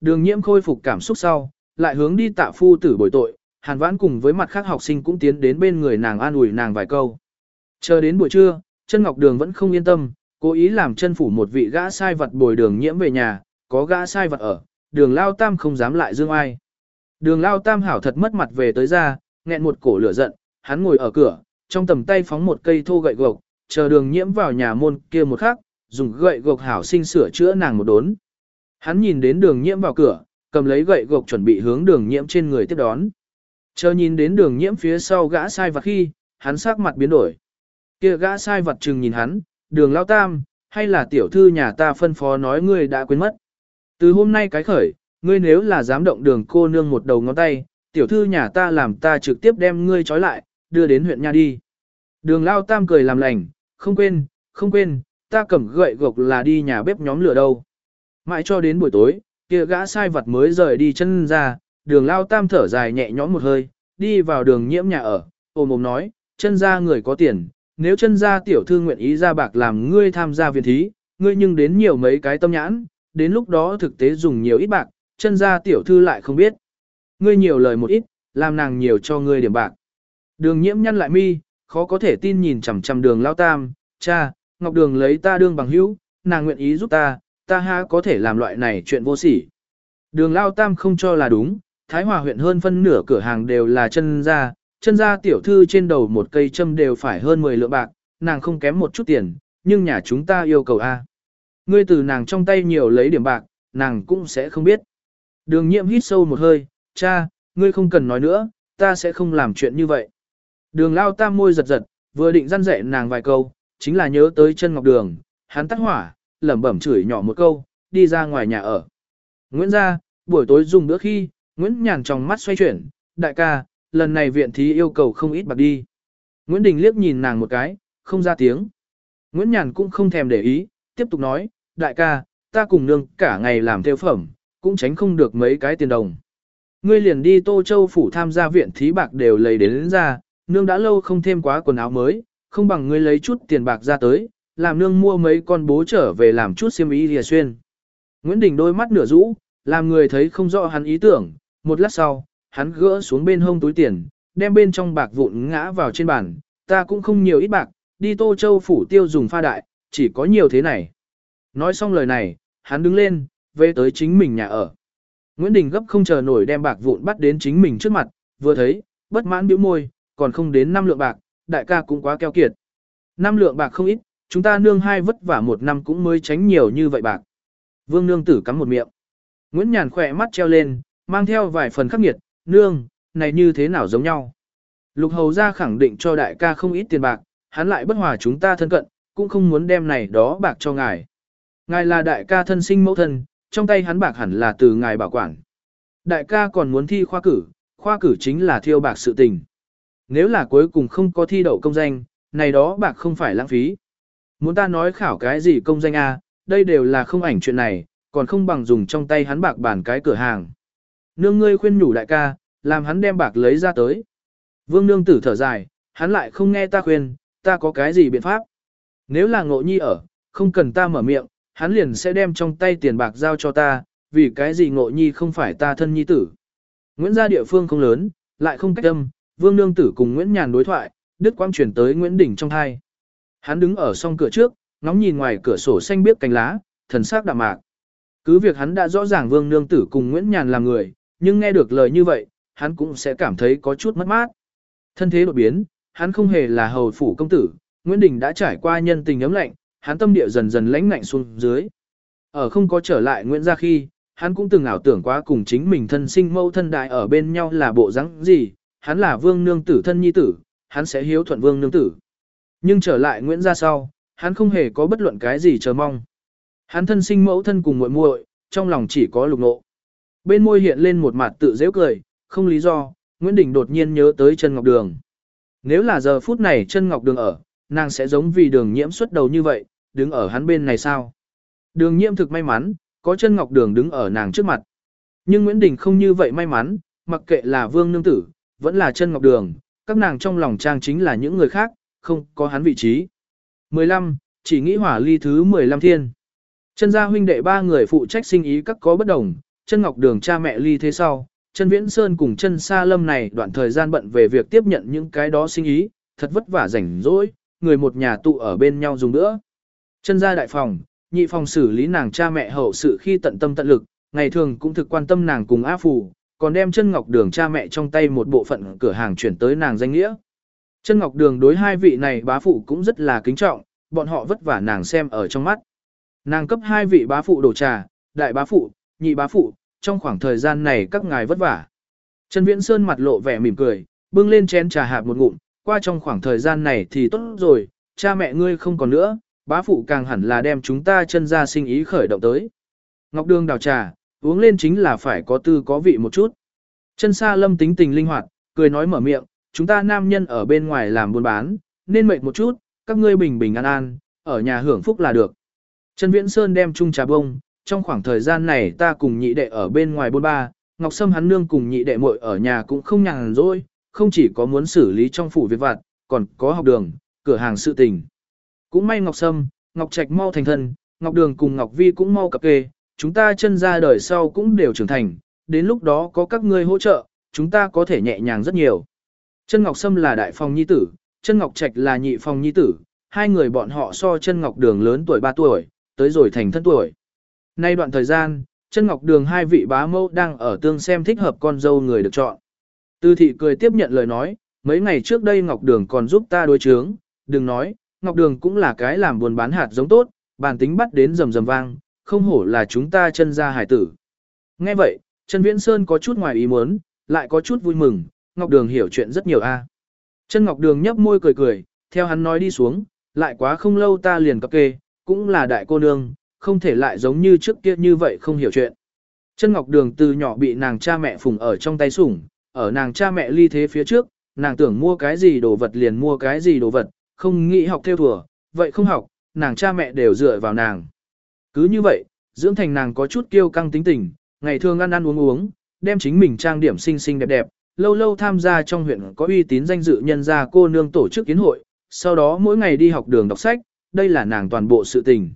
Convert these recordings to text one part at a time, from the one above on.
Đường nhiễm khôi phục cảm xúc sau, lại hướng đi tạ phu tử bồi tội, hàn vãn cùng với mặt khác học sinh cũng tiến đến bên người nàng an ủi nàng vài câu. Chờ đến buổi trưa, chân ngọc đường vẫn không yên tâm, cố ý làm chân phủ một vị gã sai vật bồi đường nhiễm về nhà, có gã sai vật ở, đường lao tam không dám lại dương ai. Đường lao tam hảo thật mất mặt về tới ra, nghẹn một cổ lửa giận, hắn ngồi ở cửa, trong tầm tay phóng một cây thô gậy gộc, chờ đường nhiễm vào nhà môn kia một khắc, dùng gậy gộc hảo sinh sửa chữa nàng một đốn. Hắn nhìn đến đường nhiễm vào cửa, cầm lấy gậy gộc chuẩn bị hướng đường nhiễm trên người tiếp đón. Chờ nhìn đến đường nhiễm phía sau gã sai vật khi, hắn sắc mặt biến đổi. Kia gã sai vật chừng nhìn hắn, đường lao tam, hay là tiểu thư nhà ta phân phó nói ngươi đã quên mất. Từ hôm nay cái khởi, ngươi nếu là dám động đường cô nương một đầu ngón tay, tiểu thư nhà ta làm ta trực tiếp đem ngươi trói lại, đưa đến huyện nha đi. Đường lao tam cười làm lành, không quên, không quên, ta cầm gậy gộc là đi nhà bếp nhóm lửa đâu. Mãi cho đến buổi tối, kia gã sai vật mới rời đi chân ra, đường lao tam thở dài nhẹ nhõm một hơi, đi vào đường nhiễm nhà ở, ôm ôm nói, chân ra người có tiền, nếu chân ra tiểu thư nguyện ý ra bạc làm ngươi tham gia viện thí, ngươi nhưng đến nhiều mấy cái tâm nhãn, đến lúc đó thực tế dùng nhiều ít bạc, chân ra tiểu thư lại không biết. Ngươi nhiều lời một ít, làm nàng nhiều cho ngươi điểm bạc. Đường nhiễm nhăn lại mi, khó có thể tin nhìn chằm chằm đường lao tam, cha, ngọc đường lấy ta đương bằng hữu, nàng nguyện ý giúp ta, ta ha có thể làm loại này chuyện vô sỉ. Đường lao tam không cho là đúng, Thái Hòa huyện hơn phân nửa cửa hàng đều là chân ra, chân ra tiểu thư trên đầu một cây châm đều phải hơn 10 lượng bạc, nàng không kém một chút tiền, nhưng nhà chúng ta yêu cầu A. Ngươi từ nàng trong tay nhiều lấy điểm bạc, nàng cũng sẽ không biết. Đường nhiệm hít sâu một hơi, cha, ngươi không cần nói nữa, ta sẽ không làm chuyện như vậy. Đường lao tam môi giật giật, vừa định răn dạy nàng vài câu, chính là nhớ tới chân ngọc đường, hắn tắt hỏa, lẩm bẩm chửi nhỏ một câu, đi ra ngoài nhà ở. Nguyễn gia, buổi tối dùng bữa khi, Nguyễn Nhàn trong mắt xoay chuyển, đại ca, lần này viện thí yêu cầu không ít bạc đi. Nguyễn Đình liếc nhìn nàng một cái, không ra tiếng. Nguyễn Nhàn cũng không thèm để ý, tiếp tục nói, đại ca, ta cùng nương cả ngày làm theo phẩm, cũng tránh không được mấy cái tiền đồng. Ngươi liền đi Tô Châu phủ tham gia viện thí bạc đều lấy đến, đến ra, nương đã lâu không thêm quá quần áo mới, không bằng ngươi lấy chút tiền bạc ra tới, làm nương mua mấy con bố trở về làm chút xiêm y lìa xuyên. Nguyễn Đình đôi mắt nửa rũ, làm người thấy không rõ hắn ý tưởng, một lát sau, hắn gỡ xuống bên hông túi tiền, đem bên trong bạc vụn ngã vào trên bàn, ta cũng không nhiều ít bạc, đi Tô Châu phủ tiêu dùng pha đại, chỉ có nhiều thế này. Nói xong lời này, hắn đứng lên, về tới chính mình nhà ở. Nguyễn Đình gấp không chờ nổi đem bạc vụn bắt đến chính mình trước mặt, vừa thấy, bất mãn bĩu môi, còn không đến năm lượng bạc, đại ca cũng quá keo kiệt. Năm lượng bạc không ít, chúng ta nương hai vất vả một năm cũng mới tránh nhiều như vậy bạc. Vương nương tử cắm một miệng. Nguyễn Nhàn khỏe mắt treo lên, mang theo vài phần khắc nghiệt, nương, này như thế nào giống nhau. Lục hầu ra khẳng định cho đại ca không ít tiền bạc, hắn lại bất hòa chúng ta thân cận, cũng không muốn đem này đó bạc cho ngài. Ngài là đại ca thân sinh mẫu thân, trong tay hắn bạc hẳn là từ ngài bảo quản. Đại ca còn muốn thi khoa cử, khoa cử chính là thiêu bạc sự tình. Nếu là cuối cùng không có thi đậu công danh, này đó bạc không phải lãng phí. Muốn ta nói khảo cái gì công danh a, đây đều là không ảnh chuyện này, còn không bằng dùng trong tay hắn bạc bản cái cửa hàng. Nương ngươi khuyên nhủ đại ca, làm hắn đem bạc lấy ra tới. Vương nương tử thở dài, hắn lại không nghe ta khuyên, ta có cái gì biện pháp. Nếu là ngộ nhi ở, không cần ta mở miệng, hắn liền sẽ đem trong tay tiền bạc giao cho ta, vì cái gì ngộ nhi không phải ta thân nhi tử. Nguyễn gia địa phương không lớn, lại không cách âm, vương nương tử cùng Nguyễn Nhàn đối thoại, đứt quang chuyển tới Nguyễn Đình trong thai. Hắn đứng ở song cửa trước, ngóng nhìn ngoài cửa sổ xanh biếc cánh lá, thần sắc đạm mạc. Cứ việc hắn đã rõ ràng vương nương tử cùng Nguyễn Nhàn là người, nhưng nghe được lời như vậy, hắn cũng sẽ cảm thấy có chút mất mát. Thân thế đột biến, hắn không hề là hầu phủ công tử, Nguyễn Đình đã trải qua nhân tình ấm lạnh, hắn tâm địa dần dần lãnh lạnh xuống dưới. Ở không có trở lại Nguyễn gia khi, hắn cũng từng ảo tưởng quá cùng chính mình thân sinh mẫu thân đại ở bên nhau là bộ dáng gì, hắn là vương nương tử thân nhi tử, hắn sẽ hiếu thuận vương nương tử. Nhưng trở lại Nguyễn gia sau, hắn không hề có bất luận cái gì chờ mong. Hắn thân sinh mẫu thân cùng muội muội, trong lòng chỉ có lục nộ. Bên môi hiện lên một mặt tự dễ cười, không lý do, Nguyễn Đình đột nhiên nhớ tới chân ngọc đường. Nếu là giờ phút này chân ngọc đường ở, nàng sẽ giống vì đường nhiễm xuất đầu như vậy, đứng ở hắn bên này sao? Đường nhiễm thực may mắn, có chân ngọc đường đứng ở nàng trước mặt. Nhưng Nguyễn Đình không như vậy may mắn, mặc kệ là vương nương tử, vẫn là chân ngọc đường, các nàng trong lòng trang chính là những người khác, không có hắn vị trí. 15. Chỉ nghĩ hỏa ly thứ 15 thiên. Chân gia huynh đệ ba người phụ trách sinh ý các có bất đồng, chân ngọc đường cha mẹ ly thế sau, chân viễn sơn cùng chân sa lâm này đoạn thời gian bận về việc tiếp nhận những cái đó sinh ý, thật vất vả rảnh rỗi, người một nhà tụ ở bên nhau dùng nữa. Chân gia đại phòng, nhị phòng xử lý nàng cha mẹ hậu sự khi tận tâm tận lực, ngày thường cũng thực quan tâm nàng cùng A Phù, còn đem chân ngọc đường cha mẹ trong tay một bộ phận cửa hàng chuyển tới nàng danh nghĩa. Chân ngọc đường đối hai vị này bá phụ cũng rất là kính trọng, bọn họ vất vả nàng xem ở trong mắt. Nàng cấp hai vị bá phụ đổ trà, đại bá phụ, nhị bá phụ, trong khoảng thời gian này các ngài vất vả. Trần Viễn Sơn mặt lộ vẻ mỉm cười, bưng lên chén trà hạp một ngụm, qua trong khoảng thời gian này thì tốt rồi, cha mẹ ngươi không còn nữa, bá phụ càng hẳn là đem chúng ta chân ra sinh ý khởi động tới. Ngọc Đường đào trà, uống lên chính là phải có tư có vị một chút. Chân Sa Lâm tính tình linh hoạt, cười nói mở miệng, chúng ta nam nhân ở bên ngoài làm buôn bán, nên mệt một chút, các ngươi bình bình an an, ở nhà hưởng phúc là được. Trần Viễn Sơn đem chung trà bông, trong khoảng thời gian này ta cùng nhị đệ ở bên ngoài buôn ba, Ngọc Sâm hắn nương cùng nhị đệ muội ở nhà cũng không nhàn rỗi, không chỉ có muốn xử lý trong phủ việc vặt, còn có học đường, cửa hàng sự tình. Cũng may Ngọc Sâm, Ngọc Trạch mau thành thân, Ngọc Đường cùng Ngọc Vi cũng mau cập kê, chúng ta chân ra đời sau cũng đều trưởng thành, đến lúc đó có các ngươi hỗ trợ, chúng ta có thể nhẹ nhàng rất nhiều. Chân Ngọc Sâm là đại phòng nhi tử, chân Ngọc Trạch là nhị phòng nhi tử, hai người bọn họ so chân Ngọc Đường lớn tuổi 3 tuổi, tới rồi thành thân tuổi. Nay đoạn thời gian, chân Ngọc Đường hai vị bá mẫu đang ở tương xem thích hợp con dâu người được chọn. Tư thị cười tiếp nhận lời nói, mấy ngày trước đây Ngọc Đường còn giúp ta đối chướng, đừng nói, Ngọc Đường cũng là cái làm buồn bán hạt giống tốt, bản tính bắt đến rầm rầm vang, không hổ là chúng ta chân ra hải tử. Nghe vậy, Trần Viễn Sơn có chút ngoài ý muốn, lại có chút vui mừng, Ngọc Đường hiểu chuyện rất nhiều a. Chân Ngọc Đường nhấp môi cười cười, theo hắn nói đi xuống, lại quá không lâu ta liền cập kê, cũng là đại cô nương, không thể lại giống như trước kia như vậy không hiểu chuyện. Chân Ngọc Đường từ nhỏ bị nàng cha mẹ phùng ở trong tay sủng, ở nàng cha mẹ ly thế phía trước, nàng tưởng mua cái gì đồ vật liền mua cái gì đồ vật, không nghĩ học theo thùa, vậy không học, nàng cha mẹ đều dựa vào nàng. Cứ như vậy, dưỡng thành nàng có chút kiêu căng tính tình, ngày thường ăn ăn uống uống, đem chính mình trang điểm xinh xinh đẹp đẹp, lâu lâu tham gia trong huyện có uy tín danh dự nhân gia cô nương tổ chức kiến hội, sau đó mỗi ngày đi học đường đọc sách, đây là nàng toàn bộ sự tình.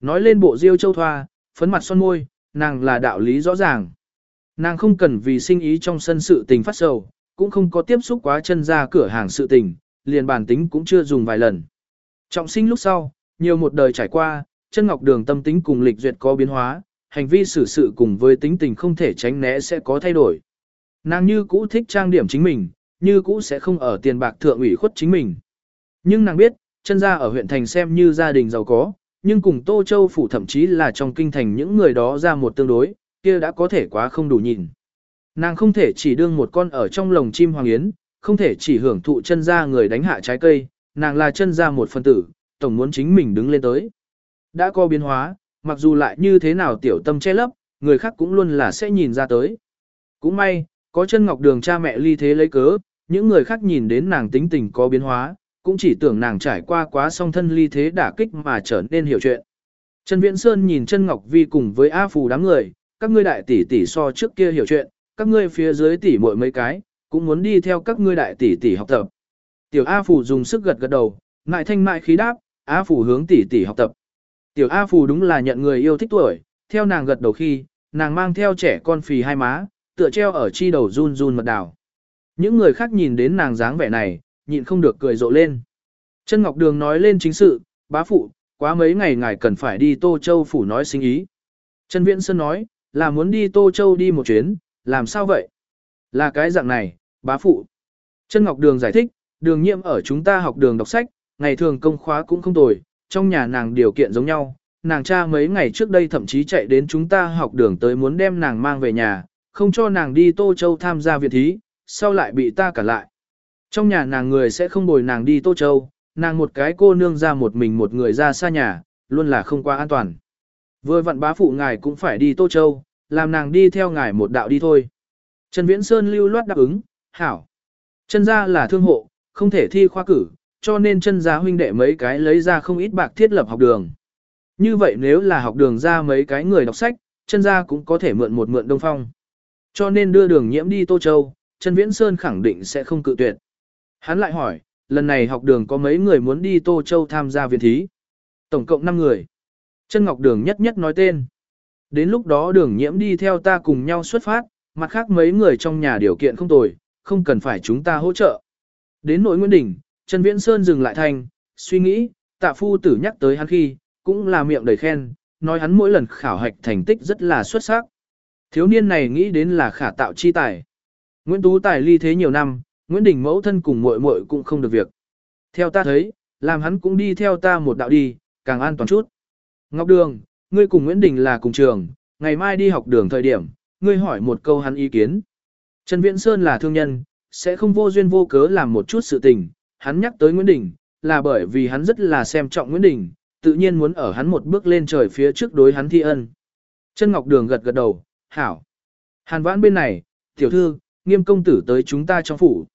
Nói lên bộ diêu châu thoa, phấn mặt son môi, nàng là đạo lý rõ ràng. Nàng không cần vì sinh ý trong sân sự tình phát sầu, cũng không có tiếp xúc quá chân ra cửa hàng sự tình, liền bản tính cũng chưa dùng vài lần. Trọng sinh lúc sau, nhiều một đời trải qua, chân ngọc đường tâm tính cùng lịch duyệt có biến hóa, hành vi xử sự cùng với tính tình không thể tránh né sẽ có thay đổi. Nàng như cũ thích trang điểm chính mình, như cũ sẽ không ở tiền bạc thượng ủy khuất chính mình. Nhưng nàng biết, chân gia ở huyện thành xem như gia đình giàu có, nhưng cùng Tô Châu phủ thậm chí là trong kinh thành những người đó ra một tương đối, kia đã có thể quá không đủ nhìn. Nàng không thể chỉ đương một con ở trong lồng chim hoàng yến, không thể chỉ hưởng thụ chân gia người đánh hạ trái cây, nàng là chân gia một phân tử, tổng muốn chính mình đứng lên tới. Đã có biến hóa, mặc dù lại như thế nào tiểu tâm che lấp, người khác cũng luôn là sẽ nhìn ra tới. Cũng may, có chân ngọc đường cha mẹ ly thế lấy cớ, những người khác nhìn đến nàng tính tình có biến hóa, cũng chỉ tưởng nàng trải qua quá song thân ly thế đả kích mà trở nên hiểu chuyện. Trần Viễn Sơn nhìn chân Ngọc Vi cùng với A Phù đám người, các ngươi đại tỷ tỷ so trước kia hiểu chuyện, các ngươi phía dưới tỷ muội mấy cái, cũng muốn đi theo các ngươi đại tỷ tỷ học tập. Tiểu A Phù dùng sức gật gật đầu, ngại thanh mại khí đáp, A Phù hướng tỷ tỷ học tập. Tiểu A Phù đúng là nhận người yêu thích tuổi, theo nàng gật đầu khi, nàng mang theo trẻ con phì hai má, tựa treo ở chi đầu run run mật đào. Những người khác nhìn đến nàng dáng vẻ này, nhịn không được cười rộ lên. Chân Ngọc Đường nói lên chính sự, bá phụ, quá mấy ngày ngài cần phải đi Tô Châu phủ nói sinh ý. Trần Viễn Sơn nói, là muốn đi Tô Châu đi một chuyến, làm sao vậy? Là cái dạng này, bá phụ. Chân Ngọc Đường giải thích, đường nhiệm ở chúng ta học đường đọc sách, ngày thường công khóa cũng không tồi, trong nhà nàng điều kiện giống nhau. Nàng cha mấy ngày trước đây thậm chí chạy đến chúng ta học đường tới muốn đem nàng mang về nhà, không cho nàng đi Tô Châu tham gia việc thí, sau lại bị ta cản lại. Trong nhà nàng người sẽ không bồi nàng đi Tô Châu, nàng một cái cô nương ra một mình một người ra xa nhà, luôn là không quá an toàn. Vừa vặn bá phụ ngài cũng phải đi Tô Châu, làm nàng đi theo ngài một đạo đi thôi. Trần Viễn Sơn lưu loát đáp ứng, hảo. Chân gia là thương hộ, không thể thi khoa cử, cho nên chân gia huynh đệ mấy cái lấy ra không ít bạc thiết lập học đường. Như vậy nếu là học đường ra mấy cái người đọc sách, chân gia cũng có thể mượn một mượn đông phong. Cho nên đưa đường nhiễm đi Tô Châu, Trần Viễn Sơn khẳng định sẽ không cự tuyệt. Hắn lại hỏi, lần này học đường có mấy người muốn đi Tô Châu tham gia viện thí? Tổng cộng 5 người. Trần Ngọc Đường nhất nhất nói tên. Đến lúc đó đường nhiễm đi theo ta cùng nhau xuất phát, mặt khác mấy người trong nhà điều kiện không tồi, không cần phải chúng ta hỗ trợ. Đến nội Nguyễn Đình, Trần Viễn Sơn dừng lại thành, suy nghĩ, tạ phu tử nhắc tới hắn khi, cũng là miệng đầy khen, nói hắn mỗi lần khảo hạch thành tích rất là xuất sắc. Thiếu niên này nghĩ đến là khả tạo chi tài. Nguyễn Tú Tài ly thế nhiều năm, Nguyễn Đình mẫu thân cùng muội muội cũng không được việc. Theo ta thấy, làm hắn cũng đi theo ta một đạo đi, càng an toàn chút. Ngọc Đường, ngươi cùng Nguyễn Đình là cùng trường, ngày mai đi học đường thời điểm, ngươi hỏi một câu hắn ý kiến. Trần Viễn Sơn là thương nhân, sẽ không vô duyên vô cớ làm một chút sự tình, hắn nhắc tới Nguyễn Đình, là bởi vì hắn rất là xem trọng Nguyễn Đình, tự nhiên muốn ở hắn một bước lên trời phía trước đối hắn thi ân. Trần Ngọc Đường gật gật đầu, hảo. Hàn Vãn bên này, tiểu thư, nghiêm công tử tới chúng ta trong phủ.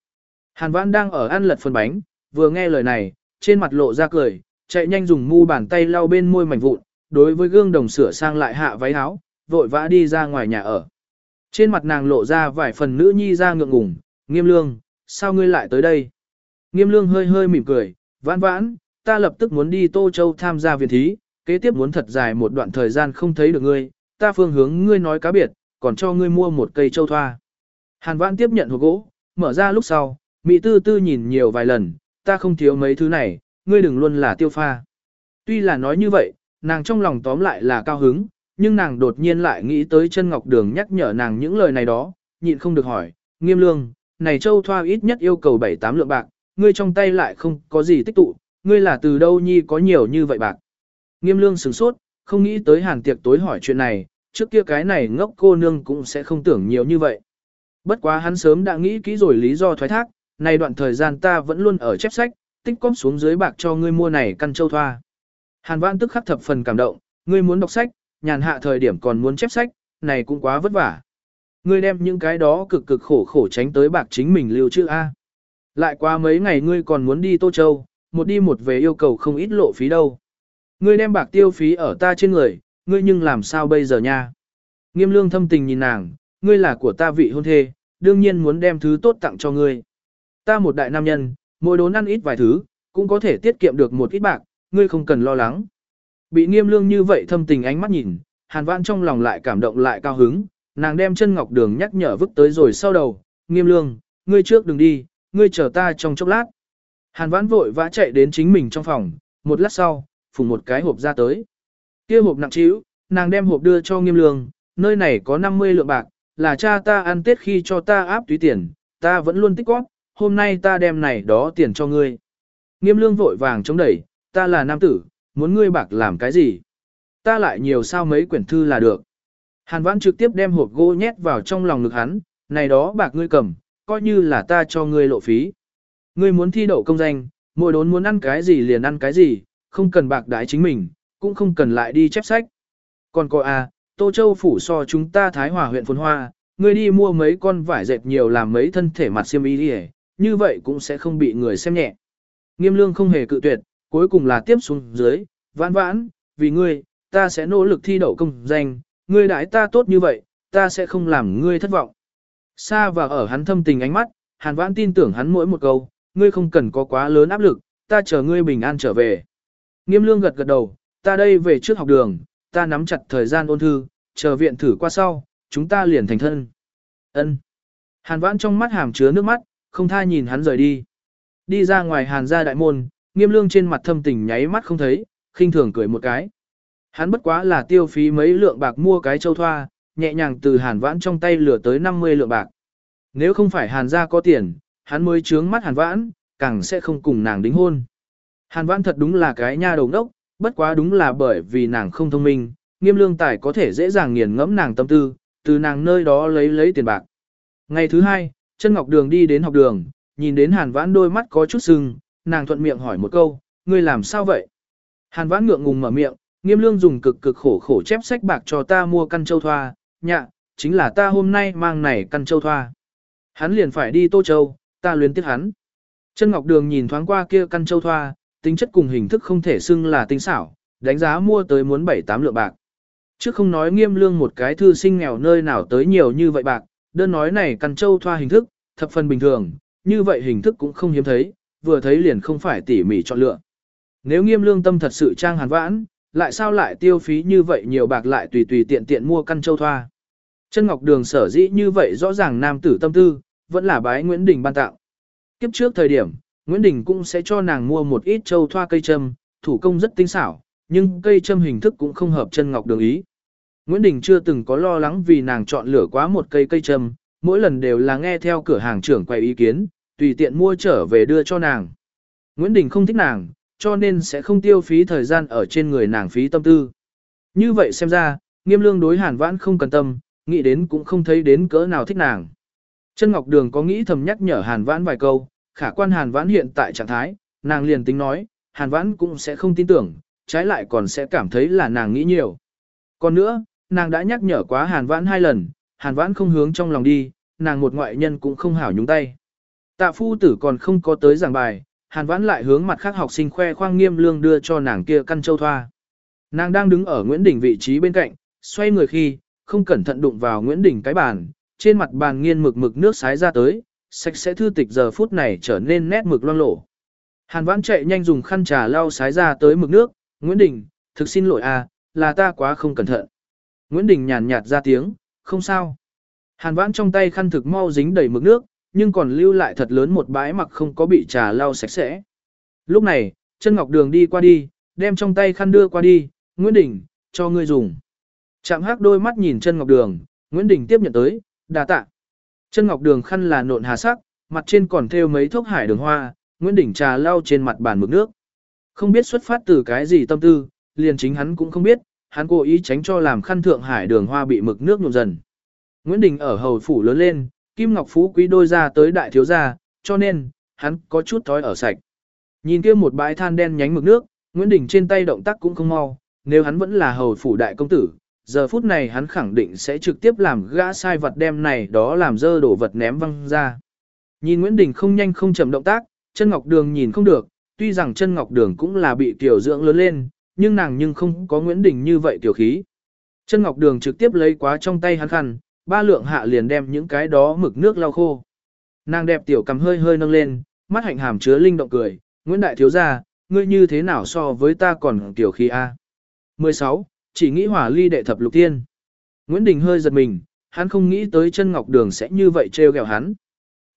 Hàn Vãn đang ở ăn lật phần bánh, vừa nghe lời này, trên mặt lộ ra cười, chạy nhanh dùng mu bàn tay lau bên môi mảnh vụn, đối với gương đồng sửa sang lại hạ váy áo, vội vã đi ra ngoài nhà ở. Trên mặt nàng lộ ra vài phần nữ nhi ra ngượng ngùng, nghiêm lương, sao ngươi lại tới đây? Nghiêm lương hơi hơi mỉm cười, vãn vãn, ta lập tức muốn đi Tô Châu tham gia viện thí, kế tiếp muốn thật dài một đoạn thời gian không thấy được ngươi, ta phương hướng ngươi nói cá biệt, còn cho ngươi mua một cây châu thoa. Hàn vãn tiếp nhận hộp gỗ, mở ra lúc sau, Mỹ tư tư nhìn nhiều vài lần, ta không thiếu mấy thứ này, ngươi đừng luôn là tiêu pha. Tuy là nói như vậy, nàng trong lòng tóm lại là cao hứng, nhưng nàng đột nhiên lại nghĩ tới chân ngọc đường nhắc nhở nàng những lời này đó, nhịn không được hỏi, nghiêm lương, này châu thoa ít nhất yêu cầu 7-8 lượng bạc, ngươi trong tay lại không có gì tích tụ, ngươi là từ đâu nhi có nhiều như vậy bạc. Nghiêm lương sửng sốt, không nghĩ tới hàn tiệc tối hỏi chuyện này, trước kia cái này ngốc cô nương cũng sẽ không tưởng nhiều như vậy. Bất quá hắn sớm đã nghĩ kỹ rồi lý do thoái thác, này đoạn thời gian ta vẫn luôn ở chép sách, tích cóp xuống dưới bạc cho ngươi mua này căn châu thoa. Hàn Vãn tức khắc thập phần cảm động, ngươi muốn đọc sách, nhàn hạ thời điểm còn muốn chép sách, này cũng quá vất vả. Ngươi đem những cái đó cực cực khổ khổ tránh tới bạc chính mình lưu chữ A. Lại qua mấy ngày ngươi còn muốn đi Tô Châu, một đi một về yêu cầu không ít lộ phí đâu. Ngươi đem bạc tiêu phí ở ta trên người, ngươi nhưng làm sao bây giờ nha? Nghiêm lương thâm tình nhìn nàng, ngươi là của ta vị hôn thê, đương nhiên muốn đem thứ tốt tặng cho ngươi. Ta một đại nam nhân, mỗi đốn ăn ít vài thứ, cũng có thể tiết kiệm được một ít bạc, ngươi không cần lo lắng. Bị nghiêm lương như vậy thâm tình ánh mắt nhìn, hàn vãn trong lòng lại cảm động lại cao hứng, nàng đem chân ngọc đường nhắc nhở vứt tới rồi sau đầu, nghiêm lương, ngươi trước đừng đi, ngươi chờ ta trong chốc lát. Hàn vãn vội vã chạy đến chính mình trong phòng, một lát sau, phùng một cái hộp ra tới. kia hộp nặng trĩu, nàng đem hộp đưa cho nghiêm lương, nơi này có 50 lượng bạc, là cha ta ăn tết khi cho ta áp túi tiền, ta vẫn luôn tích góp, hôm nay ta đem này đó tiền cho ngươi. Nghiêm lương vội vàng chống đẩy, ta là nam tử, muốn ngươi bạc làm cái gì? Ta lại nhiều sao mấy quyển thư là được. Hàn vãn trực tiếp đem hộp gỗ nhét vào trong lòng ngực hắn, này đó bạc ngươi cầm, coi như là ta cho ngươi lộ phí. Ngươi muốn thi đậu công danh, mỗi đốn muốn ăn cái gì liền ăn cái gì, không cần bạc đái chính mình, cũng không cần lại đi chép sách. Còn cô à, Tô Châu phủ so chúng ta Thái Hòa huyện phồn hoa, ngươi đi mua mấy con vải dệt nhiều làm mấy thân thể mặt xiêm y đi như vậy cũng sẽ không bị người xem nhẹ. Nghiêm lương không hề cự tuyệt, cuối cùng là tiếp xuống dưới, vãn vãn, vì ngươi, ta sẽ nỗ lực thi đậu công danh, ngươi đãi ta tốt như vậy, ta sẽ không làm ngươi thất vọng. Xa và ở hắn thâm tình ánh mắt, hàn vãn tin tưởng hắn mỗi một câu, ngươi không cần có quá lớn áp lực, ta chờ ngươi bình an trở về. Nghiêm lương gật gật đầu, ta đây về trước học đường, ta nắm chặt thời gian ôn thư, chờ viện thử qua sau, chúng ta liền thành thân. Ân. Hàn vãn trong mắt hàm chứa nước mắt, không tha nhìn hắn rời đi. Đi ra ngoài hàn gia đại môn, nghiêm lương trên mặt thâm tình nháy mắt không thấy, khinh thường cười một cái. Hắn bất quá là tiêu phí mấy lượng bạc mua cái châu thoa, nhẹ nhàng từ hàn vãn trong tay lửa tới 50 lượng bạc. Nếu không phải hàn gia có tiền, hắn mới trướng mắt hàn vãn, càng sẽ không cùng nàng đính hôn. Hàn vãn thật đúng là cái nha đầu ngốc, bất quá đúng là bởi vì nàng không thông minh, nghiêm lương tài có thể dễ dàng nghiền ngẫm nàng tâm tư, từ nàng nơi đó lấy lấy tiền bạc. Ngày thứ hai, chân ngọc đường đi đến học đường, nhìn đến hàn vãn đôi mắt có chút sưng, nàng thuận miệng hỏi một câu, ngươi làm sao vậy? Hàn vãn ngượng ngùng mở miệng, nghiêm lương dùng cực cực khổ khổ chép sách bạc cho ta mua căn châu thoa, nhạ, chính là ta hôm nay mang này căn châu thoa. Hắn liền phải đi Tô Châu, ta luyến tiếc hắn. Chân Ngọc Đường nhìn thoáng qua kia căn châu thoa, tính chất cùng hình thức không thể xưng là tinh xảo, đánh giá mua tới muốn 7-8 lượng bạc. Chứ không nói nghiêm lương một cái thư sinh nghèo nơi nào tới nhiều như vậy bạc, đơn nói này căn châu thoa hình thức, thập phần bình thường, như vậy hình thức cũng không hiếm thấy, vừa thấy liền không phải tỉ mỉ chọn lựa. Nếu nghiêm lương tâm thật sự trang hàn vãn, lại sao lại tiêu phí như vậy nhiều bạc lại tùy tùy tiện tiện mua căn châu thoa. Chân Ngọc Đường sở dĩ như vậy rõ ràng nam tử tâm tư, vẫn là bái Nguyễn Đình ban tạo. Kiếp trước thời điểm, Nguyễn Đình cũng sẽ cho nàng mua một ít châu thoa cây châm, thủ công rất tinh xảo, nhưng cây châm hình thức cũng không hợp chân Ngọc Đường ý. Nguyễn Đình chưa từng có lo lắng vì nàng chọn lựa quá một cây cây châm, mỗi lần đều là nghe theo cửa hàng trưởng quay ý kiến, tùy tiện mua trở về đưa cho nàng. Nguyễn Đình không thích nàng, cho nên sẽ không tiêu phí thời gian ở trên người nàng phí tâm tư. Như vậy xem ra, nghiêm lương đối hàn vãn không cần tâm, nghĩ đến cũng không thấy đến cỡ nào thích nàng. Chân Ngọc Đường có nghĩ thầm nhắc nhở hàn vãn vài câu, khả quan hàn vãn hiện tại trạng thái, nàng liền tính nói, hàn vãn cũng sẽ không tin tưởng, trái lại còn sẽ cảm thấy là nàng nghĩ nhiều. Còn nữa, nàng đã nhắc nhở quá hàn vãn hai lần, hàn vãn không hướng trong lòng đi, nàng một ngoại nhân cũng không hảo nhúng tay. Tạ phu tử còn không có tới giảng bài, hàn vãn lại hướng mặt khác học sinh khoe khoang nghiêm lương đưa cho nàng kia căn châu thoa. Nàng đang đứng ở Nguyễn Đình vị trí bên cạnh, xoay người khi, không cẩn thận đụng vào Nguyễn Đình cái bàn, trên mặt bàn nghiên mực mực nước sái ra tới, sạch sẽ thư tịch giờ phút này trở nên nét mực loang lổ. Hàn vãn chạy nhanh dùng khăn trà lau sái ra tới mực nước, Nguyễn Đình, thực xin lỗi à, là ta quá không cẩn thận. Nguyễn Đình nhàn nhạt ra tiếng, không sao. Hàn vãn trong tay khăn thực mau dính đầy mực nước, nhưng còn lưu lại thật lớn một bãi mặc không có bị trà lau sạch sẽ. Lúc này, chân ngọc đường đi qua đi, đem trong tay khăn đưa qua đi, Nguyễn Đình, cho ngươi dùng. Trạm hắc đôi mắt nhìn chân ngọc đường, Nguyễn Đình tiếp nhận tới, đa tạ. Chân ngọc đường khăn là nộn hà sắc, mặt trên còn thêu mấy thuốc hải đường hoa, Nguyễn Đình trà lau trên mặt bàn mực nước. Không biết xuất phát từ cái gì tâm tư, liền chính hắn cũng không biết, hắn cố ý tránh cho làm khăn thượng hải đường hoa bị mực nước nhuộm dần. Nguyễn Đình ở hầu phủ lớn lên, Kim Ngọc Phú quý đôi ra tới đại thiếu gia, cho nên, hắn có chút thói ở sạch. Nhìn kia một bãi than đen nhánh mực nước, Nguyễn Đình trên tay động tác cũng không mau, nếu hắn vẫn là hầu phủ đại công tử, giờ phút này hắn khẳng định sẽ trực tiếp làm gã sai vật đem này đó làm dơ đổ vật ném văng ra. Nhìn Nguyễn Đình không nhanh không chậm động tác, chân ngọc đường nhìn không được, tuy rằng chân ngọc đường cũng là bị tiểu dưỡng lớn lên, nhưng nàng nhưng không có Nguyễn Đình như vậy tiểu khí. Chân ngọc đường trực tiếp lấy quá trong tay hắn khăn, ba lượng hạ liền đem những cái đó mực nước lau khô. Nàng đẹp tiểu cầm hơi hơi nâng lên, mắt hạnh hàm chứa linh động cười, Nguyễn Đại Thiếu Gia, ngươi như thế nào so với ta còn tiểu khí A. 16. Chỉ nghĩ hỏa ly đệ thập lục tiên. Nguyễn Đình hơi giật mình, hắn không nghĩ tới chân ngọc đường sẽ như vậy trêu ghẹo hắn.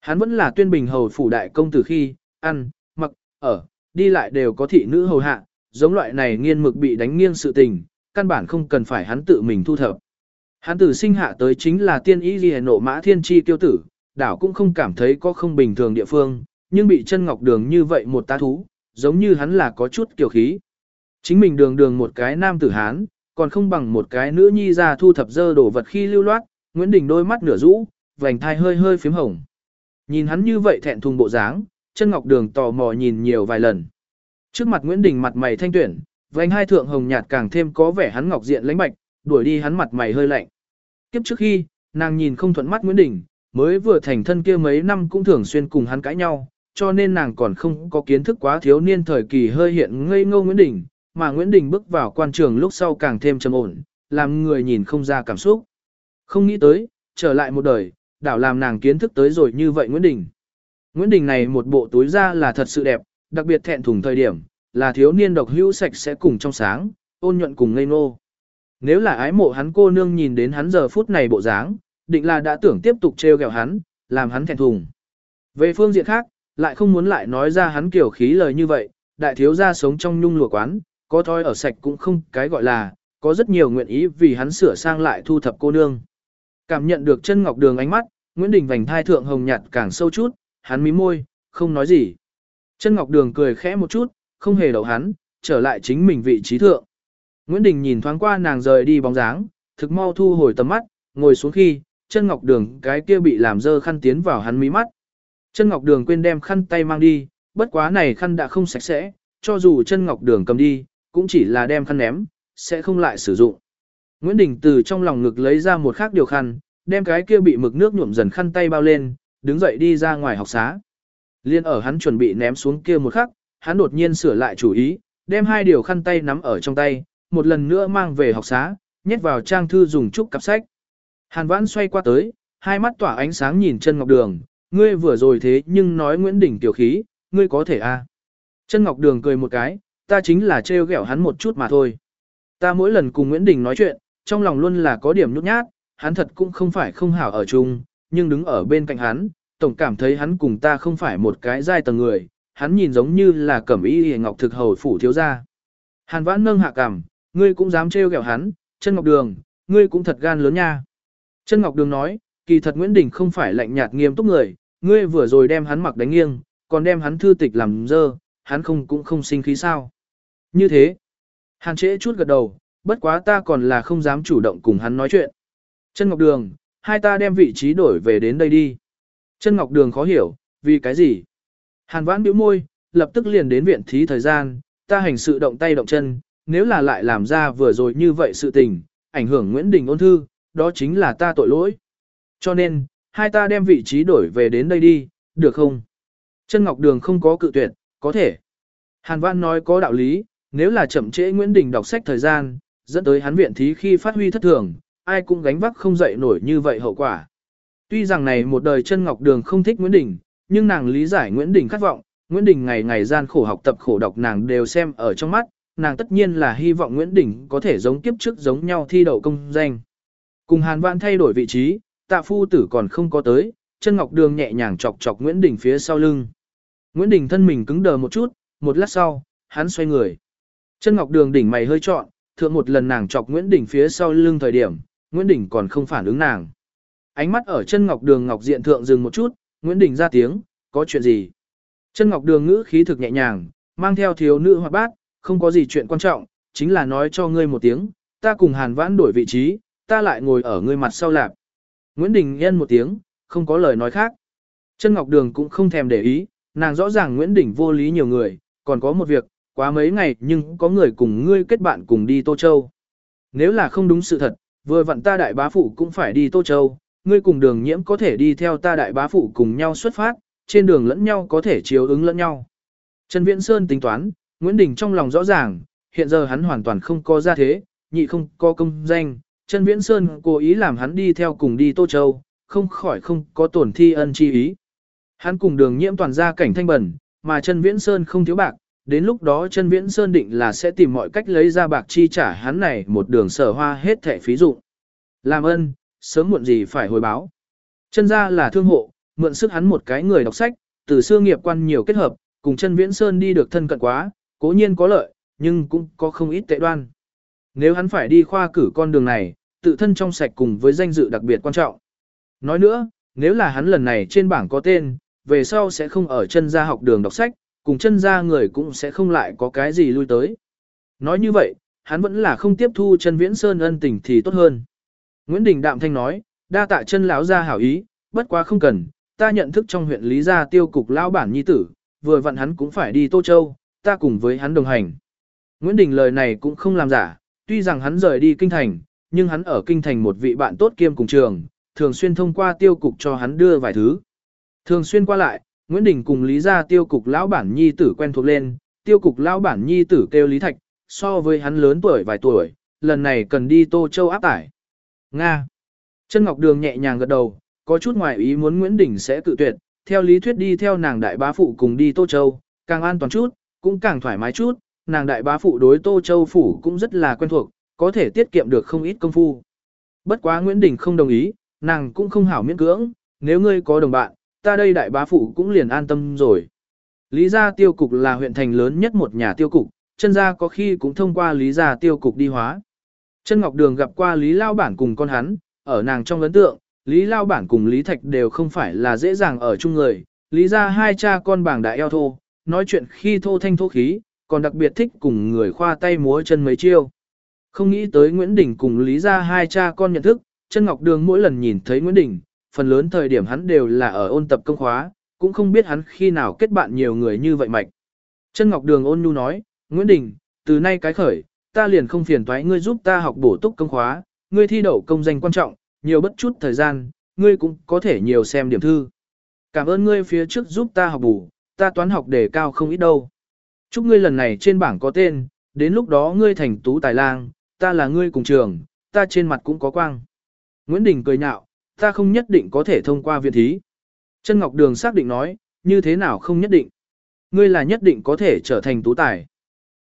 Hắn vẫn là tuyên bình hầu phủ đại công tử khi, ăn, mặc, ở, đi lại đều có thị nữ hầu hạ, giống loại này nghiên mực bị đánh nghiêng sự tình, căn bản không cần phải hắn tự mình thu thập. Hắn tử sinh hạ tới chính là tiên ý ghi nộ mã thiên chi tiêu tử, đảo cũng không cảm thấy có không bình thường địa phương, nhưng bị chân ngọc đường như vậy một tá thú, giống như hắn là có chút kiều khí. Chính mình đường đường một cái nam tử hán, còn không bằng một cái nữ nhi ra thu thập dơ đồ vật khi lưu loát, Nguyễn Đình đôi mắt nửa rũ, vành thai hơi hơi phím hồng. Nhìn hắn như vậy thẹn thùng bộ dáng, chân ngọc đường tò mò nhìn nhiều vài lần. Trước mặt Nguyễn Đình mặt mày thanh tuyển, vành hai thượng hồng nhạt càng thêm có vẻ hắn ngọc diện lãnh bạch, đuổi đi hắn mặt mày hơi lạnh. Kiếp trước khi, nàng nhìn không thuận mắt Nguyễn Đình, mới vừa thành thân kia mấy năm cũng thường xuyên cùng hắn cãi nhau, cho nên nàng còn không có kiến thức quá thiếu niên thời kỳ hơi hiện ngây ngô Nguyễn Đình, mà Nguyễn Đình bước vào quan trường lúc sau càng thêm trầm ổn, làm người nhìn không ra cảm xúc. Không nghĩ tới, trở lại một đời, đảo làm nàng kiến thức tới rồi như vậy Nguyễn Đình. Nguyễn Đình này một bộ túi da là thật sự đẹp, đặc biệt thẹn thùng thời điểm, là thiếu niên độc hữu sạch sẽ cùng trong sáng, ôn nhuận cùng ngây ngô. Nếu là ái mộ hắn cô nương nhìn đến hắn giờ phút này bộ dáng, định là đã tưởng tiếp tục trêu ghẹo hắn, làm hắn thẹn thùng. Về phương diện khác, lại không muốn lại nói ra hắn kiểu khí lời như vậy, đại thiếu gia sống trong nhung lụa quán, có thói ở sạch cũng không cái gọi là, có rất nhiều nguyện ý vì hắn sửa sang lại thu thập cô nương. Cảm nhận được chân ngọc đường ánh mắt, Nguyễn Đình vành thai thượng hồng nhạt càng sâu chút, hắn mí môi, không nói gì. Chân ngọc đường cười khẽ một chút, không hề đậu hắn, trở lại chính mình vị trí thượng. Nguyễn Đình nhìn thoáng qua nàng rời đi bóng dáng, thực mau thu hồi tầm mắt, ngồi xuống khi, chân ngọc đường cái kia bị làm dơ khăn tiến vào hắn mí mắt. Chân ngọc đường quên đem khăn tay mang đi, bất quá này khăn đã không sạch sẽ, cho dù chân ngọc đường cầm đi, cũng chỉ là đem khăn ném, sẽ không lại sử dụng. Nguyễn Đình từ trong lòng ngực lấy ra một khác điều khăn, đem cái kia bị mực nước nhuộm dần khăn tay bao lên, đứng dậy đi ra ngoài học xá. Liên ở hắn chuẩn bị ném xuống kia một khắc, hắn đột nhiên sửa lại chủ ý, đem hai điều khăn tay nắm ở trong tay, một lần nữa mang về học xá, nhét vào trang thư dùng chút cặp sách. Hàn Vãn xoay qua tới, hai mắt tỏa ánh sáng nhìn chân ngọc đường, ngươi vừa rồi thế nhưng nói Nguyễn Đình tiểu khí, ngươi có thể a? À? Chân ngọc đường cười một cái, ta chính là trêu ghẹo hắn một chút mà thôi. Ta mỗi lần cùng Nguyễn Đình nói chuyện, trong lòng luôn là có điểm nhút nhát, hắn thật cũng không phải không hảo ở chung, nhưng đứng ở bên cạnh hắn, tổng cảm thấy hắn cùng ta không phải một cái giai tầng người, hắn nhìn giống như là cẩm y hề ngọc thực hầu phủ thiếu gia. Hàn vãn nâng hạ cằm, ngươi cũng dám trêu ghẹo hắn, chân ngọc đường, ngươi cũng thật gan lớn nha. Chân ngọc đường nói, kỳ thật Nguyễn Đình không phải lạnh nhạt nghiêm túc người, ngươi vừa rồi đem hắn mặc đánh nghiêng, còn đem hắn thư tịch làm dơ, hắn không cũng không sinh khí sao. Như thế, hàn trễ chút gật đầu, bất quá ta còn là không dám chủ động cùng hắn nói chuyện. Chân Ngọc Đường, hai ta đem vị trí đổi về đến đây đi. Chân Ngọc Đường khó hiểu, vì cái gì? Hàn vãn bĩu môi, lập tức liền đến viện thí thời gian, ta hành sự động tay động chân, nếu là lại làm ra vừa rồi như vậy sự tình, ảnh hưởng Nguyễn Đình ôn thư, đó chính là ta tội lỗi. Cho nên, hai ta đem vị trí đổi về đến đây đi, được không? Chân Ngọc Đường không có cự tuyệt, có thể. Hàn vãn nói có đạo lý, nếu là chậm trễ Nguyễn Đình đọc sách thời gian, dẫn tới hắn viện thí khi phát huy thất thường, ai cũng gánh vác không dậy nổi như vậy hậu quả. Tuy rằng này một đời chân Ngọc Đường không thích Nguyễn Đình, nhưng nàng lý giải Nguyễn Đình khát vọng, Nguyễn Đình ngày ngày gian khổ học tập khổ đọc nàng đều xem ở trong mắt, nàng tất nhiên là hy vọng Nguyễn Đình có thể giống kiếp trước giống nhau thi đậu công danh. Cùng Hàn Vãn thay đổi vị trí, tạ phu tử còn không có tới, chân ngọc đường nhẹ nhàng chọc chọc Nguyễn Đình phía sau lưng. Nguyễn Đình thân mình cứng đờ một chút, một lát sau, hắn xoay người. Chân ngọc đường đỉnh mày hơi trọn, thượng một lần nàng chọc Nguyễn Đình phía sau lưng thời điểm, Nguyễn Đình còn không phản ứng nàng. Ánh mắt ở chân ngọc đường ngọc diện thượng dừng một chút, Nguyễn Đình ra tiếng, có chuyện gì? Chân ngọc đường ngữ khí thực nhẹ nhàng, mang theo thiếu nữ hoạt bát, không có gì chuyện quan trọng, chính là nói cho ngươi một tiếng, ta cùng hàn vãn đổi vị trí, ta lại ngồi ở ngươi mặt sau lạp. Nguyễn Đình yên một tiếng, không có lời nói khác. Chân Ngọc Đường cũng không thèm để ý, nàng rõ ràng Nguyễn Đình vô lý nhiều người, còn có một việc, quá mấy ngày nhưng có người cùng ngươi kết bạn cùng đi Tô Châu. Nếu là không đúng sự thật, vừa vặn ta đại bá phụ cũng phải đi Tô Châu, ngươi cùng đường nhiễm có thể đi theo ta đại bá phụ cùng nhau xuất phát, trên đường lẫn nhau có thể chiếu ứng lẫn nhau. Trần Viễn Sơn tính toán, Nguyễn Đình trong lòng rõ ràng, hiện giờ hắn hoàn toàn không có gia thế, nhị không có công danh, Trần Viễn Sơn cố ý làm hắn đi theo cùng đi Tô Châu, không khỏi không có tổn thi ân chi ý. Hắn cùng đường nhiễm toàn ra cảnh thanh bẩn, mà Trần Viễn Sơn không thiếu bạc, đến lúc đó chân Viễn Sơn định là sẽ tìm mọi cách lấy ra bạc chi trả hắn này một đường sở hoa hết thẻ phí dụng. Làm ơn, sớm muộn gì phải hồi báo. Chân ra là thương hộ, mượn sức hắn một cái người đọc sách, từ xưa nghiệp quan nhiều kết hợp, cùng chân Viễn Sơn đi được thân cận quá, cố nhiên có lợi, nhưng cũng có không ít tệ đoan. Nếu hắn phải đi khoa cử con đường này, tự thân trong sạch cùng với danh dự đặc biệt quan trọng. Nói nữa, nếu là hắn lần này trên bảng có tên, về sau sẽ không ở chân gia học đường đọc sách, cùng chân ra người cũng sẽ không lại có cái gì lui tới. Nói như vậy, hắn vẫn là không tiếp thu chân viễn sơn ân tình thì tốt hơn. Nguyễn Đình Đạm Thanh nói, đa tạ chân lão gia hảo ý, bất quá không cần, ta nhận thức trong huyện Lý Gia tiêu cục lão bản nhi tử, vừa vặn hắn cũng phải đi Tô Châu, ta cùng với hắn đồng hành. Nguyễn Đình lời này cũng không làm giả, tuy rằng hắn rời đi kinh thành, nhưng hắn ở kinh thành một vị bạn tốt kiêm cùng trường, thường xuyên thông qua tiêu cục cho hắn đưa vài thứ. Thường xuyên qua lại, Nguyễn Đình cùng Lý gia tiêu cục lão bản nhi tử quen thuộc lên, tiêu cục lão bản nhi tử kêu Lý Thạch, so với hắn lớn tuổi vài tuổi, lần này cần đi Tô Châu áp tải. Nga. Chân Ngọc Đường nhẹ nhàng gật đầu, có chút ngoài ý muốn Nguyễn Đình sẽ tự tuyệt, theo lý thuyết đi theo nàng đại bá phụ cùng đi Tô Châu, càng an toàn chút, cũng càng thoải mái chút, nàng đại bá phụ đối Tô Châu phủ cũng rất là quen thuộc, có thể tiết kiệm được không ít công phu. Bất quá Nguyễn Đình không đồng ý, nàng cũng không hảo miễn cưỡng, nếu ngươi có đồng bạn, ta đây đại bá phụ cũng liền an tâm rồi. Lý gia tiêu cục là huyện thành lớn nhất một nhà tiêu cục, chân gia có khi cũng thông qua lý gia tiêu cục đi hóa. Chân Ngọc Đường gặp qua Lý Lao Bản cùng con hắn, ở nàng trong ấn tượng, Lý Lao Bản cùng Lý Thạch đều không phải là dễ dàng ở chung người. Lý gia hai cha con bảng đại eo thô, nói chuyện khi thô thanh thô khí, còn đặc biệt thích cùng người khoa tay múa chân mấy chiêu. Không nghĩ tới Nguyễn Đình cùng Lý gia hai cha con nhận thức, chân Ngọc Đường mỗi lần nhìn thấy Nguyễn Đình, phần lớn thời điểm hắn đều là ở ôn tập công khóa, cũng không biết hắn khi nào kết bạn nhiều người như vậy mạch. Chân Ngọc Đường ôn nhu nói, Nguyễn Đình, từ nay cái khởi, ta liền không phiền toái ngươi giúp ta học bổ túc công khóa, ngươi thi đậu công danh quan trọng, nhiều bất chút thời gian, ngươi cũng có thể nhiều xem điểm thư. Cảm ơn ngươi phía trước giúp ta học bù, ta toán học đề cao không ít đâu. Chúc ngươi lần này trên bảng có tên, đến lúc đó ngươi thành tú tài lang, ta là ngươi cùng trường, ta trên mặt cũng có quang. Nguyễn Đình cười nhạo, ta không nhất định có thể thông qua viện thí. Chân Ngọc Đường xác định nói, như thế nào không nhất định. Ngươi là nhất định có thể trở thành tú tài.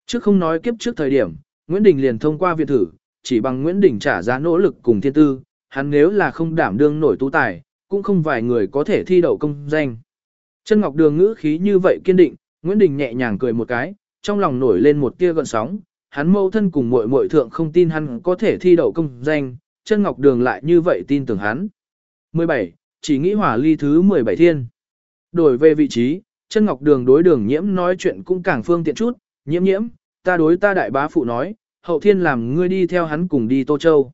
Trước không nói kiếp trước thời điểm, Nguyễn Đình liền thông qua viện thử, chỉ bằng Nguyễn Đình trả giá nỗ lực cùng thiên tư, hắn nếu là không đảm đương nổi tú tài, cũng không vài người có thể thi đậu công danh. Chân Ngọc Đường ngữ khí như vậy kiên định, Nguyễn Đình nhẹ nhàng cười một cái, trong lòng nổi lên một tia gợn sóng, hắn mâu thân cùng muội muội thượng không tin hắn có thể thi đậu công danh, chân Ngọc Đường lại như vậy tin tưởng hắn. 17. Chỉ nghĩ hỏa ly thứ 17 thiên. Đổi về vị trí, chân Ngọc Đường đối đường nhiễm nói chuyện cũng càng phương tiện chút, nhiễm nhiễm, ta đối ta đại bá phụ nói, hậu thiên làm ngươi đi theo hắn cùng đi Tô Châu.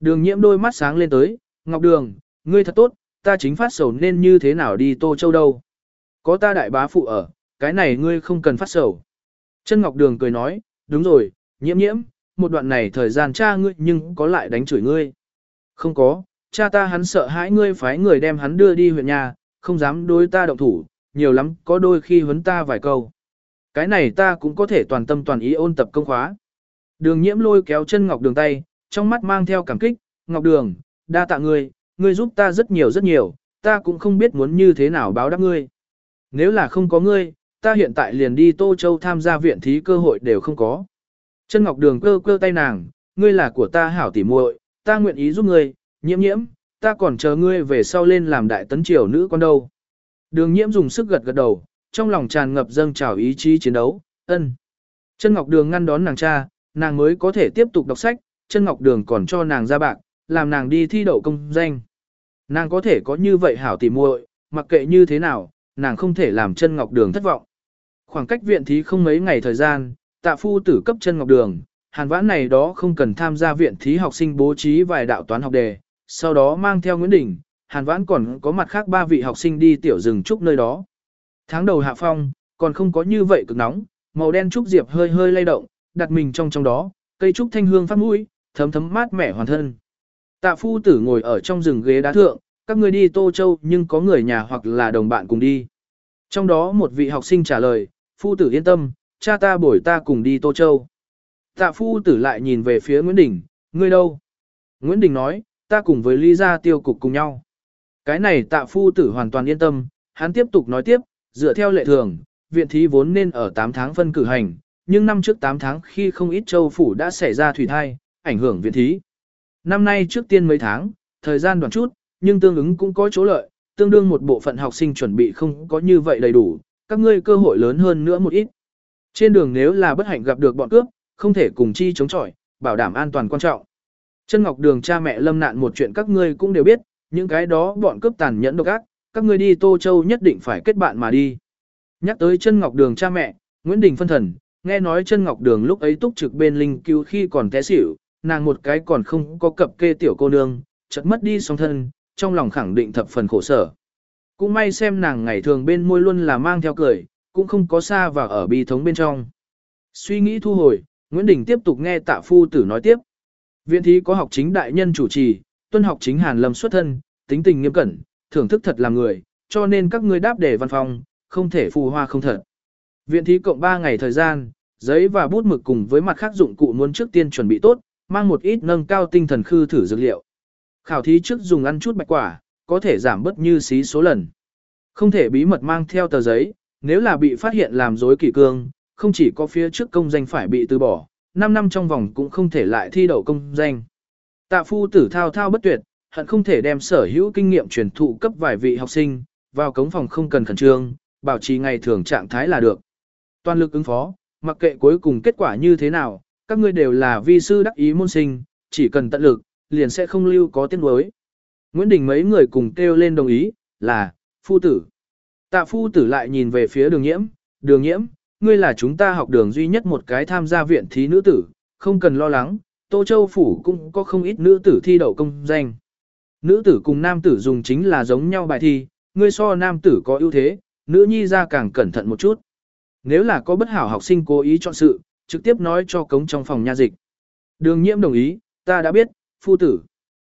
Đường nhiễm đôi mắt sáng lên tới, Ngọc Đường, ngươi thật tốt, ta chính phát sầu nên như thế nào đi Tô Châu đâu. Có ta đại bá phụ ở, cái này ngươi không cần phát sầu. Chân Ngọc Đường cười nói, đúng rồi, nhiễm nhiễm, một đoạn này thời gian cha ngươi nhưng có lại đánh chửi ngươi. Không có, cha ta hắn sợ hãi ngươi phái người đem hắn đưa đi huyện nhà, không dám đối ta động thủ, nhiều lắm có đôi khi huấn ta vài câu. Cái này ta cũng có thể toàn tâm toàn ý ôn tập công khóa. Đường nhiễm lôi kéo chân Ngọc Đường tay, trong mắt mang theo cảm kích, Ngọc Đường, đa tạ ngươi, ngươi giúp ta rất nhiều rất nhiều, ta cũng không biết muốn như thế nào báo đáp ngươi. Nếu là không có ngươi, ta hiện tại liền đi Tô Châu tham gia viện thí cơ hội đều không có. Chân Ngọc Đường cơ cơ tay nàng, ngươi là của ta hảo tỉ muội, ta nguyện ý giúp ngươi, nhiễm nhiễm, ta còn chờ ngươi về sau lên làm đại tấn triều nữ con đâu. Đường nhiễm dùng sức gật gật đầu, trong lòng tràn ngập dâng trào ý chí chiến đấu, ân. Chân Ngọc Đường ngăn đón nàng cha, nàng mới có thể tiếp tục đọc sách, chân Ngọc Đường còn cho nàng ra bạc, làm nàng đi thi đậu công danh. Nàng có thể có như vậy hảo tỉ muội, mặc kệ như thế nào, nàng không thể làm chân Ngọc Đường thất vọng. Khoảng cách viện thí không mấy ngày thời gian, tạ phu tử cấp chân Ngọc Đường, hàn vãn này đó không cần tham gia viện thí học sinh bố trí vài đạo toán học đề, sau đó mang theo Nguyễn Đình, hàn vãn còn có mặt khác ba vị học sinh đi tiểu rừng trúc nơi đó. Tháng đầu hạ phong, còn không có như vậy cực nóng, màu đen trúc diệp hơi hơi lay động, đặt mình trong trong đó, cây trúc thanh hương phát mũi, thấm thấm mát mẻ hoàn thân. Tạ phu tử ngồi ở trong rừng ghế đá thượng, các người đi Tô Châu nhưng có người nhà hoặc là đồng bạn cùng đi. Trong đó một vị học sinh trả lời, phu tử yên tâm, cha ta bổi ta cùng đi Tô Châu. Tạ phu tử lại nhìn về phía Nguyễn Đình, ngươi đâu? Nguyễn Đình nói, ta cùng với Lý Gia tiêu cục cùng nhau. Cái này tạ phu tử hoàn toàn yên tâm, hắn tiếp tục nói tiếp, dựa theo lệ thường, viện thí vốn nên ở 8 tháng phân cử hành, nhưng năm trước 8 tháng khi không ít châu phủ đã xảy ra thủy thai, ảnh hưởng viện thí. Năm nay trước tiên mấy tháng, thời gian đoạn chút, nhưng tương ứng cũng có chỗ lợi, tương đương một bộ phận học sinh chuẩn bị không có như vậy đầy đủ, các ngươi cơ hội lớn hơn nữa một ít. Trên đường nếu là bất hạnh gặp được bọn cướp, không thể cùng chi chống chọi, bảo đảm an toàn quan trọng. Chân Ngọc Đường cha mẹ lâm nạn một chuyện các ngươi cũng đều biết, những cái đó bọn cướp tàn nhẫn độc ác, các ngươi đi Tô Châu nhất định phải kết bạn mà đi. Nhắc tới chân Ngọc Đường cha mẹ, Nguyễn Đình phân thần, nghe nói chân Ngọc Đường lúc ấy túc trực bên linh cứu khi còn té xỉu, nàng một cái còn không có cập kê tiểu cô nương, chợt mất đi song thân, trong lòng khẳng định thập phần khổ sở. Cũng may xem nàng ngày thường bên môi luôn là mang theo cười, cũng không có xa và ở bi thống bên trong. Suy nghĩ thu hồi, Nguyễn Đình tiếp tục nghe tạ phu tử nói tiếp. Viện thí có học chính đại nhân chủ trì, tuân học chính hàn lâm xuất thân, tính tình nghiêm cẩn, thưởng thức thật là người, cho nên các ngươi đáp đề văn phòng, không thể phù hoa không thật. Viện thí cộng 3 ngày thời gian, giấy và bút mực cùng với mặt khác dụng cụ muốn trước tiên chuẩn bị tốt, mang một ít nâng cao tinh thần khư thử dược liệu. Khảo thí trước dùng ăn chút bạch quả, có thể giảm bớt như xí số lần. Không thể bí mật mang theo tờ giấy, nếu là bị phát hiện làm dối kỷ cương, không chỉ có phía trước công danh phải bị từ bỏ, 5 năm trong vòng cũng không thể lại thi đậu công danh. Tạ phu tử thao thao bất tuyệt, hận không thể đem sở hữu kinh nghiệm truyền thụ cấp vài vị học sinh, vào cống phòng không cần khẩn trương, bảo trì ngày thường trạng thái là được. Toàn lực ứng phó, mặc kệ cuối cùng kết quả như thế nào, các ngươi đều là vi sư đắc ý môn sinh, chỉ cần tận lực, liền sẽ không lưu có tiếng đối. Nguyễn Đình mấy người cùng kêu lên đồng ý, là, phu tử. Tạ phu tử lại nhìn về phía đường nhiễm, đường nhiễm, ngươi là chúng ta học đường duy nhất một cái tham gia viện thí nữ tử, không cần lo lắng, Tô Châu Phủ cũng có không ít nữ tử thi đậu công danh. Nữ tử cùng nam tử dùng chính là giống nhau bài thi, ngươi so nam tử có ưu thế, nữ nhi ra càng cẩn thận một chút. Nếu là có bất hảo học sinh cố ý chọn sự, trực tiếp nói cho cống trong phòng nha dịch. Đường nhiễm đồng ý, ta đã biết, phu tử.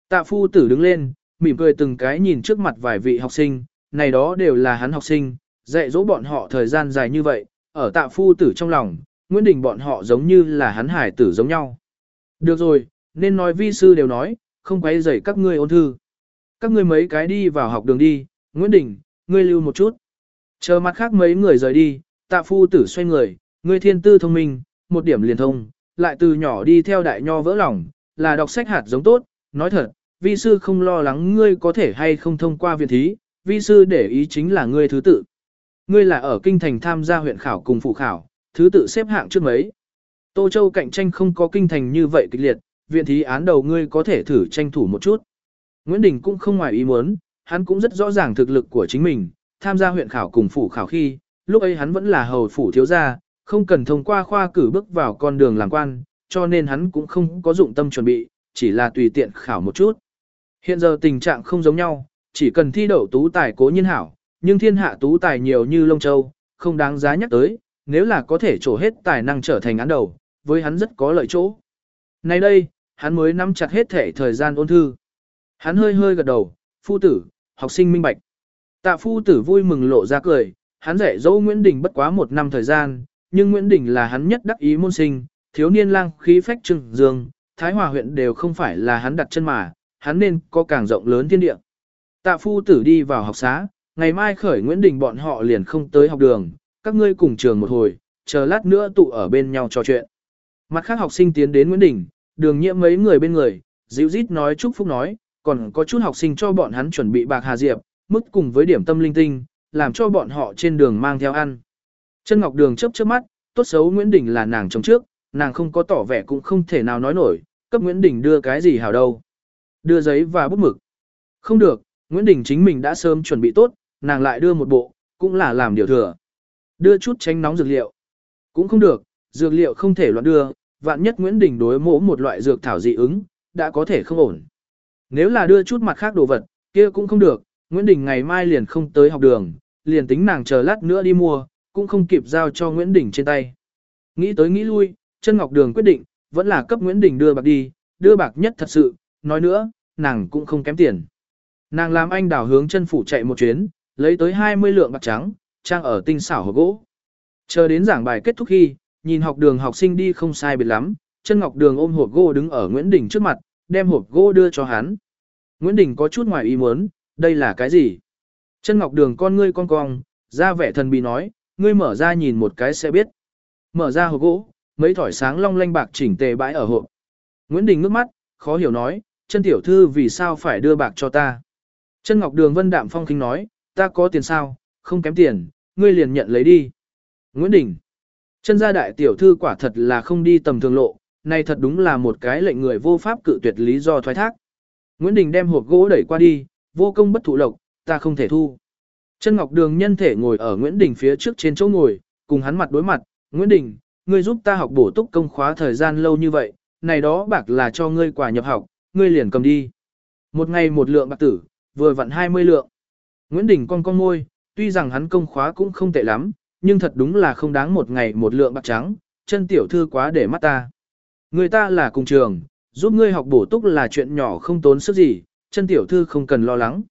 Tạ phu tử đứng lên, mỉm cười từng cái nhìn trước mặt vài vị học sinh, này đó đều là hắn học sinh, dạy dỗ bọn họ thời gian dài như vậy, ở tạ phu tử trong lòng, Nguyễn Đình bọn họ giống như là hắn hải tử giống nhau. Được rồi, nên nói vi sư đều nói, không quấy rầy các ngươi ôn thư. Các ngươi mấy cái đi vào học đường đi, Nguyễn Đình, ngươi lưu một chút. Chờ mặt khác mấy người rời đi, tạ phu tử xoay người, ngươi thiên tư thông minh, một điểm liền thông, lại từ nhỏ đi theo đại nho vỡ lòng, là đọc sách hạt giống tốt, nói thật, vi sư không lo lắng ngươi có thể hay không thông qua viện thí, vi sư để ý chính là ngươi thứ tự. Ngươi là ở kinh thành tham gia huyện khảo cùng phụ khảo, thứ tự xếp hạng trước mấy. Tô Châu cạnh tranh không có kinh thành như vậy kịch liệt, viện thí án đầu ngươi có thể thử tranh thủ một chút. Nguyễn Đình cũng không ngoài ý muốn, hắn cũng rất rõ ràng thực lực của chính mình, tham gia huyện khảo cùng phủ khảo khi, lúc ấy hắn vẫn là hầu phủ thiếu gia, không cần thông qua khoa cử bước vào con đường làm quan, cho nên hắn cũng không có dụng tâm chuẩn bị, chỉ là tùy tiện khảo một chút. Hiện giờ tình trạng không giống nhau, chỉ cần thi đậu tú tài cố nhiên hảo, nhưng thiên hạ tú tài nhiều như lông châu, không đáng giá nhắc tới, nếu là có thể trổ hết tài năng trở thành án đầu, với hắn rất có lợi chỗ. Nay đây, hắn mới nắm chặt hết thể thời gian ôn thư. Hắn hơi hơi gật đầu, phu tử, học sinh minh bạch. Tạ phu tử vui mừng lộ ra cười, hắn dạy dỗ Nguyễn Đình bất quá một năm thời gian, nhưng Nguyễn Đình là hắn nhất đắc ý môn sinh, thiếu niên lang khí phách trừng dương, Thái Hòa huyện đều không phải là hắn đặt chân mà, hắn nên có càng rộng lớn thiên địa. Tạ phu tử đi vào học xá, ngày mai khởi Nguyễn Đình bọn họ liền không tới học đường, các ngươi cùng trường một hồi, chờ lát nữa tụ ở bên nhau trò chuyện. Mặt khác học sinh tiến đến Nguyễn Đình, đường nhiễm mấy người bên người, dịu rít nói chúc phúc nói, còn có chút học sinh cho bọn hắn chuẩn bị bạc hà diệp, mức cùng với điểm tâm linh tinh, làm cho bọn họ trên đường mang theo ăn. Chân Ngọc Đường chớp chớp mắt, tốt xấu Nguyễn Đình là nàng trong trước, nàng không có tỏ vẻ cũng không thể nào nói nổi, cấp Nguyễn Đình đưa cái gì hảo đâu. Đưa giấy và bút mực. Không được, Nguyễn Đình chính mình đã sớm chuẩn bị tốt, nàng lại đưa một bộ, cũng là làm điều thừa. Đưa chút tránh nóng dược liệu. Cũng không được, dược liệu không thể loạn đưa, vạn nhất Nguyễn Đình đối mỗ một loại dược thảo dị ứng, đã có thể không ổn. Nếu là đưa chút mặt khác đồ vật, kia cũng không được, Nguyễn Đình ngày mai liền không tới học đường, liền tính nàng chờ lát nữa đi mua, cũng không kịp giao cho Nguyễn Đình trên tay. Nghĩ tới nghĩ lui, chân Ngọc Đường quyết định, vẫn là cấp Nguyễn Đình đưa bạc đi, đưa bạc nhất thật sự, nói nữa, nàng cũng không kém tiền. Nàng làm anh đào hướng chân phủ chạy một chuyến, lấy tới 20 lượng bạc trắng, trang ở tinh xảo hộp gỗ. Chờ đến giảng bài kết thúc khi, nhìn học đường học sinh đi không sai biệt lắm, chân Ngọc Đường ôm hộp gỗ đứng ở Nguyễn Đình trước mặt, đem hộp gỗ đưa cho hắn. Nguyễn Đình có chút ngoài ý muốn, đây là cái gì? Chân Ngọc Đường con ngươi con cong, ra vẻ thần bí nói, ngươi mở ra nhìn một cái sẽ biết. Mở ra hộp gỗ, mấy thỏi sáng long lanh bạc chỉnh tề bãi ở hộp. Nguyễn Đình ngước mắt, khó hiểu nói, chân tiểu thư vì sao phải đưa bạc cho ta. Chân Ngọc Đường vân đạm phong khinh nói, ta có tiền sao, không kém tiền, ngươi liền nhận lấy đi. Nguyễn Đình, chân gia đại tiểu thư quả thật là không đi tầm thường lộ, này thật đúng là một cái lệnh người vô pháp cự tuyệt lý do thoái thác. Nguyễn Đình đem hộp gỗ đẩy qua đi, vô công bất thụ lộc, ta không thể thu. Chân Ngọc Đường nhân thể ngồi ở Nguyễn Đình phía trước trên chỗ ngồi, cùng hắn mặt đối mặt, Nguyễn Đình, ngươi giúp ta học bổ túc công khóa thời gian lâu như vậy, này đó bạc là cho ngươi quà nhập học, ngươi liền cầm đi. Một ngày một lượng bạc tử, vừa vặn 20 lượng. Nguyễn Đình con con môi, tuy rằng hắn công khóa cũng không tệ lắm, nhưng thật đúng là không đáng một ngày một lượng bạc trắng, chân tiểu thư quá để mắt ta. Người ta là cùng trường, giúp ngươi học bổ túc là chuyện nhỏ không tốn sức gì, chân tiểu thư không cần lo lắng.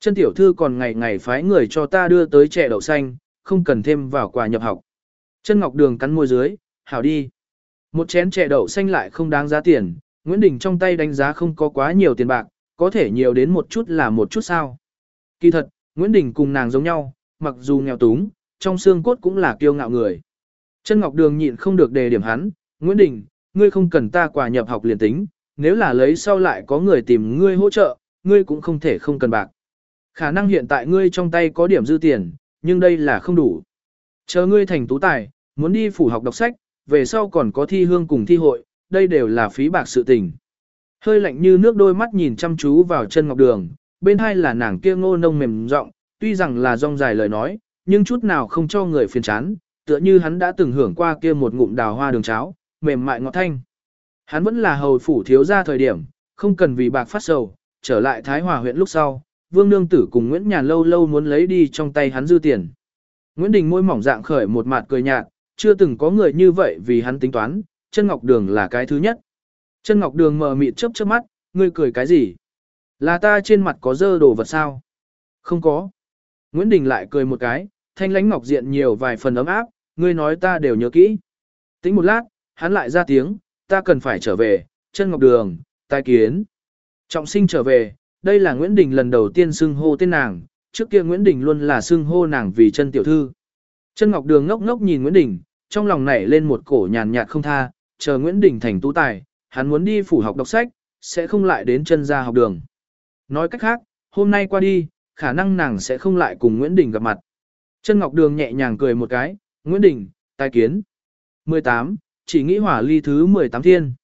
Chân tiểu thư còn ngày ngày phái người cho ta đưa tới trẻ đậu xanh, không cần thêm vào quà nhập học. Chân ngọc đường cắn môi dưới, hảo đi. Một chén trẻ đậu xanh lại không đáng giá tiền, Nguyễn Đình trong tay đánh giá không có quá nhiều tiền bạc, có thể nhiều đến một chút là một chút sao. Kỳ thật, Nguyễn Đình cùng nàng giống nhau, mặc dù nghèo túng, trong xương cốt cũng là kiêu ngạo người. Chân Ngọc Đường nhịn không được đề điểm hắn, Nguyễn Đình, ngươi không cần ta quà nhập học liền tính, nếu là lấy sau lại có người tìm ngươi hỗ trợ, ngươi cũng không thể không cần bạc. Khả năng hiện tại ngươi trong tay có điểm dư tiền, nhưng đây là không đủ. Chờ ngươi thành tú tài, muốn đi phủ học đọc sách, về sau còn có thi hương cùng thi hội, đây đều là phí bạc sự tình. Hơi lạnh như nước đôi mắt nhìn chăm chú vào chân ngọc đường, bên hai là nàng kia ngô nông mềm giọng, tuy rằng là rong dài lời nói, nhưng chút nào không cho người phiền chán, tựa như hắn đã từng hưởng qua kia một ngụm đào hoa đường cháo, mềm mại ngọt thanh. Hắn vẫn là hầu phủ thiếu gia thời điểm, không cần vì bạc phát sầu, trở lại Thái Hòa huyện lúc sau, Vương Nương Tử cùng Nguyễn Nhàn lâu lâu muốn lấy đi trong tay hắn dư tiền. Nguyễn Đình môi mỏng dạng khởi một mặt cười nhạt, chưa từng có người như vậy vì hắn tính toán, chân ngọc đường là cái thứ nhất. Chân ngọc đường mờ mịt chớp chớp mắt, ngươi cười cái gì? Là ta trên mặt có dơ đồ vật sao? Không có. Nguyễn Đình lại cười một cái, thanh lánh ngọc diện nhiều vài phần ấm áp, ngươi nói ta đều nhớ kỹ. Tính một lát, hắn lại ra tiếng, ta cần phải trở về, chân ngọc đường, tai kiến. Trọng sinh trở về, đây là Nguyễn Đình lần đầu tiên xưng hô tên nàng, trước kia Nguyễn Đình luôn là xưng hô nàng vì chân tiểu thư. Chân ngọc đường ngốc ngốc nhìn Nguyễn Đình, trong lòng nảy lên một cổ nhàn nhạt không tha, chờ Nguyễn Đình thành tú tài, hắn muốn đi phủ học đọc sách, sẽ không lại đến chân ra học đường. Nói cách khác, hôm nay qua đi, khả năng nàng sẽ không lại cùng Nguyễn Đình gặp mặt. Chân Ngọc Đường nhẹ nhàng cười một cái, Nguyễn Đình, tai kiến. 18, chỉ nghĩ hỏa ly thứ 18 thiên.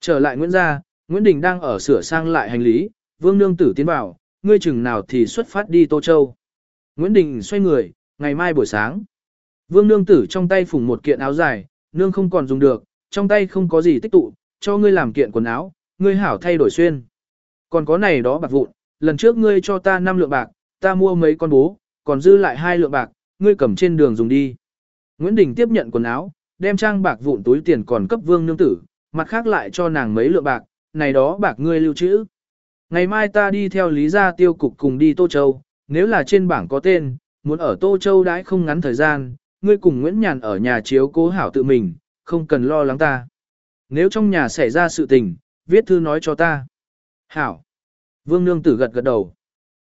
Trở lại Nguyễn gia, Nguyễn Đình đang ở sửa sang lại hành lý, Vương Nương Tử tiến vào, ngươi chừng nào thì xuất phát đi Tô Châu. Nguyễn Đình xoay người, ngày mai buổi sáng. Vương Nương Tử trong tay phủng một kiện áo dài, nương không còn dùng được, trong tay không có gì tích tụ, cho ngươi làm kiện quần áo, ngươi hảo thay đổi xuyên. Còn có này đó bạc vụn, lần trước ngươi cho ta 5 lượng bạc, ta mua mấy con bố, còn dư lại hai lượng bạc, ngươi cầm trên đường dùng đi. Nguyễn Đình tiếp nhận quần áo, đem trang bạc vụn túi tiền còn cấp vương nương tử, mặt khác lại cho nàng mấy lượng bạc, này đó bạc ngươi lưu trữ. Ngày mai ta đi theo Lý Gia Tiêu Cục cùng đi Tô Châu, nếu là trên bảng có tên, muốn ở Tô Châu đãi không ngắn thời gian, ngươi cùng Nguyễn Nhàn ở nhà chiếu cố hảo tự mình, không cần lo lắng ta. Nếu trong nhà xảy ra sự tình, viết thư nói cho ta. Hảo. Vương Nương Tử gật gật đầu.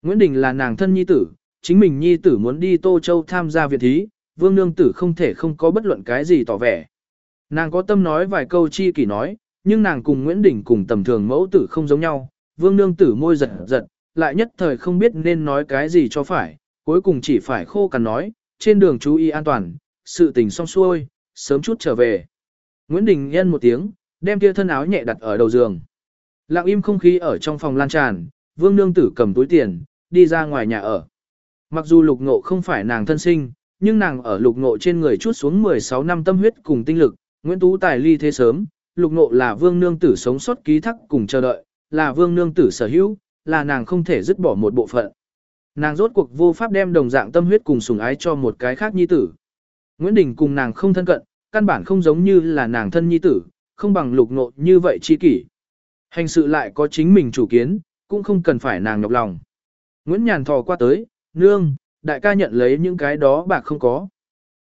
Nguyễn Đình là nàng thân nhi tử, chính mình nhi tử muốn đi Tô Châu tham gia việc thí, Vương Nương Tử không thể không có bất luận cái gì tỏ vẻ. Nàng có tâm nói vài câu chi kỷ nói, nhưng nàng cùng Nguyễn Đình cùng tầm thường mẫu tử không giống nhau, Vương Nương Tử môi giật giật, lại nhất thời không biết nên nói cái gì cho phải, cuối cùng chỉ phải khô cằn nói, trên đường chú ý an toàn, sự tình xong xuôi, sớm chút trở về. Nguyễn Đình yên một tiếng, đem kia thân áo nhẹ đặt ở đầu giường. Lặng im không khí ở trong phòng lan tràn, Vương Nương Tử cầm túi tiền, đi ra ngoài nhà ở. Mặc dù lục ngộ không phải nàng thân sinh, nhưng nàng ở lục ngộ trên người chút xuống 16 năm tâm huyết cùng tinh lực, Nguyễn Tú Tài ly thế sớm, lục ngộ là vương nương tử sống sót ký thắc cùng chờ đợi, là vương nương tử sở hữu, là nàng không thể dứt bỏ một bộ phận. Nàng rốt cuộc vô pháp đem đồng dạng tâm huyết cùng sủng ái cho một cái khác nhi tử. Nguyễn Đình cùng nàng không thân cận, căn bản không giống như là nàng thân nhi tử, không bằng lục ngộ như vậy chi kỷ. Hành sự lại có chính mình chủ kiến, cũng không cần phải nàng nhọc lòng. Nguyễn Nhàn thò qua tới, nương, đại ca nhận lấy những cái đó bạc không có.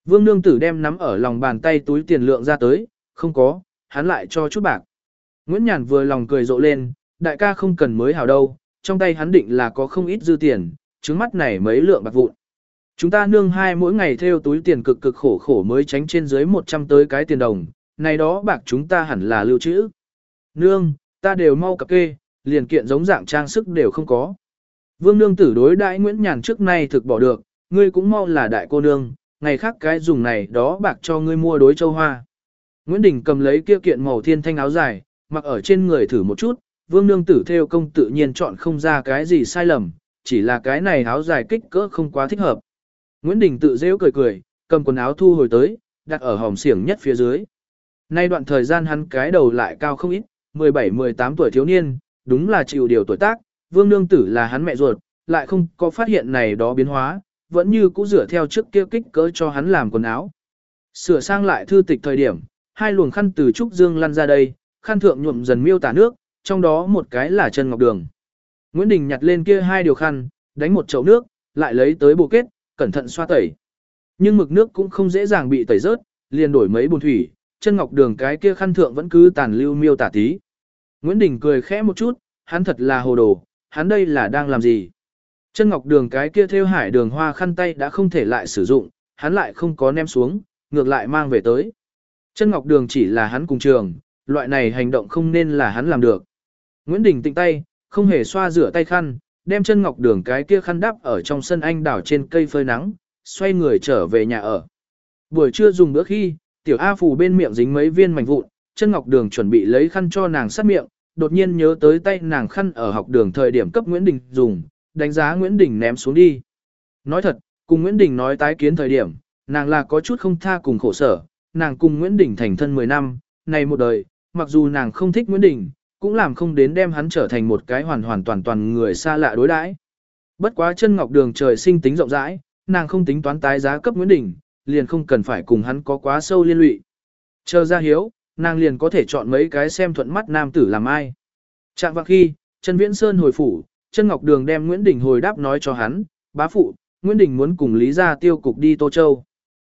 Vương nương tử đem nắm ở lòng bàn tay túi tiền lượng ra tới, không có, hắn lại cho chút bạc. Nguyễn Nhàn vừa lòng cười rộ lên, đại ca không cần mới hào đâu, trong tay hắn định là có không ít dư tiền, trứng mắt này mấy lượng bạc vụn. Chúng ta nương hai mỗi ngày theo túi tiền cực cực khổ khổ mới tránh trên dưới 100 tới cái tiền đồng, này đó bạc chúng ta hẳn là lưu trữ. Nương, ta đều mau cập kê, liền kiện giống dạng trang sức đều không có. Vương nương tử đối đãi Nguyễn Nhàn trước nay thực bỏ được, ngươi cũng mau là đại cô nương, ngày khác cái dùng này đó bạc cho ngươi mua đối châu hoa. Nguyễn Đình cầm lấy kia kiện màu thiên thanh áo dài, mặc ở trên người thử một chút, vương nương tử theo công tự nhiên chọn không ra cái gì sai lầm, chỉ là cái này áo dài kích cỡ không quá thích hợp. Nguyễn Đình tự rêu cười cười, cầm quần áo thu hồi tới, đặt ở hòm xiển nhất phía dưới. Nay đoạn thời gian hắn cái đầu lại cao không ít, 17-18 tuổi thiếu niên, đúng là chịu điều tuổi tác, vương nương tử là hắn mẹ ruột, lại không có phát hiện này đó biến hóa, vẫn như cũ rửa theo trước kia kích cỡ cho hắn làm quần áo. Sửa sang lại thư tịch thời điểm, hai luồng khăn từ trúc dương lăn ra đây, khăn thượng nhuộm dần miêu tả nước, trong đó một cái là chân ngọc đường. Nguyễn Đình nhặt lên kia hai điều khăn, đánh một chậu nước, lại lấy tới bộ kết, cẩn thận xoa tẩy. Nhưng mực nước cũng không dễ dàng bị tẩy rớt, liền đổi mấy bùn thủy, chân ngọc đường cái kia khăn thượng vẫn cứ tàn lưu miêu tả tí. Nguyễn Đình cười khẽ một chút, hắn thật là hồ đồ, hắn đây là đang làm gì? Chân ngọc đường cái kia theo hải đường hoa khăn tay đã không thể lại sử dụng, hắn lại không có ném xuống, ngược lại mang về tới. Chân ngọc đường chỉ là hắn cùng trường, loại này hành động không nên là hắn làm được. Nguyễn Đình tịnh tay, không hề xoa rửa tay khăn, đem chân ngọc đường cái kia khăn đắp ở trong sân anh đảo trên cây phơi nắng, xoay người trở về nhà ở. Buổi trưa dùng bữa khi, tiểu A phù bên miệng dính mấy viên mảnh vụn, chân ngọc đường chuẩn bị lấy khăn cho nàng sát miệng, đột nhiên nhớ tới tay nàng khăn ở học đường thời điểm cấp Nguyễn Đình dùng, đánh giá Nguyễn Đình ném xuống đi. Nói thật, cùng Nguyễn Đình nói tái kiến thời điểm, nàng là có chút không tha cùng khổ sở, nàng cùng Nguyễn Đình thành thân 10 năm, này một đời, mặc dù nàng không thích Nguyễn Đình, cũng làm không đến đem hắn trở thành một cái hoàn hoàn toàn toàn người xa lạ đối đãi. Bất quá chân ngọc đường trời sinh tính rộng rãi, nàng không tính toán tái giá cấp Nguyễn Đình, liền không cần phải cùng hắn có quá sâu liên lụy. Chờ ra hiếu, nàng liền có thể chọn mấy cái xem thuận mắt nam tử làm ai. Trạng vạng khi, Trần Viễn Sơn hồi phủ, Trần Ngọc Đường đem Nguyễn Đình hồi đáp nói cho hắn, bá phụ, Nguyễn Đình muốn cùng Lý Gia tiêu cục đi Tô Châu.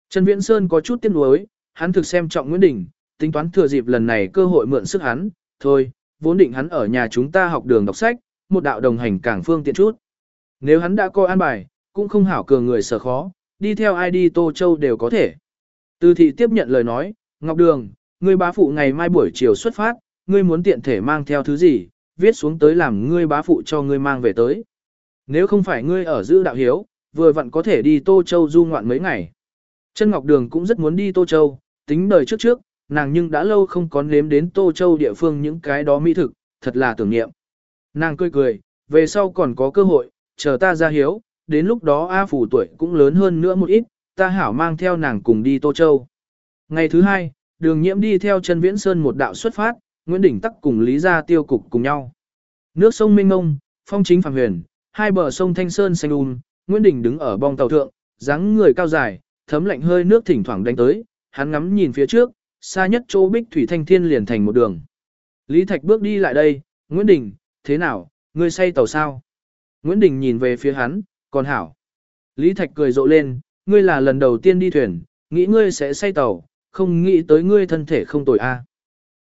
Trần Viễn Sơn có chút tiếc nuối, hắn thực xem trọng Nguyễn Đình, tính toán thừa dịp lần này cơ hội mượn sức hắn, thôi, vốn định hắn ở nhà chúng ta học đường đọc sách, một đạo đồng hành càng phương tiện chút. Nếu hắn đã coi an bài, cũng không hảo cường người sở khó, đi theo ai đi Tô Châu đều có thể. Từ thị tiếp nhận lời nói, Ngọc Đường, ngươi bá phụ ngày mai buổi chiều xuất phát, ngươi muốn tiện thể mang theo thứ gì, viết xuống tới làm ngươi bá phụ cho ngươi mang về tới. Nếu không phải ngươi ở giữ đạo hiếu, vừa vặn có thể đi Tô Châu du ngoạn mấy ngày. Chân Ngọc Đường cũng rất muốn đi Tô Châu, tính đời trước trước, nàng nhưng đã lâu không có nếm đến Tô Châu địa phương những cái đó mỹ thực, thật là tưởng niệm. Nàng cười cười, về sau còn có cơ hội, chờ ta ra hiếu, đến lúc đó A Phủ tuổi cũng lớn hơn nữa một ít, ta hảo mang theo nàng cùng đi Tô Châu. Ngày thứ hai, đường nhiễm đi theo chân viễn sơn một đạo xuất phát, Nguyễn Đình Tắc cùng Lý Gia tiêu cục cùng nhau. Nước sông Minh Ngông, phong chính phàm huyền, hai bờ sông Thanh Sơn xanh um, Nguyễn Đình đứng ở bong tàu thượng, dáng người cao dài, thấm lạnh hơi nước thỉnh thoảng đánh tới, hắn ngắm nhìn phía trước, xa nhất chỗ bích thủy thanh thiên liền thành một đường. Lý Thạch bước đi lại đây, Nguyễn Đình, thế nào, ngươi say tàu sao? Nguyễn Đình nhìn về phía hắn, còn hảo. Lý Thạch cười rộ lên, ngươi là lần đầu tiên đi thuyền, nghĩ ngươi sẽ say tàu, không nghĩ tới ngươi thân thể không tồi a. À.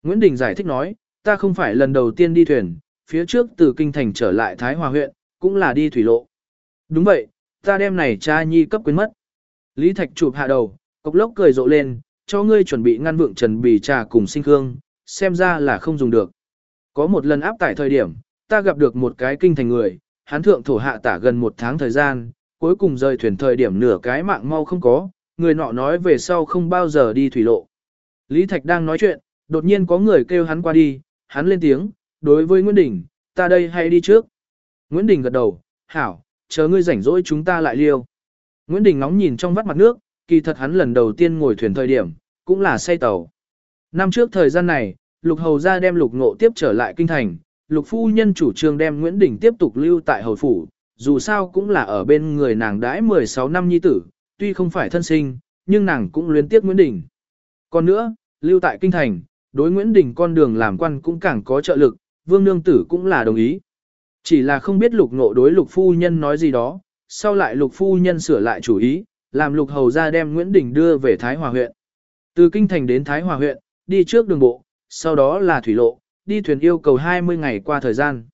Nguyễn Đình giải thích nói, ta không phải lần đầu tiên đi thuyền, phía trước từ Kinh Thành trở lại Thái Hòa huyện, cũng là đi thủy lộ. Đúng vậy, ta đem này cha nhi cấp quyến mất. Lý Thạch chụp hạ đầu, cốc lốc cười rộ lên, cho ngươi chuẩn bị ngăn vượng trần bì trà cùng sinh hương, xem ra là không dùng được. Có một lần áp tải thời điểm, ta gặp được một cái kinh thành người, hắn thượng thổ hạ tả gần một tháng thời gian, cuối cùng rời thuyền thời điểm nửa cái mạng mau không có, người nọ nói về sau không bao giờ đi thủy lộ. Lý Thạch đang nói chuyện, đột nhiên có người kêu hắn qua đi, hắn lên tiếng, đối với Nguyễn Đình, ta đây hay đi trước. Nguyễn Đình gật đầu, hảo, chờ ngươi rảnh rỗi chúng ta lại liêu. Nguyễn Đình ngóng nhìn trong vắt mặt nước, kỳ thật hắn lần đầu tiên ngồi thuyền thời điểm, cũng là say tàu. Năm trước thời gian này, Lục Hầu ra đem Lục Ngộ tiếp trở lại kinh thành, Lục Phu Nhân chủ trương đem Nguyễn Đình tiếp tục lưu tại Hầu Phủ, dù sao cũng là ở bên người nàng đãi 16 năm nhi tử, tuy không phải thân sinh, nhưng nàng cũng luyến tiếc Nguyễn Đình. Còn nữa, lưu tại kinh thành, đối Nguyễn Đình con đường làm quan cũng càng có trợ lực, Vương Nương Tử cũng là đồng ý. Chỉ là không biết Lục Ngộ đối Lục Phu Nhân nói gì đó, sau lại Lục Phu Nhân sửa lại chủ ý, làm Lục Hầu ra đem Nguyễn Đình đưa về Thái Hòa huyện. Từ kinh thành đến Thái Hòa huyện, đi trước đường bộ, sau đó là thủy lộ, đi thuyền yêu cầu 20 ngày qua thời gian.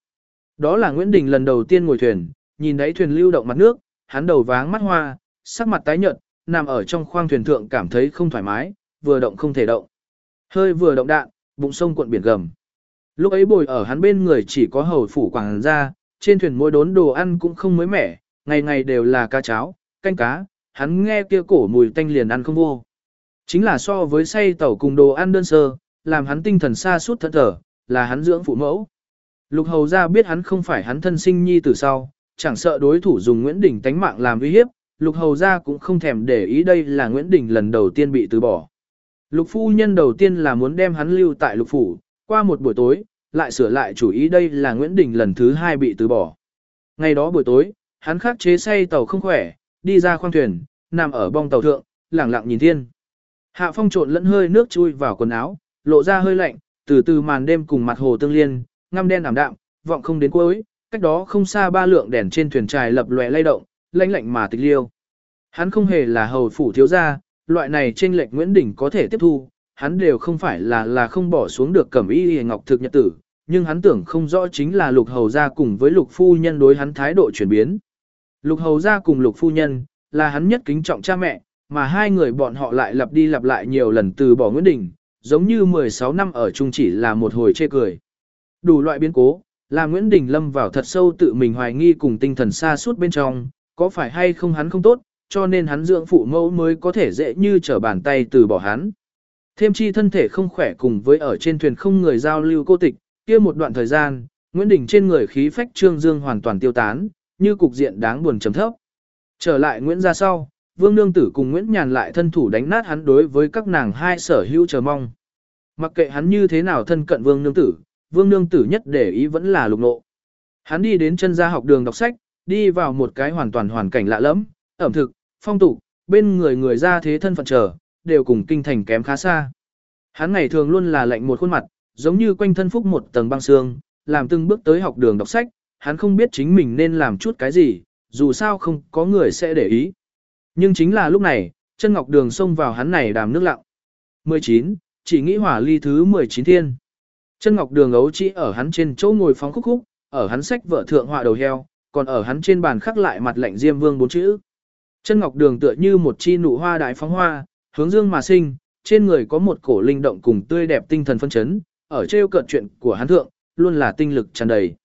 Đó là Nguyễn Đình lần đầu tiên ngồi thuyền, nhìn thấy thuyền lưu động mặt nước, hắn đầu váng mắt hoa, sắc mặt tái nhợt, nằm ở trong khoang thuyền thượng cảm thấy không thoải mái, vừa động không thể động. Hơi vừa động đạn, bụng sông cuộn biển gầm. Lúc ấy bồi ở hắn bên người chỉ có hầu phủ quảng ra, trên thuyền mỗi đốn đồ ăn cũng không mới mẻ, ngày ngày đều là cá cháo, canh cá, hắn nghe kia cổ mùi tanh liền ăn không vô. Chính là so với say tàu cùng đồ ăn đơn sơ, làm hắn tinh thần xa suốt thẫn thở, là hắn dưỡng phụ mẫu. Lục hầu ra biết hắn không phải hắn thân sinh nhi từ sau, chẳng sợ đối thủ dùng Nguyễn Đình tánh mạng làm uy hiếp, lục hầu ra cũng không thèm để ý đây là Nguyễn Đình lần đầu tiên bị từ bỏ. Lục phu nhân đầu tiên là muốn đem hắn lưu tại lục phủ, qua một buổi tối, lại sửa lại chủ ý đây là Nguyễn Đình lần thứ hai bị từ bỏ. Ngày đó buổi tối, hắn khắc chế say tàu không khỏe, đi ra khoang thuyền, nằm ở bong tàu thượng, lẳng lặng nhìn thiên. Hạ phong trộn lẫn hơi nước chui vào quần áo, lộ ra hơi lạnh, từ từ màn đêm cùng mặt hồ tương liên, ngăm đen ảm đạm, vọng không đến cuối, cách đó không xa ba lượng đèn trên thuyền trài lập lòe lay động, lạnh lạnh mà tịch liêu. Hắn không hề là hầu phủ thiếu gia, loại này trên lệnh Nguyễn Đình có thể tiếp thu, hắn đều không phải là là không bỏ xuống được cẩm y hề ngọc thực nhật tử, nhưng hắn tưởng không rõ chính là lục hầu gia cùng với lục phu nhân đối hắn thái độ chuyển biến. Lục hầu gia cùng lục phu nhân, là hắn nhất kính trọng cha mẹ, mà hai người bọn họ lại lặp đi lặp lại nhiều lần từ bỏ Nguyễn Đình, giống như 16 năm ở chung chỉ là một hồi chê cười. Đủ loại biến cố, là Nguyễn Đình lâm vào thật sâu tự mình hoài nghi cùng tinh thần xa suốt bên trong, có phải hay không hắn không tốt, cho nên hắn dưỡng phụ mẫu mới có thể dễ như trở bàn tay từ bỏ hắn. Thêm chi thân thể không khỏe cùng với ở trên thuyền không người giao lưu cô tịch, kia một đoạn thời gian, Nguyễn Đình trên người khí phách trương dương hoàn toàn tiêu tán, như cục diện đáng buồn trầm thấp. Trở lại Nguyễn ra sau, Vương Nương Tử cùng Nguyễn Nhàn lại thân thủ đánh nát hắn đối với các nàng hai sở hữu chờ mong. Mặc kệ hắn như thế nào thân cận Vương Nương Tử, Vương Nương Tử nhất để ý vẫn là lục nộ. Hắn đi đến chân gia học đường đọc sách, đi vào một cái hoàn toàn hoàn cảnh lạ lẫm, ẩm thực, phong tục, bên người người ra thế thân phận trở, đều cùng kinh thành kém khá xa. Hắn ngày thường luôn là lạnh một khuôn mặt, giống như quanh thân phúc một tầng băng xương, làm từng bước tới học đường đọc sách, hắn không biết chính mình nên làm chút cái gì, dù sao không có người sẽ để ý. Nhưng chính là lúc này, chân ngọc đường xông vào hắn này đàm nước lặng. 19, chỉ nghĩ hỏa ly thứ 19 thiên. Chân ngọc đường ấu chỉ ở hắn trên chỗ ngồi phóng khúc khúc, ở hắn sách vợ thượng họa đầu heo, còn ở hắn trên bàn khắc lại mặt lạnh diêm vương bốn chữ. Chân ngọc đường tựa như một chi nụ hoa đại phóng hoa, hướng dương mà sinh, trên người có một cổ linh động cùng tươi đẹp tinh thần phân chấn, ở treo cợt chuyện của hắn thượng, luôn là tinh lực tràn đầy.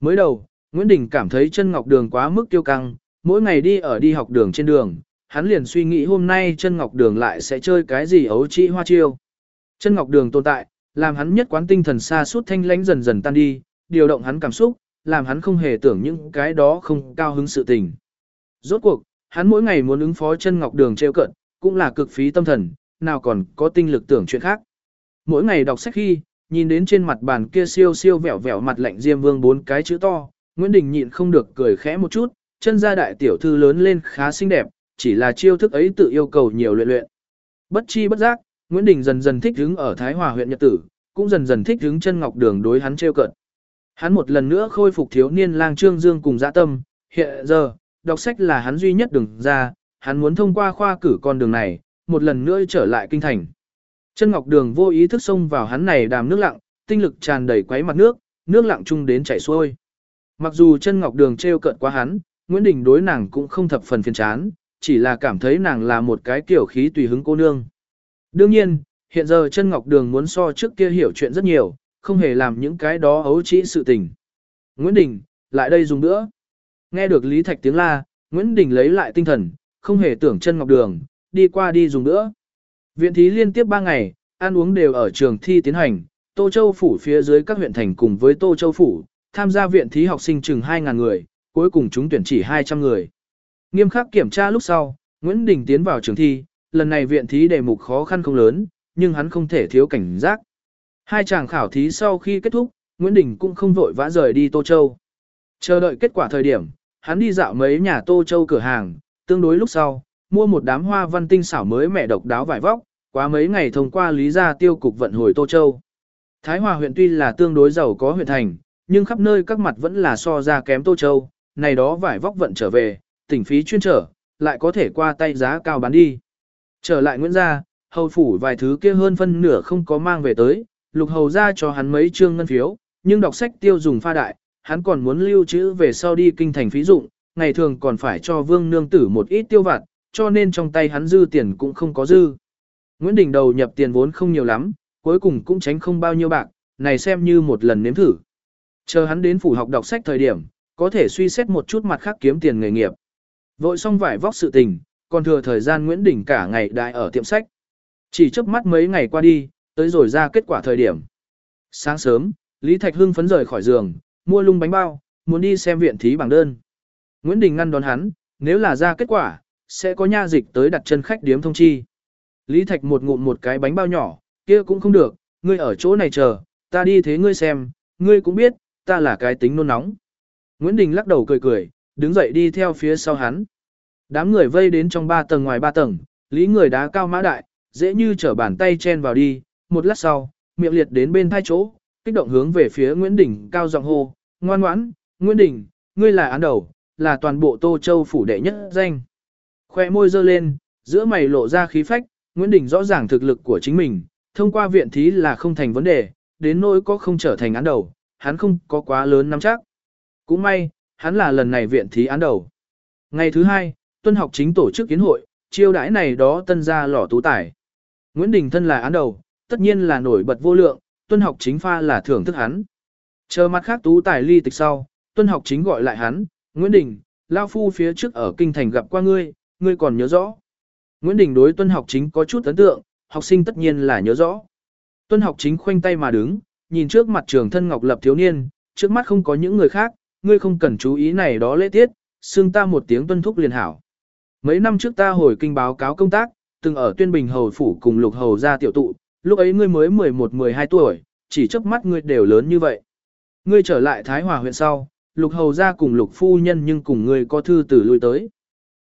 Mới đầu, Nguyễn Đình cảm thấy chân ngọc đường quá mức tiêu căng, mỗi ngày đi ở đi học đường trên đường, hắn liền suy nghĩ hôm nay chân ngọc đường lại sẽ chơi cái gì ấu trĩ hoa chiêu. Chân ngọc đường tồn tại, làm hắn nhất quán tinh thần xa suốt thanh lãnh dần dần tan đi, điều động hắn cảm xúc, làm hắn không hề tưởng những cái đó không cao hứng sự tình. Rốt cuộc, hắn mỗi ngày muốn ứng phó chân ngọc đường treo cận, cũng là cực phí tâm thần, nào còn có tinh lực tưởng chuyện khác. Mỗi ngày đọc sách khi, nhìn đến trên mặt bàn kia siêu siêu vẹo vẹo mặt lạnh diêm vương bốn cái chữ to, Nguyễn Đình nhịn không được cười khẽ một chút, chân gia đại tiểu thư lớn lên khá xinh đẹp, chỉ là chiêu thức ấy tự yêu cầu nhiều luyện luyện. Bất chi bất giác, Nguyễn Đình dần dần thích hứng ở Thái Hòa huyện Nhật Tử, cũng dần dần thích hứng chân ngọc đường đối hắn trêu cợt. Hắn một lần nữa khôi phục thiếu niên lang trương dương cùng dạ tâm, hiện giờ, đọc sách là hắn duy nhất đường ra, hắn muốn thông qua khoa cử con đường này, một lần nữa trở lại kinh thành. Chân ngọc đường vô ý thức xông vào hắn này đàm nước lặng, tinh lực tràn đầy quấy mặt nước, nước lặng chung đến chảy xuôi. Mặc dù chân ngọc đường trêu cợt quá hắn, Nguyễn Đình đối nàng cũng không thập phần phiền chán, chỉ là cảm thấy nàng là một cái kiểu khí tùy hứng cô nương. Đương nhiên, hiện giờ chân ngọc đường muốn so trước kia hiểu chuyện rất nhiều, không hề làm những cái đó ấu trĩ sự tình. Nguyễn Đình, lại đây dùng nữa. Nghe được Lý Thạch tiếng la, Nguyễn Đình lấy lại tinh thần, không hề tưởng chân ngọc đường, đi qua đi dùng nữa. Viện thí liên tiếp 3 ngày, ăn uống đều ở trường thi tiến hành, Tô Châu Phủ phía dưới các huyện thành cùng với Tô Châu Phủ, tham gia viện thí học sinh chừng 2.000 người, cuối cùng chúng tuyển chỉ 200 người. Nghiêm khắc kiểm tra lúc sau, Nguyễn Đình tiến vào trường thi, lần này viện thí đề mục khó khăn không lớn, nhưng hắn không thể thiếu cảnh giác. Hai chàng khảo thí sau khi kết thúc, Nguyễn Đình cũng không vội vã rời đi Tô Châu. Chờ đợi kết quả thời điểm, hắn đi dạo mấy nhà Tô Châu cửa hàng, tương đối lúc sau, mua một đám hoa văn tinh xảo mới mẹ độc đáo vải vóc, quá mấy ngày thông qua lý gia tiêu cục vận hồi Tô Châu. Thái Hòa huyện tuy là tương đối giàu có huyện thành, nhưng khắp nơi các mặt vẫn là so ra kém Tô Châu, này đó vải vóc vận trở về, tỉnh phí chuyên trở, lại có thể qua tay giá cao bán đi. Trở lại Nguyễn gia, hầu phủ vài thứ kia hơn phân nửa không có mang về tới, lục hầu ra cho hắn mấy trương ngân phiếu, nhưng đọc sách tiêu dùng pha đại, hắn còn muốn lưu trữ về sau đi kinh thành phí dụng, ngày thường còn phải cho vương nương tử một ít tiêu vặt, cho nên trong tay hắn dư tiền cũng không có dư. Nguyễn Đình đầu nhập tiền vốn không nhiều lắm, cuối cùng cũng tránh không bao nhiêu bạc, này xem như một lần nếm thử. Chờ hắn đến phủ học đọc sách thời điểm, có thể suy xét một chút mặt khác kiếm tiền nghề nghiệp. Vội xong vải vóc sự tình, còn thừa thời gian Nguyễn Đình cả ngày đại ở tiệm sách. Chỉ chớp mắt mấy ngày qua đi, tới rồi ra kết quả thời điểm. Sáng sớm, Lý Thạch Hưng phấn rời khỏi giường, mua lung bánh bao, muốn đi xem viện thí bảng đơn. Nguyễn Đình ngăn đón hắn, nếu là ra kết quả, sẽ có nha dịch tới đặt chân khách điếm thông chi. Lý Thạch một ngụm một cái bánh bao nhỏ, kia cũng không được, ngươi ở chỗ này chờ, ta đi thế ngươi xem, ngươi cũng biết, ta là cái tính nôn nóng. Nguyễn Đình lắc đầu cười cười, đứng dậy đi theo phía sau hắn. Đám người vây đến trong ba tầng ngoài ba tầng, lý người đá cao mã đại, dễ như trở bàn tay chen vào đi, một lát sau, miệng liệt đến bên thai chỗ, kích động hướng về phía Nguyễn Đình cao giọng hô, ngoan ngoãn, Nguyễn Đình, ngươi là án đầu, là toàn bộ Tô Châu phủ đệ nhất danh. Khoe môi dơ lên, giữa mày lộ ra khí phách, Nguyễn Đình rõ ràng thực lực của chính mình, thông qua viện thí là không thành vấn đề, đến nỗi có không trở thành án đầu, hắn không có quá lớn nắm chắc. Cũng may, hắn là lần này viện thí án đầu. Ngày thứ hai, tuân học chính tổ chức kiến hội, chiêu đãi này đó tân ra lỏ tú tải. Nguyễn Đình thân là án đầu, tất nhiên là nổi bật vô lượng, tuân học chính pha là thưởng thức hắn. Chờ mặt khác tú tài ly tịch sau, tuân học chính gọi lại hắn, Nguyễn Đình, Lao Phu phía trước ở kinh thành gặp qua ngươi, ngươi còn nhớ rõ. Nguyễn Đình đối tuân học chính có chút ấn tượng, học sinh tất nhiên là nhớ rõ. Tuân học chính khoanh tay mà đứng, nhìn trước mặt trường thân ngọc lập thiếu niên, trước mắt không có những người khác, ngươi không cần chú ý này đó lễ tiết, xưng ta một tiếng tuân thúc liền hảo. Mấy năm trước ta hồi kinh báo cáo công tác, từng ở tuyên bình hầu phủ cùng lục hầu ra tiểu tụ, lúc ấy ngươi mới 11-12 tuổi, chỉ trước mắt ngươi đều lớn như vậy. Ngươi trở lại Thái Hòa huyện sau, lục hầu ra cùng lục phu nhân nhưng cùng ngươi có thư từ lui tới.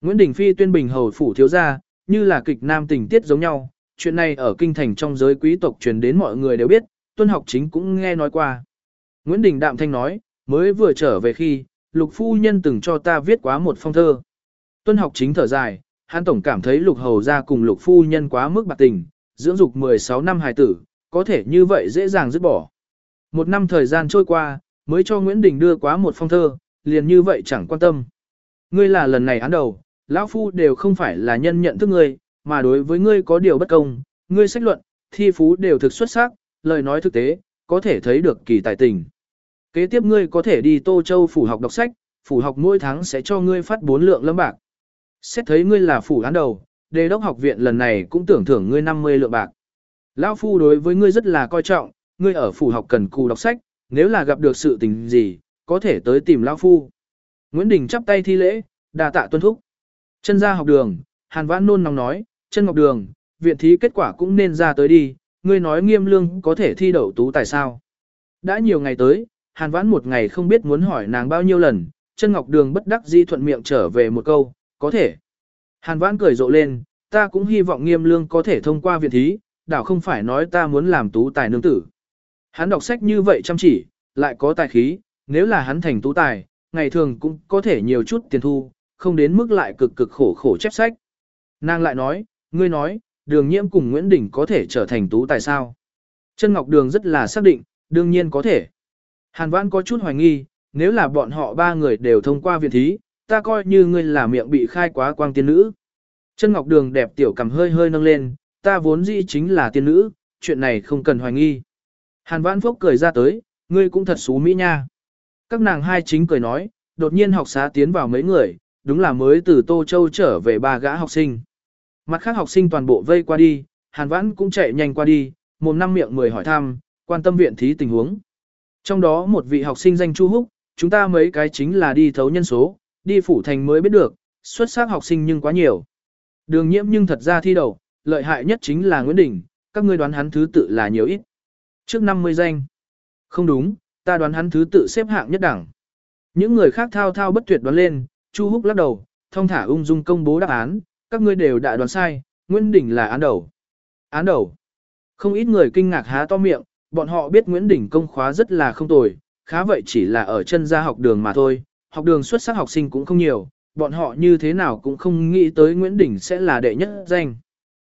Nguyễn Đình Phi tuyên bình hầu phủ thiếu gia, như là kịch nam tình tiết giống nhau, chuyện này ở kinh thành trong giới quý tộc truyền đến mọi người đều biết, tuân học chính cũng nghe nói qua. Nguyễn Đình Đạm Thanh nói, mới vừa trở về khi, lục phu nhân từng cho ta viết quá một phong thơ. Tuân học chính thở dài, hắn tổng cảm thấy lục hầu ra cùng lục phu nhân quá mức bạc tình, dưỡng dục 16 năm hài tử, có thể như vậy dễ dàng dứt bỏ. Một năm thời gian trôi qua, mới cho Nguyễn Đình đưa quá một phong thơ, liền như vậy chẳng quan tâm. Ngươi là lần này án đầu, lão phu đều không phải là nhân nhận thức ngươi, mà đối với ngươi có điều bất công, ngươi sách luận, thi phú đều thực xuất sắc, lời nói thực tế, có thể thấy được kỳ tài tình. Kế tiếp ngươi có thể đi Tô Châu phủ học đọc sách, phủ học mỗi tháng sẽ cho ngươi phát 4 lượng lâm bạc. Xét thấy ngươi là phủ án đầu, đề đốc học viện lần này cũng tưởng thưởng ngươi 50 lượng bạc. Lão phu đối với ngươi rất là coi trọng, ngươi ở phủ học cần cù đọc sách, nếu là gặp được sự tình gì, có thể tới tìm lão phu. Nguyễn Đình chắp tay thi lễ, đà tạ tuân thúc. Chân ra học đường, Hàn Vãn nôn nóng nói, chân ngọc đường, viện thí kết quả cũng nên ra tới đi, ngươi nói nghiêm lương có thể thi đậu tú tại sao. Đã nhiều ngày tới, Hàn Vãn một ngày không biết muốn hỏi nàng bao nhiêu lần, chân ngọc đường bất đắc di thuận miệng trở về một câu, có thể. Hàn Vãn cười rộ lên, ta cũng hy vọng nghiêm lương có thể thông qua viện thí, đảo không phải nói ta muốn làm tú tài nương tử. Hắn đọc sách như vậy chăm chỉ, lại có tài khí, nếu là hắn thành tú tài, ngày thường cũng có thể nhiều chút tiền thu, không đến mức lại cực cực khổ khổ chép sách. Nàng lại nói, ngươi nói, đường nhiễm cùng Nguyễn Đình có thể trở thành tú tài sao. Chân Ngọc Đường rất là xác định, đương nhiên có thể. Hàn Vãn có chút hoài nghi, nếu là bọn họ ba người đều thông qua viện thí, ta coi như ngươi là miệng bị khai quá quang tiên nữ. Chân Ngọc Đường đẹp tiểu cầm hơi hơi nâng lên, ta vốn dĩ chính là tiên nữ, chuyện này không cần hoài nghi. Hàn Vãn Phúc cười ra tới, ngươi cũng thật xú mỹ nha. Các nàng hai chính cười nói, đột nhiên học xá tiến vào mấy người, đúng là mới từ Tô Châu trở về ba gã học sinh. Mặt khác học sinh toàn bộ vây qua đi, Hàn Vãn cũng chạy nhanh qua đi, mồm năm miệng mười hỏi thăm, quan tâm viện thí tình huống. Trong đó một vị học sinh danh Chu Húc, chúng ta mấy cái chính là đi thấu nhân số, đi phủ thành mới biết được, xuất sắc học sinh nhưng quá nhiều. Đường nhiễm nhưng thật ra thi đầu, lợi hại nhất chính là Nguyễn Đình, các ngươi đoán hắn thứ tự là nhiều ít. Trước 50 danh. Không đúng, ta đoán hắn thứ tự xếp hạng nhất đẳng. Những người khác thao thao bất tuyệt đoán lên, Chu Húc lắc đầu, thông thả ung dung công bố đáp án, các ngươi đều đã đoán sai, Nguyễn Đình là án đầu. Án đầu. Không ít người kinh ngạc há to miệng, bọn họ biết Nguyễn Đình công khóa rất là không tồi, khá vậy chỉ là ở chân gia học đường mà thôi, học đường xuất sắc học sinh cũng không nhiều, bọn họ như thế nào cũng không nghĩ tới Nguyễn Đình sẽ là đệ nhất danh.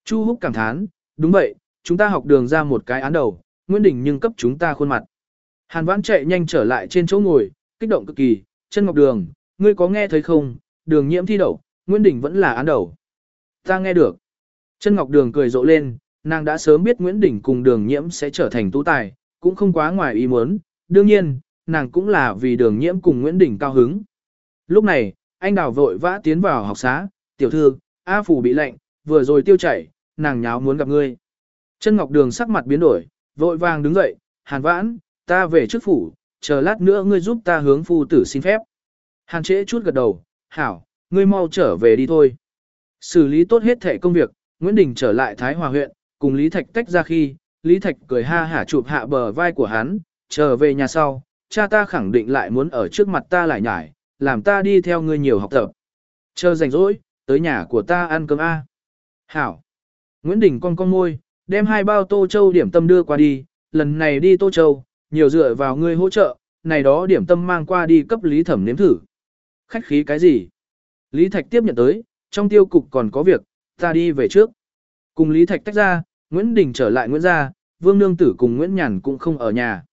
Chu Húc cảm thán, đúng vậy, chúng ta học đường ra một cái án đầu, Nguyễn Đình nhưng cấp chúng ta khuôn mặt. Hàn Vãn chạy nhanh trở lại trên chỗ ngồi, kích động cực kỳ, chân ngọc đường, ngươi có nghe thấy không, đường nhiễm thi đậu, Nguyễn Đình vẫn là án đầu. Ta nghe được. Chân ngọc đường cười rộ lên, nàng đã sớm biết Nguyễn Đình cùng đường nhiễm sẽ trở thành tú tài, cũng không quá ngoài ý muốn, đương nhiên, nàng cũng là vì đường nhiễm cùng Nguyễn Đình cao hứng. Lúc này, anh đào vội vã tiến vào học xá, tiểu thư, A Phủ bị lệnh, vừa rồi tiêu chảy, nàng nháo muốn gặp ngươi. Chân Ngọc Đường sắc mặt biến đổi, vội vàng đứng dậy, hàn vãn, ta về trước phủ, chờ lát nữa ngươi giúp ta hướng phu tử xin phép. Hàn trễ chút gật đầu, hảo, ngươi mau trở về đi thôi. Xử lý tốt hết thể công việc, Nguyễn Đình trở lại Thái Hòa huyện, cùng Lý Thạch tách ra khi, Lý Thạch cười ha hả chụp hạ bờ vai của hắn, trở về nhà sau, cha ta khẳng định lại muốn ở trước mặt ta lại nhải, làm ta đi theo ngươi nhiều học tập. Chờ rảnh rỗi, tới nhà của ta ăn cơm A. Hảo. Nguyễn Đình con con môi, đem hai bao Tô Châu điểm tâm đưa qua đi, lần này đi Tô Châu, nhiều dựa vào ngươi hỗ trợ, này đó điểm tâm mang qua đi cấp Lý Thẩm nếm thử. Khách khí cái gì? Lý Thạch tiếp nhận tới, trong tiêu cục còn có việc, ta đi về trước. Cùng Lý Thạch tách ra, Nguyễn Đình trở lại Nguyễn gia, Vương Nương Tử cùng Nguyễn Nhàn cũng không ở nhà.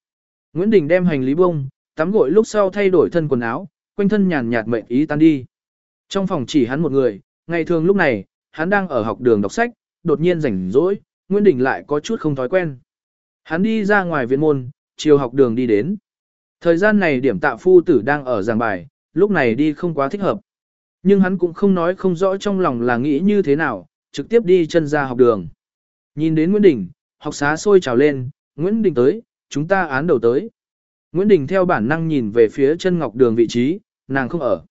Nguyễn Đình đem hành lý bông, tắm gội lúc sau thay đổi thân quần áo, quanh thân nhàn nhạt mệnh ý tan đi. Trong phòng chỉ hắn một người, ngày thường lúc này, hắn đang ở học đường đọc sách, đột nhiên rảnh rỗi, Nguyễn Đình lại có chút không thói quen. Hắn đi ra ngoài viện môn, chiều học đường đi đến. Thời gian này điểm tạ phu tử đang ở giảng bài, lúc này đi không quá thích hợp. Nhưng hắn cũng không nói không rõ trong lòng là nghĩ như thế nào, trực tiếp đi chân ra học đường. Nhìn đến Nguyễn Đình, học xá sôi trào lên, Nguyễn Đình tới, chúng ta án đầu tới. Nguyễn Đình theo bản năng nhìn về phía chân ngọc đường vị trí, nàng không ở.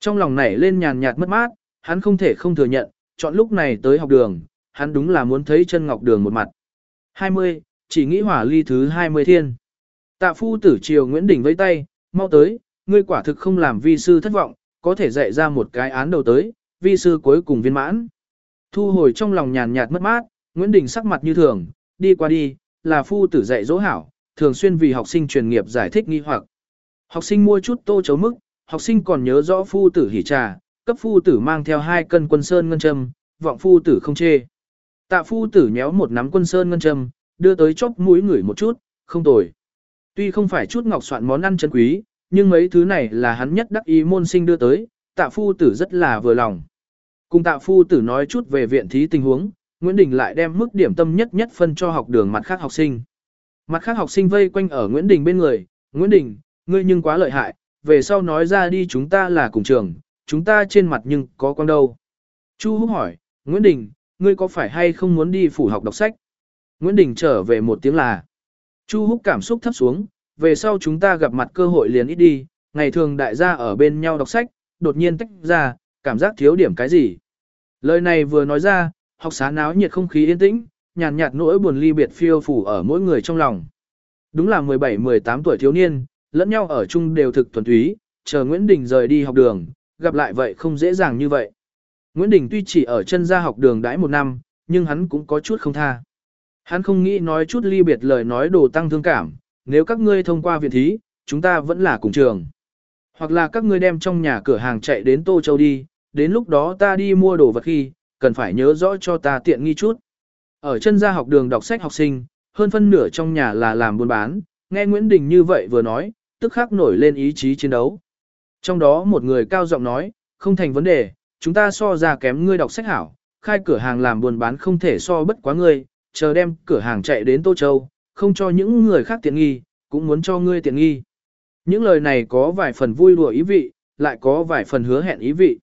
Trong lòng nảy lên nhàn nhạt mất mát, hắn không thể không thừa nhận, chọn lúc này tới học đường, hắn đúng là muốn thấy chân ngọc đường một mặt. 20, chỉ nghĩ hỏa ly thứ 20 thiên. Tạ phu tử triều Nguyễn Đình với tay, mau tới, ngươi quả thực không làm vi sư thất vọng, có thể dạy ra một cái án đầu tới, vi sư cuối cùng viên mãn. Thu hồi trong lòng nhàn nhạt mất mát, Nguyễn Đình sắc mặt như thường, đi qua đi, là phu tử dạy dỗ hảo, thường xuyên vì học sinh truyền nghiệp giải thích nghi hoặc. Học sinh mua chút tô chấu mức, học sinh còn nhớ rõ phu tử hỉ trà, cấp phu tử mang theo hai cân quân sơn ngân châm, vọng phu tử không chê. Tạ phu tử nhéo một nắm quân sơn ngân châm, đưa tới chóp mũi ngửi một chút, không tồi. Tuy không phải chút ngọc soạn món ăn chân quý, nhưng mấy thứ này là hắn nhất đắc ý môn sinh đưa tới, tạ phu tử rất là vừa lòng. Cùng tạ phu tử nói chút về viện thí tình huống, Nguyễn Đình lại đem mức điểm tâm nhất nhất phân cho học đường mặt khác học sinh. Mặt khác học sinh vây quanh ở Nguyễn Đình bên người, Nguyễn Đình, ngươi nhưng quá lợi hại, về sau nói ra đi chúng ta là cùng trường, chúng ta trên mặt nhưng có quan đâu. Chu Húc hỏi, Nguyễn Đình, ngươi có phải hay không muốn đi phủ học đọc sách? Nguyễn Đình trở về một tiếng là. Chu Húc cảm xúc thấp xuống, về sau chúng ta gặp mặt cơ hội liền ít đi, ngày thường đại gia ở bên nhau đọc sách, đột nhiên tách ra, cảm giác thiếu điểm cái gì. Lời này vừa nói ra, học xá náo nhiệt không khí yên tĩnh, nhàn nhạt nỗi buồn ly biệt phiêu phủ ở mỗi người trong lòng. Đúng là 17-18 tuổi thiếu niên, lẫn nhau ở chung đều thực thuần túy, chờ Nguyễn Đình rời đi học đường, gặp lại vậy không dễ dàng như vậy. Nguyễn Đình tuy chỉ ở chân ra học đường đãi một năm, nhưng hắn cũng có chút không tha. Hắn không nghĩ nói chút ly biệt lời nói đồ tăng thương cảm, nếu các ngươi thông qua viện thí, chúng ta vẫn là cùng trường. Hoặc là các ngươi đem trong nhà cửa hàng chạy đến Tô Châu đi, đến lúc đó ta đi mua đồ vật khi, cần phải nhớ rõ cho ta tiện nghi chút. Ở chân gia học đường đọc sách học sinh, hơn phân nửa trong nhà là làm buôn bán, nghe Nguyễn Đình như vậy vừa nói, tức khắc nổi lên ý chí chiến đấu. Trong đó một người cao giọng nói, không thành vấn đề, chúng ta so ra kém ngươi đọc sách hảo, khai cửa hàng làm buôn bán không thể so bất quá ngươi, chờ đem cửa hàng chạy đến Tô Châu, không cho những người khác tiện nghi, cũng muốn cho ngươi tiện nghi. Những lời này có vài phần vui đùa ý vị, lại có vài phần hứa hẹn ý vị.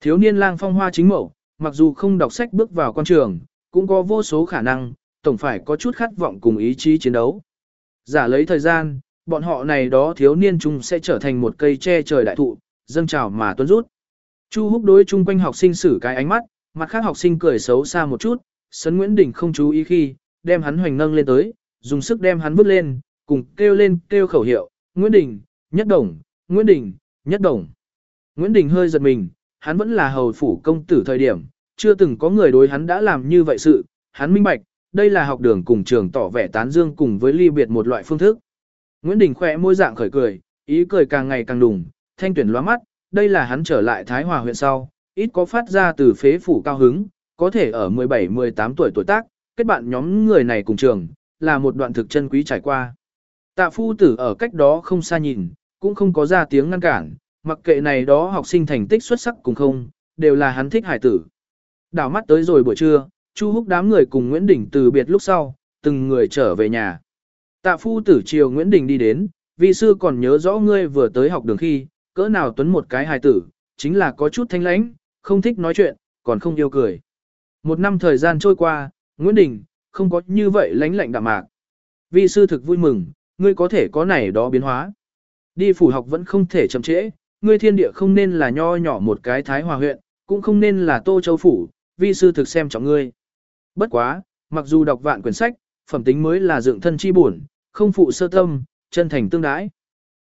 Thiếu niên lang phong hoa chính mẫu, mặc dù không đọc sách bước vào quan trường, cũng có vô số khả năng, tổng phải có chút khát vọng cùng ý chí chiến đấu. Giả lấy thời gian, bọn họ này đó thiếu niên chung sẽ trở thành một cây che trời đại thụ, dâng trào mà tuấn rút. Chu húc đối chung quanh học sinh xử cái ánh mắt, mặt khác học sinh cười xấu xa một chút, Sấn Nguyễn Đình không chú ý khi, đem hắn hoành nâng lên tới, dùng sức đem hắn vứt lên, cùng kêu lên kêu khẩu hiệu, Nguyễn Đình, nhất đồng, Nguyễn Đình, nhất đồng. Nguyễn Đình hơi giật mình, hắn vẫn là hầu phủ công tử thời điểm, chưa từng có người đối hắn đã làm như vậy sự, hắn minh bạch, đây là học đường cùng trường tỏ vẻ tán dương cùng với ly biệt một loại phương thức. Nguyễn Đình khỏe môi dạng khởi cười, ý cười càng ngày càng đùng, thanh tuyển lóa mắt, đây là hắn trở lại Thái Hòa huyện sau, ít có phát ra từ phế phủ cao hứng, có thể ở 17-18 tuổi tuổi tác, kết bạn nhóm người này cùng trường, là một đoạn thực chân quý trải qua. Tạ phu tử ở cách đó không xa nhìn, cũng không có ra tiếng ngăn cản, mặc kệ này đó học sinh thành tích xuất sắc cùng không, đều là hắn thích hải tử. Đảo mắt tới rồi buổi trưa, Chu Húc đám người cùng Nguyễn Đình từ biệt lúc sau, từng người trở về nhà. Tạ phu tử chiều Nguyễn Đình đi đến, vị sư còn nhớ rõ ngươi vừa tới học đường khi, cỡ nào tuấn một cái hài tử, chính là có chút thanh lãnh, không thích nói chuyện, còn không yêu cười. Một năm thời gian trôi qua, Nguyễn Đình, không có như vậy lánh lạnh đạm mạc. Vi sư thực vui mừng, ngươi có thể có này đó biến hóa. Đi phủ học vẫn không thể chậm trễ, ngươi thiên địa không nên là nho nhỏ một cái thái hòa huyện, cũng không nên là tô châu phủ, vi sư thực xem trọng ngươi. Bất quá, mặc dù đọc vạn quyển sách, phẩm tính mới là dựng thân chi bổn, không phụ sơ tâm, chân thành tương đãi.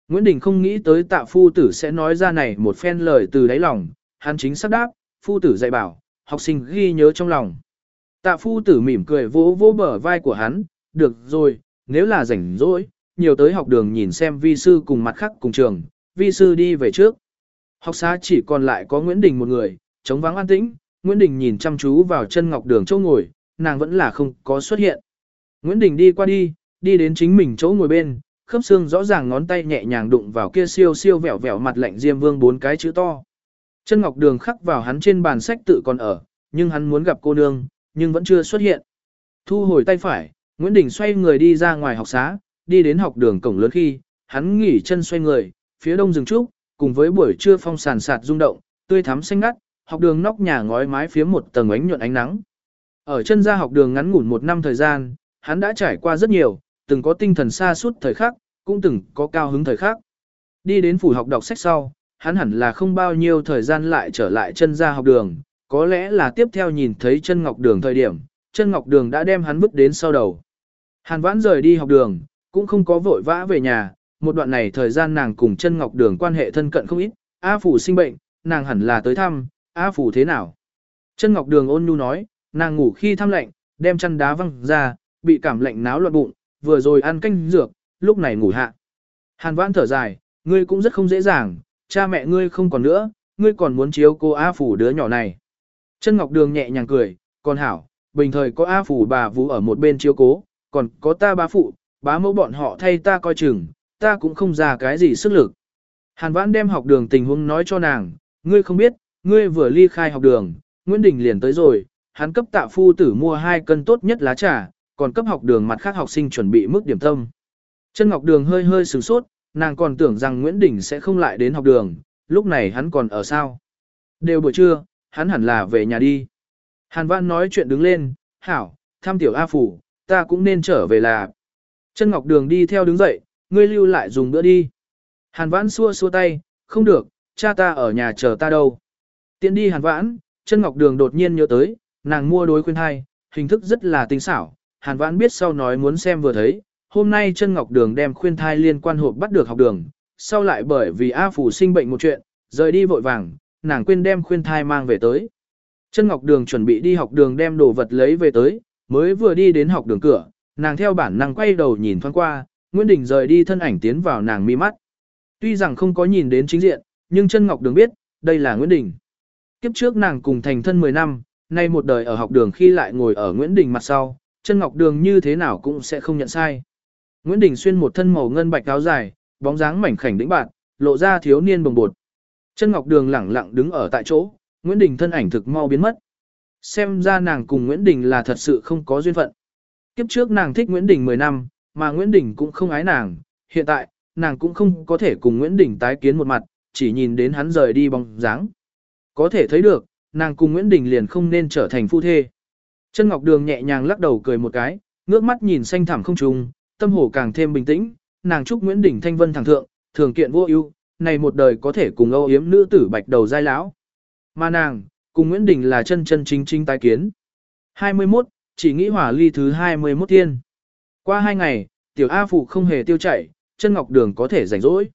Nguyễn Đình không nghĩ tới tạ phu tử sẽ nói ra này một phen lời từ đáy lòng, hắn chính xác đáp, phu tử dạy bảo, học sinh ghi nhớ trong lòng. Tạ phu tử mỉm cười vỗ vỗ bờ vai của hắn, được rồi, nếu là rảnh rỗi, nhiều tới học đường nhìn xem vi sư cùng mặt khác cùng trường, vi sư đi về trước. Học xá chỉ còn lại có Nguyễn Đình một người, chống vắng an tĩnh, Nguyễn Đình nhìn chăm chú vào chân ngọc đường chỗ ngồi, nàng vẫn là không có xuất hiện. Nguyễn Đình đi qua đi, đi đến chính mình chỗ ngồi bên, khớp xương rõ ràng ngón tay nhẹ nhàng đụng vào kia siêu siêu vẹo vẹo mặt lạnh diêm vương bốn cái chữ to. Chân ngọc đường khắc vào hắn trên bàn sách tự còn ở, nhưng hắn muốn gặp cô nương, nhưng vẫn chưa xuất hiện. Thu hồi tay phải, Nguyễn Đình xoay người đi ra ngoài học xá, đi đến học đường cổng lớn khi, hắn nghỉ chân xoay người, phía đông rừng trúc, cùng với buổi trưa phong sàn sạt rung động, tươi thắm xanh ngắt, học đường nóc nhà ngói mái phía một tầng ánh nhuận ánh nắng. Ở chân ra học đường ngắn ngủn một năm thời gian, hắn đã trải qua rất nhiều, từng có tinh thần xa suốt thời khắc, cũng từng có cao hứng thời khắc. Đi đến phủ học đọc sách sau, hắn hẳn là không bao nhiêu thời gian lại trở lại chân ra học đường, có lẽ là tiếp theo nhìn thấy chân ngọc đường thời điểm, chân ngọc đường đã đem hắn vứt đến sau đầu. Hàn vãn rời đi học đường, cũng không có vội vã về nhà, một đoạn này thời gian nàng cùng chân ngọc đường quan hệ thân cận không ít, A Phủ sinh bệnh, nàng hẳn là tới thăm, A Phủ thế nào? Chân ngọc đường ôn nhu nói, nàng ngủ khi thăm lạnh, đem chân đá văng ra, bị cảm lạnh náo loạn bụng, vừa rồi ăn canh dược, lúc này ngủ hạ. Hàn vãn thở dài, ngươi cũng rất không dễ dàng, cha mẹ ngươi không còn nữa, ngươi còn muốn chiếu cô A Phủ đứa nhỏ này. Chân Ngọc Đường nhẹ nhàng cười, còn hảo, bình thời có A Phủ bà Vũ ở một bên chiếu cố, còn có ta bá phụ, bá mẫu bọn họ thay ta coi chừng, ta cũng không ra cái gì sức lực. Hàn Vãn đem học đường tình huống nói cho nàng, ngươi không biết, ngươi vừa ly khai học đường, Nguyễn Đình liền tới rồi, hắn cấp tạ phu tử mua hai cân tốt nhất lá trà, còn cấp học đường mặt khác học sinh chuẩn bị mức điểm tâm. Chân Ngọc Đường hơi hơi sửng sốt, nàng còn tưởng rằng Nguyễn Đình sẽ không lại đến học đường, lúc này hắn còn ở sao. Đều buổi trưa, hắn hẳn là về nhà đi. Hàn Văn nói chuyện đứng lên, hảo, thăm tiểu A Phủ, ta cũng nên trở về là. Chân Ngọc Đường đi theo đứng dậy, ngươi lưu lại dùng bữa đi. Hàn Vãn xua xua tay, không được, cha ta ở nhà chờ ta đâu. Tiện đi Hàn Vãn, chân Ngọc Đường đột nhiên nhớ tới, nàng mua đối khuyên hai, hình thức rất là tinh xảo. Hàn Vãn biết sau nói muốn xem vừa thấy, hôm nay chân Ngọc Đường đem khuyên thai liên quan hộp bắt được học đường, sau lại bởi vì A Phủ sinh bệnh một chuyện, rời đi vội vàng, nàng quên đem khuyên thai mang về tới. Chân Ngọc Đường chuẩn bị đi học đường đem đồ vật lấy về tới, mới vừa đi đến học đường cửa, nàng theo bản năng quay đầu nhìn thoáng qua, Nguyễn Đình rời đi thân ảnh tiến vào nàng mi mắt. Tuy rằng không có nhìn đến chính diện, nhưng chân Ngọc Đường biết, đây là Nguyễn Đình. Kiếp trước nàng cùng thành thân 10 năm, nay một đời ở học đường khi lại ngồi ở Nguyễn Đình mặt sau, chân Ngọc Đường như thế nào cũng sẽ không nhận sai. Nguyễn Đình xuyên một thân màu ngân bạch áo dài, bóng dáng mảnh khảnh đĩnh bạn, lộ ra thiếu niên bồng bột. Chân Ngọc Đường lẳng lặng đứng ở tại chỗ, Nguyễn Đình thân ảnh thực mau biến mất. Xem ra nàng cùng Nguyễn Đình là thật sự không có duyên phận. Kiếp trước nàng thích Nguyễn Đình 10 năm, mà Nguyễn Đình cũng không ái nàng, hiện tại, nàng cũng không có thể cùng Nguyễn Đình tái kiến một mặt, chỉ nhìn đến hắn rời đi bóng dáng. Có thể thấy được, nàng cùng Nguyễn Đình liền không nên trở thành phu thê. Chân Ngọc Đường nhẹ nhàng lắc đầu cười một cái, ngước mắt nhìn xanh thẳm không trùng, tâm hồ càng thêm bình tĩnh, nàng chúc Nguyễn Đình thanh vân thẳng thượng, thường kiện vô ưu, này một đời có thể cùng âu yếm nữ tử bạch đầu giai lão. Mà nàng, cùng Nguyễn Đình là chân chân chính chính tái kiến. 21, chỉ nghĩ hỏa ly thứ 21 thiên. Qua hai ngày, tiểu A Phụ không hề tiêu chảy, chân ngọc đường có thể rảnh rỗi.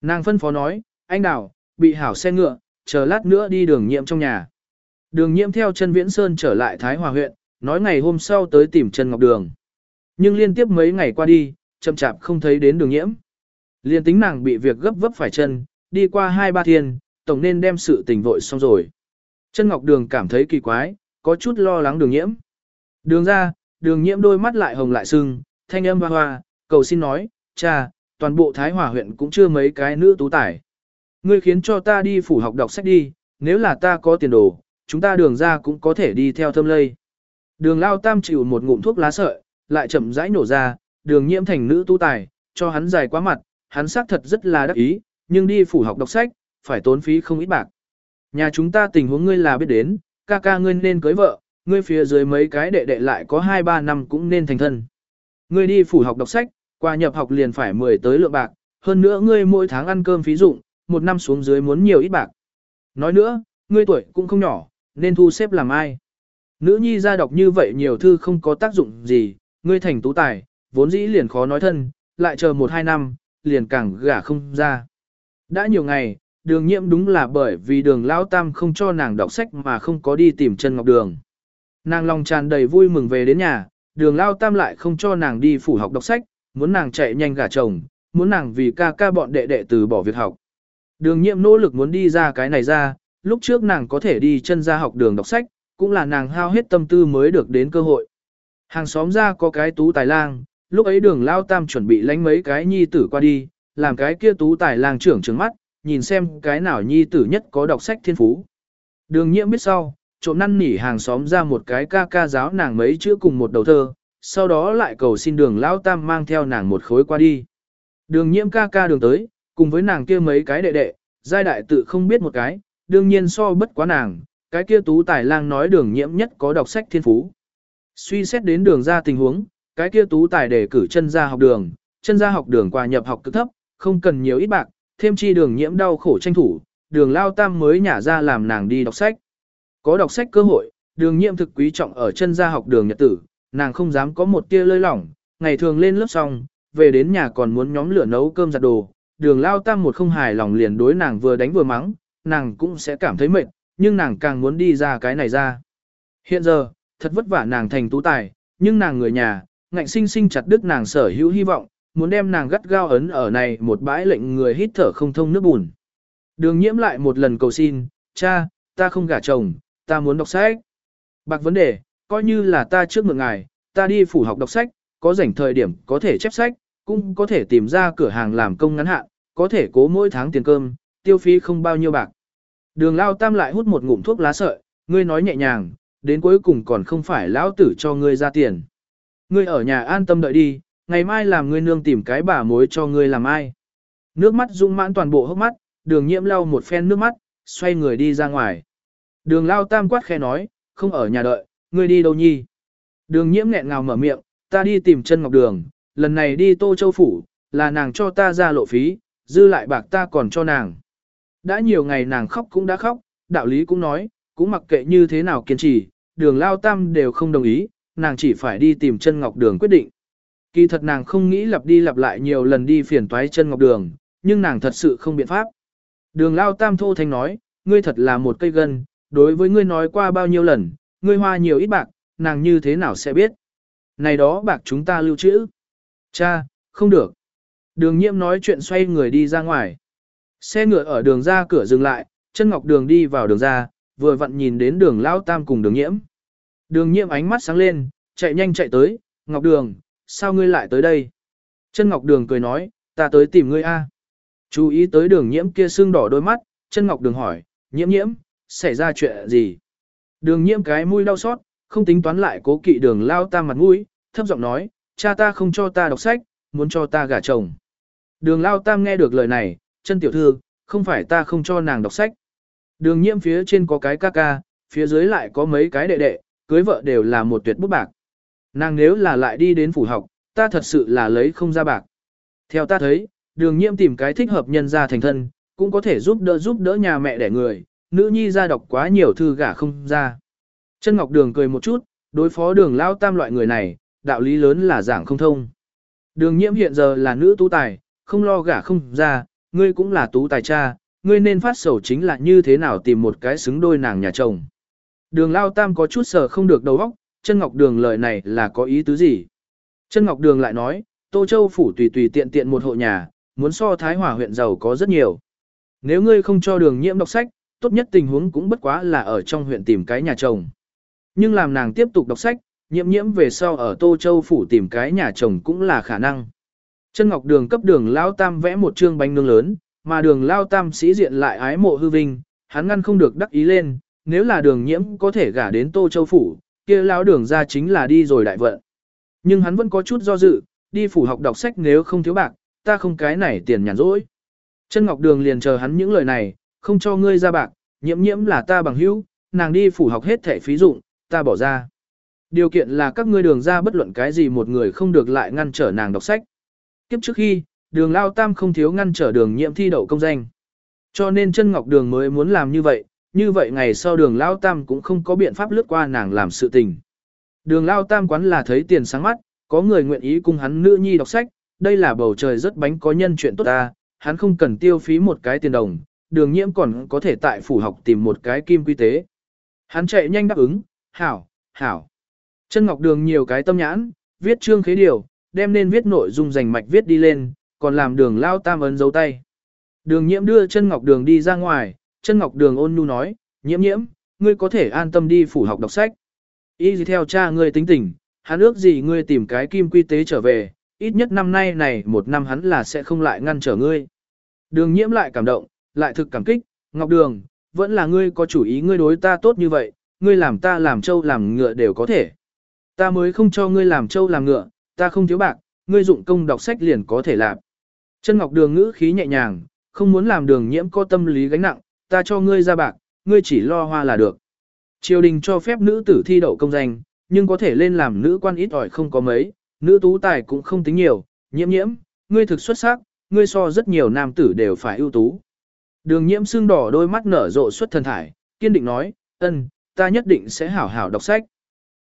Nàng phân phó nói, anh đào, bị hảo xe ngựa, chờ lát nữa đi đường nhiệm trong nhà. Đường nhiệm theo chân Viễn Sơn trở lại Thái Hòa huyện, nói ngày hôm sau tới tìm Trần ngọc đường. Nhưng liên tiếp mấy ngày qua đi, chậm chạp không thấy đến đường nhiễm. Liên tính nàng bị việc gấp vấp phải chân, đi qua hai ba thiên, tổng nên đem sự tình vội xong rồi. Trần Ngọc Đường cảm thấy kỳ quái, có chút lo lắng đường nhiễm. Đường ra, đường nhiễm đôi mắt lại hồng lại sưng, thanh âm hoa hoa, cầu xin nói, cha, toàn bộ Thái Hòa huyện cũng chưa mấy cái nữ tú tải. Ngươi khiến cho ta đi phủ học đọc sách đi, nếu là ta có tiền đồ, chúng ta đường ra cũng có thể đi theo thâm lây. Đường lao tam chịu một ngụm thuốc lá sợi, lại chậm rãi nổ ra, đường nhiễm thành nữ tu tài, cho hắn dài quá mặt, hắn xác thật rất là đắc ý, nhưng đi phủ học đọc sách, phải tốn phí không ít bạc. Nhà chúng ta tình huống ngươi là biết đến, ca ca ngươi nên cưới vợ, ngươi phía dưới mấy cái đệ đệ lại có 2-3 năm cũng nên thành thân. Ngươi đi phủ học đọc sách, qua nhập học liền phải 10 tới lượng bạc, hơn nữa ngươi mỗi tháng ăn cơm phí dụng, một năm xuống dưới muốn nhiều ít bạc. Nói nữa, ngươi tuổi cũng không nhỏ, nên thu xếp làm ai. Nữ nhi ra đọc như vậy nhiều thư không có tác dụng gì, ngươi thành tú tài, vốn dĩ liền khó nói thân, lại chờ một hai năm, liền càng gả không ra. Đã nhiều ngày, đường nhiễm đúng là bởi vì đường lão tam không cho nàng đọc sách mà không có đi tìm chân ngọc đường. Nàng lòng tràn đầy vui mừng về đến nhà, đường lão tam lại không cho nàng đi phủ học đọc sách, muốn nàng chạy nhanh gả chồng, muốn nàng vì ca ca bọn đệ đệ từ bỏ việc học. Đường Nhiệm nỗ lực muốn đi ra cái này ra, lúc trước nàng có thể đi chân ra học đường đọc sách, cũng là nàng hao hết tâm tư mới được đến cơ hội. Hàng xóm ra có cái tú tài lang, lúc ấy đường lao tam chuẩn bị lánh mấy cái nhi tử qua đi, làm cái kia tú tài lang trưởng trứng mắt, nhìn xem cái nào nhi tử nhất có đọc sách thiên phú. Đường nhiễm biết sau, trộm năn nỉ hàng xóm ra một cái ca ca giáo nàng mấy chữ cùng một đầu thơ, sau đó lại cầu xin đường lao tam mang theo nàng một khối qua đi. Đường nhiễm ca ca đường tới, cùng với nàng kia mấy cái đệ đệ, giai đại tự không biết một cái, đương nhiên so bất quá nàng, cái kia tú tài lang nói đường nhiễm nhất có đọc sách thiên phú. Suy xét đến đường ra tình huống, cái kia tú tài để cử chân ra học đường, chân ra học đường qua nhập học cực thấp, không cần nhiều ít bạc, thêm chi đường nhiễm đau khổ tranh thủ, đường lao tam mới nhả ra làm nàng đi đọc sách. Có đọc sách cơ hội, đường nhiễm thực quý trọng ở chân ra học đường nhật tử, nàng không dám có một tia lơi lỏng, ngày thường lên lớp xong, về đến nhà còn muốn nhóm lửa nấu cơm giặt đồ, đường lao tam một không hài lòng liền đối nàng vừa đánh vừa mắng, nàng cũng sẽ cảm thấy mệt, nhưng nàng càng muốn đi ra cái này ra. Hiện giờ, thật vất vả nàng thành tú tài, nhưng nàng người nhà, ngạnh sinh sinh chặt đứt nàng sở hữu hy vọng, muốn đem nàng gắt gao ấn ở này một bãi lệnh người hít thở không thông nước bùn. Đường nhiễm lại một lần cầu xin, cha, ta không gả chồng, ta muốn đọc sách. Bạc vấn đề, coi như là ta trước mượn ngài, ta đi phủ học đọc sách, có rảnh thời điểm có thể chép sách, cũng có thể tìm ra cửa hàng làm công ngắn hạn, có thể cố mỗi tháng tiền cơm, tiêu phí không bao nhiêu bạc. Đường lao tam lại hút một ngụm thuốc lá sợi, ngươi nói nhẹ nhàng, đến cuối cùng còn không phải lão tử cho ngươi ra tiền. Ngươi ở nhà an tâm đợi đi, ngày mai làm ngươi nương tìm cái bà mối cho ngươi làm ai. Nước mắt rung mãn toàn bộ hốc mắt, đường nhiễm lau một phen nước mắt, xoay người đi ra ngoài. Đường lao tam quát khe nói, không ở nhà đợi, ngươi đi đâu nhi. Đường nhiễm nghẹn ngào mở miệng, ta đi tìm chân ngọc đường, lần này đi tô châu phủ, là nàng cho ta ra lộ phí, dư lại bạc ta còn cho nàng. Đã nhiều ngày nàng khóc cũng đã khóc, đạo lý cũng nói, cũng mặc kệ như thế nào kiên trì, đường lao tam đều không đồng ý, nàng chỉ phải đi tìm chân ngọc đường quyết định. Kỳ thật nàng không nghĩ lặp đi lặp lại nhiều lần đi phiền toái chân ngọc đường, nhưng nàng thật sự không biện pháp. Đường lao tam thô thanh nói, ngươi thật là một cây gân, đối với ngươi nói qua bao nhiêu lần, ngươi hoa nhiều ít bạc, nàng như thế nào sẽ biết. Này đó bạc chúng ta lưu trữ. Cha, không được. Đường nhiễm nói chuyện xoay người đi ra ngoài. Xe ngựa ở đường ra cửa dừng lại, chân ngọc đường đi vào đường ra, vừa vặn nhìn đến đường lao tam cùng đường nhiễm. Đường nhiễm ánh mắt sáng lên, chạy nhanh chạy tới, ngọc đường, sao ngươi lại tới đây? Chân ngọc đường cười nói, ta tới tìm ngươi a. Chú ý tới đường nhiễm kia sưng đỏ đôi mắt, chân ngọc đường hỏi, nhiễm nhiễm, xảy ra chuyện gì? Đường nhiễm cái mũi đau xót, không tính toán lại cố kỵ đường lao tam mặt mũi, thấp giọng nói, cha ta không cho ta đọc sách, muốn cho ta gả chồng. Đường lao tam nghe được lời này, chân tiểu thư, không phải ta không cho nàng đọc sách. Đường nhiễm phía trên có cái ca ca, phía dưới lại có mấy cái đệ đệ, cưới vợ đều là một tuyệt bút bạc. Nàng nếu là lại đi đến phủ học, ta thật sự là lấy không ra bạc. Theo ta thấy, đường nhiễm tìm cái thích hợp nhân gia thành thân, cũng có thể giúp đỡ giúp đỡ nhà mẹ đẻ người, nữ nhi ra đọc quá nhiều thư gả không ra. Chân Ngọc Đường cười một chút, đối phó đường lao tam loại người này, đạo lý lớn là giảng không thông. Đường nhiễm hiện giờ là nữ tú tài, không lo gả không ra, ngươi cũng là tú tài cha, ngươi nên phát sầu chính là như thế nào tìm một cái xứng đôi nàng nhà chồng. Đường lao tam có chút sờ không được đầu óc, chân ngọc đường lời này là có ý tứ gì? Chân ngọc đường lại nói, Tô Châu phủ tùy tùy tiện tiện một hộ nhà, muốn so Thái Hòa huyện giàu có rất nhiều. Nếu ngươi không cho đường nhiễm đọc sách, tốt nhất tình huống cũng bất quá là ở trong huyện tìm cái nhà chồng. Nhưng làm nàng tiếp tục đọc sách, nhiễm nhiễm về sau ở Tô Châu phủ tìm cái nhà chồng cũng là khả năng. Chân Ngọc Đường cấp đường Lao Tam vẽ một trương bánh nướng lớn, mà đường Lao Tam sĩ diện lại ái mộ hư vinh, hắn ngăn không được đắc ý lên, nếu là đường nhiễm có thể gả đến Tô Châu phủ, kia lão đường ra chính là đi rồi đại vận. Nhưng hắn vẫn có chút do dự, đi phủ học đọc sách nếu không thiếu bạc, ta không cái này tiền nhàn rỗi. Chân Ngọc Đường liền chờ hắn những lời này, không cho ngươi ra bạc, nhiễm nhiễm là ta bằng hữu, nàng đi phủ học hết thẻ phí dụng, ta bỏ ra. Điều kiện là các ngươi đường ra bất luận cái gì một người không được lại ngăn trở nàng đọc sách. Kiếp trước khi, đường lao tam không thiếu ngăn trở đường Nhiệm thi đậu công danh. Cho nên chân ngọc đường mới muốn làm như vậy, như vậy ngày sau đường lao tam cũng không có biện pháp lướt qua nàng làm sự tình. Đường lao tam quán là thấy tiền sáng mắt, có người nguyện ý cùng hắn nữ nhi đọc sách, đây là bầu trời rất bánh có nhân chuyện tốt ta, hắn không cần tiêu phí một cái tiền đồng, đường nhiễm còn có thể tại phủ học tìm một cái kim quy tế. Hắn chạy nhanh đáp ứng, hảo, hảo. Chân ngọc đường nhiều cái tâm nhãn, viết chương khế điều, đem nên viết nội dung dành mạch viết đi lên, còn làm đường lao tam ấn dấu tay. Đường nhiễm đưa chân ngọc đường đi ra ngoài, chân ngọc đường ôn nhu nói, nhiễm nhiễm, ngươi có thể an tâm đi phủ học đọc sách. Y gì theo cha ngươi tính tình, hắn ước gì ngươi tìm cái kim quy tế trở về, ít nhất năm nay này một năm hắn là sẽ không lại ngăn trở ngươi. Đường nhiễm lại cảm động, lại thực cảm kích, ngọc đường, vẫn là ngươi có chủ ý ngươi đối ta tốt như vậy, ngươi làm ta làm trâu làm ngựa đều có thể. Ta mới không cho ngươi làm trâu làm ngựa, ta không thiếu bạc, ngươi dụng công đọc sách liền có thể làm. Chân Ngọc Đường ngữ khí nhẹ nhàng, không muốn làm đường nhiễm có tâm lý gánh nặng, ta cho ngươi ra bạc, ngươi chỉ lo hoa là được. Triều đình cho phép nữ tử thi đậu công danh, nhưng có thể lên làm nữ quan ít ỏi không có mấy, nữ tú tài cũng không tính nhiều, nhiễm nhiễm, ngươi thực xuất sắc, ngươi so rất nhiều nam tử đều phải ưu tú. Đường nhiễm xương đỏ đôi mắt nở rộ xuất thần thải, kiên định nói, ân, ta nhất định sẽ hảo hảo đọc sách.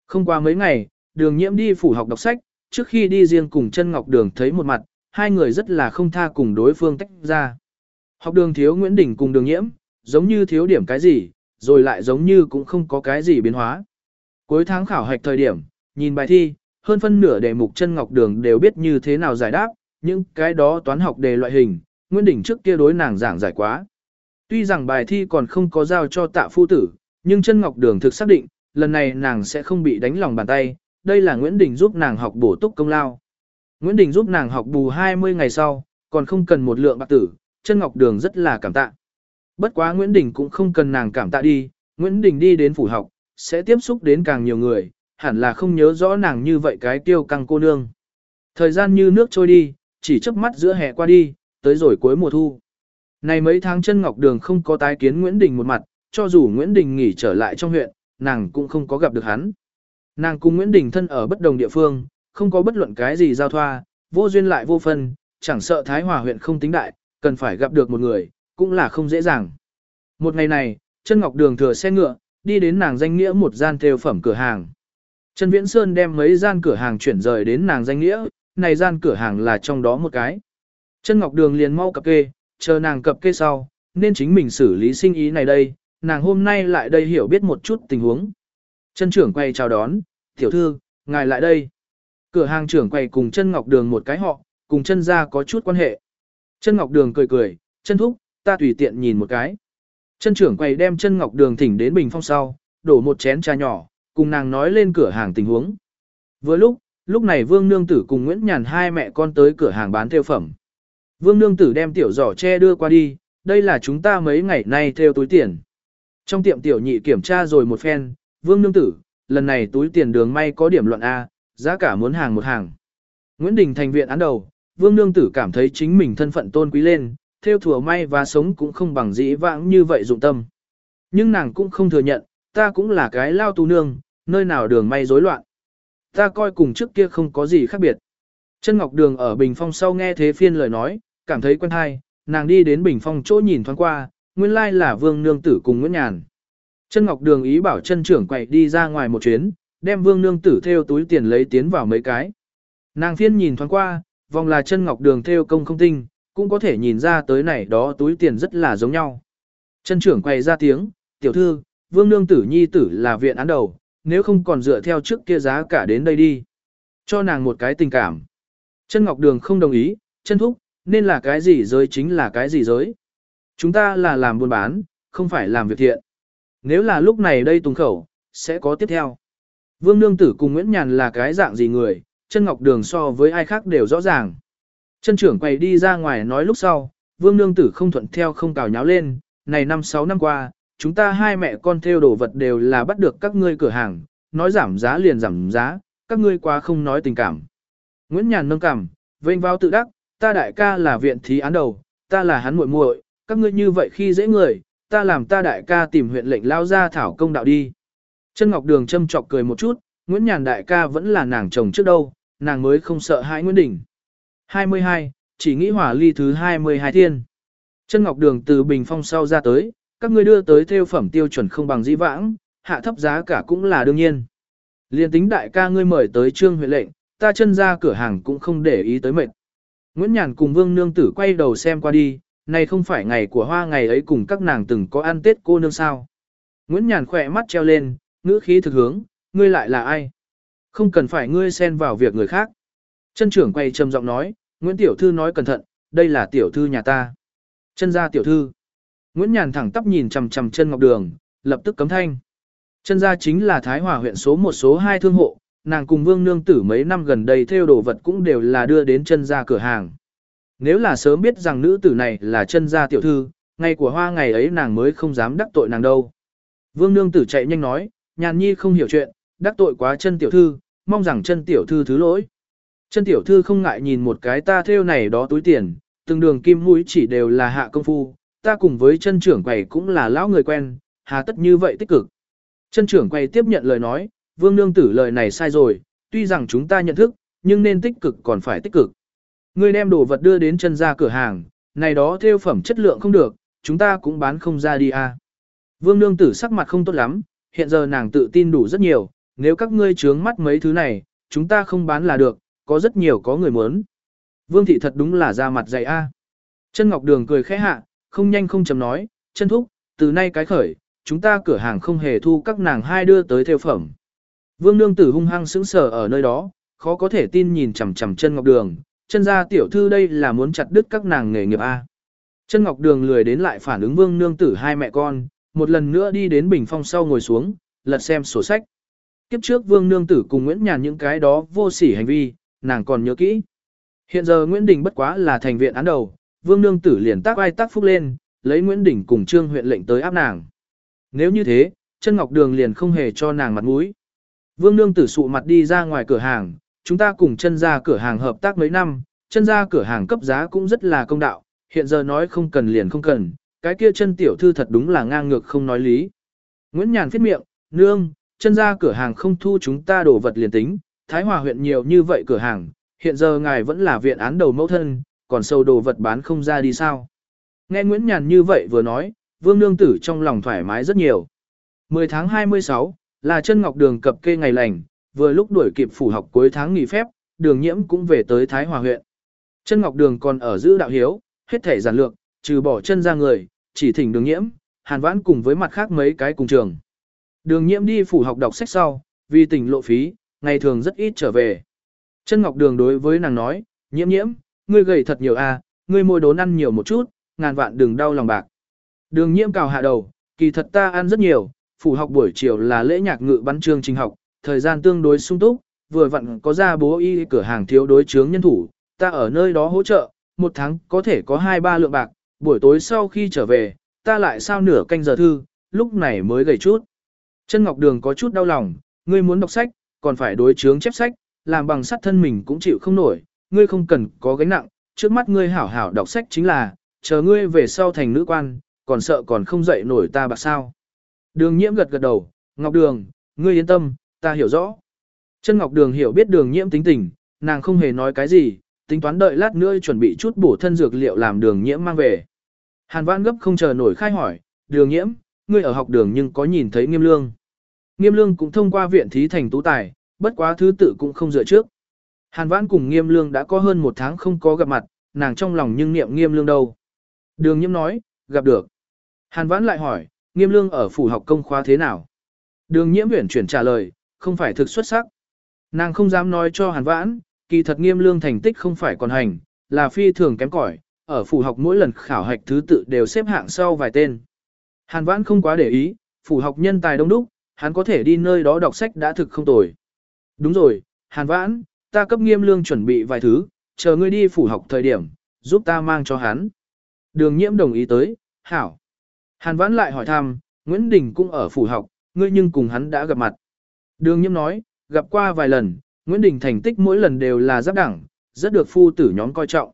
Không qua mấy ngày, đường nhiễm đi phủ học đọc sách, trước khi đi riêng cùng chân ngọc đường thấy một mặt, hai người rất là không tha cùng đối phương tách ra. Học đường thiếu Nguyễn Đình cùng đường nhiễm, giống như thiếu điểm cái gì, rồi lại giống như cũng không có cái gì biến hóa. Cuối tháng khảo hạch thời điểm, nhìn bài thi, hơn phân nửa đề mục chân ngọc đường đều biết như thế nào giải đáp, những cái đó toán học đề loại hình, Nguyễn Đình trước kia đối nàng giảng giải quá. Tuy rằng bài thi còn không có giao cho tạ phu tử, nhưng chân ngọc đường thực xác định, lần này nàng sẽ không bị đánh lòng bàn tay, đây là Nguyễn Đình giúp nàng học bổ túc công lao. Nguyễn Đình giúp nàng học bù 20 ngày sau, còn không cần một lượng bạc tử, chân ngọc đường rất là cảm tạ. Bất quá Nguyễn Đình cũng không cần nàng cảm tạ đi, Nguyễn Đình đi đến phủ học, sẽ tiếp xúc đến càng nhiều người, hẳn là không nhớ rõ nàng như vậy cái tiêu căng cô nương. Thời gian như nước trôi đi, chỉ chớp mắt giữa hè qua đi, tới rồi cuối mùa thu. Này mấy tháng chân ngọc đường không có tái kiến Nguyễn Đình một mặt, cho dù Nguyễn Đình nghỉ trở lại trong huyện, nàng cũng không có gặp được hắn. Nàng cùng Nguyễn Đình thân ở bất đồng địa phương, không có bất luận cái gì giao thoa, vô duyên lại vô phân, chẳng sợ Thái Hòa huyện không tính đại, cần phải gặp được một người, cũng là không dễ dàng. Một ngày này, chân ngọc đường thừa xe ngựa, đi đến nàng danh nghĩa một gian theo phẩm cửa hàng. Trần Viễn Sơn đem mấy gian cửa hàng chuyển rời đến nàng danh nghĩa, này gian cửa hàng là trong đó một cái. Chân Ngọc Đường liền mau cập kê, chờ nàng cập kê sau, nên chính mình xử lý sinh ý này đây, nàng hôm nay lại đây hiểu biết một chút tình huống. Chân trưởng quay chào đón, tiểu thư, ngài lại đây. Cửa hàng trưởng quay cùng chân Ngọc Đường một cái họ, cùng chân ra có chút quan hệ. Chân Ngọc Đường cười cười, chân thúc, ta tùy tiện nhìn một cái. Chân trưởng quay đem chân Ngọc Đường thỉnh đến bình phong sau, đổ một chén trà nhỏ, cùng nàng nói lên cửa hàng tình huống. Vừa lúc, lúc này Vương Nương Tử cùng Nguyễn Nhàn hai mẹ con tới cửa hàng bán theo phẩm. Vương Nương Tử đem tiểu giỏ che đưa qua đi, đây là chúng ta mấy ngày nay theo túi tiền. Trong tiệm tiểu nhị kiểm tra rồi một phen, Vương Nương Tử, lần này túi tiền đường may có điểm luận A, giá cả muốn hàng một hàng. Nguyễn Đình thành viện án đầu, Vương Nương Tử cảm thấy chính mình thân phận tôn quý lên, theo thừa may và sống cũng không bằng dĩ vãng như vậy dụng tâm. Nhưng nàng cũng không thừa nhận, ta cũng là cái lao tu nương, nơi nào đường may rối loạn. Ta coi cùng trước kia không có gì khác biệt. Chân Ngọc Đường ở Bình Phong sau nghe thế phiên lời nói, cảm thấy quen hay, nàng đi đến Bình Phong chỗ nhìn thoáng qua, nguyên lai là Vương Nương Tử cùng Nguyễn Nhàn. Chân Ngọc Đường ý bảo chân trưởng quậy đi ra ngoài một chuyến, đem Vương Nương Tử theo túi tiền lấy tiến vào mấy cái. Nàng phiên nhìn thoáng qua, vòng là chân Ngọc Đường theo công không tinh, cũng có thể nhìn ra tới này đó túi tiền rất là giống nhau. Chân trưởng quay ra tiếng, tiểu thư, Vương Nương Tử Nhi Tử là viện án đầu, nếu không còn dựa theo trước kia giá cả đến đây đi. Cho nàng một cái tình cảm. Chân Ngọc Đường không đồng ý, chân thúc, nên là cái gì giới chính là cái gì giới. Chúng ta là làm buôn bán, không phải làm việc thiện. Nếu là lúc này đây tùng khẩu, sẽ có tiếp theo. Vương Nương Tử cùng Nguyễn Nhàn là cái dạng gì người, chân Ngọc Đường so với ai khác đều rõ ràng. Chân trưởng quay đi ra ngoài nói lúc sau, Vương Nương Tử không thuận theo không cào nháo lên, này năm sáu năm qua, chúng ta hai mẹ con theo đồ vật đều là bắt được các ngươi cửa hàng, nói giảm giá liền giảm giá, các ngươi quá không nói tình cảm. Nguyễn Nhàn nâng cảm, vênh vào tự đắc, ta đại ca là viện thí án đầu, ta là hắn muội muội, các ngươi như vậy khi dễ người, ta làm ta đại ca tìm huyện lệnh lao ra thảo công đạo đi. Chân Ngọc Đường châm chọc cười một chút, Nguyễn Nhàn đại ca vẫn là nàng chồng trước đâu, nàng mới không sợ hãi Nguyễn Đình. 22, chỉ nghĩ hỏa ly thứ 22 thiên. Chân Ngọc Đường từ bình phong sau ra tới, các ngươi đưa tới theo phẩm tiêu chuẩn không bằng dĩ vãng, hạ thấp giá cả cũng là đương nhiên. Liên tính đại ca ngươi mời tới trương huyện lệnh, ta chân ra cửa hàng cũng không để ý tới mệt. Nguyễn Nhàn cùng Vương Nương Tử quay đầu xem qua đi, này không phải ngày của hoa ngày ấy cùng các nàng từng có ăn tết cô nương sao. Nguyễn Nhàn khỏe mắt treo lên, ngữ khí thực hướng, ngươi lại là ai? Không cần phải ngươi xen vào việc người khác. Chân trưởng quay trầm giọng nói, Nguyễn Tiểu Thư nói cẩn thận, đây là tiểu thư nhà ta. Chân gia tiểu thư. Nguyễn Nhàn thẳng tắp nhìn chầm chầm chân ngọc đường, lập tức cấm thanh. Chân gia chính là Thái Hòa huyện số một số hai thương hộ, nàng cùng Vương Nương Tử mấy năm gần đây theo đồ vật cũng đều là đưa đến chân gia cửa hàng. Nếu là sớm biết rằng nữ tử này là chân gia tiểu thư, ngày của hoa ngày ấy nàng mới không dám đắc tội nàng đâu. Vương Nương Tử chạy nhanh nói, nhàn nhi không hiểu chuyện, đắc tội quá chân tiểu thư, mong rằng chân tiểu thư thứ lỗi. Chân tiểu thư không ngại nhìn một cái ta theo này đó túi tiền, từng đường kim mũi chỉ đều là hạ công phu, ta cùng với chân trưởng quầy cũng là lão người quen, hà tất như vậy tích cực. Chân trưởng quầy tiếp nhận lời nói, vương nương tử lời này sai rồi, tuy rằng chúng ta nhận thức, nhưng nên tích cực còn phải tích cực. Ngươi đem đồ vật đưa đến chân ra cửa hàng, này đó theo phẩm chất lượng không được, chúng ta cũng bán không ra đi à. Vương nương tử sắc mặt không tốt lắm, hiện giờ nàng tự tin đủ rất nhiều, nếu các ngươi trướng mắt mấy thứ này, chúng ta không bán là được, có rất nhiều có người muốn. Vương thị thật đúng là ra mặt dày a. Chân Ngọc Đường cười khẽ hạ, không nhanh không chậm nói, chân thúc, từ nay cái khởi, chúng ta cửa hàng không hề thu các nàng hai đưa tới theo phẩm. Vương nương tử hung hăng sững sờ ở nơi đó, khó có thể tin nhìn chằm chằm chân ngọc đường, chân ra tiểu thư đây là muốn chặt đứt các nàng nghề nghiệp A. Chân ngọc đường lười đến lại phản ứng vương nương tử hai mẹ con, một lần nữa đi đến bình phong sau ngồi xuống, lật xem sổ sách. Kiếp trước vương nương tử cùng Nguyễn Nhàn những cái đó vô sỉ hành vi, nàng còn nhớ kỹ. Hiện giờ Nguyễn Đình bất quá là thành viện án đầu, vương nương tử liền tác ai tác phúc lên, lấy Nguyễn Đình cùng trương huyện lệnh tới áp nàng. Nếu như thế, chân ngọc đường liền không hề cho nàng mặt mũi. Vương nương tử sụ mặt đi ra ngoài cửa hàng, chúng ta cùng chân ra cửa hàng hợp tác mấy năm, chân ra cửa hàng cấp giá cũng rất là công đạo, hiện giờ nói không cần liền không cần, cái kia chân tiểu thư thật đúng là ngang ngược không nói lý. Nguyễn Nhàn phết miệng, nương, chân ra cửa hàng không thu chúng ta đổ vật liền tính, Thái Hòa huyện nhiều như vậy cửa hàng, hiện giờ ngài vẫn là viện án đầu mẫu thân, còn sâu đồ vật bán không ra đi sao. Nghe Nguyễn Nhàn như vậy vừa nói, Vương Nương Tử trong lòng thoải mái rất nhiều. 10 tháng 26, là chân ngọc đường cập kê ngày lành, vừa lúc đuổi kịp phủ học cuối tháng nghỉ phép, đường nhiễm cũng về tới Thái Hòa huyện. Chân ngọc đường còn ở giữ đạo hiếu, hết thể giản lược, trừ bỏ chân ra người, chỉ thỉnh đường nhiễm, hàn vãn cùng với mặt khác mấy cái cùng trường. Đường nhiễm đi phủ học đọc sách sau, vì tỉnh lộ phí, ngày thường rất ít trở về. Chân ngọc đường đối với nàng nói, nhiễm nhiễm, ngươi gầy thật nhiều à, ngươi môi đốn ăn nhiều một chút, ngàn vạn đừng đau lòng bạc. Đường nhiễm cào hạ đầu, kỳ thật ta ăn rất nhiều, phủ học buổi chiều là lễ nhạc ngự bắn chương trình học, thời gian tương đối sung túc, vừa vặn có ra bố y cửa hàng thiếu đối chướng nhân thủ, ta ở nơi đó hỗ trợ, một tháng có thể có 2-3 lượng bạc, buổi tối sau khi trở về, ta lại sao nửa canh giờ thư, lúc này mới gầy chút. Chân Ngọc Đường có chút đau lòng, ngươi muốn đọc sách, còn phải đối chướng chép sách, làm bằng sắt thân mình cũng chịu không nổi, ngươi không cần có gánh nặng, trước mắt ngươi hảo hảo đọc sách chính là, chờ ngươi về sau thành nữ quan, còn sợ còn không dậy nổi ta bạc sao. Đường nhiễm gật gật đầu, Ngọc Đường, ngươi yên tâm, ta hiểu rõ. Chân Ngọc Đường hiểu biết đường nhiễm tính tình, nàng không hề nói cái gì, tính toán đợi lát nữa chuẩn bị chút bổ thân dược liệu làm đường nhiễm mang về. Hàn Vãn gấp không chờ nổi khai hỏi, đường nhiễm, ngươi ở học đường nhưng có nhìn thấy nghiêm lương. Nghiêm lương cũng thông qua viện thí thành tú tài, bất quá thứ tự cũng không dựa trước. Hàn Vãn cùng nghiêm lương đã có hơn một tháng không có gặp mặt, nàng trong lòng nhưng niệm nghiêm lương đâu. Đường nhiễm nói, gặp được. Hàn Vãn lại hỏi, nghiêm lương ở phủ học công khóa thế nào? Đường nhiễm huyển chuyển trả lời, không phải thực xuất sắc. Nàng không dám nói cho Hàn Vãn, kỳ thật nghiêm lương thành tích không phải còn hành, là phi thường kém cỏi, ở phủ học mỗi lần khảo hạch thứ tự đều xếp hạng sau vài tên. Hàn Vãn không quá để ý, phủ học nhân tài đông đúc, hắn có thể đi nơi đó đọc sách đã thực không tồi. Đúng rồi, Hàn Vãn, ta cấp nghiêm lương chuẩn bị vài thứ, chờ ngươi đi phủ học thời điểm, giúp ta mang cho hắn. Đường nhiễm đồng ý tới, hảo. Hàn Vãn lại hỏi thăm, Nguyễn Đình cũng ở phủ học, ngươi nhưng cùng hắn đã gặp mặt. Đường nhiễm nói, gặp qua vài lần, Nguyễn Đình thành tích mỗi lần đều là giáp đẳng, rất được phu tử nhóm coi trọng.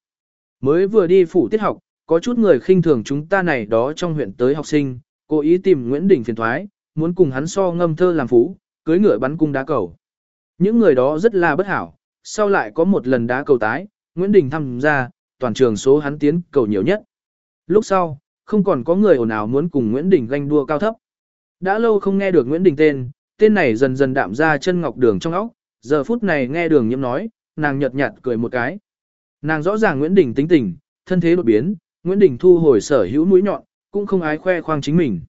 Mới vừa đi phủ tiết học, có chút người khinh thường chúng ta này đó trong huyện tới học sinh, cố ý tìm Nguyễn Đình phiền thoái, muốn cùng hắn so ngâm thơ làm phú, cưới ngựa bắn cung đá cầu. Những người đó rất là bất hảo, sau lại có một lần đá cầu tái, Nguyễn Đình tham gia, toàn trường số hắn tiến cầu nhiều nhất. Lúc sau, không còn có người ồn ào muốn cùng Nguyễn Đình ganh đua cao thấp. Đã lâu không nghe được Nguyễn Đình tên, tên này dần dần đạm ra chân ngọc đường trong óc, giờ phút này nghe đường nhiễm nói, nàng nhợt nhạt cười một cái. Nàng rõ ràng Nguyễn Đình tính tình, thân thế đột biến, Nguyễn Đình thu hồi sở hữu mũi nhọn, cũng không ái khoe khoang chính mình.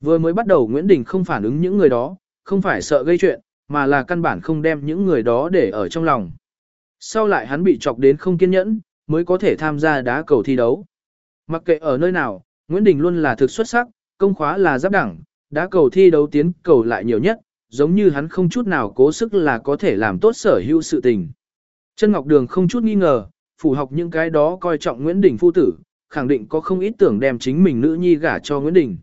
Vừa mới bắt đầu Nguyễn Đình không phản ứng những người đó, không phải sợ gây chuyện, mà là căn bản không đem những người đó để ở trong lòng. Sau lại hắn bị chọc đến không kiên nhẫn, mới có thể tham gia đá cầu thi đấu. Mặc kệ ở nơi nào, Nguyễn Đình luôn là thực xuất sắc, công khóa là giáp đẳng, đã cầu thi đấu tiến cầu lại nhiều nhất, giống như hắn không chút nào cố sức là có thể làm tốt sở hữu sự tình. Chân Ngọc Đường không chút nghi ngờ, phủ học những cái đó coi trọng Nguyễn Đình phu tử, khẳng định có không ít tưởng đem chính mình nữ nhi gả cho Nguyễn Đình.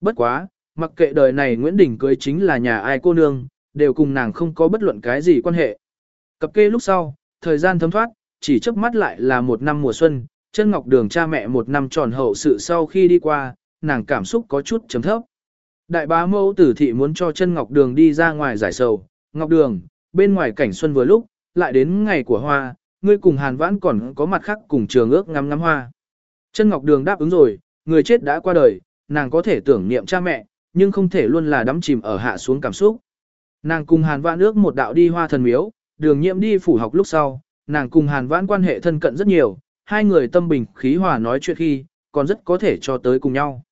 Bất quá, mặc kệ đời này Nguyễn Đình cưới chính là nhà ai cô nương, đều cùng nàng không có bất luận cái gì quan hệ. Cập kê lúc sau, thời gian thấm thoát, chỉ chớp mắt lại là một năm mùa xuân, chân ngọc đường cha mẹ một năm tròn hậu sự sau khi đi qua, nàng cảm xúc có chút chấm thấp. Đại bá mẫu tử thị muốn cho chân ngọc đường đi ra ngoài giải sầu, ngọc đường, bên ngoài cảnh xuân vừa lúc, lại đến ngày của hoa, ngươi cùng hàn vãn còn có mặt khác cùng trường ước ngắm ngắm hoa. Chân ngọc đường đáp ứng rồi, người chết đã qua đời, nàng có thể tưởng niệm cha mẹ, nhưng không thể luôn là đắm chìm ở hạ xuống cảm xúc. Nàng cùng hàn vãn ước một đạo đi hoa thần miếu, đường nhiệm đi phủ học lúc sau, nàng cùng hàn vãn quan hệ thân cận rất nhiều, hai người tâm bình khí hòa nói chuyện khi, còn rất có thể cho tới cùng nhau.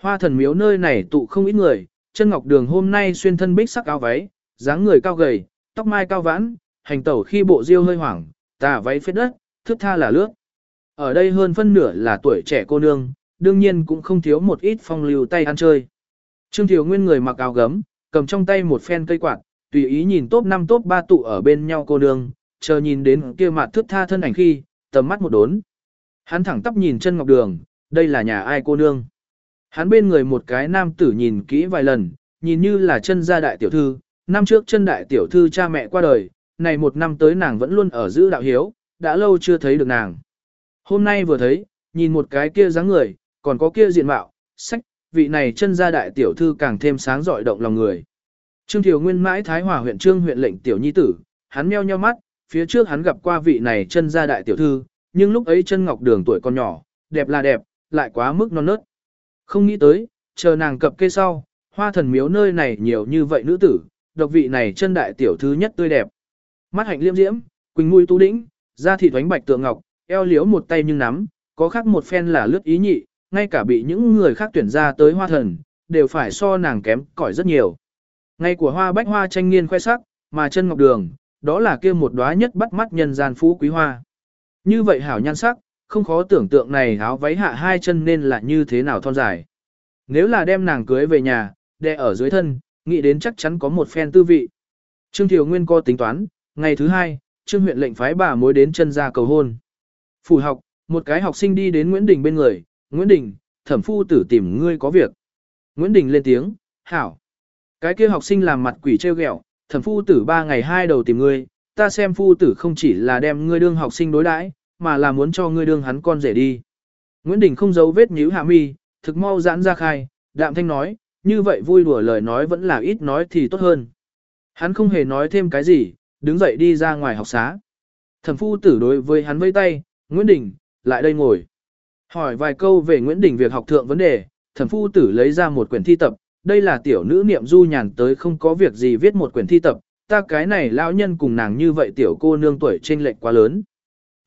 Hoa thần miếu nơi này tụ không ít người, chân ngọc đường hôm nay xuyên thân bích sắc áo váy, dáng người cao gầy, tóc mai cao vãn, hành tẩu khi bộ diêu hơi hoảng, tà váy phết đất, thước tha là lướt. Ở đây hơn phân nửa là tuổi trẻ cô nương, đương nhiên cũng không thiếu một ít phong lưu tay ăn chơi. Trương Thiều Nguyên người mặc áo gấm, cầm trong tay một phen cây quạt, tùy ý nhìn top 5 top 3 tụ ở bên nhau cô nương, chờ nhìn đến kia mặt thước tha thân ảnh khi, tầm mắt một đốn. Hắn thẳng tắp nhìn chân ngọc đường, đây là nhà ai cô nương. Hắn bên người một cái nam tử nhìn kỹ vài lần, nhìn như là chân gia đại tiểu thư, năm trước chân đại tiểu thư cha mẹ qua đời, này một năm tới nàng vẫn luôn ở giữ đạo hiếu, đã lâu chưa thấy được nàng. Hôm nay vừa thấy, nhìn một cái kia dáng người, còn có kia diện mạo, sách, vị này chân gia đại tiểu thư càng thêm sáng rọi động lòng người. Trương Thiều Nguyên mãi Thái Hòa huyện Trương huyện lệnh tiểu nhi tử, hắn meo nheo mắt, phía trước hắn gặp qua vị này chân gia đại tiểu thư, nhưng lúc ấy chân ngọc đường tuổi còn nhỏ, đẹp là đẹp, lại quá mức non nớt. Không nghĩ tới, chờ nàng cập kê sau, hoa thần miếu nơi này nhiều như vậy nữ tử, độc vị này chân đại tiểu thư nhất tươi đẹp. Mắt hạnh liêm diễm, quỳnh mũi tu đĩnh, da thịt oánh bạch tượng ngọc, eo liếu một tay nhưng nắm, có khác một phen là lướt ý nhị, ngay cả bị những người khác tuyển ra tới hoa thần, đều phải so nàng kém cỏi rất nhiều. Ngay của hoa bách hoa tranh nghiên khoe sắc, mà chân ngọc đường, đó là kia một đóa nhất bắt mắt nhân gian phú quý hoa. Như vậy hảo nhan sắc, không khó tưởng tượng này áo váy hạ hai chân nên là như thế nào thon dài. Nếu là đem nàng cưới về nhà, đè ở dưới thân, nghĩ đến chắc chắn có một phen tư vị. Trương Thiều Nguyên co tính toán, ngày thứ hai, Trương huyện lệnh phái bà mối đến chân ra cầu hôn. Phủ học, một cái học sinh đi đến Nguyễn Đình bên người, Nguyễn Đình, thẩm phu tử tìm ngươi có việc. Nguyễn Đình lên tiếng, hảo. Cái kia học sinh làm mặt quỷ trêu ghẹo, thẩm phu tử ba ngày hai đầu tìm ngươi, ta xem phu tử không chỉ là đem ngươi đương học sinh đối đãi, mà là muốn cho ngươi đương hắn con rể đi. Nguyễn Đình không giấu vết nhíu hạ mi, thực mau giãn ra khai, đạm thanh nói, như vậy vui đùa lời nói vẫn là ít nói thì tốt hơn. Hắn không hề nói thêm cái gì, đứng dậy đi ra ngoài học xá. Thẩm phu tử đối với hắn vây tay, Nguyễn Đình, lại đây ngồi. Hỏi vài câu về Nguyễn Đình việc học thượng vấn đề, thẩm phu tử lấy ra một quyển thi tập, đây là tiểu nữ niệm du nhàn tới không có việc gì viết một quyển thi tập, ta cái này lão nhân cùng nàng như vậy tiểu cô nương tuổi trên lệch quá lớn.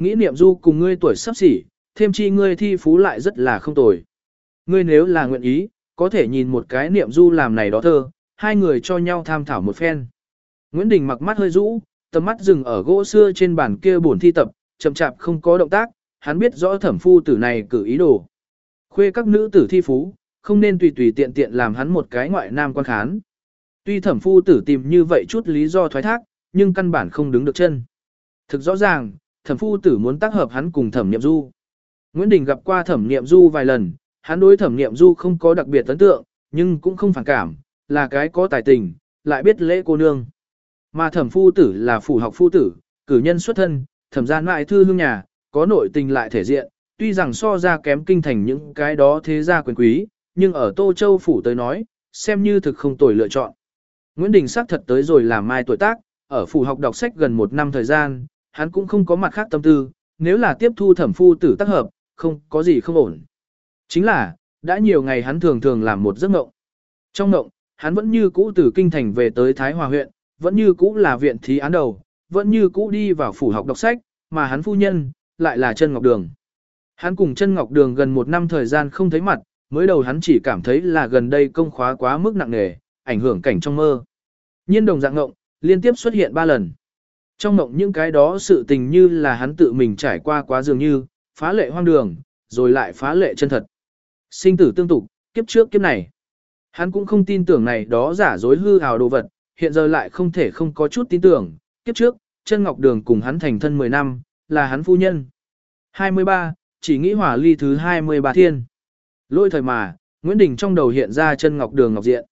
Nghĩ niệm du cùng ngươi tuổi sắp xỉ, thêm chi ngươi thi phú lại rất là không tồi. Ngươi nếu là nguyện ý, có thể nhìn một cái niệm du làm này đó thơ, hai người cho nhau tham thảo một phen. Nguyễn Đình mặc mắt hơi rũ, tầm mắt dừng ở gỗ xưa trên bàn kia buồn thi tập, chậm chạp không có động tác, hắn biết rõ thẩm phu tử này cử ý đồ. Khuê các nữ tử thi phú, không nên tùy tùy tiện tiện làm hắn một cái ngoại nam quan khán. Tuy thẩm phu tử tìm như vậy chút lý do thoái thác, nhưng căn bản không đứng được chân. Thực rõ ràng, thẩm phu tử muốn tác hợp hắn cùng thẩm niệm du. Nguyễn Đình gặp qua thẩm niệm du vài lần, hắn đối thẩm niệm du không có đặc biệt ấn tượng, nhưng cũng không phản cảm, là cái có tài tình, lại biết lễ cô nương. Mà thẩm phu tử là phủ học phu tử, cử nhân xuất thân, thẩm gian lại thư hương nhà, có nội tình lại thể diện, tuy rằng so ra kém kinh thành những cái đó thế gia quyền quý, nhưng ở Tô Châu phủ tới nói, xem như thực không tồi lựa chọn. Nguyễn Đình xác thật tới rồi làm mai tuổi tác, ở phủ học đọc sách gần một năm thời gian, hắn cũng không có mặt khác tâm tư, nếu là tiếp thu thẩm phu tử tác hợp, không có gì không ổn. Chính là, đã nhiều ngày hắn thường thường làm một giấc mộng. Trong mộng, hắn vẫn như cũ từ kinh thành về tới Thái Hòa huyện, vẫn như cũ là viện thí án đầu, vẫn như cũ đi vào phủ học đọc sách, mà hắn phu nhân, lại là chân ngọc đường. Hắn cùng chân ngọc đường gần một năm thời gian không thấy mặt, mới đầu hắn chỉ cảm thấy là gần đây công khóa quá mức nặng nề, ảnh hưởng cảnh trong mơ. Nhiên đồng dạng ngộng, liên tiếp xuất hiện ba lần. Trong mộng những cái đó sự tình như là hắn tự mình trải qua quá dường như, phá lệ hoang đường, rồi lại phá lệ chân thật. Sinh tử tương tục, kiếp trước kiếp này. Hắn cũng không tin tưởng này đó giả dối hư hào đồ vật, hiện giờ lại không thể không có chút tin tưởng, kiếp trước, chân ngọc đường cùng hắn thành thân 10 năm, là hắn phu nhân. 23, chỉ nghĩ hỏa ly thứ 23 thiên. Lôi thời mà, Nguyễn Đình trong đầu hiện ra chân ngọc đường ngọc diện.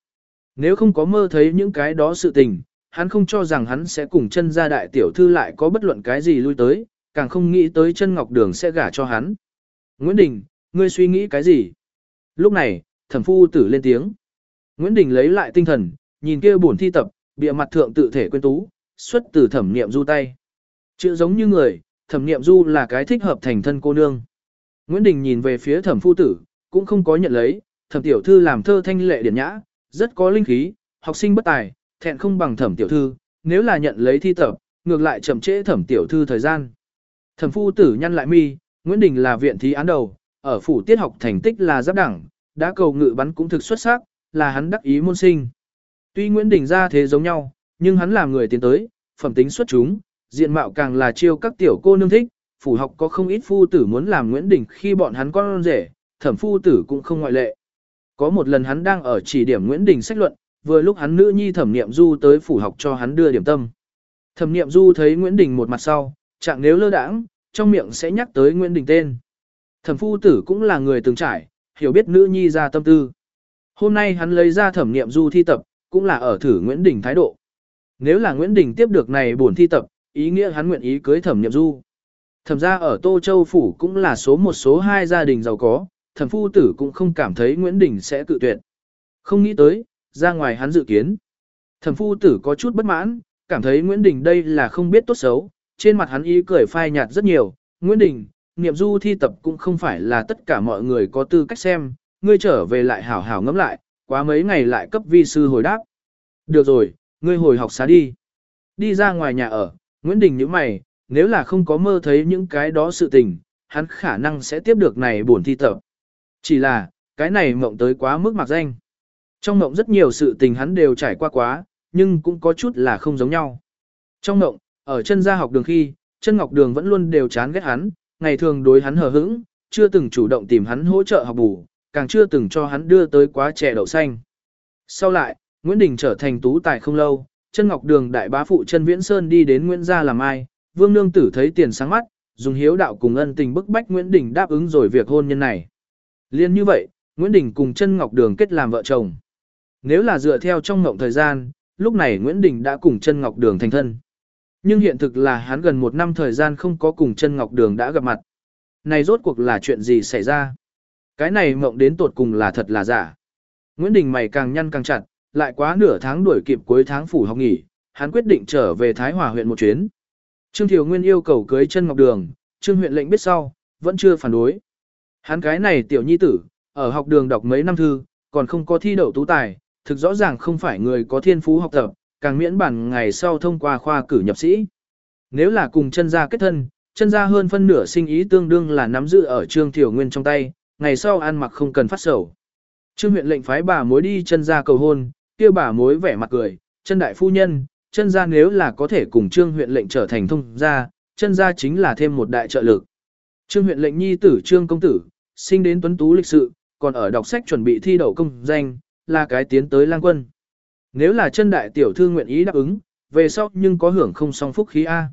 Nếu không có mơ thấy những cái đó sự tình, hắn không cho rằng hắn sẽ cùng chân gia đại tiểu thư lại có bất luận cái gì lui tới, càng không nghĩ tới chân ngọc đường sẽ gả cho hắn. Nguyễn Đình, ngươi suy nghĩ cái gì? Lúc này, thẩm phu tử lên tiếng. Nguyễn Đình lấy lại tinh thần, nhìn kia buồn thi tập, bịa mặt thượng tự thể quên tú, xuất từ thẩm niệm du tay. Chữ giống như người, thẩm niệm du là cái thích hợp thành thân cô nương. Nguyễn Đình nhìn về phía thẩm phu tử, cũng không có nhận lấy, thẩm tiểu thư làm thơ thanh lệ điển nhã, rất có linh khí, học sinh bất tài, thẹn không bằng thẩm tiểu thư, nếu là nhận lấy thi tập, ngược lại chậm trễ thẩm tiểu thư thời gian. Thẩm phu tử nhăn lại mi, Nguyễn Đình là viện thí án đầu, ở phủ tiết học thành tích là giáp đẳng, đã cầu ngự bắn cũng thực xuất sắc, là hắn đắc ý môn sinh. Tuy Nguyễn Đình ra thế giống nhau, nhưng hắn là người tiến tới, phẩm tính xuất chúng, diện mạo càng là chiêu các tiểu cô nương thích, phủ học có không ít phu tử muốn làm Nguyễn Đình khi bọn hắn con rể, thẩm phu tử cũng không ngoại lệ. Có một lần hắn đang ở chỉ điểm Nguyễn Đình sách luận, vừa lúc hắn nữ nhi thẩm niệm du tới phủ học cho hắn đưa điểm tâm. Thẩm niệm du thấy Nguyễn Đình một mặt sau, chẳng nếu lơ đãng, trong miệng sẽ nhắc tới Nguyễn Đình tên. Thẩm phu tử cũng là người từng trải, hiểu biết nữ nhi ra tâm tư. Hôm nay hắn lấy ra thẩm niệm du thi tập, cũng là ở thử Nguyễn Đình thái độ. Nếu là Nguyễn Đình tiếp được này buồn thi tập, ý nghĩa hắn nguyện ý cưới thẩm niệm du. Thẩm ra ở Tô Châu Phủ cũng là số một số hai gia đình giàu có, thẩm phu tử cũng không cảm thấy Nguyễn Đình sẽ cự tuyệt. Không nghĩ tới, ra ngoài hắn dự kiến. Thẩm phu tử có chút bất mãn, cảm thấy Nguyễn Đình đây là không biết tốt xấu, trên mặt hắn ý cười phai nhạt rất nhiều. Nguyễn Đình, niệm du thi tập cũng không phải là tất cả mọi người có tư cách xem, ngươi trở về lại hảo hảo ngẫm lại, quá mấy ngày lại cấp vi sư hồi đáp. Được rồi, ngươi hồi học xá đi. Đi ra ngoài nhà ở, Nguyễn Đình nhíu mày, nếu là không có mơ thấy những cái đó sự tình, hắn khả năng sẽ tiếp được này buồn thi tập. Chỉ là, cái này mộng tới quá mức mặc danh. Trong mộng rất nhiều sự tình hắn đều trải qua quá, nhưng cũng có chút là không giống nhau. Trong mộng, ở chân gia học đường khi, chân ngọc đường vẫn luôn đều chán ghét hắn, ngày thường đối hắn hờ hững, chưa từng chủ động tìm hắn hỗ trợ học bù, càng chưa từng cho hắn đưa tới quá trẻ đậu xanh. Sau lại, Nguyễn Đình trở thành tú tài không lâu, chân ngọc đường đại bá phụ chân viễn sơn đi đến Nguyễn gia làm ai, vương nương tử thấy tiền sáng mắt, dùng hiếu đạo cùng ân tình bức bách Nguyễn Đình đáp ứng rồi việc hôn nhân này. Liên như vậy, Nguyễn Đình cùng chân ngọc đường kết làm vợ chồng. Nếu là dựa theo trong ngộng thời gian, lúc này Nguyễn Đình đã cùng chân ngọc đường thành thân. Nhưng hiện thực là hắn gần một năm thời gian không có cùng chân ngọc đường đã gặp mặt. Này rốt cuộc là chuyện gì xảy ra? Cái này mộng đến tột cùng là thật là giả. Nguyễn Đình mày càng nhăn càng chặt, lại quá nửa tháng đuổi kịp cuối tháng phủ học nghỉ, hắn quyết định trở về Thái Hòa huyện một chuyến. Trương Thiều Nguyên yêu cầu cưới chân ngọc đường, Trương huyện lệnh biết sau, vẫn chưa phản đối. Hắn cái này tiểu nhi tử, ở học đường đọc mấy năm thư, còn không có thi đậu tú tài, thực rõ ràng không phải người có thiên phú học tập, càng miễn bản ngày sau thông qua khoa cử nhập sĩ. Nếu là cùng chân gia kết thân, chân gia hơn phân nửa sinh ý tương đương là nắm giữ ở Trương Thiểu Nguyên trong tay, ngày sau ăn mặc không cần phát sầu. Trương huyện lệnh phái bà mối đi chân gia cầu hôn, kia bà mối vẻ mặt cười, chân đại phu nhân, chân gia nếu là có thể cùng Trương huyện lệnh trở thành thông gia, chân gia chính là thêm một đại trợ lực. Trương huyện lệnh nhi tử Trương công tử, sinh đến tuấn tú lịch sự, còn ở đọc sách chuẩn bị thi đậu công danh, là cái tiến tới lang quân. Nếu là chân đại tiểu thư nguyện ý đáp ứng, về sau nhưng có hưởng không song phúc khí A.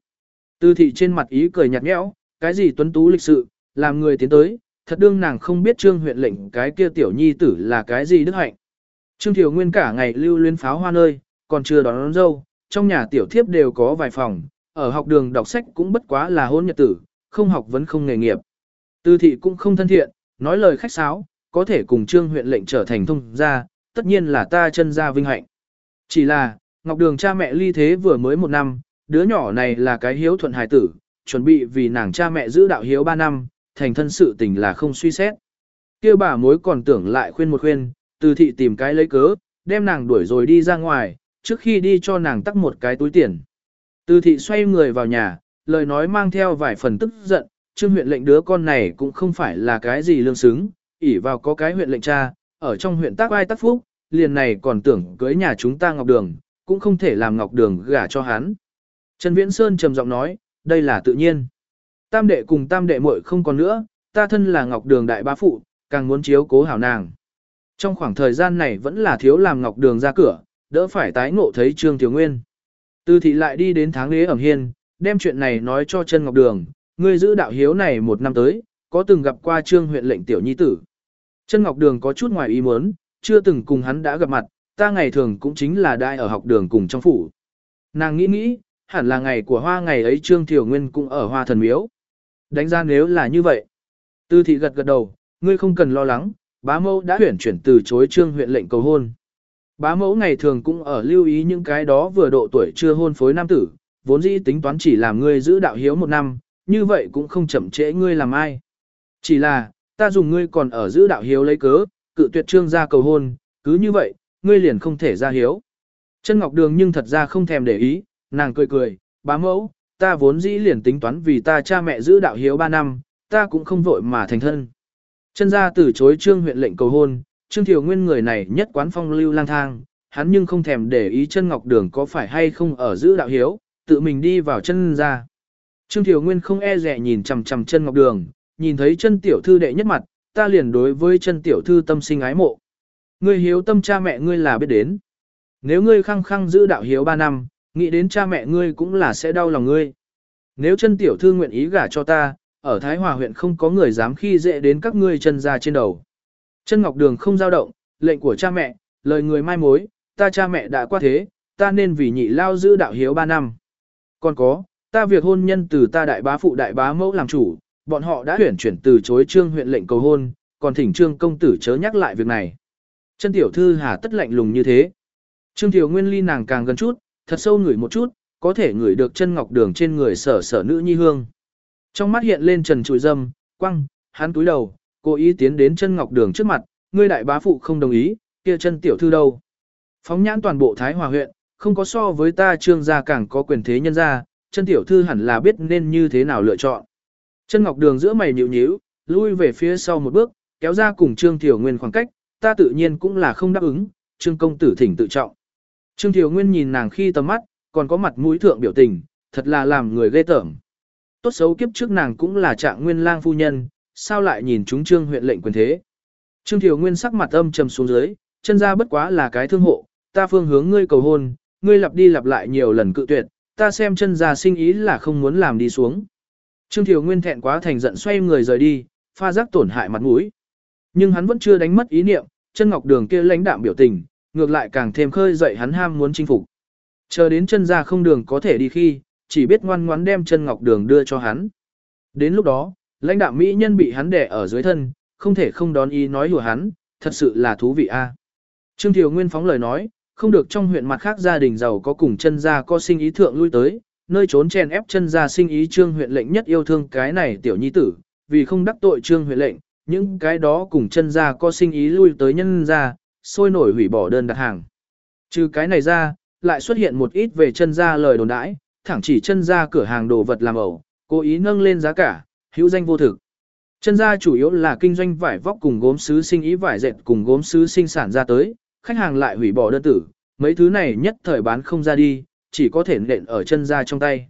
Tư thị trên mặt ý cười nhạt nhẽo, cái gì tuấn tú lịch sự, làm người tiến tới, thật đương nàng không biết trương huyện lệnh cái kia tiểu nhi tử là cái gì đức hạnh. Trương Thiều Nguyên cả ngày lưu luyến pháo hoa nơi, còn chưa đón, đón dâu, trong nhà tiểu thiếp đều có vài phòng, ở học đường đọc sách cũng bất quá là hôn nhật tử, không học vẫn không nghề nghiệp. Tư thị cũng không thân thiện, nói lời khách sáo, có thể cùng trương huyện lệnh trở thành thông gia, tất nhiên là ta chân ra vinh hạnh. Chỉ là, Ngọc Đường cha mẹ ly thế vừa mới một năm, đứa nhỏ này là cái hiếu thuận hài tử, chuẩn bị vì nàng cha mẹ giữ đạo hiếu ba năm, thành thân sự tình là không suy xét. Kêu bà mối còn tưởng lại khuyên một khuyên, từ thị tìm cái lấy cớ, đem nàng đuổi rồi đi ra ngoài, trước khi đi cho nàng tắt một cái túi tiền. Từ thị xoay người vào nhà, lời nói mang theo vài phần tức giận, trương huyện lệnh đứa con này cũng không phải là cái gì lương xứng, ỉ vào có cái huyện lệnh cha, ở trong huyện tác ai tác phúc, liền này còn tưởng cưới nhà chúng ta Ngọc Đường, cũng không thể làm Ngọc Đường gả cho hắn. Trần Viễn Sơn trầm giọng nói, đây là tự nhiên. Tam đệ cùng tam đệ muội không còn nữa, ta thân là Ngọc Đường đại bá phụ, càng muốn chiếu cố hảo nàng. Trong khoảng thời gian này vẫn là thiếu làm Ngọc Đường ra cửa, đỡ phải tái ngộ thấy Trương Tiểu Nguyên. tư thị lại đi đến tháng lễ ẩm hiên, đem chuyện này nói cho chân Ngọc Đường, ngươi giữ đạo hiếu này một năm tới, có từng gặp qua Trương huyện lệnh Tiểu Nhi Tử. Chân Ngọc Đường có chút ngoài ý muốn, chưa từng cùng hắn đã gặp mặt, ta ngày thường cũng chính là đại ở học đường cùng trong phủ. Nàng nghĩ nghĩ, hẳn là ngày của hoa ngày ấy Trương Thiểu Nguyên cũng ở hoa thần miếu. Đánh ra nếu là như vậy. Tư thị gật gật đầu, ngươi không cần lo lắng, bá mẫu đã huyển chuyển từ chối Trương huyện lệnh cầu hôn. Bá mẫu ngày thường cũng ở lưu ý những cái đó vừa độ tuổi chưa hôn phối nam tử, vốn dĩ tính toán chỉ làm ngươi giữ đạo hiếu một năm, như vậy cũng không chậm trễ ngươi làm ai. Chỉ là, ta dùng ngươi còn ở giữ đạo hiếu lấy cớ, cự tuyệt trương ra cầu hôn, cứ như vậy, ngươi liền không thể ra hiếu. Chân Ngọc Đường nhưng thật ra không thèm để ý, nàng cười cười, bá mẫu, ta vốn dĩ liền tính toán vì ta cha mẹ giữ đạo hiếu 3 năm, ta cũng không vội mà thành thân. Chân gia từ chối trương huyện lệnh cầu hôn, trương thiểu nguyên người này nhất quán phong lưu lang thang, hắn nhưng không thèm để ý chân Ngọc Đường có phải hay không ở giữ đạo hiếu, tự mình đi vào chân gia. Trương thiều Nguyên không e rẻ nhìn chằm chằm chân Ngọc Đường, nhìn thấy chân tiểu thư đệ nhất mặt, ta liền đối với chân tiểu thư tâm sinh ái mộ. Ngươi hiếu tâm cha mẹ ngươi là biết đến. Nếu ngươi khăng khăng giữ đạo hiếu 3 năm, nghĩ đến cha mẹ ngươi cũng là sẽ đau lòng ngươi. Nếu chân tiểu thư nguyện ý gả cho ta, ở Thái Hòa huyện không có người dám khi dễ đến các ngươi chân ra trên đầu. Chân Ngọc Đường không dao động, lệnh của cha mẹ, lời người mai mối, ta cha mẹ đã qua thế, ta nên vì nhị lao giữ đạo hiếu 3 năm. Còn có, ta việc hôn nhân từ ta đại bá phụ đại bá mẫu làm chủ, bọn họ đã tuyển chuyển từ chối trương huyện lệnh cầu hôn, còn thỉnh trương công tử chớ nhắc lại việc này. Chân tiểu thư hà tất lạnh lùng như thế. Trương tiểu nguyên ly nàng càng gần chút, thật sâu ngửi một chút, có thể ngửi được chân ngọc đường trên người sở sở nữ nhi hương. Trong mắt hiện lên trần trụi dâm, quăng, hắn túi đầu, cố ý tiến đến chân ngọc đường trước mặt, ngươi đại bá phụ không đồng ý, kia chân tiểu thư đâu. Phóng nhãn toàn bộ Thái Hòa huyện, không có so với ta trương gia càng có quyền thế nhân gia, chân tiểu thư hẳn là biết nên như thế nào lựa chọn. Chân ngọc đường giữa mày nhíu nhíu, lui về phía sau một bước, kéo ra cùng trương tiểu nguyên khoảng cách, ta tự nhiên cũng là không đáp ứng, trương công tử thỉnh tự trọng. Trương tiểu nguyên nhìn nàng khi tầm mắt, còn có mặt mũi thượng biểu tình, thật là làm người ghê tởm. Tốt xấu kiếp trước nàng cũng là trạng nguyên lang phu nhân, sao lại nhìn chúng trương huyện lệnh quyền thế. Trương tiểu Nguyên sắc mặt âm trầm xuống dưới, chân ra bất quá là cái thương hộ, ta phương hướng ngươi cầu hôn, ngươi lặp đi lặp lại nhiều lần cự tuyệt, ta xem chân ra sinh ý là không muốn làm đi xuống. Trương Thiều Nguyên thẹn quá thành giận xoay người rời đi, pha giác tổn hại mặt mũi. Nhưng hắn vẫn chưa đánh mất ý niệm, chân ngọc đường kia lãnh đạm biểu tình, ngược lại càng thêm khơi dậy hắn ham muốn chinh phục. Chờ đến chân ra không đường có thể đi khi, chỉ biết ngoan ngoãn đem chân ngọc đường đưa cho hắn. Đến lúc đó, lãnh đạm mỹ nhân bị hắn đè ở dưới thân, không thể không đón ý nói hùa hắn, thật sự là thú vị a. Trương Thiều Nguyên phóng lời nói, không được trong huyện mặt khác gia đình giàu có cùng chân gia có sinh ý thượng lui tới, nơi trốn chen ép chân gia sinh ý trương huyện lệnh nhất yêu thương cái này tiểu nhi tử, vì không đắc tội trương huyện lệnh, những cái đó cùng chân gia có sinh ý lui tới nhân gia, sôi nổi hủy bỏ đơn đặt hàng. Trừ cái này ra, lại xuất hiện một ít về chân gia lời đồn đãi, thẳng chỉ chân gia cửa hàng đồ vật làm ẩu, cố ý nâng lên giá cả, hữu danh vô thực. Chân gia chủ yếu là kinh doanh vải vóc cùng gốm sứ sinh ý vải dệt cùng gốm sứ sinh sản ra tới, khách hàng lại hủy bỏ đơn tử, mấy thứ này nhất thời bán không ra đi, chỉ có thể nện ở chân ra trong tay.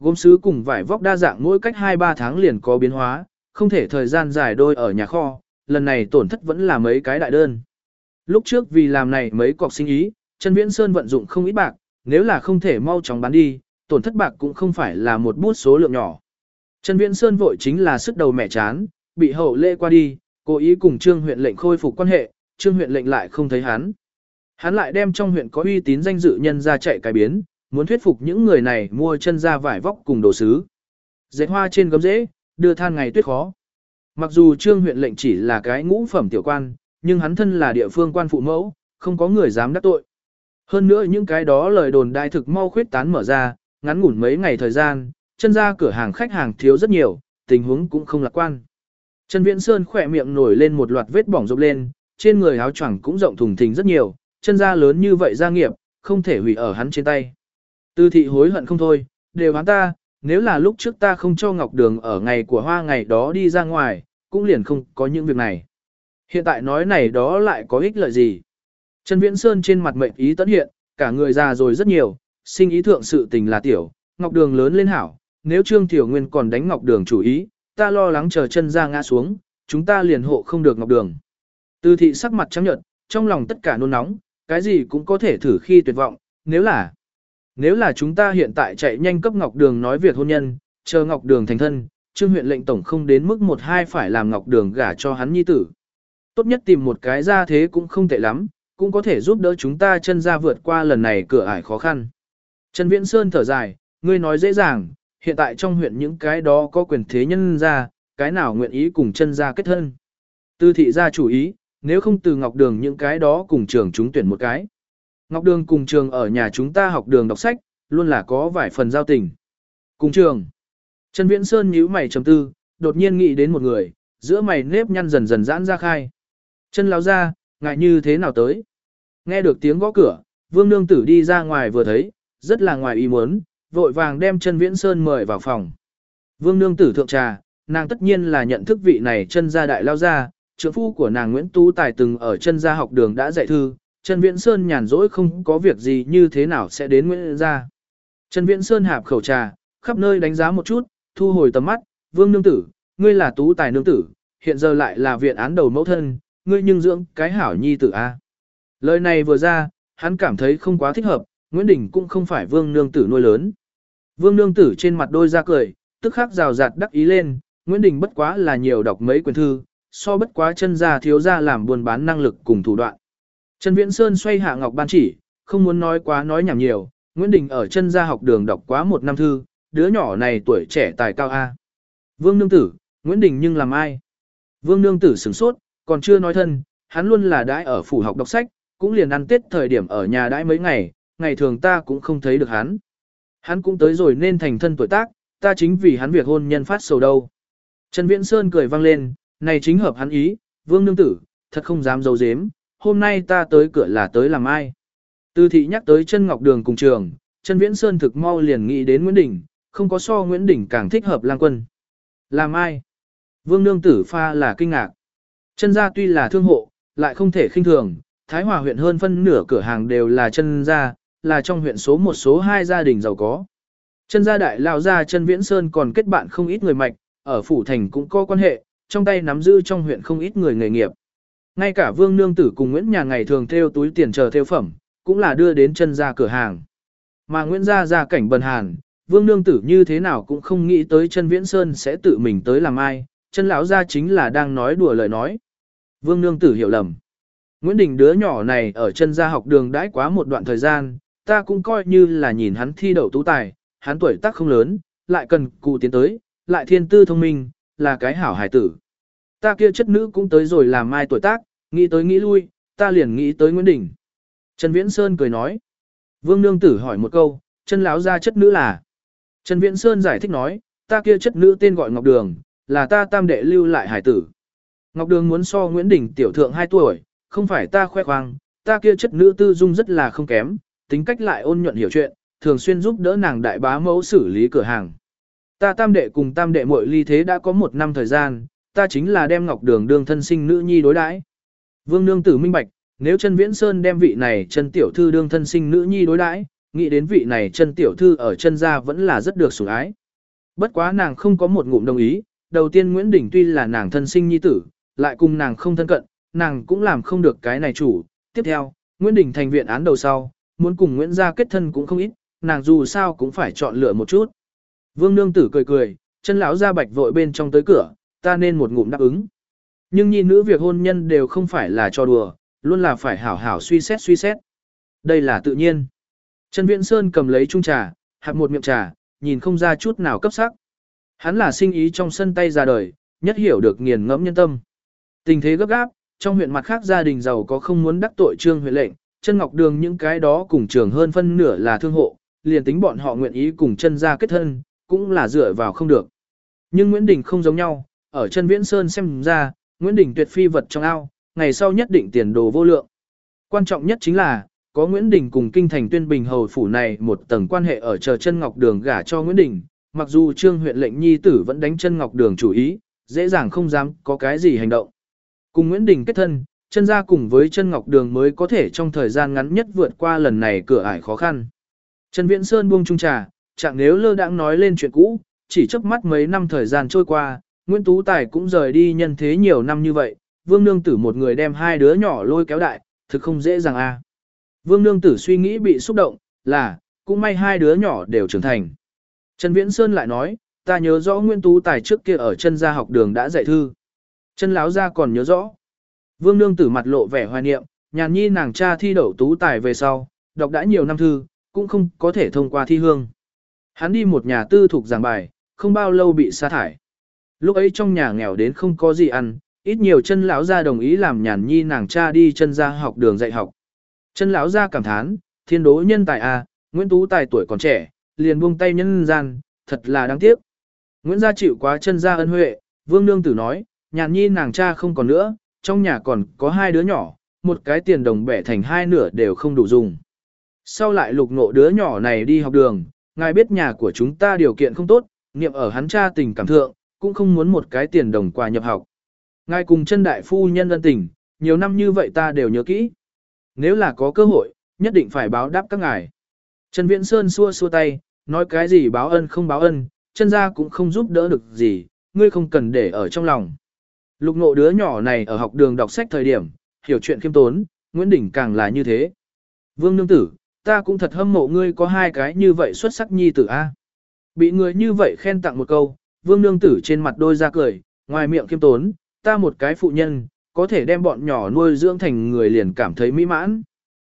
Gốm sứ cùng vải vóc đa dạng mỗi cách 2-3 tháng liền có biến hóa, không thể thời gian dài đôi ở nhà kho, lần này tổn thất vẫn là mấy cái đại đơn. Lúc trước vì làm này mấy cọc sinh ý, chân viễn sơn vận dụng không ít bạc, nếu là không thể mau chóng bán đi, tổn thất bạc cũng không phải là một bút số lượng nhỏ. Trần Viễn Sơn vội chính là sức đầu mẹ chán, bị hậu lễ qua đi, cố ý cùng Trương huyện lệnh khôi phục quan hệ, Trương huyện lệnh lại không thấy hắn. Hắn lại đem trong huyện có uy tín danh dự nhân ra chạy cái biến, muốn thuyết phục những người này mua chân ra vải vóc cùng đồ sứ. Dệt hoa trên gấm rễ, đưa than ngày tuyết khó. Mặc dù Trương huyện lệnh chỉ là cái ngũ phẩm tiểu quan, nhưng hắn thân là địa phương quan phụ mẫu, không có người dám đắc tội. Hơn nữa những cái đó lời đồn đại thực mau khuyết tán mở ra, ngắn ngủn mấy ngày thời gian, chân ra cửa hàng khách hàng thiếu rất nhiều, tình huống cũng không lạc quan. Trần Viễn Sơn khỏe miệng nổi lên một loạt vết bỏng rộp lên, trên người áo choàng cũng rộng thùng thình rất nhiều, chân ra lớn như vậy gia nghiệp, không thể hủy ở hắn trên tay. Tư thị hối hận không thôi, đều hắn ta, nếu là lúc trước ta không cho Ngọc Đường ở ngày của hoa ngày đó đi ra ngoài, cũng liền không có những việc này. Hiện tại nói này đó lại có ích lợi gì? Trần Viễn Sơn trên mặt mệnh ý tận hiện, cả người già rồi rất nhiều, sinh ý thượng sự tình là tiểu, Ngọc Đường lớn lên hảo, nếu Trương Tiểu Nguyên còn đánh Ngọc Đường chủ ý, ta lo lắng chờ chân ra ngã xuống, chúng ta liền hộ không được Ngọc Đường. Tư thị sắc mặt trắng nhợt, trong lòng tất cả nôn nóng, cái gì cũng có thể thử khi tuyệt vọng, nếu là nếu là chúng ta hiện tại chạy nhanh cấp Ngọc Đường nói việc hôn nhân, chờ Ngọc Đường thành thân, Trương huyện lệnh tổng không đến mức một hai phải làm Ngọc Đường gả cho hắn nhi tử. Tốt nhất tìm một cái ra thế cũng không tệ lắm, cũng có thể giúp đỡ chúng ta chân ra vượt qua lần này cửa ải khó khăn. Trần Viễn Sơn thở dài, ngươi nói dễ dàng, hiện tại trong huyện những cái đó có quyền thế nhân ra, cái nào nguyện ý cùng chân ra kết thân. Tư thị gia chủ ý, nếu không từ Ngọc Đường những cái đó cùng trường chúng tuyển một cái. Ngọc Đường cùng trường ở nhà chúng ta học đường đọc sách, luôn là có vài phần giao tình. Cùng trường. Trần Viễn Sơn nhíu mày trầm tư, đột nhiên nghĩ đến một người, giữa mày nếp nhăn dần dần giãn ra khai. Chân lão ra, ngại như thế nào tới? Nghe được tiếng gõ cửa, Vương Nương Tử đi ra ngoài vừa thấy, rất là ngoài ý muốn, vội vàng đem Trần viễn sơn mời vào phòng. Vương nương tử thượng trà, nàng tất nhiên là nhận thức vị này chân gia đại lao gia, trưởng phu của nàng Nguyễn Tú Tài từng ở chân gia học đường đã dạy thư, Trần viễn sơn nhàn rỗi không có việc gì như thế nào sẽ đến Nguyễn gia. Trần viễn sơn hạp khẩu trà, khắp nơi đánh giá một chút, thu hồi tầm mắt, vương nương tử, ngươi là Tú Tài nương tử, hiện giờ lại là viện án đầu mẫu thân, ngươi nhưng dưỡng cái hảo nhi tử a. Lời này vừa ra, hắn cảm thấy không quá thích hợp, Nguyễn Đình cũng không phải vương nương tử nuôi lớn. Vương nương tử trên mặt đôi ra cười, tức khắc rào rạt đắc ý lên, Nguyễn Đình bất quá là nhiều đọc mấy quyển thư, so bất quá chân ra thiếu ra làm buôn bán năng lực cùng thủ đoạn. Trần Viễn Sơn xoay hạ ngọc ban chỉ, không muốn nói quá nói nhảm nhiều, Nguyễn Đình ở chân gia học đường đọc quá một năm thư, đứa nhỏ này tuổi trẻ tài cao A. Vương Nương Tử, Nguyễn Đình nhưng làm ai? Vương Nương Tử sửng sốt, còn chưa nói thân, hắn luôn là đãi ở phủ học đọc sách, cũng liền ăn tết thời điểm ở nhà đãi mấy ngày, ngày thường ta cũng không thấy được hắn. Hắn cũng tới rồi nên thành thân tuổi tác, ta chính vì hắn việc hôn nhân phát sầu đâu. Trần Viễn Sơn cười vang lên, này chính hợp hắn ý, Vương Nương Tử, thật không dám dấu dếm, hôm nay ta tới cửa là tới làm ai. Từ thị nhắc tới chân ngọc đường cùng trường, chân Viễn Sơn thực mau liền nghĩ đến Nguyễn Đình, không có so Nguyễn Đình càng thích hợp lang quân. Làm ai? Vương Nương Tử pha là kinh ngạc. Chân gia tuy là thương hộ, lại không thể khinh thường, Thái Hòa huyện hơn phân nửa cửa hàng đều là chân gia, là trong huyện số một số hai gia đình giàu có. Chân gia đại lao gia chân Viễn Sơn còn kết bạn không ít người mạch, ở phủ thành cũng có quan hệ, trong tay nắm giữ trong huyện không ít người nghề nghiệp. Ngay cả Vương Nương Tử cùng Nguyễn Nhà ngày thường theo túi tiền chờ theo phẩm, cũng là đưa đến chân gia cửa hàng. Mà Nguyễn gia gia cảnh bần hàn, Vương Nương Tử như thế nào cũng không nghĩ tới chân Viễn Sơn sẽ tự mình tới làm ai, chân lão gia chính là đang nói đùa lời nói. Vương Nương Tử hiểu lầm. Nguyễn Đình đứa nhỏ này ở chân gia học đường đãi quá một đoạn thời gian, ta cũng coi như là nhìn hắn thi đậu tú tài, hắn tuổi tác không lớn, lại cần cụ tiến tới, lại thiên tư thông minh, là cái hảo hải tử. Ta kia chất nữ cũng tới rồi làm mai tuổi tác, nghĩ tới nghĩ lui, ta liền nghĩ tới Nguyễn Đình. Trần Viễn Sơn cười nói. Vương Nương Tử hỏi một câu, chân lão gia chất nữ là. Trần Viễn Sơn giải thích nói, ta kia chất nữ tên gọi Ngọc Đường, là ta tam đệ lưu lại hải tử. Ngọc Đường muốn so Nguyễn Đình tiểu thượng 2 tuổi, không phải ta khoe khoang, ta kia chất nữ tư dung rất là không kém, tính cách lại ôn nhuận hiểu chuyện, thường xuyên giúp đỡ nàng đại bá mẫu xử lý cửa hàng. Ta tam đệ cùng tam đệ muội ly thế đã có một năm thời gian, ta chính là đem Ngọc Đường đương thân sinh nữ nhi đối đãi. Vương Nương Tử minh bạch, nếu chân Viễn Sơn đem vị này chân tiểu thư đương thân sinh nữ nhi đối đãi, nghĩ đến vị này chân tiểu thư ở chân gia vẫn là rất được sủng ái. Bất quá nàng không có một ngụm đồng ý, đầu tiên Nguyễn Đình tuy là nàng thân sinh nhi tử, lại cùng nàng không thân cận, nàng cũng làm không được cái này chủ. Tiếp theo, Nguyễn Đình thành viện án đầu sau, muốn cùng Nguyễn gia kết thân cũng không ít, nàng dù sao cũng phải chọn lựa một chút. Vương Nương Tử cười cười, chân lão gia bạch vội bên trong tới cửa, ta nên một ngụm đáp ứng. Nhưng nhi nữ việc hôn nhân đều không phải là cho đùa, luôn là phải hảo hảo suy xét suy xét. Đây là tự nhiên. Trần Viễn Sơn cầm lấy chung trà, hạt một miệng trà, nhìn không ra chút nào cấp sắc. Hắn là sinh ý trong sân tay ra đời, nhất hiểu được nghiền ngẫm nhân tâm. Tình thế gấp gáp, trong huyện mặt khác gia đình giàu có không muốn đắc tội trương huyện lệnh, chân ngọc đường những cái đó cùng trường hơn phân nửa là thương hộ, liền tính bọn họ nguyện ý cùng chân ra kết thân, cũng là dựa vào không được. Nhưng Nguyễn Đình không giống nhau, ở chân Viễn Sơn xem ra, Nguyễn Đình tuyệt phi vật trong ao, ngày sau nhất định tiền đồ vô lượng. Quan trọng nhất chính là, có Nguyễn Đình cùng kinh thành tuyên bình hầu phủ này một tầng quan hệ ở chờ chân ngọc đường gả cho Nguyễn Đình, mặc dù trương huyện lệnh nhi tử vẫn đánh chân ngọc đường chủ ý, dễ dàng không dám có cái gì hành động. Cùng Nguyễn Đình kết thân, chân ra cùng với chân ngọc đường mới có thể trong thời gian ngắn nhất vượt qua lần này cửa ải khó khăn. Trần Viễn Sơn buông trung trà, chẳng nếu lơ đãng nói lên chuyện cũ, chỉ trước mắt mấy năm thời gian trôi qua, Nguyễn Tú Tài cũng rời đi nhân thế nhiều năm như vậy, Vương Nương Tử một người đem hai đứa nhỏ lôi kéo đại, thực không dễ dàng a. Vương Nương Tử suy nghĩ bị xúc động, là, cũng may hai đứa nhỏ đều trưởng thành. Trần Viễn Sơn lại nói, ta nhớ rõ Nguyễn Tú Tài trước kia ở chân gia học đường đã dạy thư. Chân láo gia còn nhớ rõ. Vương Nương Tử mặt lộ vẻ hoài niệm, nhàn nhi nàng cha thi đậu Tú Tài về sau, đọc đã nhiều năm thư, cũng không có thể thông qua thi hương. Hắn đi một nhà tư thuộc giảng bài, không bao lâu bị sa thải. Lúc ấy trong nhà nghèo đến không có gì ăn, ít nhiều chân lão gia đồng ý làm nhàn nhi nàng cha đi chân ra học đường dạy học. Chân lão gia cảm thán, thiên đố nhân tài a, Nguyễn Tú tài tuổi còn trẻ, liền buông tay nhân gian, thật là đáng tiếc. Nguyễn gia chịu quá chân gia ân huệ, Vương Nương Tử nói, nhàn nhi nàng cha không còn nữa, trong nhà còn có hai đứa nhỏ, một cái tiền đồng bẻ thành hai nửa đều không đủ dùng. Sau lại lục ngộ đứa nhỏ này đi học đường, ngài biết nhà của chúng ta điều kiện không tốt, niệm ở hắn cha tình cảm thượng, cũng không muốn một cái tiền đồng quà nhập học. Ngài cùng chân đại phu nhân ân tình, nhiều năm như vậy ta đều nhớ kỹ. Nếu là có cơ hội, nhất định phải báo đáp các ngài. Trần Viễn Sơn xua xua tay, nói cái gì báo ân không báo ân, chân gia cũng không giúp đỡ được gì, ngươi không cần để ở trong lòng. Lục ngộ đứa nhỏ này ở học đường đọc sách thời điểm, hiểu chuyện khiêm tốn, Nguyễn Đình càng là như thế. Vương Nương Tử, ta cũng thật hâm mộ ngươi có hai cái như vậy xuất sắc nhi tử A. Bị người như vậy khen tặng một câu, Vương Nương Tử trên mặt đôi ra cười, ngoài miệng khiêm tốn, ta một cái phụ nhân, có thể đem bọn nhỏ nuôi dưỡng thành người liền cảm thấy mỹ mãn.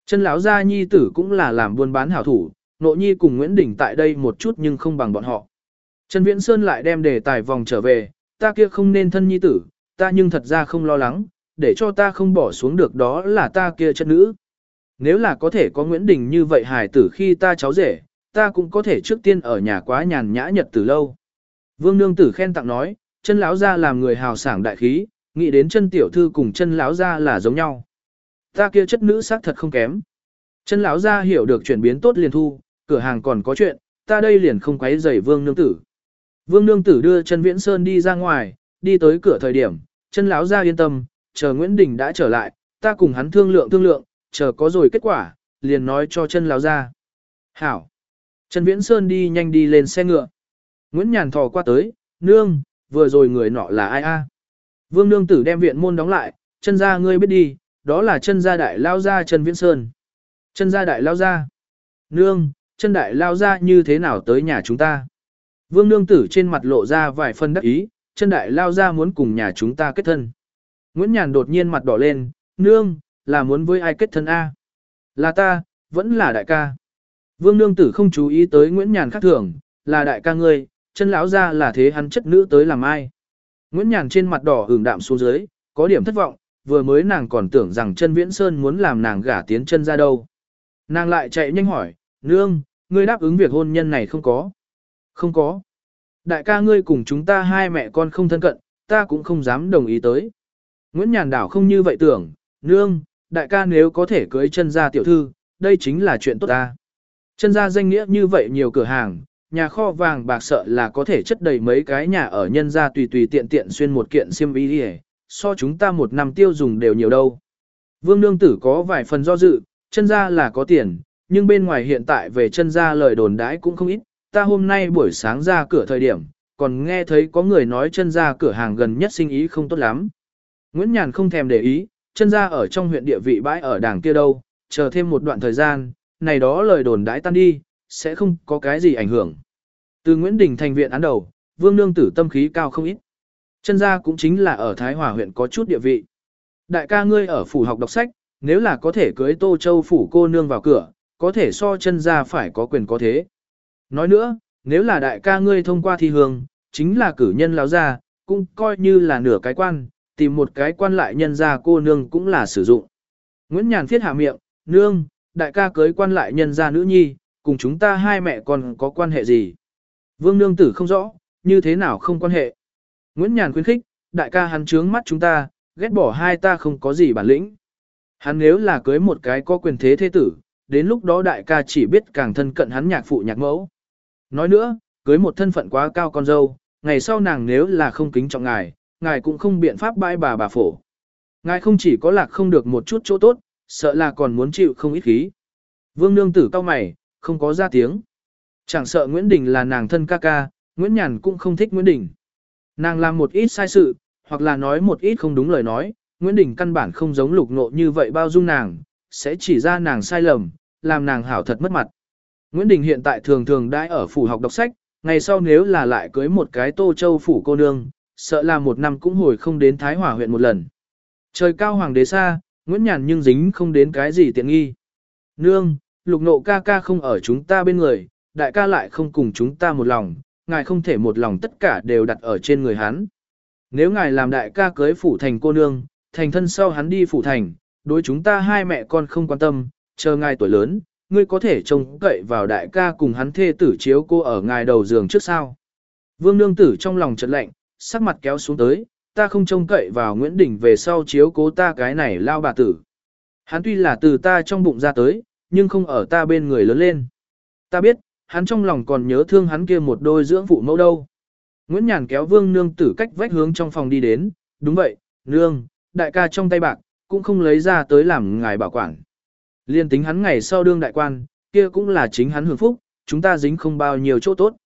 Chân lão gia nhi tử cũng là làm buôn bán hảo thủ, nộ nhi cùng Nguyễn Đình tại đây một chút nhưng không bằng bọn họ. Trần Viễn Sơn lại đem đề tài vòng trở về, ta kia không nên thân nhi tử, ta nhưng thật ra không lo lắng, để cho ta không bỏ xuống được đó là ta kia chất nữ. Nếu là có thể có Nguyễn Đình như vậy hài tử khi ta cháu rể, ta cũng có thể trước tiên ở nhà quá nhàn nhã nhật từ lâu. Vương Nương Tử khen tặng nói, chân lão gia làm người hào sảng đại khí, nghĩ đến chân tiểu thư cùng chân lão gia là giống nhau. Ta kia chất nữ xác thật không kém. Chân lão gia hiểu được chuyển biến tốt liền thu, cửa hàng còn có chuyện, ta đây liền không quấy rầy Vương Nương Tử. Vương Nương Tử đưa chân Viễn Sơn đi ra ngoài, đi tới cửa thời điểm, chân lão gia yên tâm, chờ Nguyễn Đình đã trở lại, ta cùng hắn thương lượng thương lượng, chờ có rồi kết quả, liền nói cho chân lão gia. Hảo. Trần Viễn Sơn đi nhanh đi lên xe ngựa. Nguyễn Nhàn thò qua tới, nương, vừa rồi người nọ là ai a? Vương nương tử đem viện môn đóng lại, chân gia ngươi biết đi, đó là chân gia đại lao gia Trần Viễn Sơn. Chân gia đại lao gia. Nương, chân đại lao gia như thế nào tới nhà chúng ta? Vương nương tử trên mặt lộ ra vài phân đắc ý, chân đại lao gia muốn cùng nhà chúng ta kết thân. Nguyễn Nhàn đột nhiên mặt đỏ lên, nương, là muốn với ai kết thân a? Là ta, vẫn là đại ca. Vương nương tử không chú ý tới Nguyễn Nhàn khác thường, là đại ca ngươi, chân lão ra là thế hắn chất nữ tới làm ai. Nguyễn Nhàn trên mặt đỏ ửng đạm xuống dưới, có điểm thất vọng, vừa mới nàng còn tưởng rằng chân viễn sơn muốn làm nàng gả tiến chân ra đâu. Nàng lại chạy nhanh hỏi, nương, ngươi đáp ứng việc hôn nhân này không có. Không có. Đại ca ngươi cùng chúng ta hai mẹ con không thân cận, ta cũng không dám đồng ý tới. Nguyễn Nhàn đảo không như vậy tưởng, nương, đại ca nếu có thể cưới chân ra tiểu thư, đây chính là chuyện tốt ta. Chân ra danh nghĩa như vậy nhiều cửa hàng, nhà kho vàng bạc sợ là có thể chất đầy mấy cái nhà ở nhân ra tùy tùy tiện tiện xuyên một kiện xiêm y đi so chúng ta một năm tiêu dùng đều nhiều đâu. Vương Nương Tử có vài phần do dự, chân ra là có tiền, nhưng bên ngoài hiện tại về chân ra lời đồn đãi cũng không ít, ta hôm nay buổi sáng ra cửa thời điểm, còn nghe thấy có người nói chân ra cửa hàng gần nhất sinh ý không tốt lắm. Nguyễn Nhàn không thèm để ý, chân ra ở trong huyện địa vị bãi ở đảng kia đâu, chờ thêm một đoạn thời gian, này đó lời đồn đãi tan đi, sẽ không có cái gì ảnh hưởng. Từ Nguyễn Đình thành viện án đầu, Vương Nương tử tâm khí cao không ít. Chân gia cũng chính là ở Thái Hòa huyện có chút địa vị. Đại ca ngươi ở phủ học đọc sách, nếu là có thể cưới Tô Châu phủ cô nương vào cửa, có thể so chân gia phải có quyền có thế. Nói nữa, nếu là đại ca ngươi thông qua thi hương, chính là cử nhân láo gia, cũng coi như là nửa cái quan, tìm một cái quan lại nhân gia cô nương cũng là sử dụng. Nguyễn Nhàn phiết hạ miệng, nương, đại ca cưới quan lại nhân gia nữ nhi, cùng chúng ta hai mẹ con có quan hệ gì? Vương Nương Tử không rõ, như thế nào không quan hệ. Nguyễn Nhàn khuyến khích, đại ca hắn trướng mắt chúng ta, ghét bỏ hai ta không có gì bản lĩnh. Hắn nếu là cưới một cái có quyền thế thế tử, đến lúc đó đại ca chỉ biết càng thân cận hắn nhạc phụ nhạc mẫu. Nói nữa, cưới một thân phận quá cao con dâu, ngày sau nàng nếu là không kính trọng ngài, ngài cũng không biện pháp bãi bà bà phổ. Ngài không chỉ có lạc không được một chút chỗ tốt, sợ là còn muốn chịu không ít khí. Vương nương tử cao mày, không có ra tiếng. Chẳng sợ Nguyễn Đình là nàng thân ca ca, Nguyễn Nhàn cũng không thích Nguyễn Đình. Nàng làm một ít sai sự, hoặc là nói một ít không đúng lời nói, Nguyễn Đình căn bản không giống lục nộ như vậy bao dung nàng, sẽ chỉ ra nàng sai lầm, làm nàng hảo thật mất mặt. Nguyễn Đình hiện tại thường thường đãi ở phủ học đọc sách, ngày sau nếu là lại cưới một cái tô châu phủ cô nương, sợ là một năm cũng hồi không đến Thái Hòa huyện một lần. Trời cao hoàng đế xa, Nguyễn Nhàn nhưng dính không đến cái gì tiện nghi. Nương, lục nộ ca ca không ở chúng ta bên người, đại ca lại không cùng chúng ta một lòng, ngài không thể một lòng tất cả đều đặt ở trên người hắn. Nếu ngài làm đại ca cưới phủ thành cô nương, thành thân sau hắn đi phủ thành, đối chúng ta hai mẹ con không quan tâm, chờ ngài tuổi lớn, ngươi có thể trông cậy vào đại ca cùng hắn thê tử chiếu cô ở ngài đầu giường trước sao. Vương nương tử trong lòng chợt lạnh, sắc mặt kéo xuống tới, ta không trông cậy vào Nguyễn Đình về sau chiếu cố ta cái này lao bà tử. Hắn tuy là từ ta trong bụng ra tới, nhưng không ở ta bên người lớn lên. Ta biết, hắn trong lòng còn nhớ thương hắn kia một đôi dưỡng phụ mẫu đâu. Nguyễn Nhàn kéo vương nương tử cách vách hướng trong phòng đi đến, đúng vậy, nương, đại ca trong tay bạc, cũng không lấy ra tới làm ngài bảo quản. Liên tính hắn ngày sau đương đại quan, kia cũng là chính hắn hưởng phúc, chúng ta dính không bao nhiêu chỗ tốt.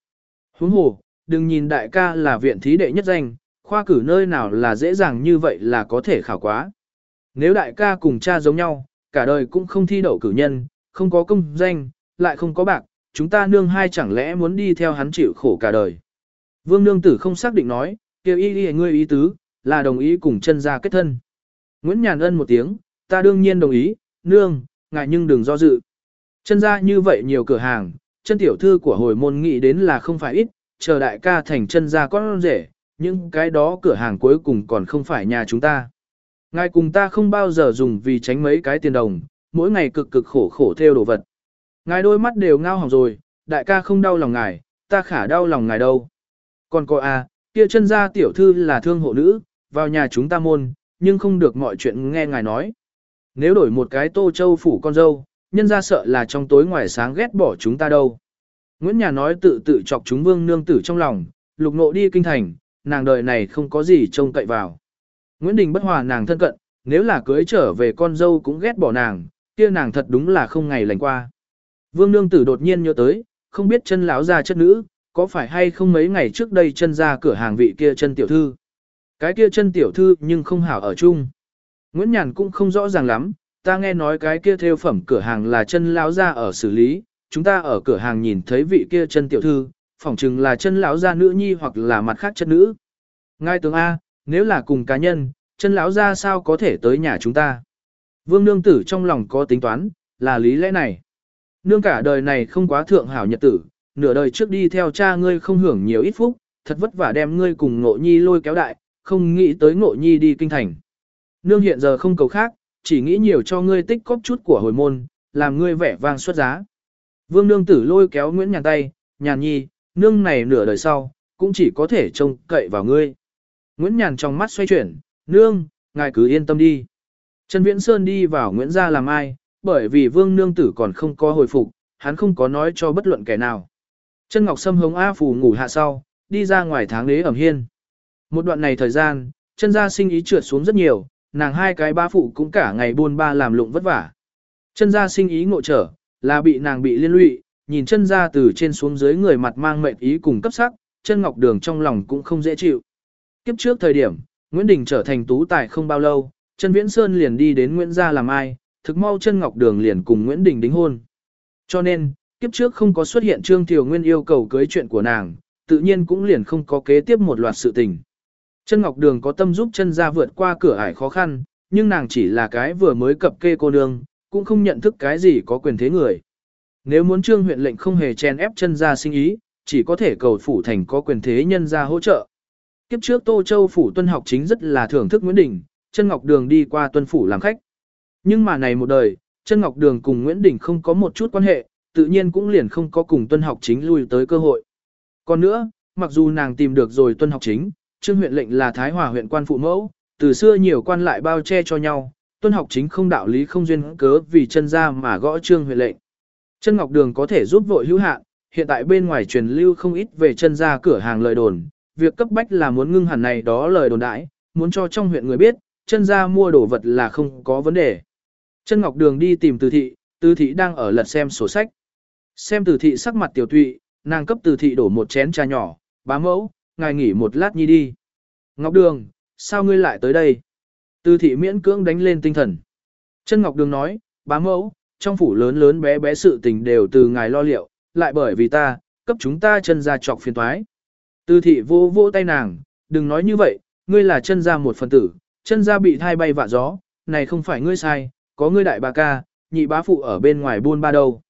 Huống hồ, đừng nhìn đại ca là viện thí đệ nhất danh, khoa cử nơi nào là dễ dàng như vậy là có thể khảo quá. Nếu đại ca cùng cha giống nhau, cả đời cũng không thi đậu cử nhân, không có công danh, lại không có bạc, chúng ta nương hai chẳng lẽ muốn đi theo hắn chịu khổ cả đời. Vương nương tử không xác định nói, kêu y y ngươi ý tứ, là đồng ý cùng chân ra kết thân. Nguyễn Nhàn ân một tiếng, ta đương nhiên đồng ý, nương, ngài nhưng đừng do dự. Chân ra như vậy nhiều cửa hàng, chân tiểu thư của hồi môn nghĩ đến là không phải ít, chờ đại ca thành chân ra con rể, nhưng cái đó cửa hàng cuối cùng còn không phải nhà chúng ta. Ngài cùng ta không bao giờ dùng vì tránh mấy cái tiền đồng, mỗi ngày cực cực khổ khổ theo đồ vật. Ngài đôi mắt đều ngao hỏng rồi, đại ca không đau lòng ngài, ta khả đau lòng ngài đâu. Còn cô a, à, kia chân gia tiểu thư là thương hộ nữ, vào nhà chúng ta môn, nhưng không được mọi chuyện nghe ngài nói. Nếu đổi một cái tô châu phủ con dâu, nhân ra sợ là trong tối ngoài sáng ghét bỏ chúng ta đâu. Nguyễn Nhà nói tự tự chọc chúng vương nương tử trong lòng, lục nộ đi kinh thành, nàng đời này không có gì trông cậy vào. Nguyễn Đình bất hòa nàng thân cận, nếu là cưới trở về con dâu cũng ghét bỏ nàng, kia nàng thật đúng là không ngày lành qua. Vương nương tử đột nhiên nhớ tới, không biết chân lão gia chất nữ, có phải hay không mấy ngày trước đây chân ra cửa hàng vị kia chân tiểu thư. Cái kia chân tiểu thư nhưng không hảo ở chung. Nguyễn Nhàn cũng không rõ ràng lắm, ta nghe nói cái kia theo phẩm cửa hàng là chân lão gia ở xử lý, chúng ta ở cửa hàng nhìn thấy vị kia chân tiểu thư, phỏng chừng là chân lão gia nữ nhi hoặc là mặt khác chân nữ. Ngay tướng A, nếu là cùng cá nhân, chân lão gia sao có thể tới nhà chúng ta? Vương nương tử trong lòng có tính toán, là lý lẽ này. Nương cả đời này không quá thượng hảo nhật tử, nửa đời trước đi theo cha ngươi không hưởng nhiều ít phúc, thật vất vả đem ngươi cùng ngộ nhi lôi kéo đại, không nghĩ tới ngộ nhi đi kinh thành. Nương hiện giờ không cầu khác, chỉ nghĩ nhiều cho ngươi tích cóp chút của hồi môn, làm ngươi vẻ vang xuất giá. Vương nương tử lôi kéo Nguyễn Nhàn tay, nhàn nhi, nương này nửa đời sau, cũng chỉ có thể trông cậy vào ngươi. Nguyễn Nhàn trong mắt xoay chuyển, nương, ngài cứ yên tâm đi. Trần Viễn Sơn đi vào Nguyễn gia làm ai, bởi vì vương nương tử còn không có hồi phục, hắn không có nói cho bất luận kẻ nào. Trần Ngọc Sâm hống A Phù ngủ hạ sau, đi ra ngoài tháng đế ẩm hiên. Một đoạn này thời gian, chân gia sinh ý trượt xuống rất nhiều, nàng hai cái ba phụ cũng cả ngày buôn ba làm lụng vất vả. Chân gia sinh ý ngộ trở, là bị nàng bị liên lụy, nhìn chân gia từ trên xuống dưới người mặt mang mệnh ý cùng cấp sắc, chân ngọc đường trong lòng cũng không dễ chịu. Kiếp trước thời điểm, Nguyễn Đình trở thành tú tài không bao lâu, chân Viễn Sơn liền đi đến Nguyễn gia làm ai, thực mau chân ngọc đường liền cùng Nguyễn Đình đính hôn. Cho nên, kiếp trước không có xuất hiện Trương Thiều Nguyên yêu cầu cưới chuyện của nàng, tự nhiên cũng liền không có kế tiếp một loạt sự tình. Chân Ngọc Đường có tâm giúp chân ra vượt qua cửa ải khó khăn, nhưng nàng chỉ là cái vừa mới cập kê cô nương, cũng không nhận thức cái gì có quyền thế người. Nếu muốn trương huyện lệnh không hề chen ép chân ra sinh ý, chỉ có thể cầu phủ thành có quyền thế nhân ra hỗ trợ. Kiếp trước Tô Châu phủ tuân học chính rất là thưởng thức Nguyễn Đình, chân Ngọc Đường đi qua tuân phủ làm khách. Nhưng mà này một đời, chân Ngọc Đường cùng Nguyễn Đình không có một chút quan hệ, tự nhiên cũng liền không có cùng tuân học chính lui tới cơ hội. Còn nữa, mặc dù nàng tìm được rồi tuân học chính, trương huyện lệnh là Thái Hòa huyện quan phụ mẫu, từ xưa nhiều quan lại bao che cho nhau, tuân học chính không đạo lý không duyên cớ vì chân ra mà gõ trương huyện lệnh. Chân Ngọc Đường có thể giúp vội hữu hạn, hiện tại bên ngoài truyền lưu không ít về chân ra cửa hàng lời đồn, việc cấp bách là muốn ngưng hẳn này đó lời đồn đãi, muốn cho trong huyện người biết, chân ra mua đồ vật là không có vấn đề. Chân Ngọc Đường đi tìm Từ thị, Từ thị đang ở lật xem sổ sách. Xem Từ thị sắc mặt tiểu tụy, nàng cấp Từ thị đổ một chén trà nhỏ, bá mẫu, ngài nghỉ một lát nhi đi. Ngọc Đường, sao ngươi lại tới đây? Từ thị miễn cưỡng đánh lên tinh thần. Chân Ngọc Đường nói, bá mẫu, trong phủ lớn lớn bé bé sự tình đều từ ngài lo liệu, lại bởi vì ta, cấp chúng ta chân ra trọc phiền toái. Từ thị vô vô tay nàng, đừng nói như vậy, ngươi là chân ra một phần tử, chân ra bị thai bay vạ gió, này không phải ngươi sai, có ngươi đại bà ca, nhị bá phụ ở bên ngoài buôn ba đâu.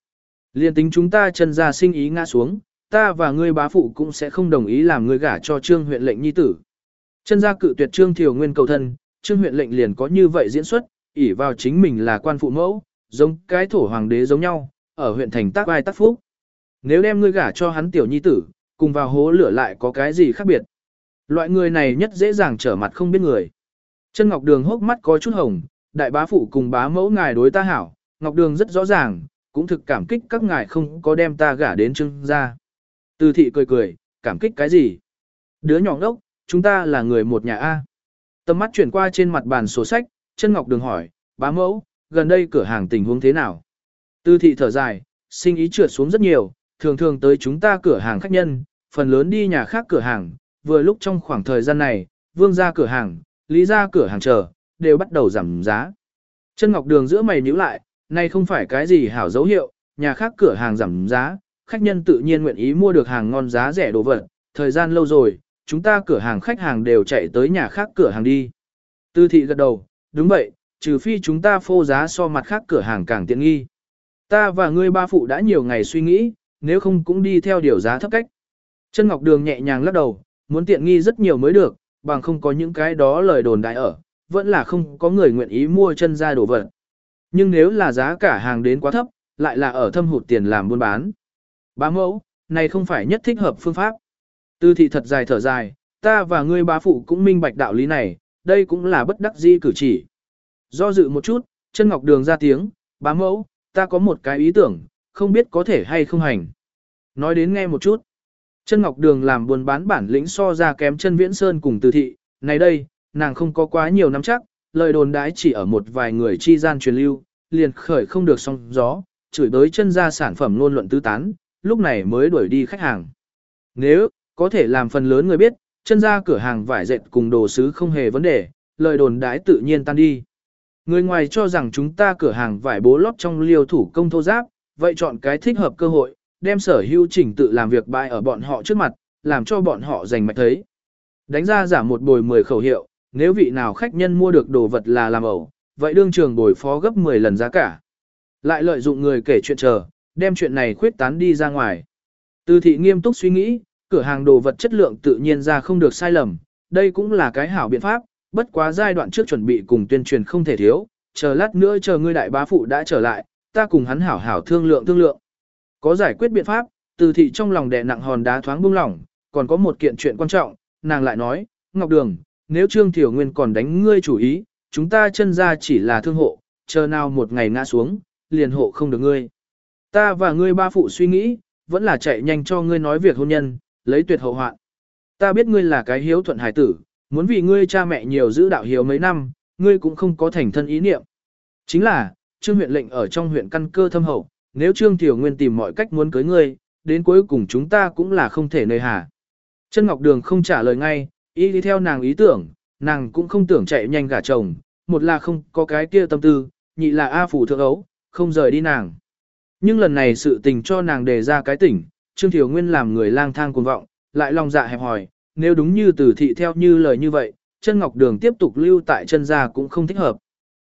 Liên tính chúng ta chân ra sinh ý ngã xuống, ta và ngươi bá phụ cũng sẽ không đồng ý làm ngươi gả cho trương huyện lệnh nhi tử. Chân gia cự tuyệt trương thiều nguyên cầu thân, trương huyện lệnh liền có như vậy diễn xuất, ỷ vào chính mình là quan phụ mẫu, giống cái thổ hoàng đế giống nhau, ở huyện thành tác vai tác phúc. Nếu đem ngươi gả cho hắn tiểu nhi tử, cùng vào hố lửa lại có cái gì khác biệt. Loại người này nhất dễ dàng trở mặt không biết người. Chân Ngọc Đường hốc mắt có chút hồng, đại bá phụ cùng bá mẫu ngài đối ta hảo, Ngọc Đường rất rõ ràng, cũng thực cảm kích các ngài không có đem ta gả đến trưng ra. Từ thị cười cười, cảm kích cái gì? Đứa nhỏ ngốc, chúng ta là người một nhà A. Tầm mắt chuyển qua trên mặt bàn sổ sách, chân Ngọc Đường hỏi, bá mẫu, gần đây cửa hàng tình huống thế nào? Từ thị thở dài, sinh ý trượt xuống rất nhiều, thường thường tới chúng ta cửa hàng khách nhân, phần lớn đi nhà khác cửa hàng, vừa lúc trong khoảng thời gian này, vương ra cửa hàng, lý ra cửa hàng chờ, đều bắt đầu giảm giá. Chân Ngọc Đường giữa mày nhíu lại, này không phải cái gì hảo dấu hiệu, nhà khác cửa hàng giảm giá, khách nhân tự nhiên nguyện ý mua được hàng ngon giá rẻ đồ vật, thời gian lâu rồi, chúng ta cửa hàng khách hàng đều chạy tới nhà khác cửa hàng đi. Tư thị gật đầu, đúng vậy, trừ phi chúng ta phô giá so mặt khác cửa hàng càng tiện nghi. Ta và ngươi ba phụ đã nhiều ngày suy nghĩ, nếu không cũng đi theo điều giá thấp cách. Chân Ngọc Đường nhẹ nhàng lắc đầu, muốn tiện nghi rất nhiều mới được, bằng không có những cái đó lời đồn đại ở, vẫn là không có người nguyện ý mua chân ra đồ vật. Nhưng nếu là giá cả hàng đến quá thấp, lại là ở thâm hụt tiền làm buôn bán. Bá mẫu, này không phải nhất thích hợp phương pháp. Tư thị thật dài thở dài, ta và ngươi bá phụ cũng minh bạch đạo lý này, đây cũng là bất đắc di cử chỉ. Do dự một chút, chân ngọc đường ra tiếng, bá mẫu, ta có một cái ý tưởng, không biết có thể hay không hành. Nói đến nghe một chút. Chân ngọc đường làm buôn bán bản lĩnh so ra kém chân viễn sơn cùng từ thị, này đây, nàng không có quá nhiều nắm chắc, lời đồn đãi chỉ ở một vài người chi gian truyền lưu, liền khởi không được song gió, chửi tới chân ra sản phẩm luôn luận tứ tán, lúc này mới đuổi đi khách hàng. Nếu, có thể làm phần lớn người biết, chân ra cửa hàng vải dệt cùng đồ sứ không hề vấn đề, lời đồn đãi tự nhiên tan đi. Người ngoài cho rằng chúng ta cửa hàng vải bố lót trong liêu thủ công thô giáp, vậy chọn cái thích hợp cơ hội, đem sở hữu chỉnh tự làm việc bại ở bọn họ trước mặt, làm cho bọn họ giành mạch thấy. Đánh ra giả một bồi 10 khẩu hiệu, nếu vị nào khách nhân mua được đồ vật là làm ẩu, vậy đương trường bồi phó gấp 10 lần giá cả. Lại lợi dụng người kể chuyện chờ, đem chuyện này khuyết tán đi ra ngoài. Từ thị nghiêm túc suy nghĩ, cửa hàng đồ vật chất lượng tự nhiên ra không được sai lầm, đây cũng là cái hảo biện pháp, bất quá giai đoạn trước chuẩn bị cùng tuyên truyền không thể thiếu, chờ lát nữa chờ ngươi đại bá phụ đã trở lại, ta cùng hắn hảo hảo thương lượng thương lượng. Có giải quyết biện pháp, từ thị trong lòng đè nặng hòn đá thoáng buông lỏng, còn có một kiện chuyện quan trọng, nàng lại nói, Ngọc Đường, nếu Trương Thiểu Nguyên còn đánh ngươi chủ ý, chúng ta chân ra chỉ là thương hộ, chờ nào một ngày ngã xuống, liền hộ không được ngươi. Ta và ngươi ba phụ suy nghĩ, vẫn là chạy nhanh cho ngươi nói việc hôn nhân, lấy tuyệt hậu hoạn. Ta biết ngươi là cái hiếu thuận hải tử, muốn vì ngươi cha mẹ nhiều giữ đạo hiếu mấy năm, ngươi cũng không có thành thân ý niệm. Chính là, Trương huyện lệnh ở trong huyện căn cơ thâm hậu, nếu Trương Tiểu Nguyên tìm mọi cách muốn cưới ngươi, đến cuối cùng chúng ta cũng là không thể nơi hà. Chân Ngọc Đường không trả lời ngay, ý đi theo nàng ý tưởng, nàng cũng không tưởng chạy nhanh gả chồng, một là không có cái kia tâm tư, nhị là A phủ thượng ấu, không rời đi nàng. Nhưng lần này sự tình cho nàng đề ra cái tỉnh, Trương Thiểu Nguyên làm người lang thang cuồng vọng, lại lòng dạ hẹp hòi, nếu đúng như tử thị theo như lời như vậy, chân ngọc đường tiếp tục lưu tại chân gia cũng không thích hợp.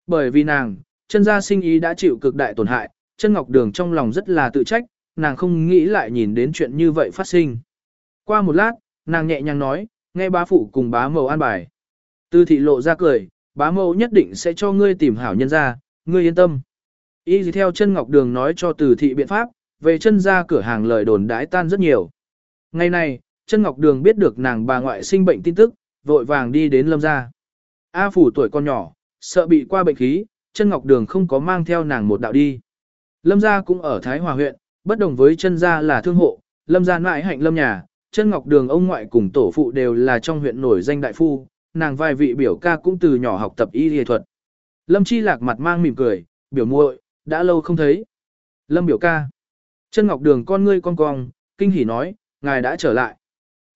Bởi vì nàng, chân gia sinh ý đã chịu cực đại tổn hại, chân ngọc đường trong lòng rất là tự trách, nàng không nghĩ lại nhìn đến chuyện như vậy phát sinh. Qua một lát, nàng nhẹ nhàng nói, nghe bá phụ cùng bá mẫu an bài. Tư thị lộ ra cười, bá mẫu nhất định sẽ cho ngươi tìm hảo nhân ra, ngươi yên tâm. Y gì theo chân ngọc đường nói cho từ thị biện pháp, về chân ra cửa hàng lời đồn đãi tan rất nhiều. Ngày này, chân ngọc đường biết được nàng bà ngoại sinh bệnh tin tức, vội vàng đi đến lâm gia. A phủ tuổi con nhỏ, sợ bị qua bệnh khí, chân ngọc đường không có mang theo nàng một đạo đi. Lâm gia cũng ở Thái Hòa huyện, bất đồng với chân gia là thương hộ, lâm gia mãi hạnh lâm nhà, chân ngọc đường ông ngoại cùng tổ phụ đều là trong huyện nổi danh đại phu, nàng vài vị biểu ca cũng từ nhỏ học tập y y thuật. Lâm Chi Lạc mặt mang mỉm cười, biểu muội, đã lâu không thấy. Lâm biểu ca. Chân ngọc đường con ngươi con cong, kinh hỉ nói, ngài đã trở lại.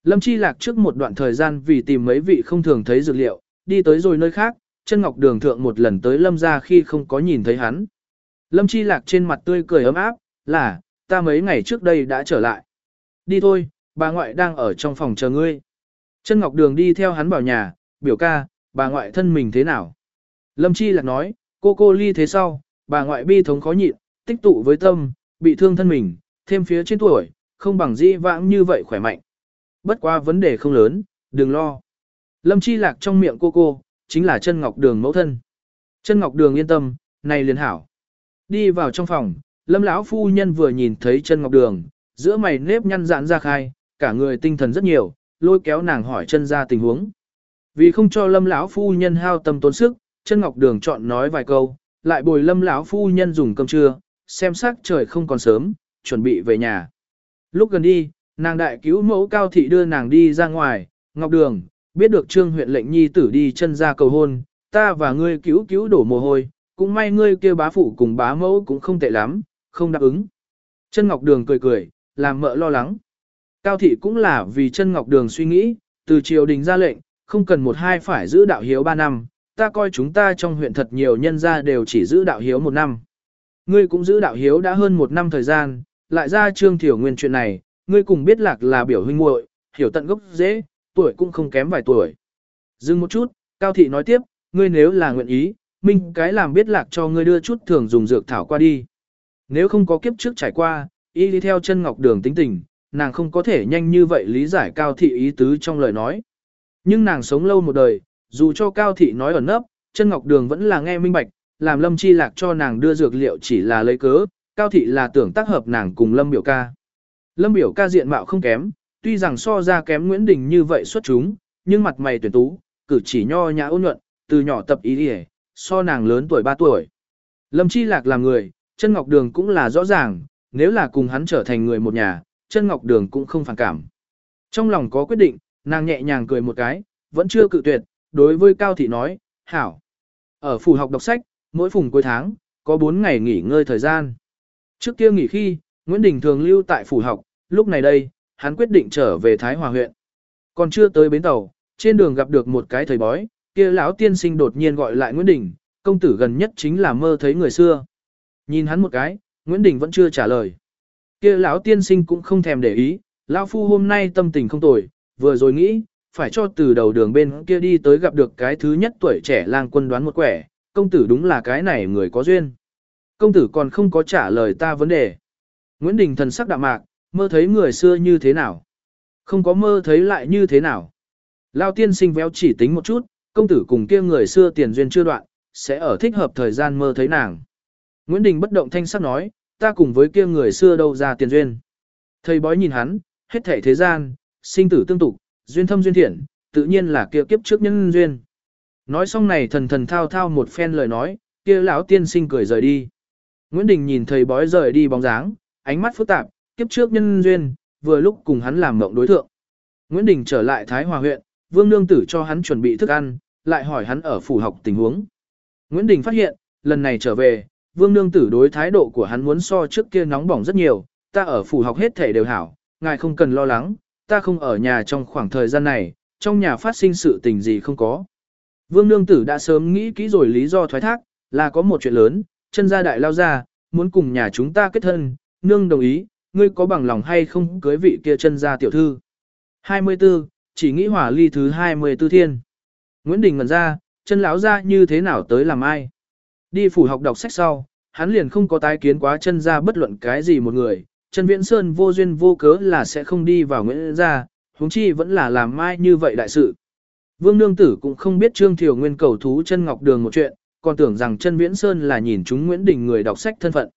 Lâm Chi Lạc trước một đoạn thời gian vì tìm mấy vị không thường thấy dược liệu, đi tới rồi nơi khác, chân ngọc đường thượng một lần tới Lâm ra khi không có nhìn thấy hắn. Lâm Chi Lạc trên mặt tươi cười ấm áp, là, ta mấy ngày trước đây đã trở lại. Đi thôi, bà ngoại đang ở trong phòng chờ ngươi. Chân ngọc đường đi theo hắn vào nhà, biểu ca, bà ngoại thân mình thế nào? Lâm Chi Lạc nói, cô cô ly thế sau, bà ngoại bi thống khó nhịn, tích tụ với tâm, bị thương thân mình, thêm phía trên tuổi, không bằng di vãng như vậy khỏe mạnh. Bất qua vấn đề không lớn, đừng lo. Lâm Chi Lạc trong miệng cô cô, chính là chân ngọc đường mẫu thân. Chân ngọc đường yên tâm, này liền hảo. Đi vào trong phòng, Lâm lão phu nhân vừa nhìn thấy chân ngọc đường, giữa mày nếp nhăn giãn ra khai, cả người tinh thần rất nhiều, lôi kéo nàng hỏi chân ra tình huống. Vì không cho Lâm lão phu nhân hao tâm tốn sức, chân ngọc đường chọn nói vài câu, lại bồi Lâm lão phu nhân dùng cơm trưa, xem sắc trời không còn sớm, chuẩn bị về nhà. Lúc gần đi, nàng đại cứu mẫu cao thị đưa nàng đi ra ngoài, ngọc đường, biết được trương huyện lệnh nhi tử đi chân ra cầu hôn, ta và ngươi cứu cứu đổ mồ hôi, cũng may ngươi kêu bá phụ cùng bá mẫu cũng không tệ lắm, không đáp ứng. Chân ngọc đường cười cười, làm mợ lo lắng. Cao thị cũng là vì chân ngọc đường suy nghĩ, từ triều đình ra lệnh, không cần một hai phải giữ đạo hiếu ba năm, ta coi chúng ta trong huyện thật nhiều nhân gia đều chỉ giữ đạo hiếu một năm. Ngươi cũng giữ đạo hiếu đã hơn một năm thời gian, lại ra trương thiểu nguyên chuyện này, ngươi cùng biết lạc là biểu huynh muội, hiểu tận gốc dễ, tuổi cũng không kém vài tuổi. Dừng một chút, Cao Thị nói tiếp, ngươi nếu là nguyện ý, minh cái làm biết lạc cho ngươi đưa chút thường dùng dược thảo qua đi. Nếu không có kiếp trước trải qua, y đi theo chân ngọc đường tính tình, nàng không có thể nhanh như vậy lý giải cao thị ý tứ trong lời nói. Nhưng nàng sống lâu một đời, dù cho cao thị nói ở nấp, chân ngọc đường vẫn là nghe minh bạch, làm lâm chi lạc cho nàng đưa dược liệu chỉ là lấy cớ, cao thị là tưởng tác hợp nàng cùng lâm biểu ca. Lâm biểu ca diện mạo không kém, tuy rằng so ra kém Nguyễn Đình như vậy xuất chúng, nhưng mặt mày tuyển tú, cử chỉ nho nhã ôn nhuận, từ nhỏ tập ý đi so nàng lớn tuổi 3 tuổi. Lâm chi lạc làm người, chân ngọc đường cũng là rõ ràng, nếu là cùng hắn trở thành người một nhà, chân ngọc đường cũng không phản cảm. Trong lòng có quyết định, nàng nhẹ nhàng cười một cái, vẫn chưa cự tuyệt, đối với Cao Thị nói, hảo. Ở phủ học đọc sách, mỗi phùng cuối tháng, có 4 ngày nghỉ ngơi thời gian. Trước kia nghỉ khi, Nguyễn Đình thường lưu tại phủ học, lúc này đây, hắn quyết định trở về Thái Hòa huyện. Còn chưa tới bến tàu, trên đường gặp được một cái thầy bói, kia lão tiên sinh đột nhiên gọi lại Nguyễn Đình, công tử gần nhất chính là mơ thấy người xưa. Nhìn hắn một cái, Nguyễn Đình vẫn chưa trả lời. Kia lão tiên sinh cũng không thèm để ý, lão phu hôm nay tâm tình không tồi, vừa rồi nghĩ, phải cho từ đầu đường bên kia đi tới gặp được cái thứ nhất tuổi trẻ lang quân đoán một quẻ, công tử đúng là cái này người có duyên. Công tử còn không có trả lời ta vấn đề. Nguyễn Đình thần sắc đạm mạc, mơ thấy người xưa như thế nào? Không có mơ thấy lại như thế nào? Lao tiên sinh véo chỉ tính một chút, công tử cùng kia người xưa tiền duyên chưa đoạn, sẽ ở thích hợp thời gian mơ thấy nàng. Nguyễn Đình bất động thanh sắc nói, ta cùng với kia người xưa đâu ra tiền duyên. Thầy bói nhìn hắn, hết thể thế gian, sinh tử tương tục, duyên thâm duyên thiện, tự nhiên là kia kiếp trước nhân duyên. Nói xong này thần thần thao thao một phen lời nói, kia lão tiên sinh cười rời đi. Nguyễn Đình nhìn thầy bói rời đi bóng dáng, ánh mắt phức tạp, kiếp trước nhân duyên, vừa lúc cùng hắn làm mộng đối thượng. Nguyễn Đình trở lại Thái Hòa huyện, Vương Nương Tử cho hắn chuẩn bị thức ăn, lại hỏi hắn ở phủ học tình huống. Nguyễn Đình phát hiện, lần này trở về, Vương Nương Tử đối thái độ của hắn muốn so trước kia nóng bỏng rất nhiều, ta ở phủ học hết thể đều hảo, ngài không cần lo lắng, ta không ở nhà trong khoảng thời gian này, trong nhà phát sinh sự tình gì không có. Vương Nương Tử đã sớm nghĩ kỹ rồi lý do thoái thác, là có một chuyện lớn, chân gia đại lao ra, muốn cùng nhà chúng ta kết thân, Nương đồng ý, ngươi có bằng lòng hay không cưới vị kia chân gia tiểu thư. 24, chỉ nghĩ hỏa ly thứ 24 thiên. Nguyễn Đình ngẩn ra, chân lão ra như thế nào tới làm ai. Đi phủ học đọc sách sau, hắn liền không có tái kiến quá chân ra bất luận cái gì một người, chân viễn sơn vô duyên vô cớ là sẽ không đi vào Nguyễn gia, huống chi vẫn là làm mai như vậy đại sự. Vương Nương Tử cũng không biết Trương Thiều Nguyên cầu thú chân Ngọc Đường một chuyện, còn tưởng rằng chân Viễn Sơn là nhìn chúng Nguyễn Đình người đọc sách thân phận.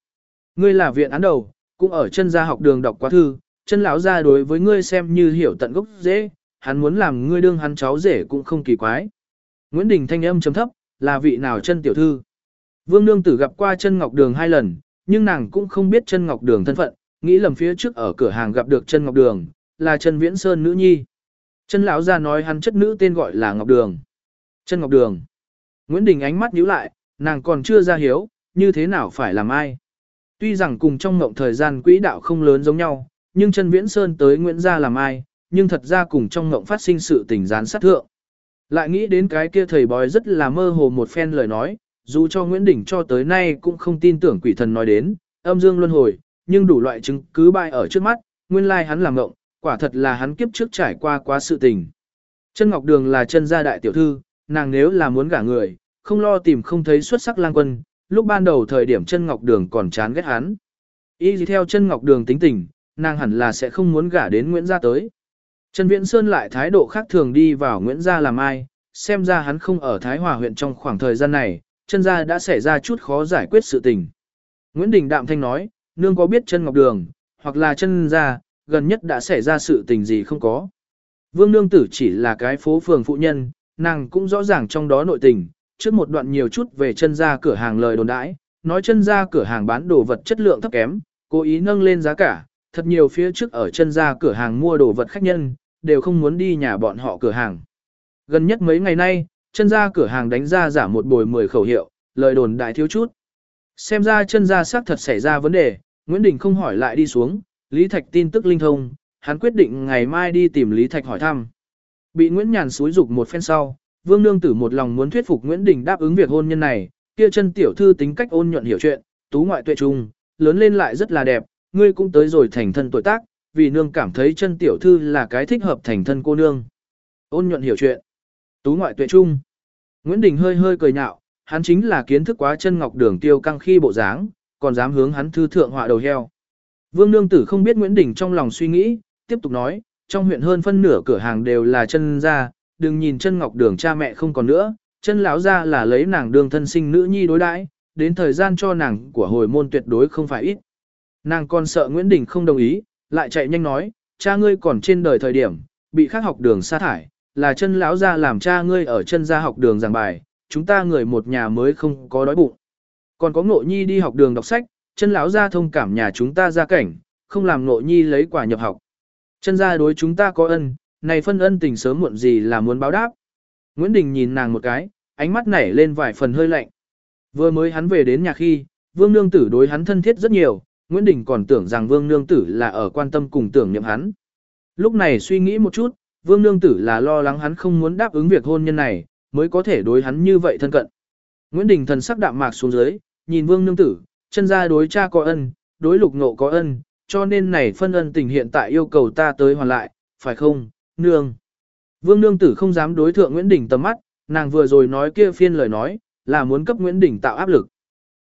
Ngươi là viện án đầu, cũng ở chân gia học đường đọc quá thư, chân lão gia đối với ngươi xem như hiểu tận gốc dễ, hắn muốn làm ngươi đương hắn cháu rể cũng không kỳ quái. Nguyễn Đình thanh âm chấm thấp, là vị nào chân tiểu thư. Vương Nương Tử gặp qua chân Ngọc Đường hai lần, nhưng nàng cũng không biết chân Ngọc Đường thân phận, nghĩ lầm phía trước ở cửa hàng gặp được chân Ngọc Đường, là chân Viễn Sơn nữ nhi. Chân lão gia nói hắn chất nữ tên gọi là Ngọc Đường. Chân Ngọc Đường. Nguyễn Đình ánh mắt nhíu lại, nàng còn chưa ra hiếu, như thế nào phải làm ai. Tuy rằng cùng trong ngộng thời gian quỹ đạo không lớn giống nhau, nhưng chân Viễn Sơn tới Nguyễn gia làm ai, nhưng thật ra cùng trong ngộng phát sinh sự tình gián sát thượng. Lại nghĩ đến cái kia thầy bói rất là mơ hồ một phen lời nói, dù cho Nguyễn Đình cho tới nay cũng không tin tưởng quỷ thần nói đến, âm dương luân hồi, nhưng đủ loại chứng cứ bại ở trước mắt, nguyên lai hắn làm ngộng, quả thật là hắn kiếp trước trải qua quá sự tình. Chân Ngọc Đường là chân gia đại tiểu thư, nàng nếu là muốn gả người, không lo tìm không thấy xuất sắc lang quân, lúc ban đầu thời điểm chân Ngọc Đường còn chán ghét hắn. Y theo chân Ngọc Đường tính tình, nàng hẳn là sẽ không muốn gả đến Nguyễn gia tới. Trần Viễn Sơn lại thái độ khác thường đi vào Nguyễn gia làm ai, xem ra hắn không ở Thái Hòa huyện trong khoảng thời gian này, chân gia đã xảy ra chút khó giải quyết sự tình. Nguyễn Đình Đạm Thanh nói, nương có biết chân Ngọc Đường, hoặc là chân gia, gần nhất đã xảy ra sự tình gì không có. Vương Nương Tử chỉ là cái phố phường phụ nhân, nàng cũng rõ ràng trong đó nội tình, trước một đoạn nhiều chút về chân gia cửa hàng lời đồn đãi, nói chân gia cửa hàng bán đồ vật chất lượng thấp kém, cố ý nâng lên giá cả, thật nhiều phía trước ở chân gia cửa hàng mua đồ vật khách nhân, đều không muốn đi nhà bọn họ cửa hàng. Gần nhất mấy ngày nay, chân gia cửa hàng đánh ra giả một bồi 10 khẩu hiệu, lời đồn đại thiếu chút. Xem ra chân gia xác thật xảy ra vấn đề, Nguyễn Đình không hỏi lại đi xuống, Lý Thạch tin tức linh thông, hắn quyết định ngày mai đi tìm Lý Thạch hỏi thăm. Bị Nguyễn Nhàn xúi dục một phen sau, Vương Nương Tử một lòng muốn thuyết phục Nguyễn Đình đáp ứng việc hôn nhân này, kia chân tiểu thư tính cách ôn nhuận hiểu chuyện, tú ngoại tuệ trung, lớn lên lại rất là đẹp, ngươi cũng tới rồi thành thân tuổi tác, vì nương cảm thấy chân tiểu thư là cái thích hợp thành thân cô nương. Ôn nhuận hiểu chuyện. Tú ngoại tuệ trung. Nguyễn Đình hơi hơi cười nhạo, hắn chính là kiến thức quá chân ngọc đường tiêu căng khi bộ dáng, còn dám hướng hắn thư thượng họa đầu heo. Vương Nương Tử không biết Nguyễn Đình trong lòng suy nghĩ, tiếp tục nói, trong huyện hơn phân nửa cửa hàng đều là chân ra, đừng nhìn chân ngọc đường cha mẹ không còn nữa, chân lão ra là lấy nàng đường thân sinh nữ nhi đối đãi, đến thời gian cho nàng của hồi môn tuyệt đối không phải ít. Nàng còn sợ Nguyễn Đình không đồng ý, lại chạy nhanh nói, cha ngươi còn trên đời thời điểm, bị khác học đường sa thải, là chân lão ra làm cha ngươi ở chân ra học đường giảng bài, chúng ta người một nhà mới không có đói bụng. Còn có ngộ nhi đi học đường đọc sách, chân lão ra thông cảm nhà chúng ta ra cảnh, không làm ngộ nhi lấy quả nhập học. Chân ra đối chúng ta có ân, này phân ân tình sớm muộn gì là muốn báo đáp. Nguyễn Đình nhìn nàng một cái, ánh mắt nảy lên vài phần hơi lạnh. Vừa mới hắn về đến nhà khi, Vương Nương Tử đối hắn thân thiết rất nhiều, Nguyễn Đình còn tưởng rằng Vương Nương Tử là ở quan tâm cùng tưởng niệm hắn. Lúc này suy nghĩ một chút, Vương Nương Tử là lo lắng hắn không muốn đáp ứng việc hôn nhân này, mới có thể đối hắn như vậy thân cận. Nguyễn Đình thần sắc đạm mạc xuống dưới, nhìn Vương Nương Tử, chân ra đối cha có ân, đối lục nộ có ân, cho nên này phân ân tình hiện tại yêu cầu ta tới hoàn lại, phải không, nương. Vương Nương Tử không dám đối thượng Nguyễn Đình tầm mắt, nàng vừa rồi nói kia phiên lời nói, là muốn cấp Nguyễn Đình tạo áp lực.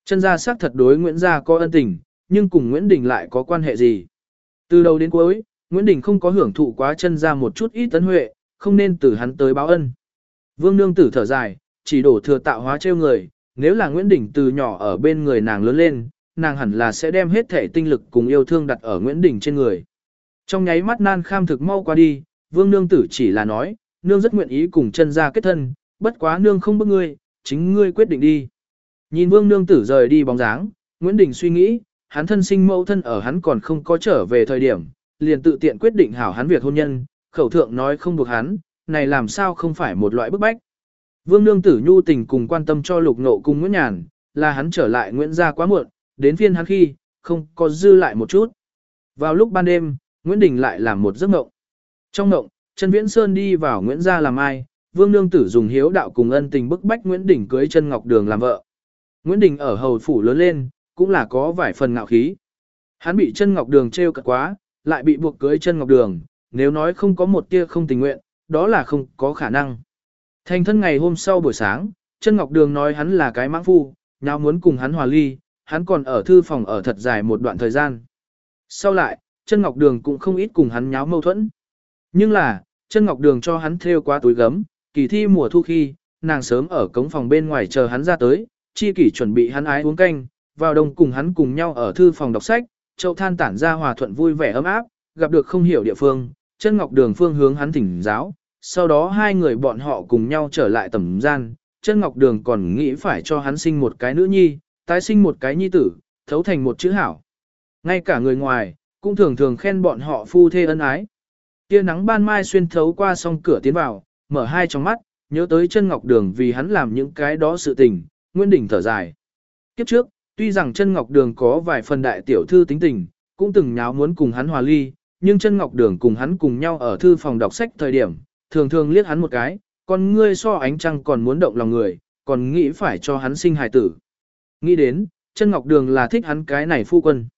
Chân gia xác thật đối Nguyễn gia có ân tình, nhưng cùng Nguyễn Đình lại có quan hệ gì? Từ đầu đến cuối, Nguyễn Đình không có hưởng thụ quá chân ra một chút ít tấn huệ, không nên từ hắn tới báo ân. Vương Nương Tử thở dài, chỉ đổ thừa tạo hóa trêu người, nếu là Nguyễn Đình từ nhỏ ở bên người nàng lớn lên, nàng hẳn là sẽ đem hết thể tinh lực cùng yêu thương đặt ở Nguyễn Đình trên người. Trong nháy mắt nan kham thực mau qua đi, Vương Nương Tử chỉ là nói, Nương rất nguyện ý cùng chân gia kết thân, bất quá Nương không bức ngươi, chính ngươi quyết định đi. Nhìn Vương Nương Tử rời đi bóng dáng, Nguyễn Đình suy nghĩ, hắn thân sinh mẫu thân ở hắn còn không có trở về thời điểm, liền tự tiện quyết định hảo hắn việc hôn nhân, khẩu thượng nói không buộc hắn, này làm sao không phải một loại bức bách. Vương Nương Tử nhu tình cùng quan tâm cho lục nộ cùng Nguyễn Nhàn, là hắn trở lại Nguyễn gia quá muộn, đến phiên hắn khi, không có dư lại một chút. Vào lúc ban đêm, Nguyễn Đình lại làm một giấc mộng. Trong mộng, Trần Viễn Sơn đi vào Nguyễn gia làm ai, Vương Nương Tử dùng hiếu đạo cùng ân tình bức bách Nguyễn Đình cưới chân Ngọc Đường làm vợ. Nguyễn Đình ở hầu phủ lớn lên, cũng là có vài phần ngạo khí. Hắn bị chân Ngọc Đường treo cật quá, lại bị buộc cưới chân Ngọc Đường, nếu nói không có một tia không tình nguyện, đó là không có khả năng. Thành thân ngày hôm sau buổi sáng, chân Ngọc Đường nói hắn là cái mãng phu, nào muốn cùng hắn hòa ly, hắn còn ở thư phòng ở thật dài một đoạn thời gian. Sau lại, chân Ngọc Đường cũng không ít cùng hắn nháo mâu thuẫn. Nhưng là, chân Ngọc Đường cho hắn thêu qua túi gấm, kỳ thi mùa thu khi, nàng sớm ở cống phòng bên ngoài chờ hắn ra tới, chi kỷ chuẩn bị hắn ái uống canh, vào đông cùng hắn cùng nhau ở thư phòng đọc sách, châu than tản ra hòa thuận vui vẻ ấm áp, gặp được không hiểu địa phương, chân ngọc đường phương hướng hắn thỉnh giáo, sau đó hai người bọn họ cùng nhau trở lại tầm gian, chân ngọc đường còn nghĩ phải cho hắn sinh một cái nữ nhi, tái sinh một cái nhi tử, thấu thành một chữ hảo. Ngay cả người ngoài, cũng thường thường khen bọn họ phu thê ân ái. Tia nắng ban mai xuyên thấu qua song cửa tiến vào, mở hai trong mắt, nhớ tới chân ngọc đường vì hắn làm những cái đó sự tình, Nguyên Đình thở dài. Kiếp trước, tuy rằng chân ngọc đường có vài phần đại tiểu thư tính tình, cũng từng nháo muốn cùng hắn hòa ly, nhưng chân ngọc đường cùng hắn cùng nhau ở thư phòng đọc sách thời điểm, thường thường liếc hắn một cái, còn ngươi so ánh trăng còn muốn động lòng người, còn nghĩ phải cho hắn sinh hài tử. Nghĩ đến, chân ngọc đường là thích hắn cái này phu quân.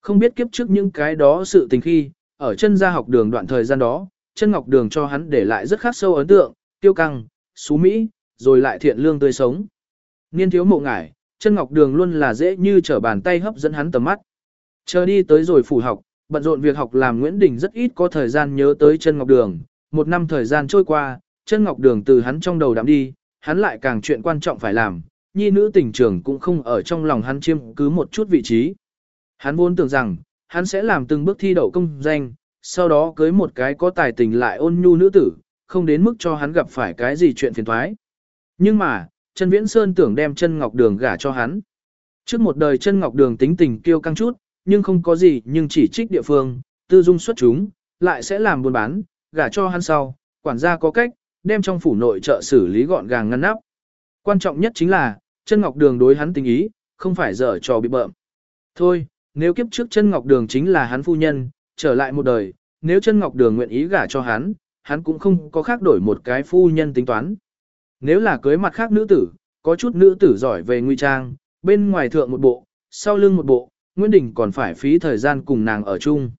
Không biết kiếp trước những cái đó sự tình khi, ở chân gia học đường đoạn thời gian đó, chân ngọc đường cho hắn để lại rất khắc sâu ấn tượng, tiêu căng, xú mỹ, rồi lại thiện lương tươi sống. Niên thiếu mộ ngải, chân ngọc đường luôn là dễ như trở bàn tay hấp dẫn hắn tầm mắt. Chờ đi tới rồi phủ học, bận rộn việc học làm Nguyễn Đình rất ít có thời gian nhớ tới chân ngọc đường. Một năm thời gian trôi qua, chân ngọc đường từ hắn trong đầu đạm đi, hắn lại càng chuyện quan trọng phải làm, nhi nữ tình trường cũng không ở trong lòng hắn chiêm cứ một chút vị trí. Hắn vốn tưởng rằng, hắn sẽ làm từng bước thi đậu công danh, sau đó cưới một cái có tài tình lại ôn nhu nữ tử, không đến mức cho hắn gặp phải cái gì chuyện phiền thoái. Nhưng mà, Trần Viễn Sơn tưởng đem chân ngọc đường gả cho hắn. Trước một đời chân ngọc đường tính tình kiêu căng chút, nhưng không có gì nhưng chỉ trích địa phương, tư dung xuất chúng, lại sẽ làm buôn bán, gả cho hắn sau, quản gia có cách, đem trong phủ nội trợ xử lý gọn gàng ngăn nắp. Quan trọng nhất chính là, chân ngọc đường đối hắn tình ý, không phải dở trò bị bợm. Thôi, nếu kiếp trước chân ngọc đường chính là hắn phu nhân, trở lại một đời, nếu chân ngọc đường nguyện ý gả cho hắn, hắn cũng không có khác đổi một cái phu nhân tính toán. Nếu là cưới mặt khác nữ tử, có chút nữ tử giỏi về nguy trang, bên ngoài thượng một bộ, sau lưng một bộ, Nguyễn Đình còn phải phí thời gian cùng nàng ở chung.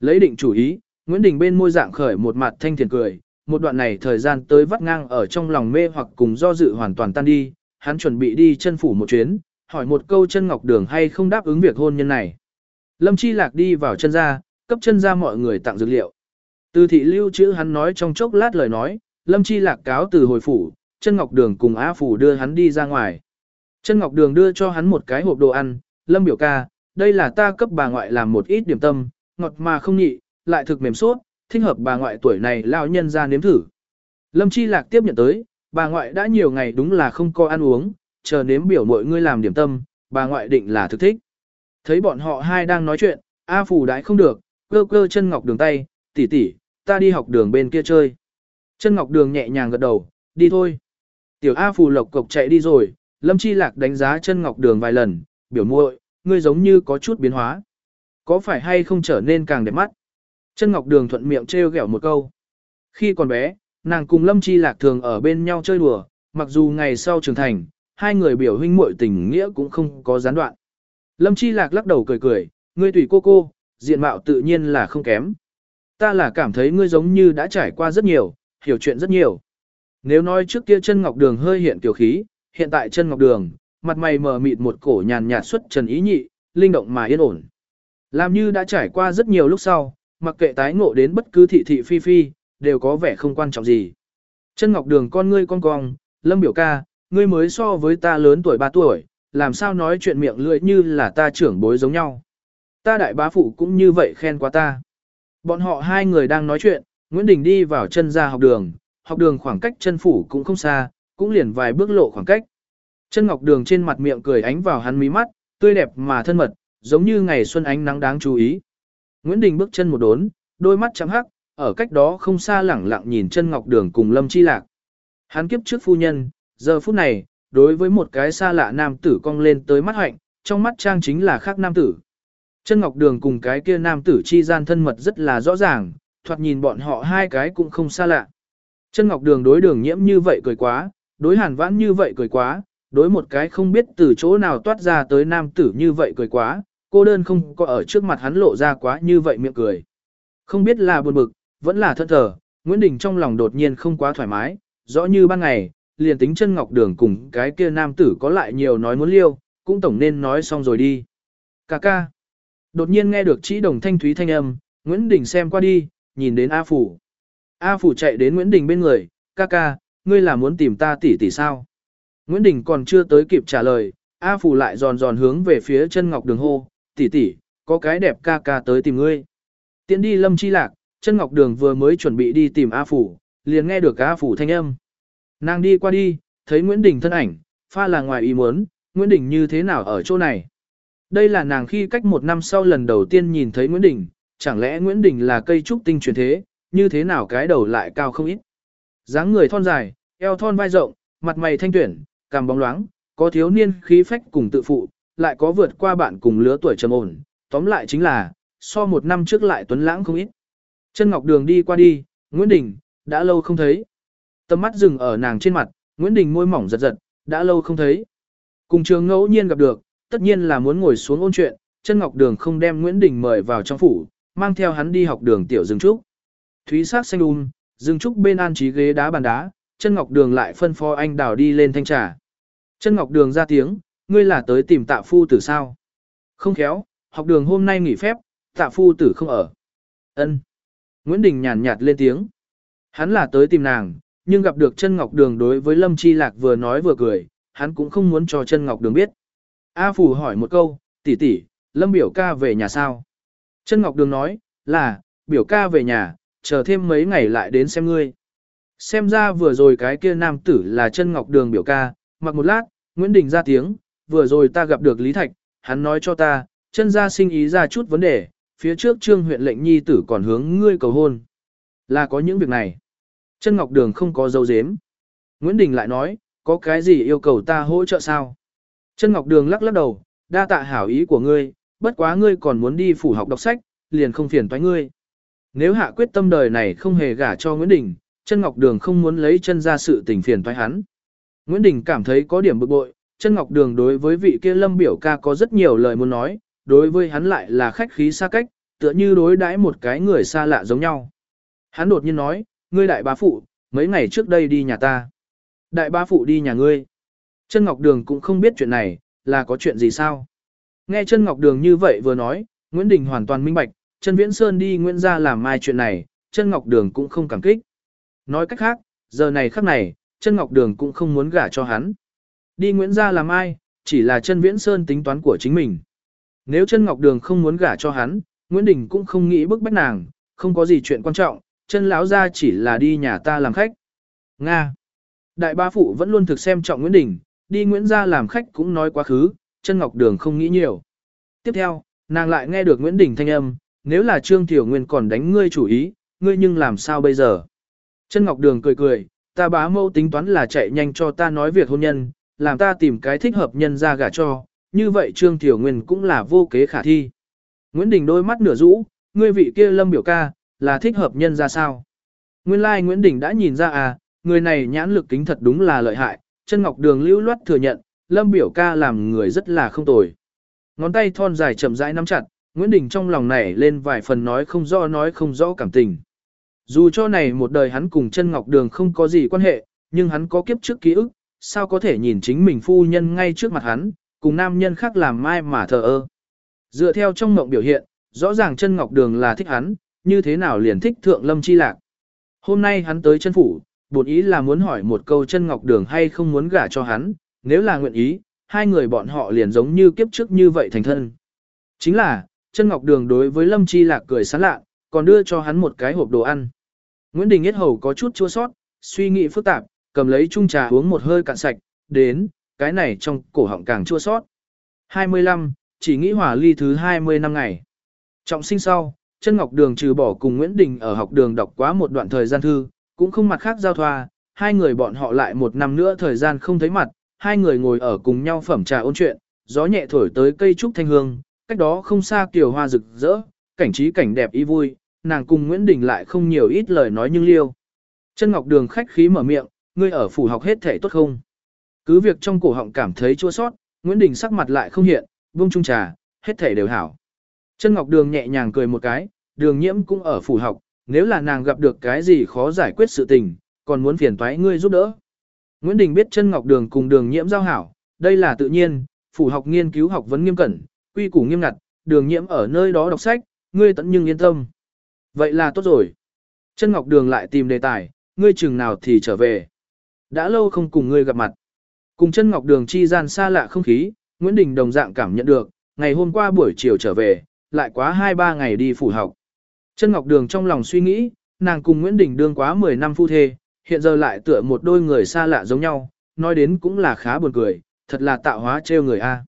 Lấy định chủ ý, Nguyễn Đình bên môi dạng khởi một mặt thanh thiền cười, một đoạn này thời gian tới vắt ngang ở trong lòng mê hoặc cùng do dự hoàn toàn tan đi, hắn chuẩn bị đi chân phủ một chuyến, hỏi một câu chân ngọc đường hay không đáp ứng việc hôn nhân này. Lâm Chi Lạc đi vào chân ra, cấp chân ra mọi người tặng dược liệu. Từ thị lưu chữ hắn nói trong chốc lát lời nói, Lâm Chi Lạc cáo từ hồi phủ, chân ngọc đường cùng Á Phủ đưa hắn đi ra ngoài. Chân ngọc đường đưa cho hắn một cái hộp đồ ăn, Lâm biểu ca, đây là ta cấp bà ngoại làm một ít điểm tâm, ngọt mà không nhị, lại thực mềm suốt, thích hợp bà ngoại tuổi này lao nhân ra nếm thử. Lâm Chi Lạc tiếp nhận tới, bà ngoại đã nhiều ngày đúng là không có ăn uống, chờ nếm biểu mọi ngươi làm điểm tâm, bà ngoại định là thực thích. Thấy bọn họ hai đang nói chuyện, A Phủ đãi không được, cơ cơ chân ngọc đường tay, tỷ tỷ, ta đi học đường bên kia chơi. Chân ngọc đường nhẹ nhàng gật đầu, đi thôi. Tiểu A Phù lộc cộc chạy đi rồi, Lâm Chi Lạc đánh giá chân ngọc đường vài lần, biểu muội, ngươi giống như có chút biến hóa. Có phải hay không trở nên càng đẹp mắt? Chân ngọc đường thuận miệng trêu ghẹo một câu. Khi còn bé, nàng cùng Lâm Chi Lạc thường ở bên nhau chơi đùa, mặc dù ngày sau trưởng thành, hai người biểu huynh muội tình nghĩa cũng không có gián đoạn. Lâm Chi Lạc lắc đầu cười cười, ngươi tùy cô cô, diện mạo tự nhiên là không kém. Ta là cảm thấy ngươi giống như đã trải qua rất nhiều, hiểu chuyện rất nhiều. Nếu nói trước kia chân ngọc đường hơi hiện tiểu khí, hiện tại chân ngọc đường, mặt mày mờ mịt một cổ nhàn nhạt xuất trần ý nhị, linh động mà yên ổn. Làm như đã trải qua rất nhiều lúc sau, mặc kệ tái ngộ đến bất cứ thị thị phi phi, đều có vẻ không quan trọng gì. Chân ngọc đường con ngươi con cong, lâm biểu ca, ngươi mới so với ta lớn tuổi 3 tuổi, làm sao nói chuyện miệng lưỡi như là ta trưởng bối giống nhau. Ta đại bá phụ cũng như vậy khen qua ta. Bọn họ hai người đang nói chuyện, Nguyễn Đình đi vào chân ra học đường, học đường khoảng cách chân phủ cũng không xa, cũng liền vài bước lộ khoảng cách. Chân ngọc đường trên mặt miệng cười ánh vào hắn mí mắt, tươi đẹp mà thân mật, giống như ngày xuân ánh nắng đáng chú ý. Nguyễn Đình bước chân một đốn, đôi mắt trắng hắc, ở cách đó không xa lẳng lặng nhìn chân ngọc đường cùng lâm chi lạc. Hắn kiếp trước phu nhân, giờ phút này, đối với một cái xa lạ nam tử cong lên tới mắt hạnh, trong mắt trang chính là khác nam tử. Chân ngọc đường cùng cái kia nam tử chi gian thân mật rất là rõ ràng, thoạt nhìn bọn họ hai cái cũng không xa lạ. Chân ngọc đường đối đường nhiễm như vậy cười quá, đối hàn vãn như vậy cười quá, đối một cái không biết từ chỗ nào toát ra tới nam tử như vậy cười quá, cô đơn không có ở trước mặt hắn lộ ra quá như vậy miệng cười. Không biết là buồn bực, vẫn là thân thờ, Nguyễn Đình trong lòng đột nhiên không quá thoải mái, rõ như ban ngày, liền tính chân ngọc đường cùng cái kia nam tử có lại nhiều nói muốn liêu, cũng tổng nên nói xong rồi đi. Cà ca. Đột nhiên nghe được chỉ đồng thanh thúy thanh âm, Nguyễn Đình xem qua đi, nhìn đến A Phủ. A Phủ chạy đến Nguyễn Đình bên người, ca ca, ngươi là muốn tìm ta tỷ tỷ sao? Nguyễn Đình còn chưa tới kịp trả lời, A Phủ lại giòn giòn hướng về phía chân ngọc đường hô, tỷ tỷ, có cái đẹp ca ca tới tìm ngươi. Tiến đi lâm chi lạc, chân ngọc đường vừa mới chuẩn bị đi tìm A Phủ, liền nghe được A Phủ thanh âm. Nàng đi qua đi, thấy Nguyễn Đình thân ảnh, pha là ngoài ý muốn, Nguyễn Đình như thế nào ở chỗ này. Đây là nàng khi cách một năm sau lần đầu tiên nhìn thấy Nguyễn Đình, chẳng lẽ Nguyễn Đình là cây trúc tinh truyền thế, như thế nào cái đầu lại cao không ít. dáng người thon dài, eo thon vai rộng, mặt mày thanh tuyển, cằm bóng loáng, có thiếu niên khí phách cùng tự phụ, lại có vượt qua bạn cùng lứa tuổi trầm ổn, tóm lại chính là, so một năm trước lại tuấn lãng không ít. Chân Ngọc Đường đi qua đi, Nguyễn Đình, đã lâu không thấy. Tầm mắt dừng ở nàng trên mặt, Nguyễn Đình môi mỏng giật giật, đã lâu không thấy. Cùng trường ngẫu nhiên gặp được, tất nhiên là muốn ngồi xuống ôn chuyện, chân Ngọc Đường không đem Nguyễn Đình mời vào trong phủ, mang theo hắn đi học đường tiểu dừng trúc. Thúy sắc xanh um, Dừng trúc bên an trí ghế đá bàn đá, chân Ngọc Đường lại phân phó anh đào đi lên thanh trà. Chân Ngọc Đường ra tiếng, ngươi là tới tìm tạ phu tử sao? Không khéo, học đường hôm nay nghỉ phép, tạ phu tử không ở. Ân. Nguyễn Đình nhàn nhạt lên tiếng. Hắn là tới tìm nàng, nhưng gặp được chân Ngọc Đường đối với Lâm Chi Lạc vừa nói vừa cười, hắn cũng không muốn cho chân Ngọc Đường biết. A Phủ hỏi một câu, tỷ tỷ, Lâm biểu ca về nhà sao? Chân Ngọc Đường nói, là, biểu ca về nhà, chờ thêm mấy ngày lại đến xem ngươi. Xem ra vừa rồi cái kia nam tử là chân Ngọc Đường biểu ca, mặc một lát, Nguyễn Đình ra tiếng, vừa rồi ta gặp được Lý Thạch, hắn nói cho ta, chân ra sinh ý ra chút vấn đề, phía trước trương huyện lệnh nhi tử còn hướng ngươi cầu hôn. Là có những việc này. Chân Ngọc Đường không có dấu dếm. Nguyễn Đình lại nói, có cái gì yêu cầu ta hỗ trợ sao? Chân Ngọc Đường lắc lắc đầu, đa tạ hảo ý của ngươi, bất quá ngươi còn muốn đi phủ học đọc sách, liền không phiền toái ngươi. Nếu hạ quyết tâm đời này không hề gả cho Nguyễn Đình, chân Ngọc Đường không muốn lấy chân ra sự tình phiền thoái hắn. Nguyễn Đình cảm thấy có điểm bực bội, chân Ngọc Đường đối với vị kia lâm biểu ca có rất nhiều lời muốn nói, đối với hắn lại là khách khí xa cách, tựa như đối đãi một cái người xa lạ giống nhau. Hắn đột nhiên nói, ngươi đại bá phụ, mấy ngày trước đây đi nhà ta. Đại bá phụ đi nhà ngươi. Chân Ngọc Đường cũng không biết chuyện này, là có chuyện gì sao. Nghe chân Ngọc Đường như vậy vừa nói, Nguyễn Đình hoàn toàn minh bạch, chân Viễn Sơn đi Nguyễn gia làm mai chuyện này, Trần Ngọc Đường cũng không cảm kích. Nói cách khác, giờ này khắc này, Trần Ngọc Đường cũng không muốn gả cho hắn. Đi Nguyễn gia làm ai, chỉ là Trần Viễn Sơn tính toán của chính mình. Nếu Trần Ngọc Đường không muốn gả cho hắn, Nguyễn Đình cũng không nghĩ bức bách nàng, không có gì chuyện quan trọng, Trần lão gia chỉ là đi nhà ta làm khách. Nga. Đại ba phụ vẫn luôn thực xem trọng Nguyễn Đình, đi Nguyễn gia làm khách cũng nói quá khứ, Trần Ngọc Đường không nghĩ nhiều. Tiếp theo, nàng lại nghe được Nguyễn Đình thanh âm, nếu là Trương Tiểu Nguyên còn đánh ngươi chủ ý, ngươi nhưng làm sao bây giờ? Chân Ngọc Đường cười cười, ta bá mâu tính toán là chạy nhanh cho ta nói việc hôn nhân, làm ta tìm cái thích hợp nhân ra gả cho, như vậy Trương Tiểu Nguyên cũng là vô kế khả thi. Nguyễn Đình đôi mắt nửa rũ, ngươi vị kia lâm biểu ca, là thích hợp nhân ra sao? Nguyên lai like Nguyễn Đình đã nhìn ra à, người này nhãn lực kính thật đúng là lợi hại, chân ngọc đường lưu loát thừa nhận, lâm biểu ca làm người rất là không tồi. Ngón tay thon dài chậm rãi nắm chặt, Nguyễn Đình trong lòng này lên vài phần nói không rõ nói không rõ cảm tình. Dù cho này một đời hắn cùng chân ngọc đường không có gì quan hệ, nhưng hắn có kiếp trước ký ức, sao có thể nhìn chính mình phu nhân ngay trước mặt hắn, cùng nam nhân khác làm mai mà thờ ơ. Dựa theo trong mộng biểu hiện, rõ ràng chân ngọc đường là thích hắn, như thế nào liền thích thượng lâm chi lạc. Hôm nay hắn tới chân phủ, bổn ý là muốn hỏi một câu chân ngọc đường hay không muốn gả cho hắn, nếu là nguyện ý, hai người bọn họ liền giống như kiếp trước như vậy thành thân. Chính là, chân ngọc đường đối với lâm chi lạc cười sán lạ, còn đưa cho hắn một cái hộp đồ ăn. Nguyễn Đình Yết Hầu có chút chua sót, suy nghĩ phức tạp, cầm lấy chung trà uống một hơi cạn sạch, đến, cái này trong cổ họng càng chua sót. 25, chỉ nghĩ hỏa ly thứ 20 năm ngày. Trọng sinh sau, chân ngọc đường trừ bỏ cùng Nguyễn Đình ở học đường đọc quá một đoạn thời gian thư, cũng không mặt khác giao thoa, hai người bọn họ lại một năm nữa thời gian không thấy mặt, hai người ngồi ở cùng nhau phẩm trà ôn chuyện, gió nhẹ thổi tới cây trúc thanh hương, cách đó không xa kiều hoa rực rỡ, cảnh trí cảnh đẹp ý vui, nàng cùng Nguyễn Đình lại không nhiều ít lời nói nhưng liêu. Chân Ngọc Đường khách khí mở miệng, ngươi ở phủ học hết thể tốt không? Cứ việc trong cổ họng cảm thấy chua sót, Nguyễn Đình sắc mặt lại không hiện, buông chung trà, hết thể đều hảo. Chân Ngọc Đường nhẹ nhàng cười một cái, đường nhiễm cũng ở phủ học, nếu là nàng gặp được cái gì khó giải quyết sự tình, còn muốn phiền toái ngươi giúp đỡ. Nguyễn Đình biết chân Ngọc Đường cùng đường nhiễm giao hảo, đây là tự nhiên, phủ học nghiên cứu học vấn nghiêm cẩn, quy củ nghiêm ngặt, đường nhiễm ở nơi đó đọc sách, ngươi tận nhưng yên tâm. Vậy là tốt rồi. Chân Ngọc Đường lại tìm đề tài, ngươi chừng nào thì trở về. Đã lâu không cùng ngươi gặp mặt. Cùng chân Ngọc Đường chi gian xa lạ không khí, Nguyễn Đình đồng dạng cảm nhận được, ngày hôm qua buổi chiều trở về, lại quá 2-3 ngày đi phủ học. Chân Ngọc Đường trong lòng suy nghĩ, nàng cùng Nguyễn Đình đương quá 10 năm phu thê, hiện giờ lại tựa một đôi người xa lạ giống nhau, nói đến cũng là khá buồn cười, thật là tạo hóa trêu người a.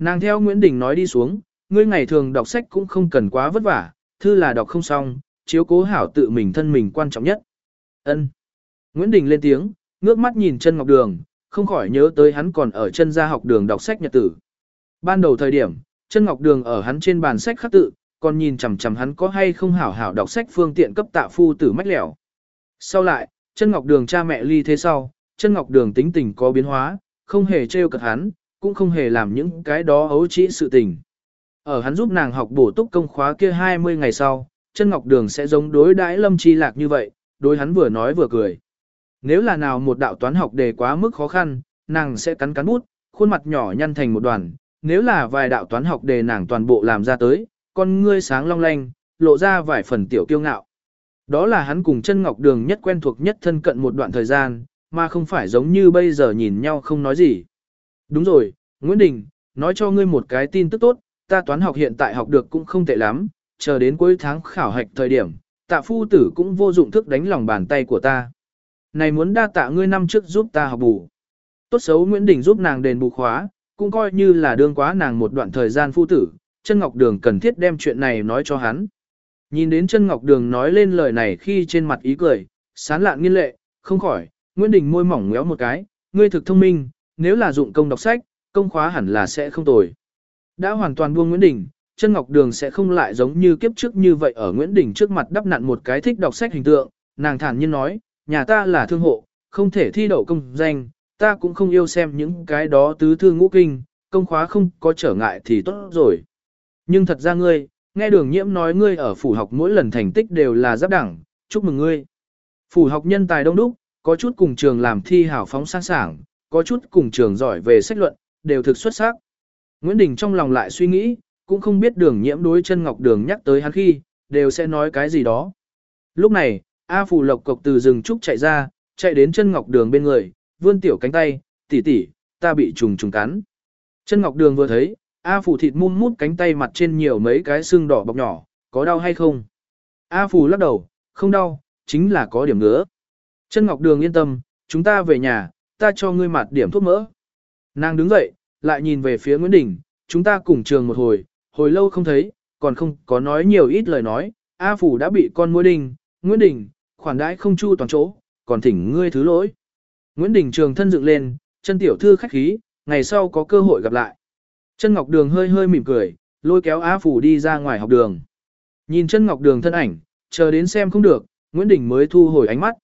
Nàng theo Nguyễn Đình nói đi xuống, ngươi ngày thường đọc sách cũng không cần quá vất vả, thư là đọc không xong, chiếu cố hảo tự mình thân mình quan trọng nhất. Ân. Nguyễn Đình lên tiếng, ngước mắt nhìn chân Ngọc Đường, không khỏi nhớ tới hắn còn ở chân gia học đường đọc sách nhật tử. Ban đầu thời điểm, chân Ngọc Đường ở hắn trên bàn sách khắc tự, còn nhìn chằm chằm hắn có hay không hảo hảo đọc sách phương tiện cấp tạ phu tử mách lẻo. Sau lại, chân Ngọc Đường cha mẹ ly thế sau, chân Ngọc Đường tính tình có biến hóa, không hề trêu cợt hắn, cũng không hề làm những cái đó ấu trĩ sự tình. Ở hắn giúp nàng học bổ túc công khóa kia 20 ngày sau, chân Ngọc Đường sẽ giống đối đãi Lâm Chi Lạc như vậy, đối hắn vừa nói vừa cười. Nếu là nào một đạo toán học đề quá mức khó khăn, nàng sẽ cắn cắn bút, khuôn mặt nhỏ nhăn thành một đoàn. Nếu là vài đạo toán học đề nàng toàn bộ làm ra tới, con ngươi sáng long lanh, lộ ra vài phần tiểu kiêu ngạo. Đó là hắn cùng chân ngọc đường nhất quen thuộc nhất thân cận một đoạn thời gian, mà không phải giống như bây giờ nhìn nhau không nói gì. Đúng rồi, Nguyễn Đình, nói cho ngươi một cái tin tức tốt, ta toán học hiện tại học được cũng không tệ lắm, chờ đến cuối tháng khảo hạch thời điểm, tạ phu tử cũng vô dụng thức đánh lòng bàn tay của ta. Này muốn đa tạ ngươi năm trước giúp ta học bù. Tốt xấu Nguyễn Đình giúp nàng đền bù khóa, cũng coi như là đương quá nàng một đoạn thời gian phu tử, chân ngọc đường cần thiết đem chuyện này nói cho hắn. Nhìn đến chân ngọc đường nói lên lời này khi trên mặt ý cười, sán lạn nghiên lệ, không khỏi, Nguyễn Đình môi mỏng méo một cái, ngươi thực thông minh, nếu là dụng công đọc sách, công khóa hẳn là sẽ không tồi. Đã hoàn toàn buông Nguyễn Đình, chân ngọc đường sẽ không lại giống như kiếp trước như vậy ở Nguyễn Đình trước mặt đắp nặn một cái thích đọc sách hình tượng, nàng thản nhiên nói, nhà ta là thương hộ, không thể thi đậu công danh, ta cũng không yêu xem những cái đó tứ thư ngũ kinh, công khóa không có trở ngại thì tốt rồi. Nhưng thật ra ngươi, nghe đường nhiễm nói ngươi ở phủ học mỗi lần thành tích đều là giáp đẳng, chúc mừng ngươi. Phủ học nhân tài đông đúc, có chút cùng trường làm thi hảo phóng sẵn sảng, có chút cùng trường giỏi về sách luận, đều thực xuất sắc. Nguyễn Đình trong lòng lại suy nghĩ, cũng không biết đường nhiễm đối chân ngọc đường nhắc tới hắn khi, đều sẽ nói cái gì đó. Lúc này, A Phủ lộc cộc từ rừng trúc chạy ra, chạy đến chân ngọc đường bên người, vươn tiểu cánh tay, tỷ tỷ, ta bị trùng trùng cắn. Chân ngọc đường vừa thấy, A Phủ thịt mum mút cánh tay mặt trên nhiều mấy cái xương đỏ bọc nhỏ, có đau hay không? A Phủ lắc đầu, không đau, chính là có điểm ngứa. Chân ngọc đường yên tâm, chúng ta về nhà, ta cho ngươi mặt điểm thuốc mỡ. Nàng đứng dậy, lại nhìn về phía Nguyễn Đình, chúng ta cùng trường một hồi, hồi lâu không thấy, còn không có nói nhiều ít lời nói, A Phủ đã bị con mũi đình, Nguyễn Đình, khoản đãi không chu toàn chỗ, còn thỉnh ngươi thứ lỗi. Nguyễn Đình trường thân dựng lên, chân tiểu thư khách khí, ngày sau có cơ hội gặp lại. Chân Ngọc Đường hơi hơi mỉm cười, lôi kéo A Phủ đi ra ngoài học đường. Nhìn chân Ngọc Đường thân ảnh, chờ đến xem không được, Nguyễn Đình mới thu hồi ánh mắt.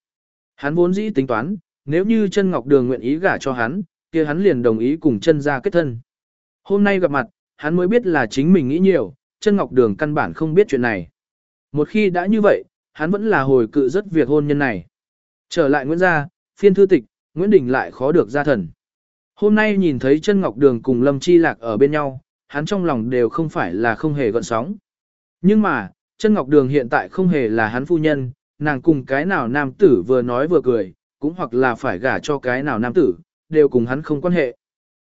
Hắn vốn dĩ tính toán, nếu như chân Ngọc Đường nguyện ý gả cho hắn, kia hắn liền đồng ý cùng chân ra kết thân. Hôm nay gặp mặt, hắn mới biết là chính mình nghĩ nhiều, chân Ngọc Đường căn bản không biết chuyện này. Một khi đã như vậy, hắn vẫn là hồi cự rất việc hôn nhân này. Trở lại Nguyễn gia, phiên thư tịch, Nguyễn Đình lại khó được ra thần. Hôm nay nhìn thấy chân Ngọc Đường cùng Lâm Chi Lạc ở bên nhau, hắn trong lòng đều không phải là không hề gợn sóng. Nhưng mà, chân Ngọc Đường hiện tại không hề là hắn phu nhân, nàng cùng cái nào nam tử vừa nói vừa cười, cũng hoặc là phải gả cho cái nào nam tử, đều cùng hắn không quan hệ.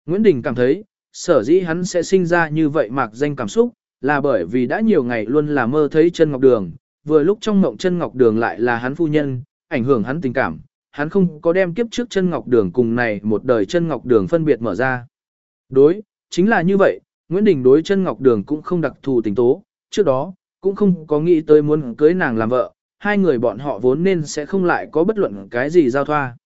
Nguyễn Đình cảm thấy, sở dĩ hắn sẽ sinh ra như vậy mạc danh cảm xúc, là bởi vì đã nhiều ngày luôn là mơ thấy chân Ngọc Đường, vừa lúc trong mộng chân Ngọc Đường lại là hắn phu nhân, ảnh hưởng hắn tình cảm, hắn không có đem kiếp trước chân Ngọc Đường cùng này một đời chân Ngọc Đường phân biệt mở ra. Đối, chính là như vậy, Nguyễn Đình đối chân Ngọc Đường cũng không đặc thù tình tố, trước đó, cũng không có nghĩ tới muốn cưới nàng làm vợ, hai người bọn họ vốn nên sẽ không lại có bất luận cái gì giao thoa.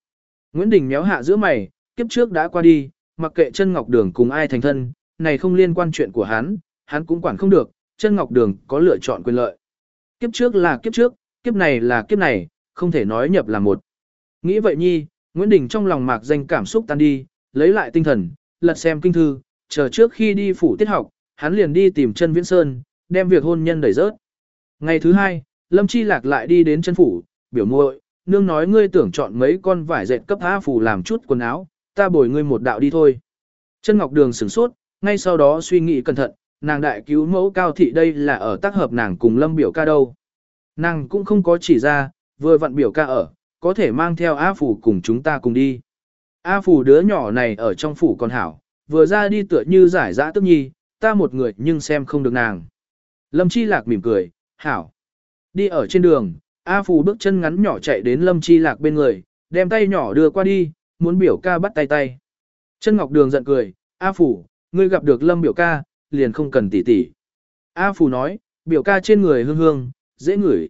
Nguyễn Đình méo hạ giữa mày, kiếp trước đã qua đi, mặc kệ chân Ngọc Đường cùng ai thành thân, này không liên quan chuyện của hắn, hắn cũng quản không được, chân Ngọc Đường có lựa chọn quyền lợi. Kiếp trước là kiếp trước, kiếp này là kiếp này, không thể nói nhập là một. Nghĩ vậy nhi, Nguyễn Đình trong lòng mạc danh cảm xúc tan đi, lấy lại tinh thần, lật xem kinh thư, chờ trước khi đi phủ tiết học, hắn liền đi tìm chân Viễn Sơn, đem việc hôn nhân đẩy rớt. Ngày thứ hai, Lâm Chi Lạc lại đi đến chân phủ, biểu muội, nương nói ngươi tưởng chọn mấy con vải dệt cấp A phủ làm chút quần áo, ta bồi ngươi một đạo đi thôi. Chân Ngọc Đường sửng sốt, ngay sau đó suy nghĩ cẩn thận, nàng đại cứu mẫu cao thị đây là ở tác hợp nàng cùng Lâm biểu ca đâu. Nàng cũng không có chỉ ra, vừa vặn biểu ca ở, có thể mang theo A phủ cùng chúng ta cùng đi. A phủ đứa nhỏ này ở trong phủ còn hảo, vừa ra đi tựa như giải dã tức nhi, ta một người nhưng xem không được nàng. Lâm Chi Lạc mỉm cười, hảo. Đi ở trên đường, A Phù bước chân ngắn nhỏ chạy đến Lâm Chi Lạc bên người, đem tay nhỏ đưa qua đi, muốn biểu ca bắt tay tay. Chân Ngọc Đường giận cười, A Phù, ngươi gặp được Lâm biểu ca, liền không cần tỉ tỉ. A Phù nói, biểu ca trên người hương hương, dễ ngửi.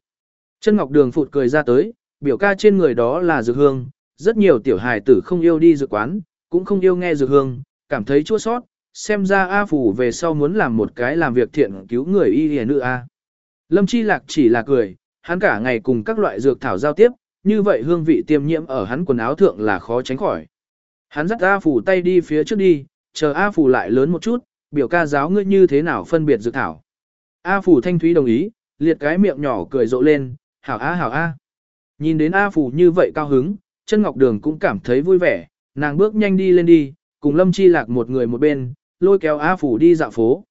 Chân Ngọc Đường phụt cười ra tới, biểu ca trên người đó là dược hương, rất nhiều tiểu hài tử không yêu đi dược quán, cũng không yêu nghe dược hương, cảm thấy chua sót, xem ra A Phù về sau muốn làm một cái làm việc thiện cứu người y hề nữ A. Lâm Chi Lạc chỉ là cười, hắn cả ngày cùng các loại dược thảo giao tiếp, như vậy hương vị tiêm nhiễm ở hắn quần áo thượng là khó tránh khỏi. Hắn dắt A Phủ tay đi phía trước đi, chờ A Phủ lại lớn một chút, biểu ca giáo ngươi như thế nào phân biệt dược thảo. A Phủ thanh thúy đồng ý, liệt cái miệng nhỏ cười rộ lên, hảo A hảo A. Nhìn đến A Phủ như vậy cao hứng, chân ngọc đường cũng cảm thấy vui vẻ, nàng bước nhanh đi lên đi, cùng Lâm Chi Lạc một người một bên, lôi kéo A Phủ đi dạo phố.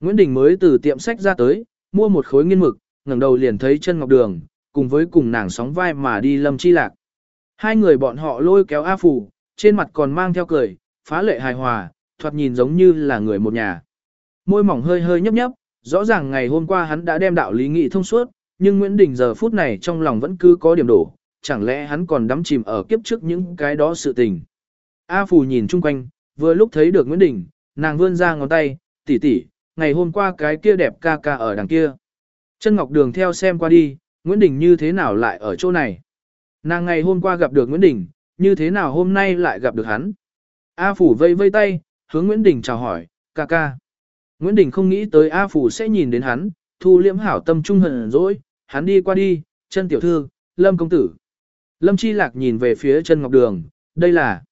Nguyễn Đình mới từ tiệm sách ra tới, mua một khối nghiên mực, ngẩng đầu liền thấy chân ngọc đường, cùng với cùng nàng sóng vai mà đi lâm chi lạc. Hai người bọn họ lôi kéo A Phủ, trên mặt còn mang theo cười, phá lệ hài hòa, thoạt nhìn giống như là người một nhà. Môi mỏng hơi hơi nhấp nhấp, rõ ràng ngày hôm qua hắn đã đem đạo lý nghị thông suốt, nhưng Nguyễn Đình giờ phút này trong lòng vẫn cứ có điểm đổ, chẳng lẽ hắn còn đắm chìm ở kiếp trước những cái đó sự tình. A Phù nhìn chung quanh, vừa lúc thấy được Nguyễn Đình, nàng vươn ra ngón tay, tỷ tỷ, ngày hôm qua cái kia đẹp ca ca ở đằng kia. Chân Ngọc Đường theo xem qua đi, Nguyễn Đình như thế nào lại ở chỗ này. Nàng ngày hôm qua gặp được Nguyễn Đình, như thế nào hôm nay lại gặp được hắn. A Phủ vây vây tay, hướng Nguyễn Đình chào hỏi, ca ca. Nguyễn Đình không nghĩ tới A Phủ sẽ nhìn đến hắn, thu liễm hảo tâm trung hận rồi, hắn đi qua đi, chân tiểu thư, Lâm công tử. Lâm Chi Lạc nhìn về phía chân Ngọc Đường, đây là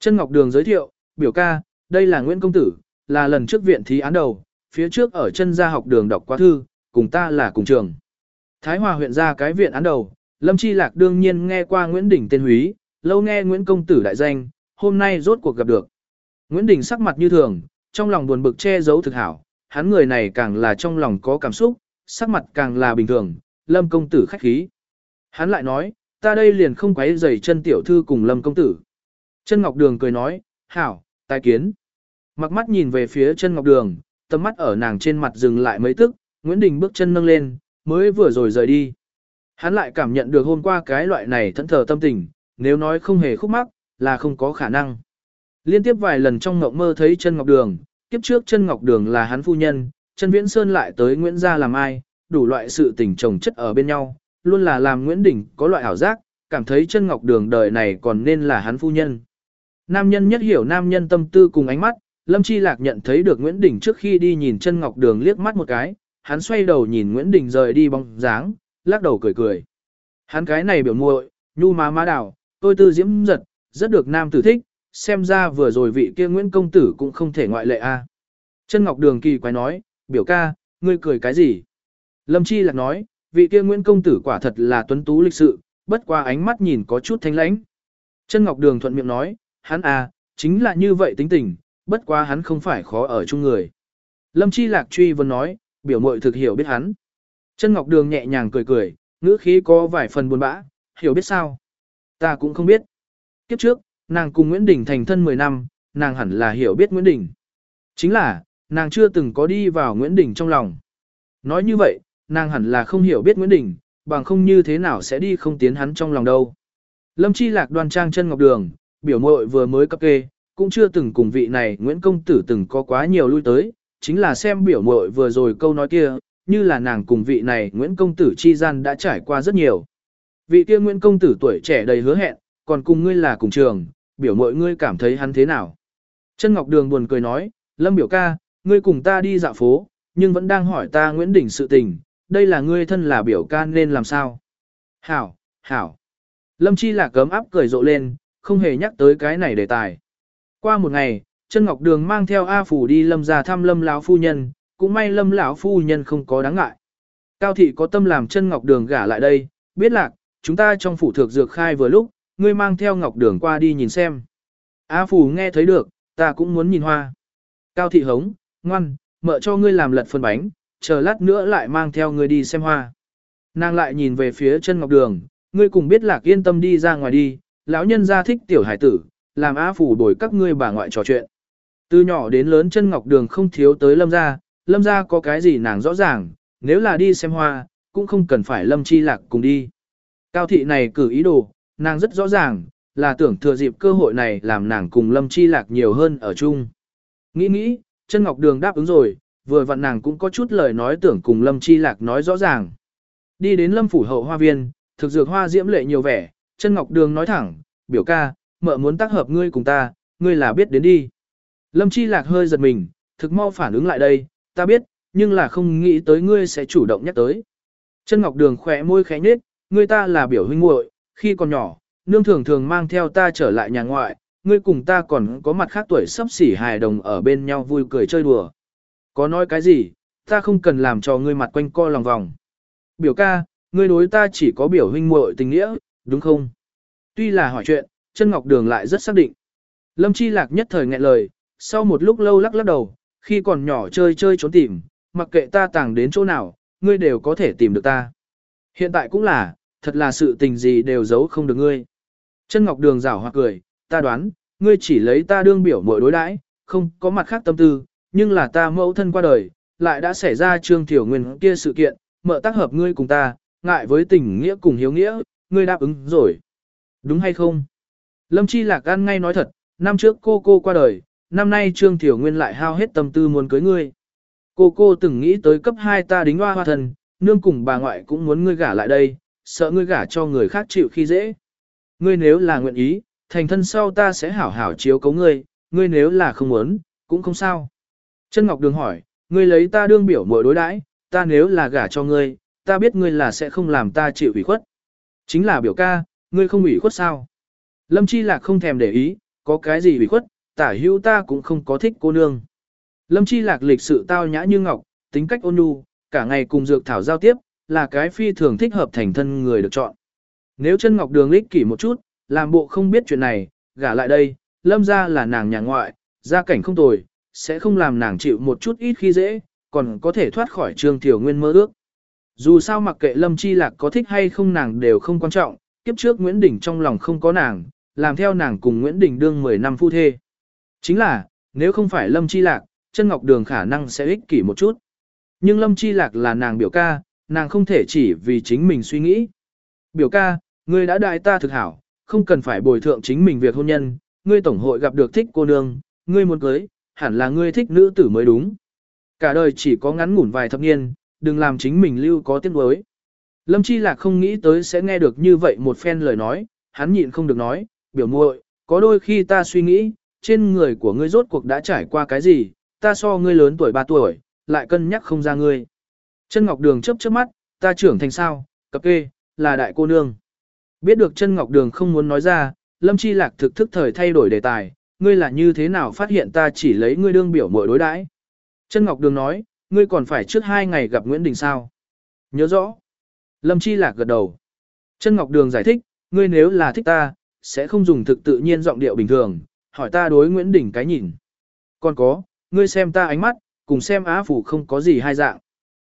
chân Ngọc Đường giới thiệu, biểu ca, đây là Nguyễn công tử, là lần trước viện thí án đầu, phía trước ở chân gia học đường đọc qua thư, cùng ta là cùng trường. Thái Hòa huyện ra cái viện án đầu, Lâm Chi Lạc đương nhiên nghe qua Nguyễn Đình tên húy, lâu nghe Nguyễn Công Tử đại danh, hôm nay rốt cuộc gặp được. Nguyễn Đình sắc mặt như thường, trong lòng buồn bực che giấu thực hảo, hắn người này càng là trong lòng có cảm xúc, sắc mặt càng là bình thường, Lâm Công Tử khách khí. Hắn lại nói, ta đây liền không quấy rầy chân tiểu thư cùng Lâm Công Tử. Chân Ngọc Đường cười nói, hảo, tai kiến. Mặc mắt nhìn về phía chân Ngọc Đường, tầm mắt ở nàng trên mặt dừng lại mấy tức, Nguyễn Đình bước chân nâng lên, mới vừa rồi rời đi. Hắn lại cảm nhận được hôm qua cái loại này thẫn thờ tâm tình, nếu nói không hề khúc mắc, là không có khả năng. Liên tiếp vài lần trong ngộng mơ thấy chân Ngọc Đường, kiếp trước chân Ngọc Đường là hắn phu nhân, chân Viễn Sơn lại tới Nguyễn Gia làm ai, đủ loại sự tình chồng chất ở bên nhau, luôn là làm Nguyễn Đình có loại ảo giác, cảm thấy chân Ngọc Đường đời này còn nên là hắn phu nhân. Nam nhân nhất hiểu nam nhân tâm tư cùng ánh mắt, Lâm Chi Lạc nhận thấy được Nguyễn Đình trước khi đi nhìn chân Ngọc Đường liếc mắt một cái, hắn xoay đầu nhìn Nguyễn Đình rời đi bóng dáng, lắc đầu cười cười. Hắn cái này biểu muội, nhu má má đảo, tôi tư diễm giật, rất được nam tử thích, xem ra vừa rồi vị kia Nguyễn Công Tử cũng không thể ngoại lệ a. Chân Ngọc Đường kỳ quái nói, biểu ca, ngươi cười cái gì? Lâm Chi Lạc nói, vị kia Nguyễn Công Tử quả thật là tuấn tú lịch sự, bất qua ánh mắt nhìn có chút thanh lãnh. Chân Ngọc Đường thuận miệng nói, hắn à, chính là như vậy tính tình, bất quá hắn không phải khó ở chung người. Lâm Chi Lạc truy vấn nói, biểu mội thực hiểu biết hắn. Chân Ngọc Đường nhẹ nhàng cười cười, ngữ khí có vài phần buồn bã, hiểu biết sao? Ta cũng không biết. Kiếp trước, nàng cùng Nguyễn Đình thành thân 10 năm, nàng hẳn là hiểu biết Nguyễn Đình. Chính là, nàng chưa từng có đi vào Nguyễn Đình trong lòng. Nói như vậy, nàng hẳn là không hiểu biết Nguyễn Đình, bằng không như thế nào sẽ đi không tiến hắn trong lòng đâu. Lâm Chi Lạc đoan trang chân ngọc đường, biểu muội vừa mới cấp kê, cũng chưa từng cùng vị này Nguyễn Công Tử từng có quá nhiều lui tới, chính là xem biểu muội vừa rồi câu nói kia, như là nàng cùng vị này Nguyễn Công Tử chi gian đã trải qua rất nhiều. Vị kia Nguyễn Công Tử tuổi trẻ đầy hứa hẹn, còn cùng ngươi là cùng trường, biểu muội ngươi cảm thấy hắn thế nào. Chân Ngọc Đường buồn cười nói, Lâm biểu ca, ngươi cùng ta đi dạo phố, nhưng vẫn đang hỏi ta Nguyễn Đình sự tình, đây là ngươi thân là biểu ca nên làm sao? Hảo, hảo. Lâm Chi là cấm áp cười rộ lên, không hề nhắc tới cái này đề tài. Qua một ngày, Trân Ngọc Đường mang theo A Phủ đi Lâm ra thăm Lâm lão phu nhân, cũng may Lâm lão phu nhân không có đáng ngại. Cao thị có tâm làm Trân Ngọc Đường gả lại đây, biết lạc, chúng ta trong phủ thược dược khai vừa lúc, ngươi mang theo Ngọc Đường qua đi nhìn xem. A Phủ nghe thấy được, ta cũng muốn nhìn hoa. Cao thị hống, ngoan, mợ cho ngươi làm lật phân bánh, chờ lát nữa lại mang theo ngươi đi xem hoa. Nàng lại nhìn về phía chân ngọc đường, ngươi cùng biết lạc yên tâm đi ra ngoài đi, lão nhân gia thích tiểu hải tử, làm á phủ đổi các ngươi bà ngoại trò chuyện. Từ nhỏ đến lớn chân ngọc đường không thiếu tới lâm gia, lâm gia có cái gì nàng rõ ràng, nếu là đi xem hoa, cũng không cần phải lâm chi lạc cùng đi. Cao thị này cử ý đồ, nàng rất rõ ràng, là tưởng thừa dịp cơ hội này làm nàng cùng lâm chi lạc nhiều hơn ở chung. Nghĩ nghĩ, chân ngọc đường đáp ứng rồi, vừa vặn nàng cũng có chút lời nói tưởng cùng Lâm Chi Lạc nói rõ ràng. Đi đến Lâm phủ hậu hoa viên, thực dược hoa diễm lệ nhiều vẻ, chân ngọc đường nói thẳng, biểu ca, mợ muốn tác hợp ngươi cùng ta, ngươi là biết đến đi. Lâm Chi Lạc hơi giật mình, thực mau phản ứng lại đây, ta biết, nhưng là không nghĩ tới ngươi sẽ chủ động nhắc tới. Chân ngọc đường khỏe môi khẽ nhếch, ngươi ta là biểu huynh muội, khi còn nhỏ, nương thường thường mang theo ta trở lại nhà ngoại, ngươi cùng ta còn có mặt khác tuổi sắp xỉ hài đồng ở bên nhau vui cười chơi đùa. Có nói cái gì, ta không cần làm cho ngươi mặt quanh co lòng vòng. Biểu ca, ngươi đối ta chỉ có biểu huynh muội tình nghĩa, đúng không? Tuy là hỏi chuyện, chân ngọc đường lại rất xác định. Lâm Chi Lạc nhất thời nghẹn lời, sau một lúc lâu lắc lắc đầu, khi còn nhỏ chơi chơi trốn tìm, mặc kệ ta tàng đến chỗ nào, ngươi đều có thể tìm được ta. Hiện tại cũng là, thật là sự tình gì đều giấu không được ngươi. Chân Ngọc Đường rảo hoặc cười, ta đoán, ngươi chỉ lấy ta đương biểu mỗi đối đãi, không có mặt khác tâm tư, nhưng là ta mẫu thân qua đời, lại đã xảy ra trương tiểu nguyên kia sự kiện, mợ tác hợp ngươi cùng ta, ngại với tình nghĩa cùng hiếu nghĩa, ngươi đáp ứng rồi. Đúng hay không? Lâm Chi Lạc ăn ngay nói thật, năm trước cô cô qua đời, năm nay trương tiểu nguyên lại hao hết tâm tư muốn cưới ngươi. Cô cô từng nghĩ tới cấp 2 ta đính hoa hoa thần, nương cùng bà ngoại cũng muốn ngươi gả lại đây, sợ ngươi gả cho người khác chịu khi dễ. Ngươi nếu là nguyện ý, thành thân sau ta sẽ hảo hảo chiếu cấu ngươi, ngươi nếu là không muốn, cũng không sao. Trân Ngọc Đường hỏi, ngươi lấy ta đương biểu muội đối đãi, ta nếu là gả cho ngươi, ta biết ngươi là sẽ không làm ta chịu ủy khuất. Chính là biểu ca, ngươi không ủy khuất sao? Lâm Chi Lạc không thèm để ý, có cái gì bị khuất, tả hữu ta cũng không có thích cô nương. Lâm Chi Lạc lịch sự tao nhã như ngọc, tính cách ôn nhu, cả ngày cùng dược thảo giao tiếp, là cái phi thường thích hợp thành thân người được chọn. Nếu chân ngọc đường lích kỷ một chút, làm bộ không biết chuyện này, gả lại đây, lâm ra là nàng nhà ngoại, gia cảnh không tồi, sẽ không làm nàng chịu một chút ít khi dễ, còn có thể thoát khỏi trương tiểu nguyên mơ ước. Dù sao mặc kệ lâm chi lạc có thích hay không nàng đều không quan trọng, kiếp trước Nguyễn Đình trong lòng không có nàng, làm theo nàng cùng Nguyễn Đình đương 10 năm phu thê. Chính là, nếu không phải lâm chi lạc, chân ngọc đường khả năng sẽ ích kỷ một chút. Nhưng lâm chi lạc là nàng biểu ca, nàng không thể chỉ vì chính mình suy nghĩ. Biểu ca, ngươi đã đại ta thực hảo, không cần phải bồi thượng chính mình việc hôn nhân, ngươi tổng hội gặp được thích cô nương, ngươi muốn cưới, hẳn là ngươi thích nữ tử mới đúng. Cả đời chỉ có ngắn ngủn vài thập niên, đừng làm chính mình lưu có tiếc nuối. Lâm Chi Lạc không nghĩ tới sẽ nghe được như vậy một phen lời nói, hắn nhịn không được nói, biểu muội, có đôi khi ta suy nghĩ, trên người của ngươi rốt cuộc đã trải qua cái gì, ta so ngươi lớn tuổi 3 tuổi, lại cân nhắc không ra ngươi. Chân Ngọc Đường chớp chớp mắt, ta trưởng thành sao, cập kê, là đại cô nương. Biết được chân Ngọc Đường không muốn nói ra, Lâm Chi Lạc thực thức thời thay đổi đề tài, ngươi là như thế nào phát hiện ta chỉ lấy ngươi đương biểu muội đối đãi? Chân Ngọc Đường nói, ngươi còn phải trước hai ngày gặp Nguyễn Đình sao? Nhớ rõ. Lâm Chi Lạc gật đầu. Chân Ngọc Đường giải thích, ngươi nếu là thích ta, sẽ không dùng thực tự nhiên giọng điệu bình thường, hỏi ta đối Nguyễn Đình cái nhìn. Còn có, ngươi xem ta ánh mắt, cùng xem Á Phủ không có gì hai dạng.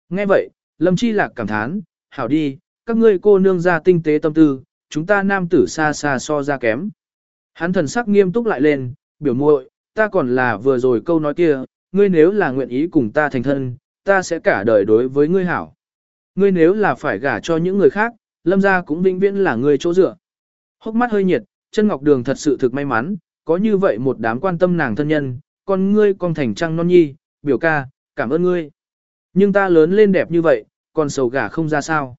Nghe vậy, Lâm Chi Lạc cảm thán, hảo đi, các ngươi cô nương ra tinh tế tâm tư, chúng ta nam tử xa xa so ra kém. Hắn thần sắc nghiêm túc lại lên, biểu muội, ta còn là vừa rồi câu nói kia, ngươi nếu là nguyện ý cùng ta thành thân, ta sẽ cả đời đối với ngươi hảo. Ngươi nếu là phải gả cho những người khác, lâm gia cũng vĩnh viễn là ngươi chỗ dựa. Hốc mắt hơi nhiệt, chân ngọc đường thật sự thực may mắn, có như vậy một đám quan tâm nàng thân nhân, con ngươi con thành trăng non nhi, biểu ca, cảm ơn ngươi. Nhưng ta lớn lên đẹp như vậy, còn sầu gả không ra sao.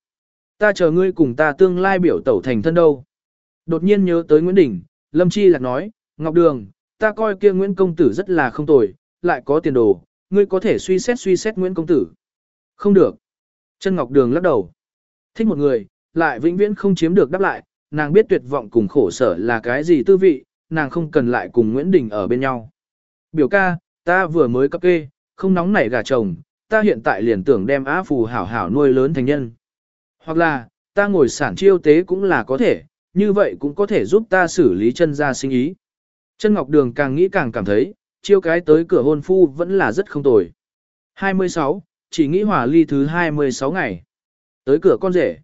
Ta chờ ngươi cùng ta tương lai biểu tẩu thành thân đâu. Đột nhiên nhớ tới Nguyễn Đình, Lâm Chi Lạc nói, Ngọc Đường, ta coi kia Nguyễn Công Tử rất là không tồi, lại có tiền đồ, ngươi có thể suy xét suy xét Nguyễn Công Tử. Không được. Chân Ngọc Đường lắc đầu. Thích một người, lại vĩnh viễn không chiếm được đáp lại, nàng biết tuyệt vọng cùng khổ sở là cái gì tư vị, nàng không cần lại cùng Nguyễn Đình ở bên nhau. Biểu ca, ta vừa mới cấp kê, không nóng nảy gà chồng, ta hiện tại liền tưởng đem á phù hảo hảo nuôi lớn thành nhân. Hoặc là, ta ngồi sản chiêu tế cũng là có thể, như vậy cũng có thể giúp ta xử lý chân ra sinh ý. Chân Ngọc Đường càng nghĩ càng cảm thấy, chiêu cái tới cửa hôn phu vẫn là rất không tồi. 26, chỉ nghĩ hỏa ly thứ 26 ngày. Tới cửa con rể.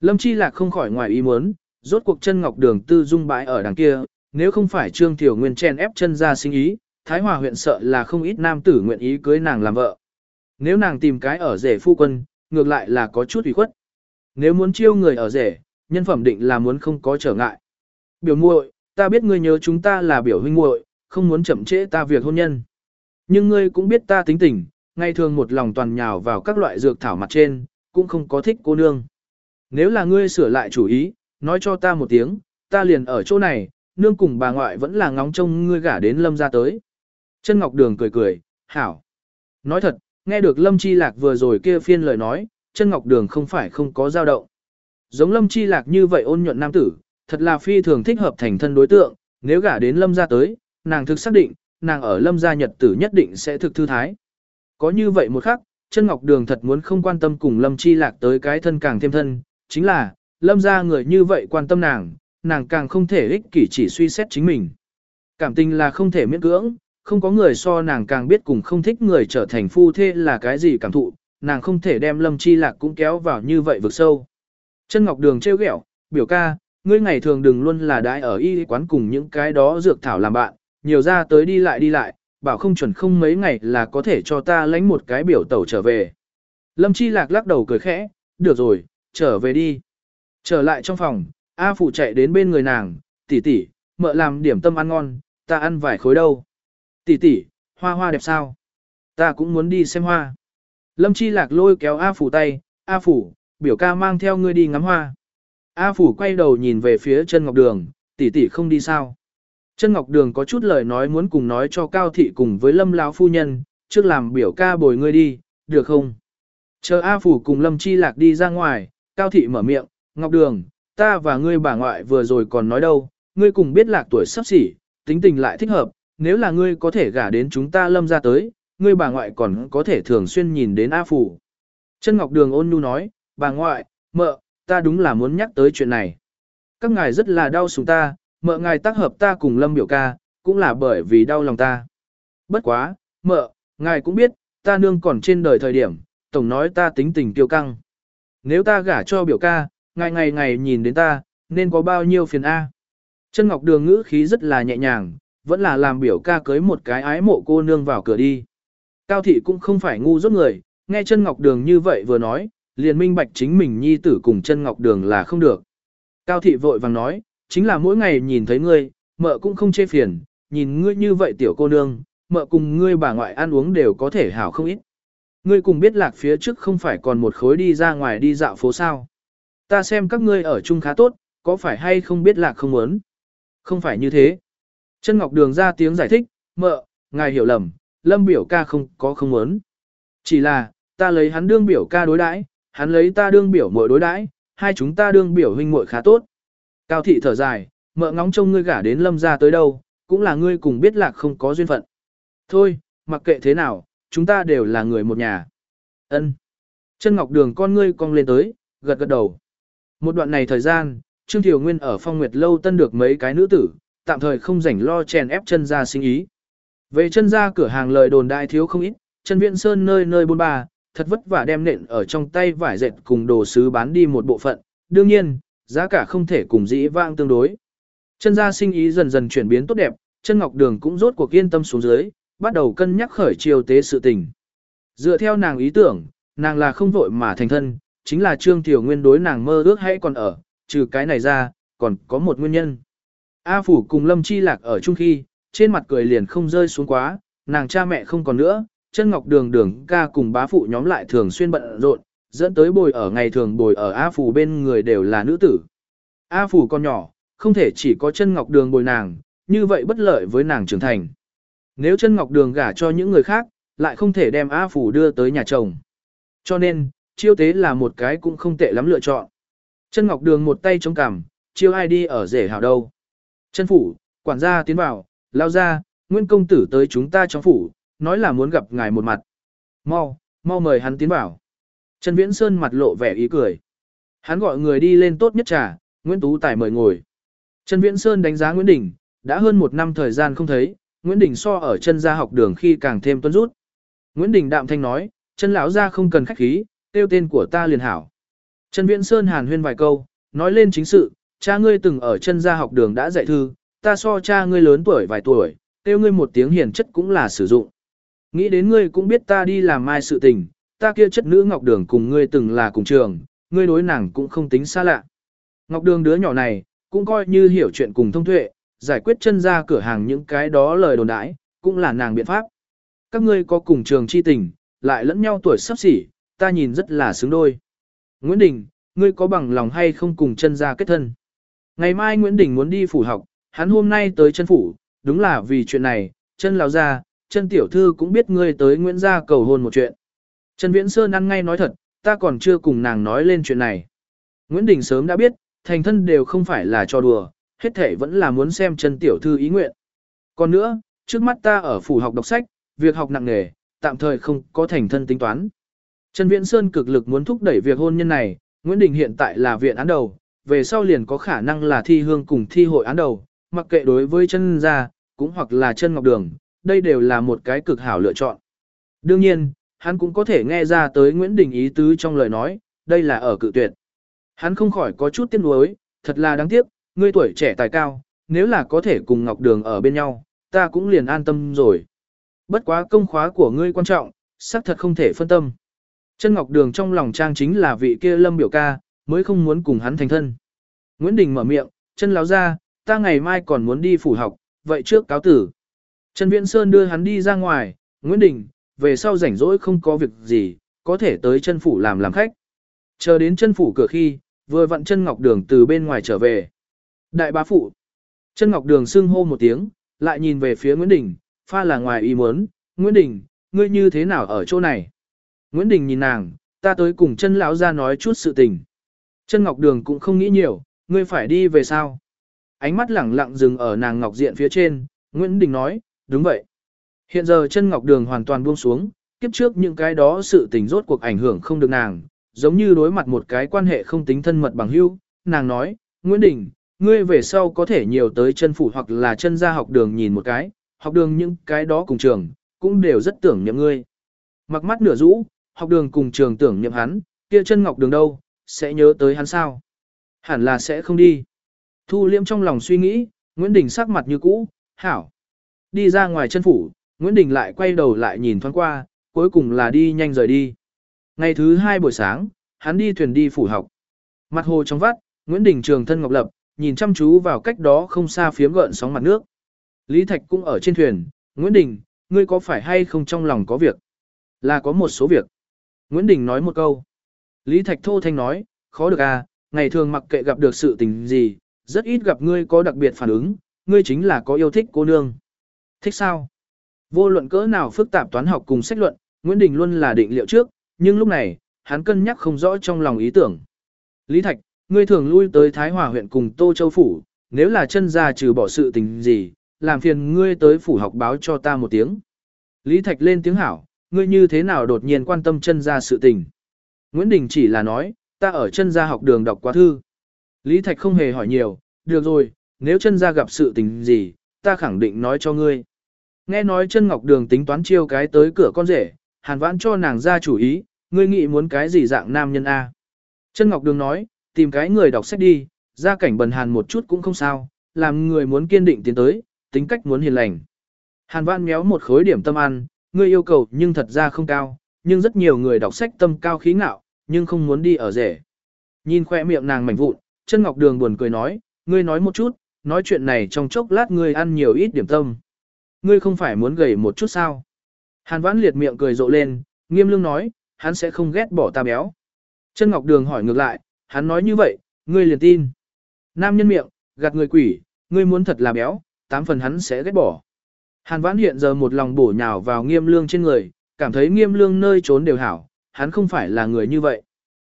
Lâm Chi Lạc không khỏi ngoài ý muốn, rốt cuộc chân Ngọc Đường tư dung bãi ở đằng kia, nếu không phải Trương Tiểu Nguyên chen ép chân ra sinh ý, Thái Hòa huyện sợ là không ít nam tử nguyện ý cưới nàng làm vợ. Nếu nàng tìm cái ở rể phu quân, ngược lại là có chút ủy khuất. Nếu muốn chiêu người ở rể, nhân phẩm định là muốn không có trở ngại. Biểu muội, ta biết ngươi nhớ chúng ta là biểu huynh muội, không muốn chậm trễ ta việc hôn nhân. Nhưng ngươi cũng biết ta tính tình, ngày thường một lòng toàn nhào vào các loại dược thảo mặt trên, cũng không có thích cô nương. Nếu là ngươi sửa lại chủ ý, nói cho ta một tiếng, ta liền ở chỗ này, nương cùng bà ngoại vẫn là ngóng trông ngươi gả đến lâm ra tới. Chân Ngọc Đường cười cười, hảo. Nói thật, nghe được Lâm Chi Lạc vừa rồi kia phiên lời nói, chân Ngọc Đường không phải không có dao động. Giống Lâm Chi Lạc như vậy ôn nhuận nam tử, thật là phi thường thích hợp thành thân đối tượng, nếu gả đến Lâm gia tới, nàng thực xác định, nàng ở Lâm gia nhật tử nhất định sẽ thực thư thái. Có như vậy một khắc, chân Ngọc Đường thật muốn không quan tâm cùng Lâm Chi Lạc tới cái thân càng thêm thân, chính là, Lâm gia người như vậy quan tâm nàng, nàng càng không thể ích kỷ chỉ suy xét chính mình. Cảm tình là không thể miễn cưỡng, không có người so nàng càng biết cùng không thích người trở thành phu thê là cái gì cảm thụ, nàng không thể đem Lâm Chi Lạc cũng kéo vào như vậy vực sâu. Chân Ngọc Đường trêu ghẹo, biểu ca, ngươi ngày thường đừng luôn là đãi ở y quán cùng những cái đó dược thảo làm bạn, nhiều ra tới đi lại đi lại, bảo không chuẩn không mấy ngày là có thể cho ta lãnh một cái biểu tẩu trở về. Lâm Chi Lạc lắc đầu cười khẽ, được rồi, trở về đi. Trở lại trong phòng, A Phụ chạy đến bên người nàng, tỷ tỷ, mợ làm điểm tâm ăn ngon, ta ăn vài khối đâu. Tỷ tỷ, hoa hoa đẹp sao? Ta cũng muốn đi xem hoa. Lâm Chi Lạc lôi kéo A Phủ tay, A Phủ, biểu ca mang theo ngươi đi ngắm hoa. A Phủ quay đầu nhìn về phía chân Ngọc Đường, tỷ tỷ không đi sao. Chân Ngọc Đường có chút lời nói muốn cùng nói cho Cao Thị cùng với Lâm lão phu nhân, trước làm biểu ca bồi ngươi đi, được không? Chờ A Phủ cùng Lâm Chi Lạc đi ra ngoài, Cao Thị mở miệng, Ngọc Đường, ta và ngươi bà ngoại vừa rồi còn nói đâu, ngươi cùng biết lạc tuổi sắp xỉ, tính tình lại thích hợp, nếu là ngươi có thể gả đến chúng ta lâm ra tới, ngươi bà ngoại còn có thể thường xuyên nhìn đến A Phủ. Chân Ngọc Đường ôn nhu nói, bà ngoại, mợ, ta đúng là muốn nhắc tới chuyện này. các ngài rất là đau sủng ta, mợ ngài tác hợp ta cùng lâm biểu ca, cũng là bởi vì đau lòng ta. Bất quá, mợ, ngài cũng biết, ta nương còn trên đời thời điểm, tổng nói ta tính tình kiêu căng. Nếu ta gả cho biểu ca, ngày ngày ngày nhìn đến ta, nên có bao nhiêu phiền A. Chân Ngọc Đường ngữ khí rất là nhẹ nhàng, vẫn là làm biểu ca cưới một cái ái mộ cô nương vào cửa đi. Cao thị cũng không phải ngu rốt người, nghe chân Ngọc Đường như vậy vừa nói, liền minh bạch chính mình nhi tử cùng chân Ngọc Đường là không được. Cao thị vội vàng nói, chính là mỗi ngày nhìn thấy ngươi, mợ cũng không chê phiền, nhìn ngươi như vậy tiểu cô nương, mợ cùng ngươi bà ngoại ăn uống đều có thể hảo không ít. Ngươi cùng biết lạc phía trước không phải còn một khối đi ra ngoài đi dạo phố sao. Ta xem các ngươi ở chung khá tốt, có phải hay không biết là không muốn. Không phải như thế. Chân Ngọc Đường ra tiếng giải thích, mợ, ngài hiểu lầm, lâm biểu ca không có không muốn. Chỉ là, ta lấy hắn đương biểu ca đối đãi, hắn lấy ta đương biểu muội đối đãi, hai chúng ta đương biểu huynh muội khá tốt. Cao thị thở dài, mợ ngóng trông ngươi gả đến lâm ra tới đâu, cũng là ngươi cùng biết lạc không có duyên phận. Thôi, mặc kệ thế nào, chúng ta đều là người một nhà. Ân. Chân Ngọc Đường con ngươi cong lên tới, gật gật đầu. Một đoạn này thời gian, Trương Thiều Nguyên ở phong nguyệt lâu tân được mấy cái nữ tử, tạm thời không rảnh lo chèn ép chân ra sinh ý. Về chân ra cửa hàng lời đồn đại thiếu không ít, chân viện sơn nơi nơi buôn ba, thật vất vả đem nện ở trong tay vải dệt cùng đồ sứ bán đi một bộ phận, đương nhiên, giá cả không thể cùng dĩ vãng tương đối. Chân ra sinh ý dần dần chuyển biến tốt đẹp, chân ngọc đường cũng rốt cuộc yên tâm xuống dưới, bắt đầu cân nhắc khởi chiều tế sự tình. Dựa theo nàng ý tưởng, nàng là không vội mà thành thân, chính là Trương Tiểu Nguyên đối nàng mơ ước hãy còn ở, trừ cái này ra, còn có một nguyên nhân. A Phủ cùng Lâm Chi Lạc ở chung khi, trên mặt cười liền không rơi xuống quá, nàng cha mẹ không còn nữa, chân ngọc đường đường ca cùng bá phụ nhóm lại thường xuyên bận rộn, dẫn tới bồi ở ngày thường bồi ở A Phủ bên người đều là nữ tử. A Phủ con nhỏ, không thể chỉ có chân ngọc đường bồi nàng, như vậy bất lợi với nàng trưởng thành. Nếu chân ngọc đường gả cho những người khác, lại không thể đem A Phủ đưa tới nhà chồng. Cho nên, chiêu tế là một cái cũng không tệ lắm lựa chọn. Chân ngọc đường một tay chống cằm, chiêu ai đi ở rể hảo đâu. Chân phủ, quản gia tiến vào, lao ra, nguyên công tử tới chúng ta trong phủ, nói là muốn gặp ngài một mặt. Mau, mau mời hắn tiến vào. Trần Viễn Sơn mặt lộ vẻ ý cười. Hắn gọi người đi lên tốt nhất trà, Nguyễn Tú Tài mời ngồi. Trần Viễn Sơn đánh giá Nguyễn Đình, đã hơn một năm thời gian không thấy, Nguyễn Đình so ở chân gia học đường khi càng thêm tuân rút. Nguyễn Đình đạm thanh nói, chân lão gia không cần khách khí, tiêu tên của ta liền hảo. Trần Viễn Sơn hàn huyên vài câu, nói lên chính sự, cha ngươi từng ở chân gia học đường đã dạy thư, ta so cha ngươi lớn tuổi vài tuổi, kêu ngươi một tiếng hiền chất cũng là sử dụng. Nghĩ đến ngươi cũng biết ta đi làm mai sự tình, ta kia chất nữ Ngọc Đường cùng ngươi từng là cùng trường, ngươi đối nàng cũng không tính xa lạ. Ngọc Đường đứa nhỏ này, cũng coi như hiểu chuyện cùng thông tuệ, giải quyết chân ra cửa hàng những cái đó lời đồn đãi, cũng là nàng biện pháp. Các ngươi có cùng trường chi tình, lại lẫn nhau tuổi sắp xỉ, ta nhìn rất là xứng đôi. Nguyễn Đình, ngươi có bằng lòng hay không cùng chân ra kết thân? Ngày mai Nguyễn Đình muốn đi phủ học, hắn hôm nay tới chân phủ, đúng là vì chuyện này, chân lão ra, chân tiểu thư cũng biết ngươi tới Nguyễn gia cầu hôn một chuyện. Trần Viễn Sơn ăn ngay nói thật, ta còn chưa cùng nàng nói lên chuyện này. Nguyễn Đình sớm đã biết, thành thân đều không phải là cho đùa, hết thể vẫn là muốn xem chân tiểu thư ý nguyện. Còn nữa, trước mắt ta ở phủ học đọc sách, việc học nặng nghề, tạm thời không có thành thân tính toán. Trần Viễn Sơn cực lực muốn thúc đẩy việc hôn nhân này, Nguyễn Đình hiện tại là viện án đầu, về sau liền có khả năng là thi hương cùng thi hội án đầu, mặc kệ đối với chân gia, cũng hoặc là chân ngọc đường, đây đều là một cái cực hảo lựa chọn. Đương nhiên, hắn cũng có thể nghe ra tới Nguyễn Đình ý tứ trong lời nói, đây là ở cự tuyệt. Hắn không khỏi có chút tiếc nuối, thật là đáng tiếc, ngươi tuổi trẻ tài cao, nếu là có thể cùng Ngọc Đường ở bên nhau, ta cũng liền an tâm rồi. Bất quá công khóa của ngươi quan trọng, xác thật không thể phân tâm. Chân Ngọc Đường trong lòng trang chính là vị kia lâm biểu ca, mới không muốn cùng hắn thành thân. Nguyễn Đình mở miệng, chân láo ra, ta ngày mai còn muốn đi phủ học, vậy trước cáo tử. Trần Viễn Sơn đưa hắn đi ra ngoài, Nguyễn Đình, về sau rảnh rỗi không có việc gì, có thể tới chân phủ làm làm khách. Chờ đến chân phủ cửa khi, vừa vặn chân ngọc đường từ bên ngoài trở về. Đại bá phụ. Chân ngọc đường xưng hô một tiếng, lại nhìn về phía Nguyễn Đình, pha là ngoài ý muốn, Nguyễn Đình, ngươi như thế nào ở chỗ này? Nguyễn Đình nhìn nàng, ta tới cùng chân lão ra nói chút sự tình. Chân ngọc đường cũng không nghĩ nhiều, ngươi phải đi về sao? Ánh mắt lẳng lặng dừng ở nàng ngọc diện phía trên, Nguyễn Đình nói, đúng vậy. Hiện giờ chân ngọc đường hoàn toàn buông xuống, kiếp trước những cái đó sự tình rốt cuộc ảnh hưởng không được nàng, giống như đối mặt một cái quan hệ không tính thân mật bằng hữu, nàng nói, Nguyễn Đình, ngươi về sau có thể nhiều tới chân phủ hoặc là chân gia học đường nhìn một cái, học đường những cái đó cùng trường, cũng đều rất tưởng niệm ngươi. Mặc mắt nửa rũ, học đường cùng trường tưởng niệm hắn, kia chân ngọc đường đâu, sẽ nhớ tới hắn sao? Hẳn là sẽ không đi. Thu liễm trong lòng suy nghĩ, Nguyễn Đình sắc mặt như cũ, hảo. Đi ra ngoài chân phủ, Nguyễn Đình lại quay đầu lại nhìn thoáng qua, cuối cùng là đi nhanh rời đi. Ngày thứ hai buổi sáng, hắn đi thuyền đi phủ học. Mặt hồ trong vắt, Nguyễn Đình trường thân ngọc lập, nhìn chăm chú vào cách đó không xa phiếm gợn sóng mặt nước. Lý Thạch cũng ở trên thuyền, Nguyễn Đình, ngươi có phải hay không trong lòng có việc? Là có một số việc. Nguyễn Đình nói một câu. Lý Thạch thô thanh nói, khó được à, ngày thường mặc kệ gặp được sự tình gì, rất ít gặp ngươi có đặc biệt phản ứng, ngươi chính là có yêu thích cô nương. Thích sao? Vô luận cỡ nào phức tạp toán học cùng sách luận, Nguyễn Đình luôn là định liệu trước, nhưng lúc này, hắn cân nhắc không rõ trong lòng ý tưởng. Lý Thạch, ngươi thường lui tới Thái Hòa huyện cùng Tô Châu Phủ, nếu là chân ra trừ bỏ sự tình gì, làm phiền ngươi tới phủ học báo cho ta một tiếng. Lý Thạch lên tiếng hảo, ngươi như thế nào đột nhiên quan tâm chân gia sự tình. Nguyễn Đình chỉ là nói, ta ở chân gia học đường đọc quá thư. Lý Thạch không hề hỏi nhiều, được rồi, nếu chân gia gặp sự tình gì, ta khẳng định nói cho ngươi. Nghe nói chân ngọc đường tính toán chiêu cái tới cửa con rể, hàn vãn cho nàng ra chủ ý, ngươi nghĩ muốn cái gì dạng nam nhân A. Chân ngọc đường nói, tìm cái người đọc sách đi, ra cảnh bần hàn một chút cũng không sao, làm người muốn kiên định tiến tới, tính cách muốn hiền lành. Hàn vãn méo một khối điểm tâm ăn, ngươi yêu cầu nhưng thật ra không cao, nhưng rất nhiều người đọc sách tâm cao khí ngạo, nhưng không muốn đi ở rể. Nhìn khoe miệng nàng mảnh vụn, chân ngọc đường buồn cười nói, ngươi nói một chút, nói chuyện này trong chốc lát ngươi ăn nhiều ít điểm tâm. Ngươi không phải muốn gầy một chút sao? Hàn vãn liệt miệng cười rộ lên, nghiêm lương nói, hắn sẽ không ghét bỏ ta béo. Chân Ngọc Đường hỏi ngược lại, hắn nói như vậy, ngươi liền tin. Nam nhân miệng, gạt người quỷ, ngươi muốn thật là béo, tám phần hắn sẽ ghét bỏ. Hàn vãn hiện giờ một lòng bổ nhào vào nghiêm lương trên người, cảm thấy nghiêm lương nơi trốn đều hảo, hắn không phải là người như vậy.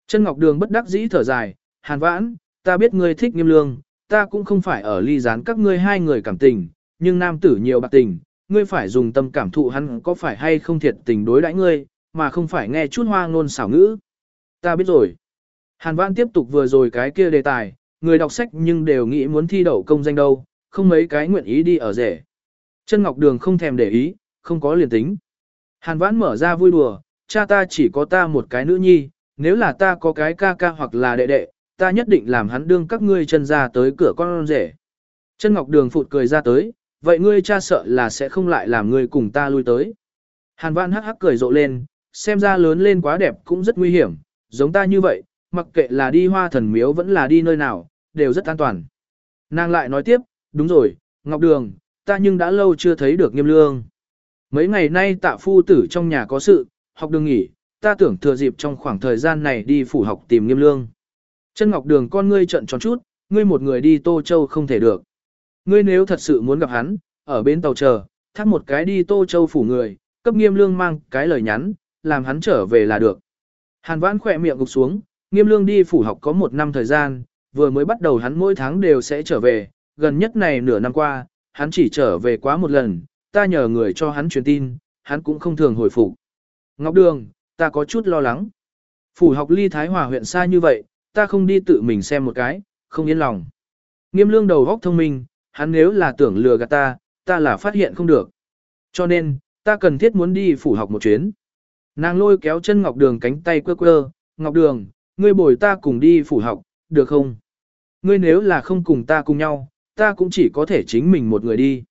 Chân Ngọc Đường bất đắc dĩ thở dài, hàn vãn, ta biết ngươi thích nghiêm lương, ta cũng không phải ở ly gián các ngươi hai người cảm tình, nhưng nam tử nhiều bạc tình, ngươi phải dùng tâm cảm thụ hắn có phải hay không thiệt tình đối đãi ngươi, mà không phải nghe chút hoa ngôn xảo ngữ. Ta biết rồi. Hàn Vãn tiếp tục vừa rồi cái kia đề tài, người đọc sách nhưng đều nghĩ muốn thi đậu công danh đâu, không mấy cái nguyện ý đi ở rể. Chân Ngọc Đường không thèm để ý, không có liền tính. Hàn Vãn mở ra vui đùa, cha ta chỉ có ta một cái nữ nhi, nếu là ta có cái ca ca hoặc là đệ đệ, ta nhất định làm hắn đương các ngươi chân ra tới cửa con rể. Chân Ngọc Đường phụt cười ra tới, vậy ngươi cha sợ là sẽ không lại làm ngươi cùng ta lui tới. Hàn Vãn hắc hắc cười rộ lên, xem ra lớn lên quá đẹp cũng rất nguy hiểm, giống ta như vậy, mặc kệ là đi hoa thần miếu vẫn là đi nơi nào, đều rất an toàn. Nàng lại nói tiếp, đúng rồi, Ngọc Đường, ta nhưng đã lâu chưa thấy được nghiêm lương. Mấy ngày nay tạ phu tử trong nhà có sự, học đường nghỉ, ta tưởng thừa dịp trong khoảng thời gian này đi phủ học tìm nghiêm lương. Chân Ngọc Đường con ngươi trận tròn chút, ngươi một người đi Tô Châu không thể được. Ngươi nếu thật sự muốn gặp hắn, ở bên tàu chờ, thác một cái đi Tô Châu phủ người, cấp nghiêm lương mang cái lời nhắn, làm hắn trở về là được. Hàn vãn khỏe miệng gục xuống, nghiêm lương đi phủ học có một năm thời gian, vừa mới bắt đầu hắn mỗi tháng đều sẽ trở về, gần nhất này nửa năm qua, hắn chỉ trở về quá một lần, ta nhờ người cho hắn truyền tin, hắn cũng không thường hồi phục. Ngọc Đường, ta có chút lo lắng. Phủ học ly Thái Hòa huyện xa như vậy, ta không đi tự mình xem một cái, không yên lòng. Nghiêm lương đầu góc thông minh, hắn nếu là tưởng lừa gạt ta, ta là phát hiện không được. Cho nên, ta cần thiết muốn đi phủ học một chuyến. Nàng lôi kéo chân Ngọc Đường cánh tay quơ quơ, Ngọc Đường, ngươi bồi ta cùng đi phủ học, được không? Ngươi nếu là không cùng ta cùng nhau, ta cũng chỉ có thể chính mình một người đi.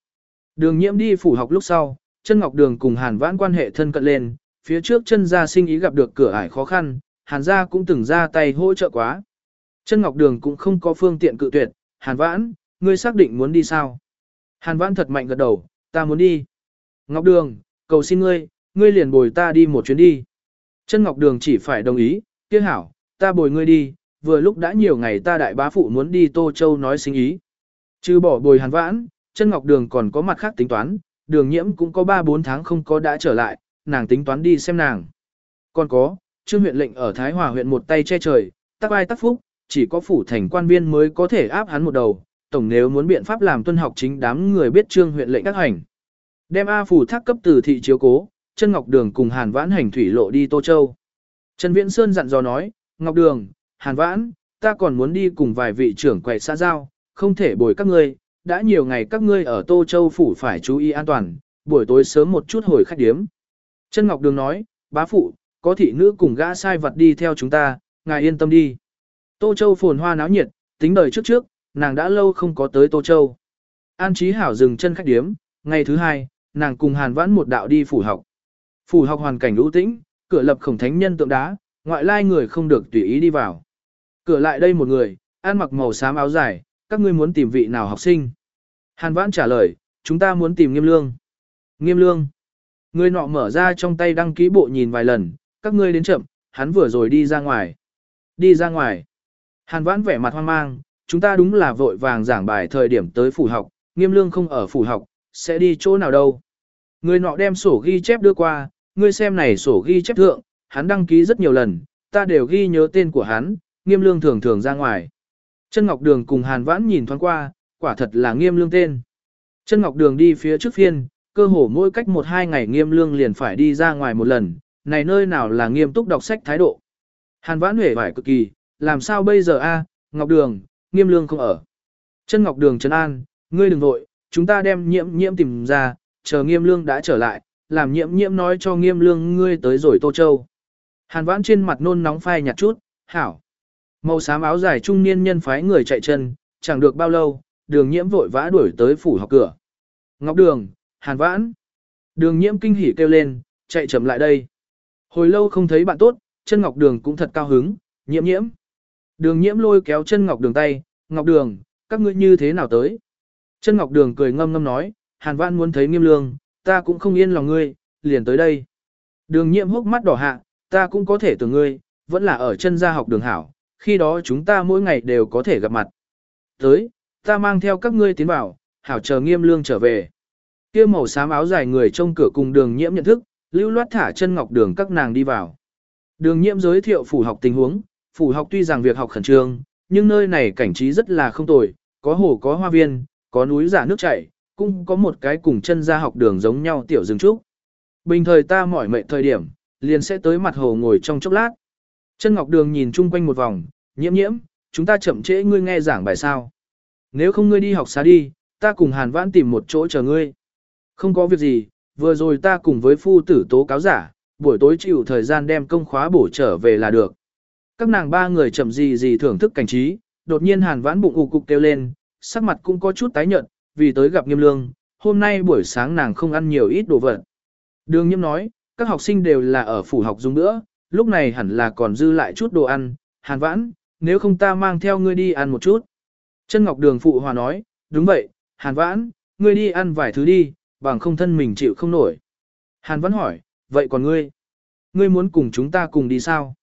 Đường nhiễm đi phủ học lúc sau, chân Ngọc Đường cùng Hàn Vãn quan hệ thân cận lên, phía trước chân gia sinh ý gặp được cửa ải khó khăn, Hàn gia cũng từng ra tay hỗ trợ quá. Chân Ngọc Đường cũng không có phương tiện cự tuyệt, Hàn Vãn, ngươi xác định muốn đi sao? Hàn Vãn thật mạnh gật đầu, ta muốn đi. Ngọc Đường, cầu xin ngươi, ngươi liền bồi ta đi một chuyến đi. Chân Ngọc Đường chỉ phải đồng ý, kia hảo, ta bồi ngươi đi, vừa lúc đã nhiều ngày ta đại bá phụ muốn đi Tô Châu nói sinh ý. Trừ bỏ bồi hàn vãn, chân Ngọc Đường còn có mặt khác tính toán, đường nhiễm cũng có 3-4 tháng không có đã trở lại, nàng tính toán đi xem nàng. Còn có, trương huyện lệnh ở Thái Hòa huyện một tay che trời, tắc ai tắc phúc, chỉ có phủ thành quan viên mới có thể áp hắn một đầu, tổng nếu muốn biện pháp làm tuân học chính đám người biết trương huyện lệnh các hành. Đem A phủ thác cấp từ thị chiếu cố, chân Ngọc Đường cùng Hàn Vãn hành thủy lộ đi Tô Châu. Trần Viễn Sơn dặn dò nói, Ngọc Đường, Hàn Vãn, ta còn muốn đi cùng vài vị trưởng quầy xã giao, không thể bồi các ngươi, đã nhiều ngày các ngươi ở Tô Châu Phủ phải chú ý an toàn, buổi tối sớm một chút hồi khách điếm. Trân Ngọc Đường nói, bá phụ, có thị nữ cùng gã sai vật đi theo chúng ta, ngài yên tâm đi. Tô Châu phồn hoa náo nhiệt, tính đời trước trước, nàng đã lâu không có tới Tô Châu. An Chí Hảo dừng chân khách điếm, ngày thứ hai, nàng cùng Hàn Vãn một đạo đi phủ học. Phủ học hoàn cảnh ưu tĩnh, cửa lập khổng thánh nhân tượng đá, ngoại lai người không được tùy ý đi vào. Cửa lại đây một người, ăn mặc màu xám áo dài, các ngươi muốn tìm vị nào học sinh? Hàn Vãn trả lời, chúng ta muốn tìm Nghiêm Lương. Nghiêm Lương. Người nọ mở ra trong tay đăng ký bộ nhìn vài lần, các ngươi đến chậm, hắn vừa rồi đi ra ngoài. Đi ra ngoài. Hàn Vãn vẻ mặt hoang mang, chúng ta đúng là vội vàng giảng bài thời điểm tới phủ học, Nghiêm Lương không ở phủ học, sẽ đi chỗ nào đâu. Người nọ đem sổ ghi chép đưa qua, ngươi xem này sổ ghi chép thượng, hắn đăng ký rất nhiều lần, ta đều ghi nhớ tên của hắn, Nghiêm Lương thường thường ra ngoài. Chân Ngọc Đường cùng Hàn Vãn nhìn thoáng qua, quả thật là Nghiêm Lương tên. Chân Ngọc Đường đi phía trước phiên, cơ hồ mỗi cách một hai ngày Nghiêm Lương liền phải đi ra ngoài một lần, này nơi nào là nghiêm túc đọc sách thái độ. Hàn Vãn huệ vải cực kỳ, làm sao bây giờ a? Ngọc Đường, Nghiêm Lương không ở. Chân Ngọc Đường trấn an, ngươi đừng vội, chúng ta đem nhiễm nhiễm tìm ra, chờ Nghiêm Lương đã trở lại, làm nhiễm nhiễm nói cho Nghiêm Lương ngươi tới rồi Tô Châu. Hàn Vãn trên mặt nôn nóng phai nhạt chút, hảo. Màu xám áo dài trung niên nhân phái người chạy chân, chẳng được bao lâu, đường nhiễm vội vã đuổi tới phủ học cửa. Ngọc đường, hàn vãn. Đường nhiễm kinh hỉ kêu lên, chạy chậm lại đây. Hồi lâu không thấy bạn tốt, chân ngọc đường cũng thật cao hứng, nhiễm nhiễm. Đường nhiễm lôi kéo chân ngọc đường tay, ngọc đường, các ngươi như thế nào tới? Chân ngọc đường cười ngâm ngâm nói, hàn vãn muốn thấy nghiêm lương, ta cũng không yên lòng ngươi, liền tới đây. Đường nhiễm hốc mắt đỏ hạ, ta cũng có thể tưởng ngươi, vẫn là ở chân gia học đường hảo, khi đó chúng ta mỗi ngày đều có thể gặp mặt. Tới, ta mang theo các ngươi tiến vào, hảo chờ nghiêm lương trở về. Kia màu xám áo dài người trông cửa cùng đường nhiễm nhận thức, lưu loát thả chân ngọc đường các nàng đi vào. Đường nhiễm giới thiệu phủ học tình huống, phủ học tuy rằng việc học khẩn trương, nhưng nơi này cảnh trí rất là không tồi, có hồ có hoa viên, có núi giả nước chảy, cũng có một cái cùng chân ra học đường giống nhau tiểu rừng trúc. Bình thời ta mỏi mệt thời điểm, liền sẽ tới mặt hồ ngồi trong chốc lát. Chân Ngọc Đường nhìn chung quanh một vòng, nhiễm nhiễm, chúng ta chậm trễ ngươi nghe giảng bài sao. Nếu không ngươi đi học xá đi, ta cùng Hàn Vãn tìm một chỗ chờ ngươi. Không có việc gì, vừa rồi ta cùng với phu tử tố cáo giả, buổi tối chịu thời gian đem công khóa bổ trở về là được. Các nàng ba người chậm gì gì thưởng thức cảnh trí, đột nhiên Hàn Vãn bụng ù cục kêu lên, sắc mặt cũng có chút tái nhợt, vì tới gặp Nghiêm Lương, hôm nay buổi sáng nàng không ăn nhiều ít đồ vật. Đường Nhiễm nói, các học sinh đều là ở phủ học dùng nữa, lúc này hẳn là còn dư lại chút đồ ăn, hàn vãn, nếu không ta mang theo ngươi đi ăn một chút. Chân Ngọc Đường phụ hòa nói, đúng vậy, hàn vãn, ngươi đi ăn vài thứ đi, bằng không thân mình chịu không nổi. Hàn vãn hỏi, vậy còn ngươi? Ngươi muốn cùng chúng ta cùng đi sao?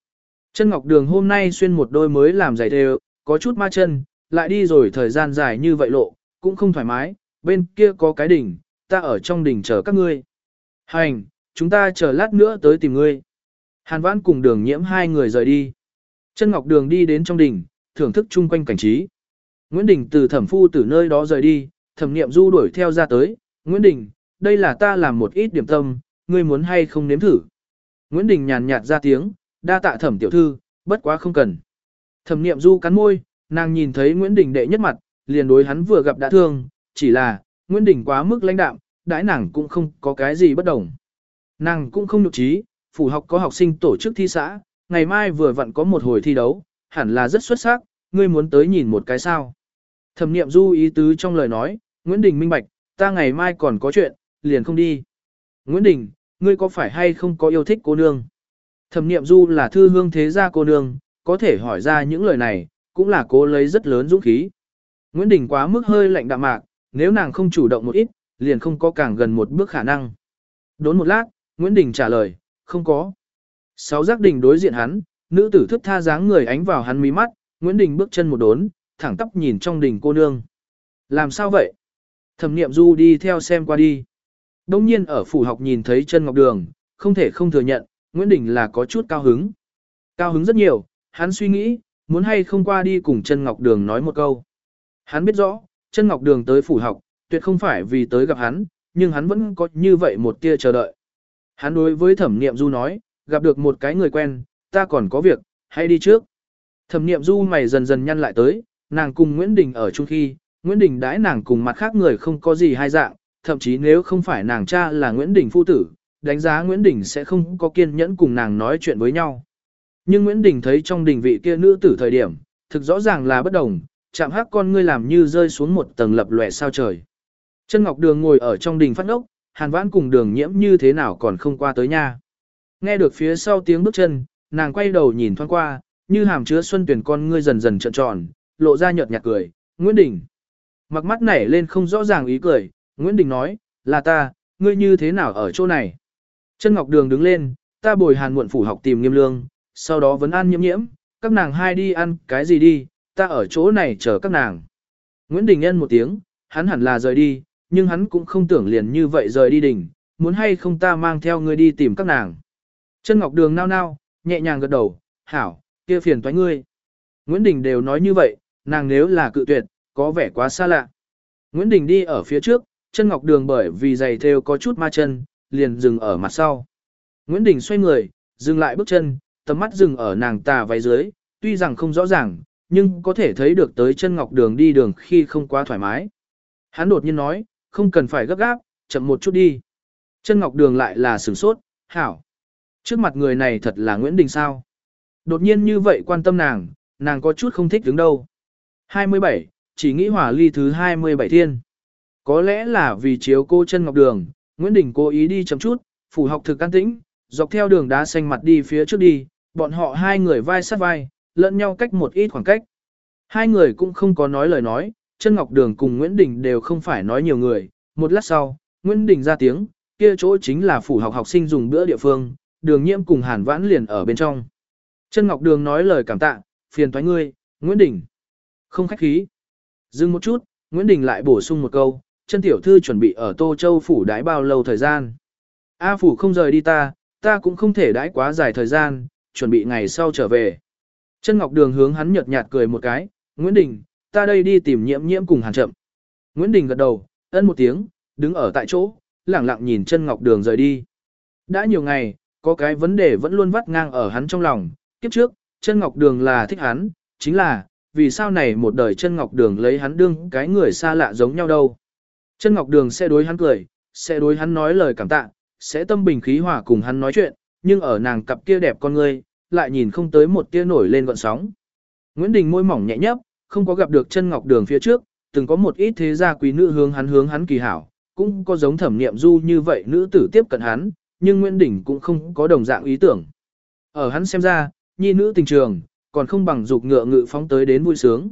Chân Ngọc Đường hôm nay xuyên một đôi mới làm giày đều, có chút ma chân, lại đi rồi thời gian dài như vậy lộ, cũng không thoải mái, bên kia có cái đỉnh, ta ở trong đỉnh chờ các ngươi. Hành, chúng ta chờ lát nữa tới tìm ngươi. Hàn Vãn cùng đường nhiễm hai người rời đi. Chân Ngọc Đường đi đến trong đỉnh, thưởng thức chung quanh cảnh trí. Nguyễn Đình từ thẩm phu từ nơi đó rời đi, thẩm niệm du đuổi theo ra tới. Nguyễn Đình, đây là ta làm một ít điểm tâm, ngươi muốn hay không nếm thử. Nguyễn Đình nhàn nhạt ra tiếng, đa tạ thẩm tiểu thư, bất quá không cần. Thẩm niệm du cắn môi, nàng nhìn thấy Nguyễn Đình đệ nhất mặt, liền đối hắn vừa gặp đã thương, chỉ là, Nguyễn Đình quá mức lãnh đạm, đãi nàng cũng không có cái gì bất đồng. Nàng cũng không nhục trí, phủ học có học sinh tổ chức thi xã, ngày mai vừa vặn có một hồi thi đấu, hẳn là rất xuất sắc, ngươi muốn tới nhìn một cái sao. Thẩm niệm du ý tứ trong lời nói, Nguyễn Đình minh bạch, ta ngày mai còn có chuyện, liền không đi. Nguyễn Đình, ngươi có phải hay không có yêu thích cô nương? Thẩm niệm du là thư hương thế gia cô nương, có thể hỏi ra những lời này, cũng là cô lấy rất lớn dũng khí. Nguyễn Đình quá mức hơi lạnh đạm mạc, nếu nàng không chủ động một ít, liền không có càng gần một bước khả năng. Đốn một lát, Nguyễn Đình trả lời, không có. Sáu giác đình đối diện hắn, nữ tử thức tha dáng người ánh vào hắn mí mắt, Nguyễn Đình bước chân một đốn, thẳng tắp nhìn trong đình cô nương. Làm sao vậy? Thẩm niệm du đi theo xem qua đi. Đông nhiên ở phủ học nhìn thấy chân ngọc đường, không thể không thừa nhận, Nguyễn Đình là có chút cao hứng. Cao hứng rất nhiều, hắn suy nghĩ, muốn hay không qua đi cùng chân ngọc đường nói một câu. Hắn biết rõ, chân ngọc đường tới phủ học, tuyệt không phải vì tới gặp hắn, nhưng hắn vẫn có như vậy một tia chờ đợi. Hắn đối với thẩm niệm du nói, gặp được một cái người quen, ta còn có việc, hãy đi trước. Thẩm niệm du mày dần dần nhăn lại tới, nàng cùng Nguyễn Đình ở chung khi, Nguyễn Đình đãi nàng cùng mặt khác người không có gì hai dạng, thậm chí nếu không phải nàng cha là Nguyễn Đình phu tử, đánh giá Nguyễn Đình sẽ không có kiên nhẫn cùng nàng nói chuyện với nhau. Nhưng Nguyễn Đình thấy trong đình vị kia nữ tử thời điểm, thực rõ ràng là bất đồng, chạm hắc con ngươi làm như rơi xuống một tầng lập lòe sao trời. Chân Ngọc Đường ngồi ở trong đình phát ốc, Hàn Vãn cùng đường nhiễm như thế nào còn không qua tới nha. Nghe được phía sau tiếng bước chân, nàng quay đầu nhìn thoáng qua, như hàm chứa xuân tuyển con ngươi dần dần trợn tròn, lộ ra nhợt nhạt cười, Nguyễn Đình. Mặc mắt nảy lên không rõ ràng ý cười, Nguyễn Đình nói, là ta, ngươi như thế nào ở chỗ này. Chân Ngọc Đường đứng lên, ta bồi hàn muộn phủ học tìm nghiêm lương, sau đó vẫn ăn nhiễm nhiễm, các nàng hai đi ăn cái gì đi, ta ở chỗ này chờ các nàng. Nguyễn Đình Nhân một tiếng, hắn hẳn là rời đi, nhưng hắn cũng không tưởng liền như vậy rời đi đỉnh, muốn hay không ta mang theo ngươi đi tìm các nàng. Chân Ngọc Đường nao nao, nhẹ nhàng gật đầu, hảo, kia phiền toái ngươi. Nguyễn Đình đều nói như vậy, nàng nếu là cự tuyệt, có vẻ quá xa lạ. Nguyễn Đình đi ở phía trước, chân Ngọc Đường bởi vì giày thêu có chút ma chân, liền dừng ở mặt sau. Nguyễn Đình xoay người, dừng lại bước chân, tầm mắt dừng ở nàng tà váy dưới, tuy rằng không rõ ràng, nhưng có thể thấy được tới chân Ngọc Đường đi đường khi không quá thoải mái. Hắn đột nhiên nói, không cần phải gấp gáp, chậm một chút đi. Chân Ngọc Đường lại là sửng sốt, hảo. Trước mặt người này thật là Nguyễn Đình sao. Đột nhiên như vậy quan tâm nàng, nàng có chút không thích đứng đâu. 27, chỉ nghĩ hỏa ly thứ 27 thiên. Có lẽ là vì chiếu cô chân Ngọc Đường, Nguyễn Đình cố ý đi chậm chút, phủ học thực an tĩnh, dọc theo đường đá xanh mặt đi phía trước đi, bọn họ hai người vai sát vai, lẫn nhau cách một ít khoảng cách. Hai người cũng không có nói lời nói, chân Ngọc Đường cùng Nguyễn Đình đều không phải nói nhiều người. Một lát sau, Nguyễn Đình ra tiếng, kia chỗ chính là phủ học học sinh dùng bữa địa phương, đường nhiễm cùng Hàn Vãn liền ở bên trong. Chân Ngọc Đường nói lời cảm tạ, phiền toái ngươi, Nguyễn Đình. Không khách khí. Dừng một chút, Nguyễn Đình lại bổ sung một câu, chân tiểu thư chuẩn bị ở Tô Châu phủ đãi bao lâu thời gian. A phủ không rời đi ta, ta cũng không thể đãi quá dài thời gian, chuẩn bị ngày sau trở về. Chân Ngọc Đường hướng hắn nhợt nhạt cười một cái, Nguyễn Đình, ta đây đi tìm nhiễm nhiễm cùng hàn chậm. Nguyễn Đình gật đầu, ân một tiếng, đứng ở tại chỗ, lẳng lặng nhìn chân Ngọc Đường rời đi. Đã nhiều ngày, có cái vấn đề vẫn luôn vắt ngang ở hắn trong lòng, kiếp trước, chân Ngọc Đường là thích hắn, chính là, vì sao này một đời chân Ngọc Đường lấy hắn đương cái người xa lạ giống nhau đâu. Chân Ngọc Đường sẽ đối hắn cười, sẽ đối hắn nói lời cảm tạ, sẽ tâm bình khí hòa cùng hắn nói chuyện, nhưng ở nàng cặp kia đẹp con ngươi, lại nhìn không tới một tia nổi lên gọn sóng. Nguyễn Đình môi mỏng nhẹ nhấp, không có gặp được chân ngọc đường phía trước, từng có một ít thế gia quý nữ hướng hắn hướng hắn kỳ hảo, cũng có giống thẩm niệm du như vậy nữ tử tiếp cận hắn, nhưng Nguyễn Đình cũng không có đồng dạng ý tưởng. Ở hắn xem ra, nhi nữ tình trường, còn không bằng dục ngựa ngự phóng tới đến vui sướng.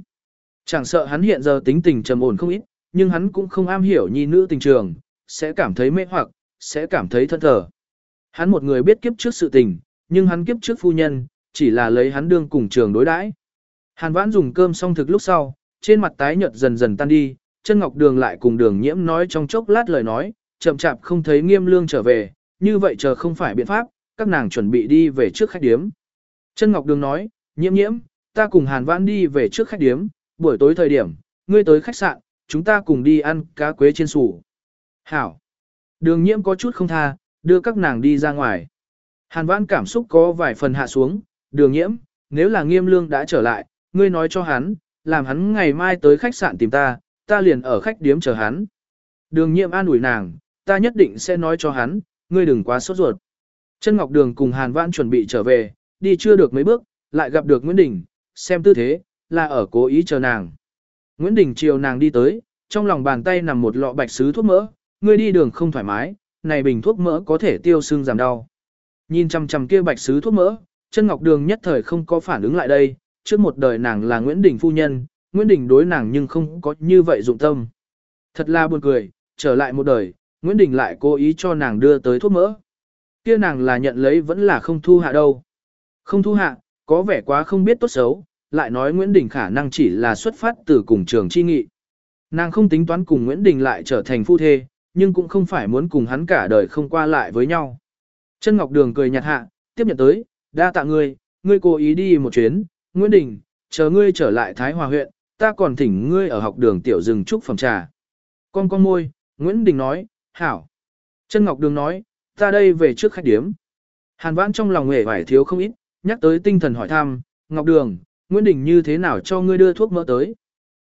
Chẳng sợ hắn hiện giờ tính tình trầm ổn không ít, nhưng hắn cũng không am hiểu nhi nữ tình trường, sẽ cảm thấy mê hoặc, sẽ cảm thấy thân thờ. Hắn một người biết kiếp trước sự tình, nhưng hắn kiếp trước phu nhân, chỉ là lấy hắn đương cùng trường đối đãi. Hàn vãn dùng cơm xong thực lúc sau, trên mặt tái nhợt dần dần tan đi, chân ngọc đường lại cùng đường nhiễm nói trong chốc lát lời nói, chậm chạp không thấy nghiêm lương trở về, như vậy chờ không phải biện pháp, các nàng chuẩn bị đi về trước khách điếm. Chân ngọc đường nói, nhiễm nhiễm, ta cùng hàn vãn đi về trước khách điếm, buổi tối thời điểm, ngươi tới khách sạn, chúng ta cùng đi ăn cá quế chiên sủ. Hảo. Đường nhiễm có chút không tha, đưa các nàng đi ra ngoài. Hàn vãn cảm xúc có vài phần hạ xuống, đường nhiễm, nếu là nghiêm lương đã trở lại, ngươi nói cho hắn, làm hắn ngày mai tới khách sạn tìm ta, ta liền ở khách điếm chờ hắn. Đường Nhiệm an ủi nàng, ta nhất định sẽ nói cho hắn, ngươi đừng quá sốt ruột. Chân Ngọc Đường cùng Hàn Vãn chuẩn bị trở về, đi chưa được mấy bước, lại gặp được Nguyễn Đình, xem tư thế, là ở cố ý chờ nàng. Nguyễn Đình chiều nàng đi tới, trong lòng bàn tay nằm một lọ bạch sứ thuốc mỡ, ngươi đi đường không thoải mái, này bình thuốc mỡ có thể tiêu sưng giảm đau. Nhìn chằm chằm kia bạch sứ thuốc mỡ, chân ngọc đường nhất thời không có phản ứng lại đây, trước một đời nàng là Nguyễn Đình phu nhân, Nguyễn Đình đối nàng nhưng không có như vậy dụng tâm. Thật là buồn cười, trở lại một đời, Nguyễn Đình lại cố ý cho nàng đưa tới thuốc mỡ. Kia nàng là nhận lấy vẫn là không thu hạ đâu. Không thu hạ, có vẻ quá không biết tốt xấu, lại nói Nguyễn Đình khả năng chỉ là xuất phát từ cùng trường chi nghị. Nàng không tính toán cùng Nguyễn Đình lại trở thành phu thê, nhưng cũng không phải muốn cùng hắn cả đời không qua lại với nhau. Chân Ngọc Đường cười nhạt hạ, tiếp nhận tới, đa tạ ngươi, ngươi cố ý đi một chuyến, Nguyễn Đình, chờ ngươi trở lại Thái Hòa huyện, ta còn thỉnh ngươi ở học đường tiểu rừng trúc phòng trà. Con con môi, Nguyễn Đình nói, hảo. Chân Ngọc Đường nói, ta đây về trước khách điếm. Hàn vãn trong lòng nghề vải thiếu không ít, nhắc tới tinh thần hỏi thăm, Ngọc Đường, Nguyễn Đình như thế nào cho ngươi đưa thuốc mỡ tới?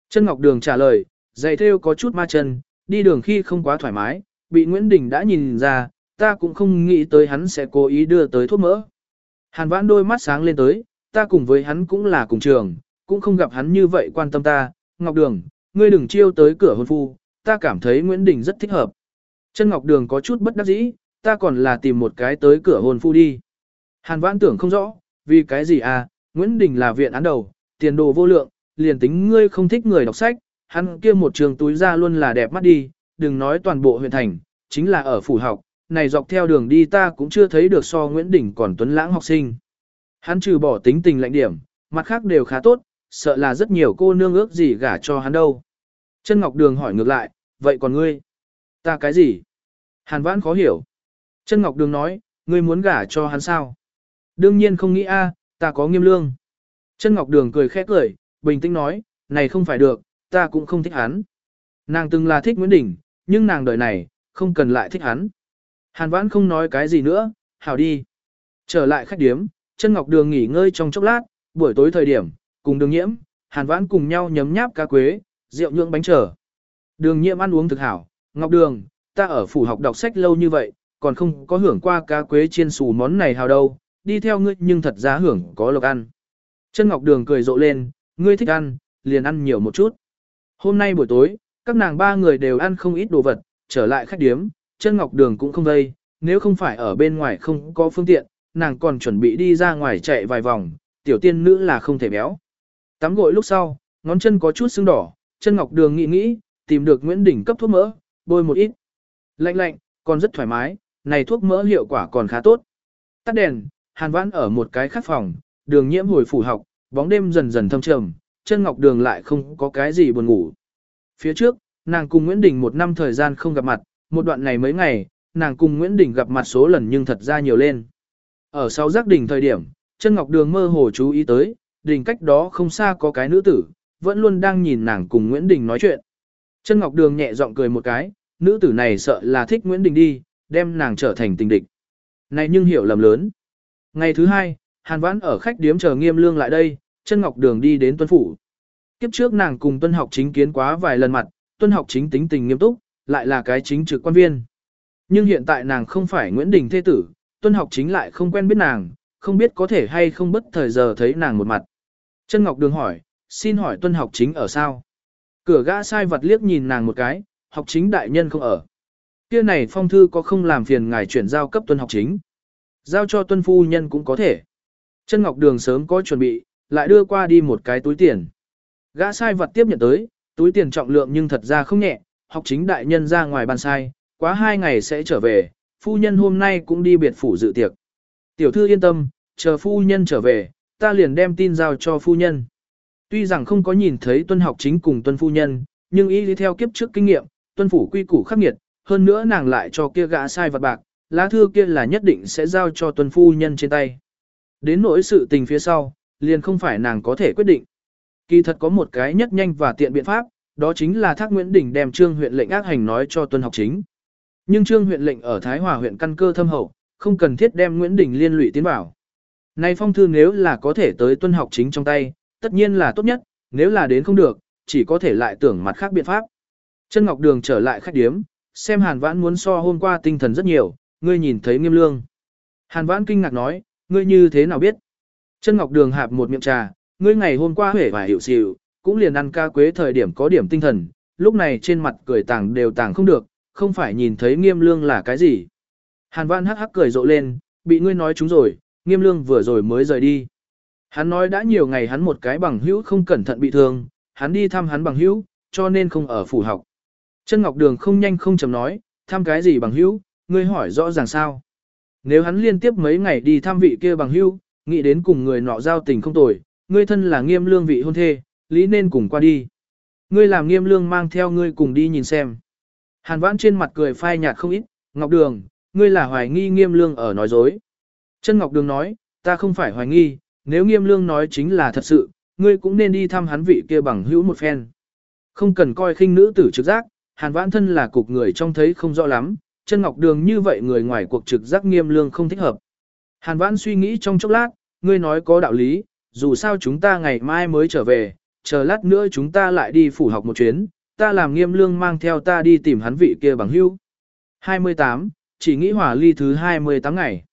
Chân Ngọc Đường trả lời, giày thêu có chút ma chân, đi đường khi không quá thoải mái, bị Nguyễn Đình đã nhìn ra, ta cũng không nghĩ tới hắn sẽ cố ý đưa tới thuốc mỡ. Hàn vãn đôi mắt sáng lên tới, ta cùng với hắn cũng là cùng trường, cũng không gặp hắn như vậy quan tâm ta, Ngọc Đường, ngươi đừng chiêu tới cửa hôn phu, ta cảm thấy Nguyễn Đình rất thích hợp. Chân Ngọc Đường có chút bất đắc dĩ, ta còn là tìm một cái tới cửa hôn phu đi. Hàn vãn tưởng không rõ, vì cái gì à, Nguyễn Đình là viện án đầu, tiền đồ vô lượng, liền tính ngươi không thích người đọc sách, hắn kia một trường túi ra luôn là đẹp mắt đi, đừng nói toàn bộ huyện thành, chính là ở phủ học, này dọc theo đường đi ta cũng chưa thấy được so Nguyễn Đình còn tuấn lãng học sinh. Hắn trừ bỏ tính tình lạnh điểm, mặt khác đều khá tốt, sợ là rất nhiều cô nương ước gì gả cho hắn đâu. Chân Ngọc Đường hỏi ngược lại, vậy còn ngươi? Ta cái gì? Hàn Vãn khó hiểu. Chân Ngọc Đường nói, ngươi muốn gả cho hắn sao? Đương nhiên không nghĩ a, ta có nghiêm lương. Chân Ngọc Đường cười khẽ cười, bình tĩnh nói, này không phải được, ta cũng không thích hắn. Nàng từng là thích Nguyễn Đình, nhưng nàng đời này, không cần lại thích hắn. Hàn Vãn không nói cái gì nữa, hảo đi. Trở lại khách điếm, chân Ngọc Đường nghỉ ngơi trong chốc lát, buổi tối thời điểm, cùng đường nhiễm, Hàn Vãn cùng nhau nhấm nháp cá quế, rượu nhượng bánh trở. Đường nhiễm ăn uống thực hảo, Ngọc Đường, ta ở phủ học đọc sách lâu như vậy, còn không có hưởng qua cá quế chiên xù món này hào đâu, đi theo ngươi nhưng thật ra hưởng có lộc ăn. Chân Ngọc Đường cười rộ lên, ngươi thích ăn, liền ăn nhiều một chút. Hôm nay buổi tối, các nàng ba người đều ăn không ít đồ vật, trở lại khách điếm, chân Ngọc Đường cũng không vây, nếu không phải ở bên ngoài không có phương tiện, nàng còn chuẩn bị đi ra ngoài chạy vài vòng, tiểu tiên nữ là không thể béo. Tắm gội lúc sau, ngón chân có chút sưng đỏ, chân Ngọc Đường nghĩ nghĩ, tìm được Nguyễn Đình cấp thuốc mỡ, bôi một ít. Lạnh lạnh, còn rất thoải mái, này thuốc mỡ hiệu quả còn khá tốt. Tắt đèn, Hàn Vãn ở một cái khác phòng, đường nhiễm hồi phủ học, bóng đêm dần dần thâm trầm, chân ngọc đường lại không có cái gì buồn ngủ. Phía trước, nàng cùng Nguyễn Đình một năm thời gian không gặp mặt, một đoạn này mấy ngày, nàng cùng Nguyễn Đình gặp mặt số lần nhưng thật ra nhiều lên. Ở sau giác đỉnh thời điểm, chân ngọc đường mơ hồ chú ý tới, đỉnh cách đó không xa có cái nữ tử, vẫn luôn đang nhìn nàng cùng Nguyễn Đình nói chuyện. Chân ngọc đường nhẹ giọng cười một cái, nữ tử này sợ là thích Nguyễn Đình đi, đem nàng trở thành tình địch. Này nhưng hiểu lầm lớn. Ngày thứ hai, Hàn Vãn ở khách điếm chờ Nghiêm Lương lại đây, chân ngọc đường đi đến tuân phủ. Kiếp trước nàng cùng tuân học chính kiến quá vài lần mặt, tuân học chính tính tình nghiêm túc, lại là cái chính trực quan viên. Nhưng hiện tại nàng không phải Nguyễn Đình Thế Tử, tuân học chính lại không quen biết nàng, không biết có thể hay không bất thời giờ thấy nàng một mặt. Chân Ngọc Đường hỏi, xin hỏi tuân học chính ở sao? Cửa gã sai vật liếc nhìn nàng một cái, học chính đại nhân không ở. Kia này phong thư có không làm phiền ngài chuyển giao cấp tuân học chính. Giao cho tuân phu nhân cũng có thể. Chân Ngọc Đường sớm có chuẩn bị, lại đưa qua đi một cái túi tiền. Gã sai vật tiếp nhận tới, túi tiền trọng lượng nhưng thật ra không nhẹ, học chính đại nhân ra ngoài ban sai, quá hai ngày sẽ trở về, phu nhân hôm nay cũng đi biệt phủ dự tiệc. Tiểu thư yên tâm, chờ phu nhân trở về, ta liền đem tin giao cho phu nhân. Tuy rằng không có nhìn thấy tuân học chính cùng tuân phu nhân, nhưng ý đi theo kiếp trước kinh nghiệm, tuân phủ quy củ khắc nghiệt, hơn nữa nàng lại cho kia gã sai vật bạc, lá thư kia là nhất định sẽ giao cho tuân phu nhân trên tay. Đến nỗi sự tình phía sau, liền không phải nàng có thể quyết định. Kỳ thật có một cái nhất nhanh và tiện biện pháp, đó chính là Thác Nguyễn Đình đem Trương huyện lệnh ác hành nói cho tuân học chính. Nhưng Trương huyện lệnh ở Thái Hòa huyện căn cơ thâm hậu, không cần thiết đem Nguyễn Đình liên lụy tiến vào. Này phong thư nếu là có thể tới tuân học chính trong tay, tất nhiên là tốt nhất, nếu là đến không được, chỉ có thể lại tưởng mặt khác biện pháp. Chân Ngọc Đường trở lại khách điếm, xem Hàn Vãn muốn so hôm qua tinh thần rất nhiều, ngươi nhìn thấy nghiêm lương. Hàn Vãn kinh ngạc nói, ngươi như thế nào biết? Chân Ngọc Đường hạp một miệng trà, ngươi ngày hôm qua huệ và hiểu xỉu, cũng liền ăn ca quế thời điểm có điểm tinh thần, lúc này trên mặt cười tàng đều tàng không được, không phải nhìn thấy nghiêm lương là cái gì. Hàn Văn hắc hắc cười rộ lên, bị ngươi nói chúng rồi, nghiêm lương vừa rồi mới rời đi. Hắn nói đã nhiều ngày hắn một cái bằng hữu không cẩn thận bị thương, hắn đi thăm hắn bằng hữu, cho nên không ở phủ học. Chân Ngọc Đường không nhanh không chậm nói, thăm cái gì bằng hữu, ngươi hỏi rõ ràng sao. Nếu hắn liên tiếp mấy ngày đi thăm vị kia bằng hữu, nghĩ đến cùng người nọ giao tình không tồi, ngươi thân là nghiêm lương vị hôn thê, lý nên cùng qua đi. Ngươi làm nghiêm lương mang theo ngươi cùng đi nhìn xem. Hàn vãn trên mặt cười phai nhạt không ít, Ngọc Đường, ngươi là hoài nghi nghiêm lương ở nói dối. Chân Ngọc Đường nói, ta không phải hoài nghi, nếu nghiêm lương nói chính là thật sự, ngươi cũng nên đi thăm hắn vị kia bằng hữu một phen. Không cần coi khinh nữ tử trực giác, hàn vãn thân là cục người trong thấy không rõ lắm, chân Ngọc Đường như vậy người ngoài cuộc trực giác nghiêm lương không thích hợp. Hàn vãn suy nghĩ trong chốc lát, ngươi nói có đạo lý, dù sao chúng ta ngày mai mới trở về, chờ lát nữa chúng ta lại đi phủ học một chuyến, ta làm nghiêm lương mang theo ta đi tìm hắn vị kia bằng hữu. 28, chỉ nghĩ hỏa ly thứ 28 ngày.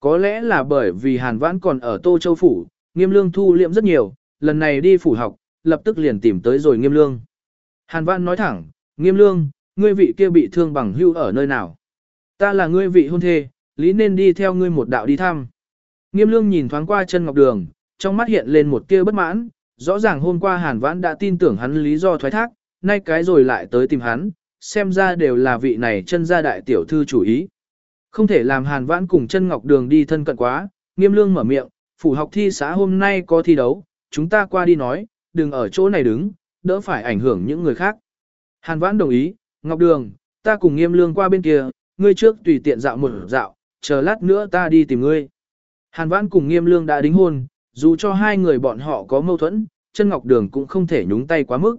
Có lẽ là bởi vì Hàn Vãn còn ở Tô Châu Phủ, nghiêm lương thu liệm rất nhiều, lần này đi phủ học, lập tức liền tìm tới rồi nghiêm lương. Hàn Vãn nói thẳng, nghiêm lương, ngươi vị kia bị thương bằng hưu ở nơi nào? Ta là ngươi vị hôn thê, lý nên đi theo ngươi một đạo đi thăm. Nghiêm lương nhìn thoáng qua chân ngọc đường, trong mắt hiện lên một tia bất mãn, rõ ràng hôm qua Hàn Vãn đã tin tưởng hắn lý do thoái thác, nay cái rồi lại tới tìm hắn, xem ra đều là vị này chân gia đại tiểu thư chủ ý. Không thể làm Hàn Vãn cùng chân ngọc đường đi thân cận quá, nghiêm lương mở miệng, phủ học thi xã hôm nay có thi đấu, chúng ta qua đi nói, đừng ở chỗ này đứng, đỡ phải ảnh hưởng những người khác. Hàn Vãn đồng ý, Ngọc Đường, ta cùng nghiêm lương qua bên kia, ngươi trước tùy tiện dạo một dạo, chờ lát nữa ta đi tìm ngươi. Hàn Vãn cùng nghiêm lương đã đính hôn, dù cho hai người bọn họ có mâu thuẫn, chân Ngọc Đường cũng không thể nhúng tay quá mức.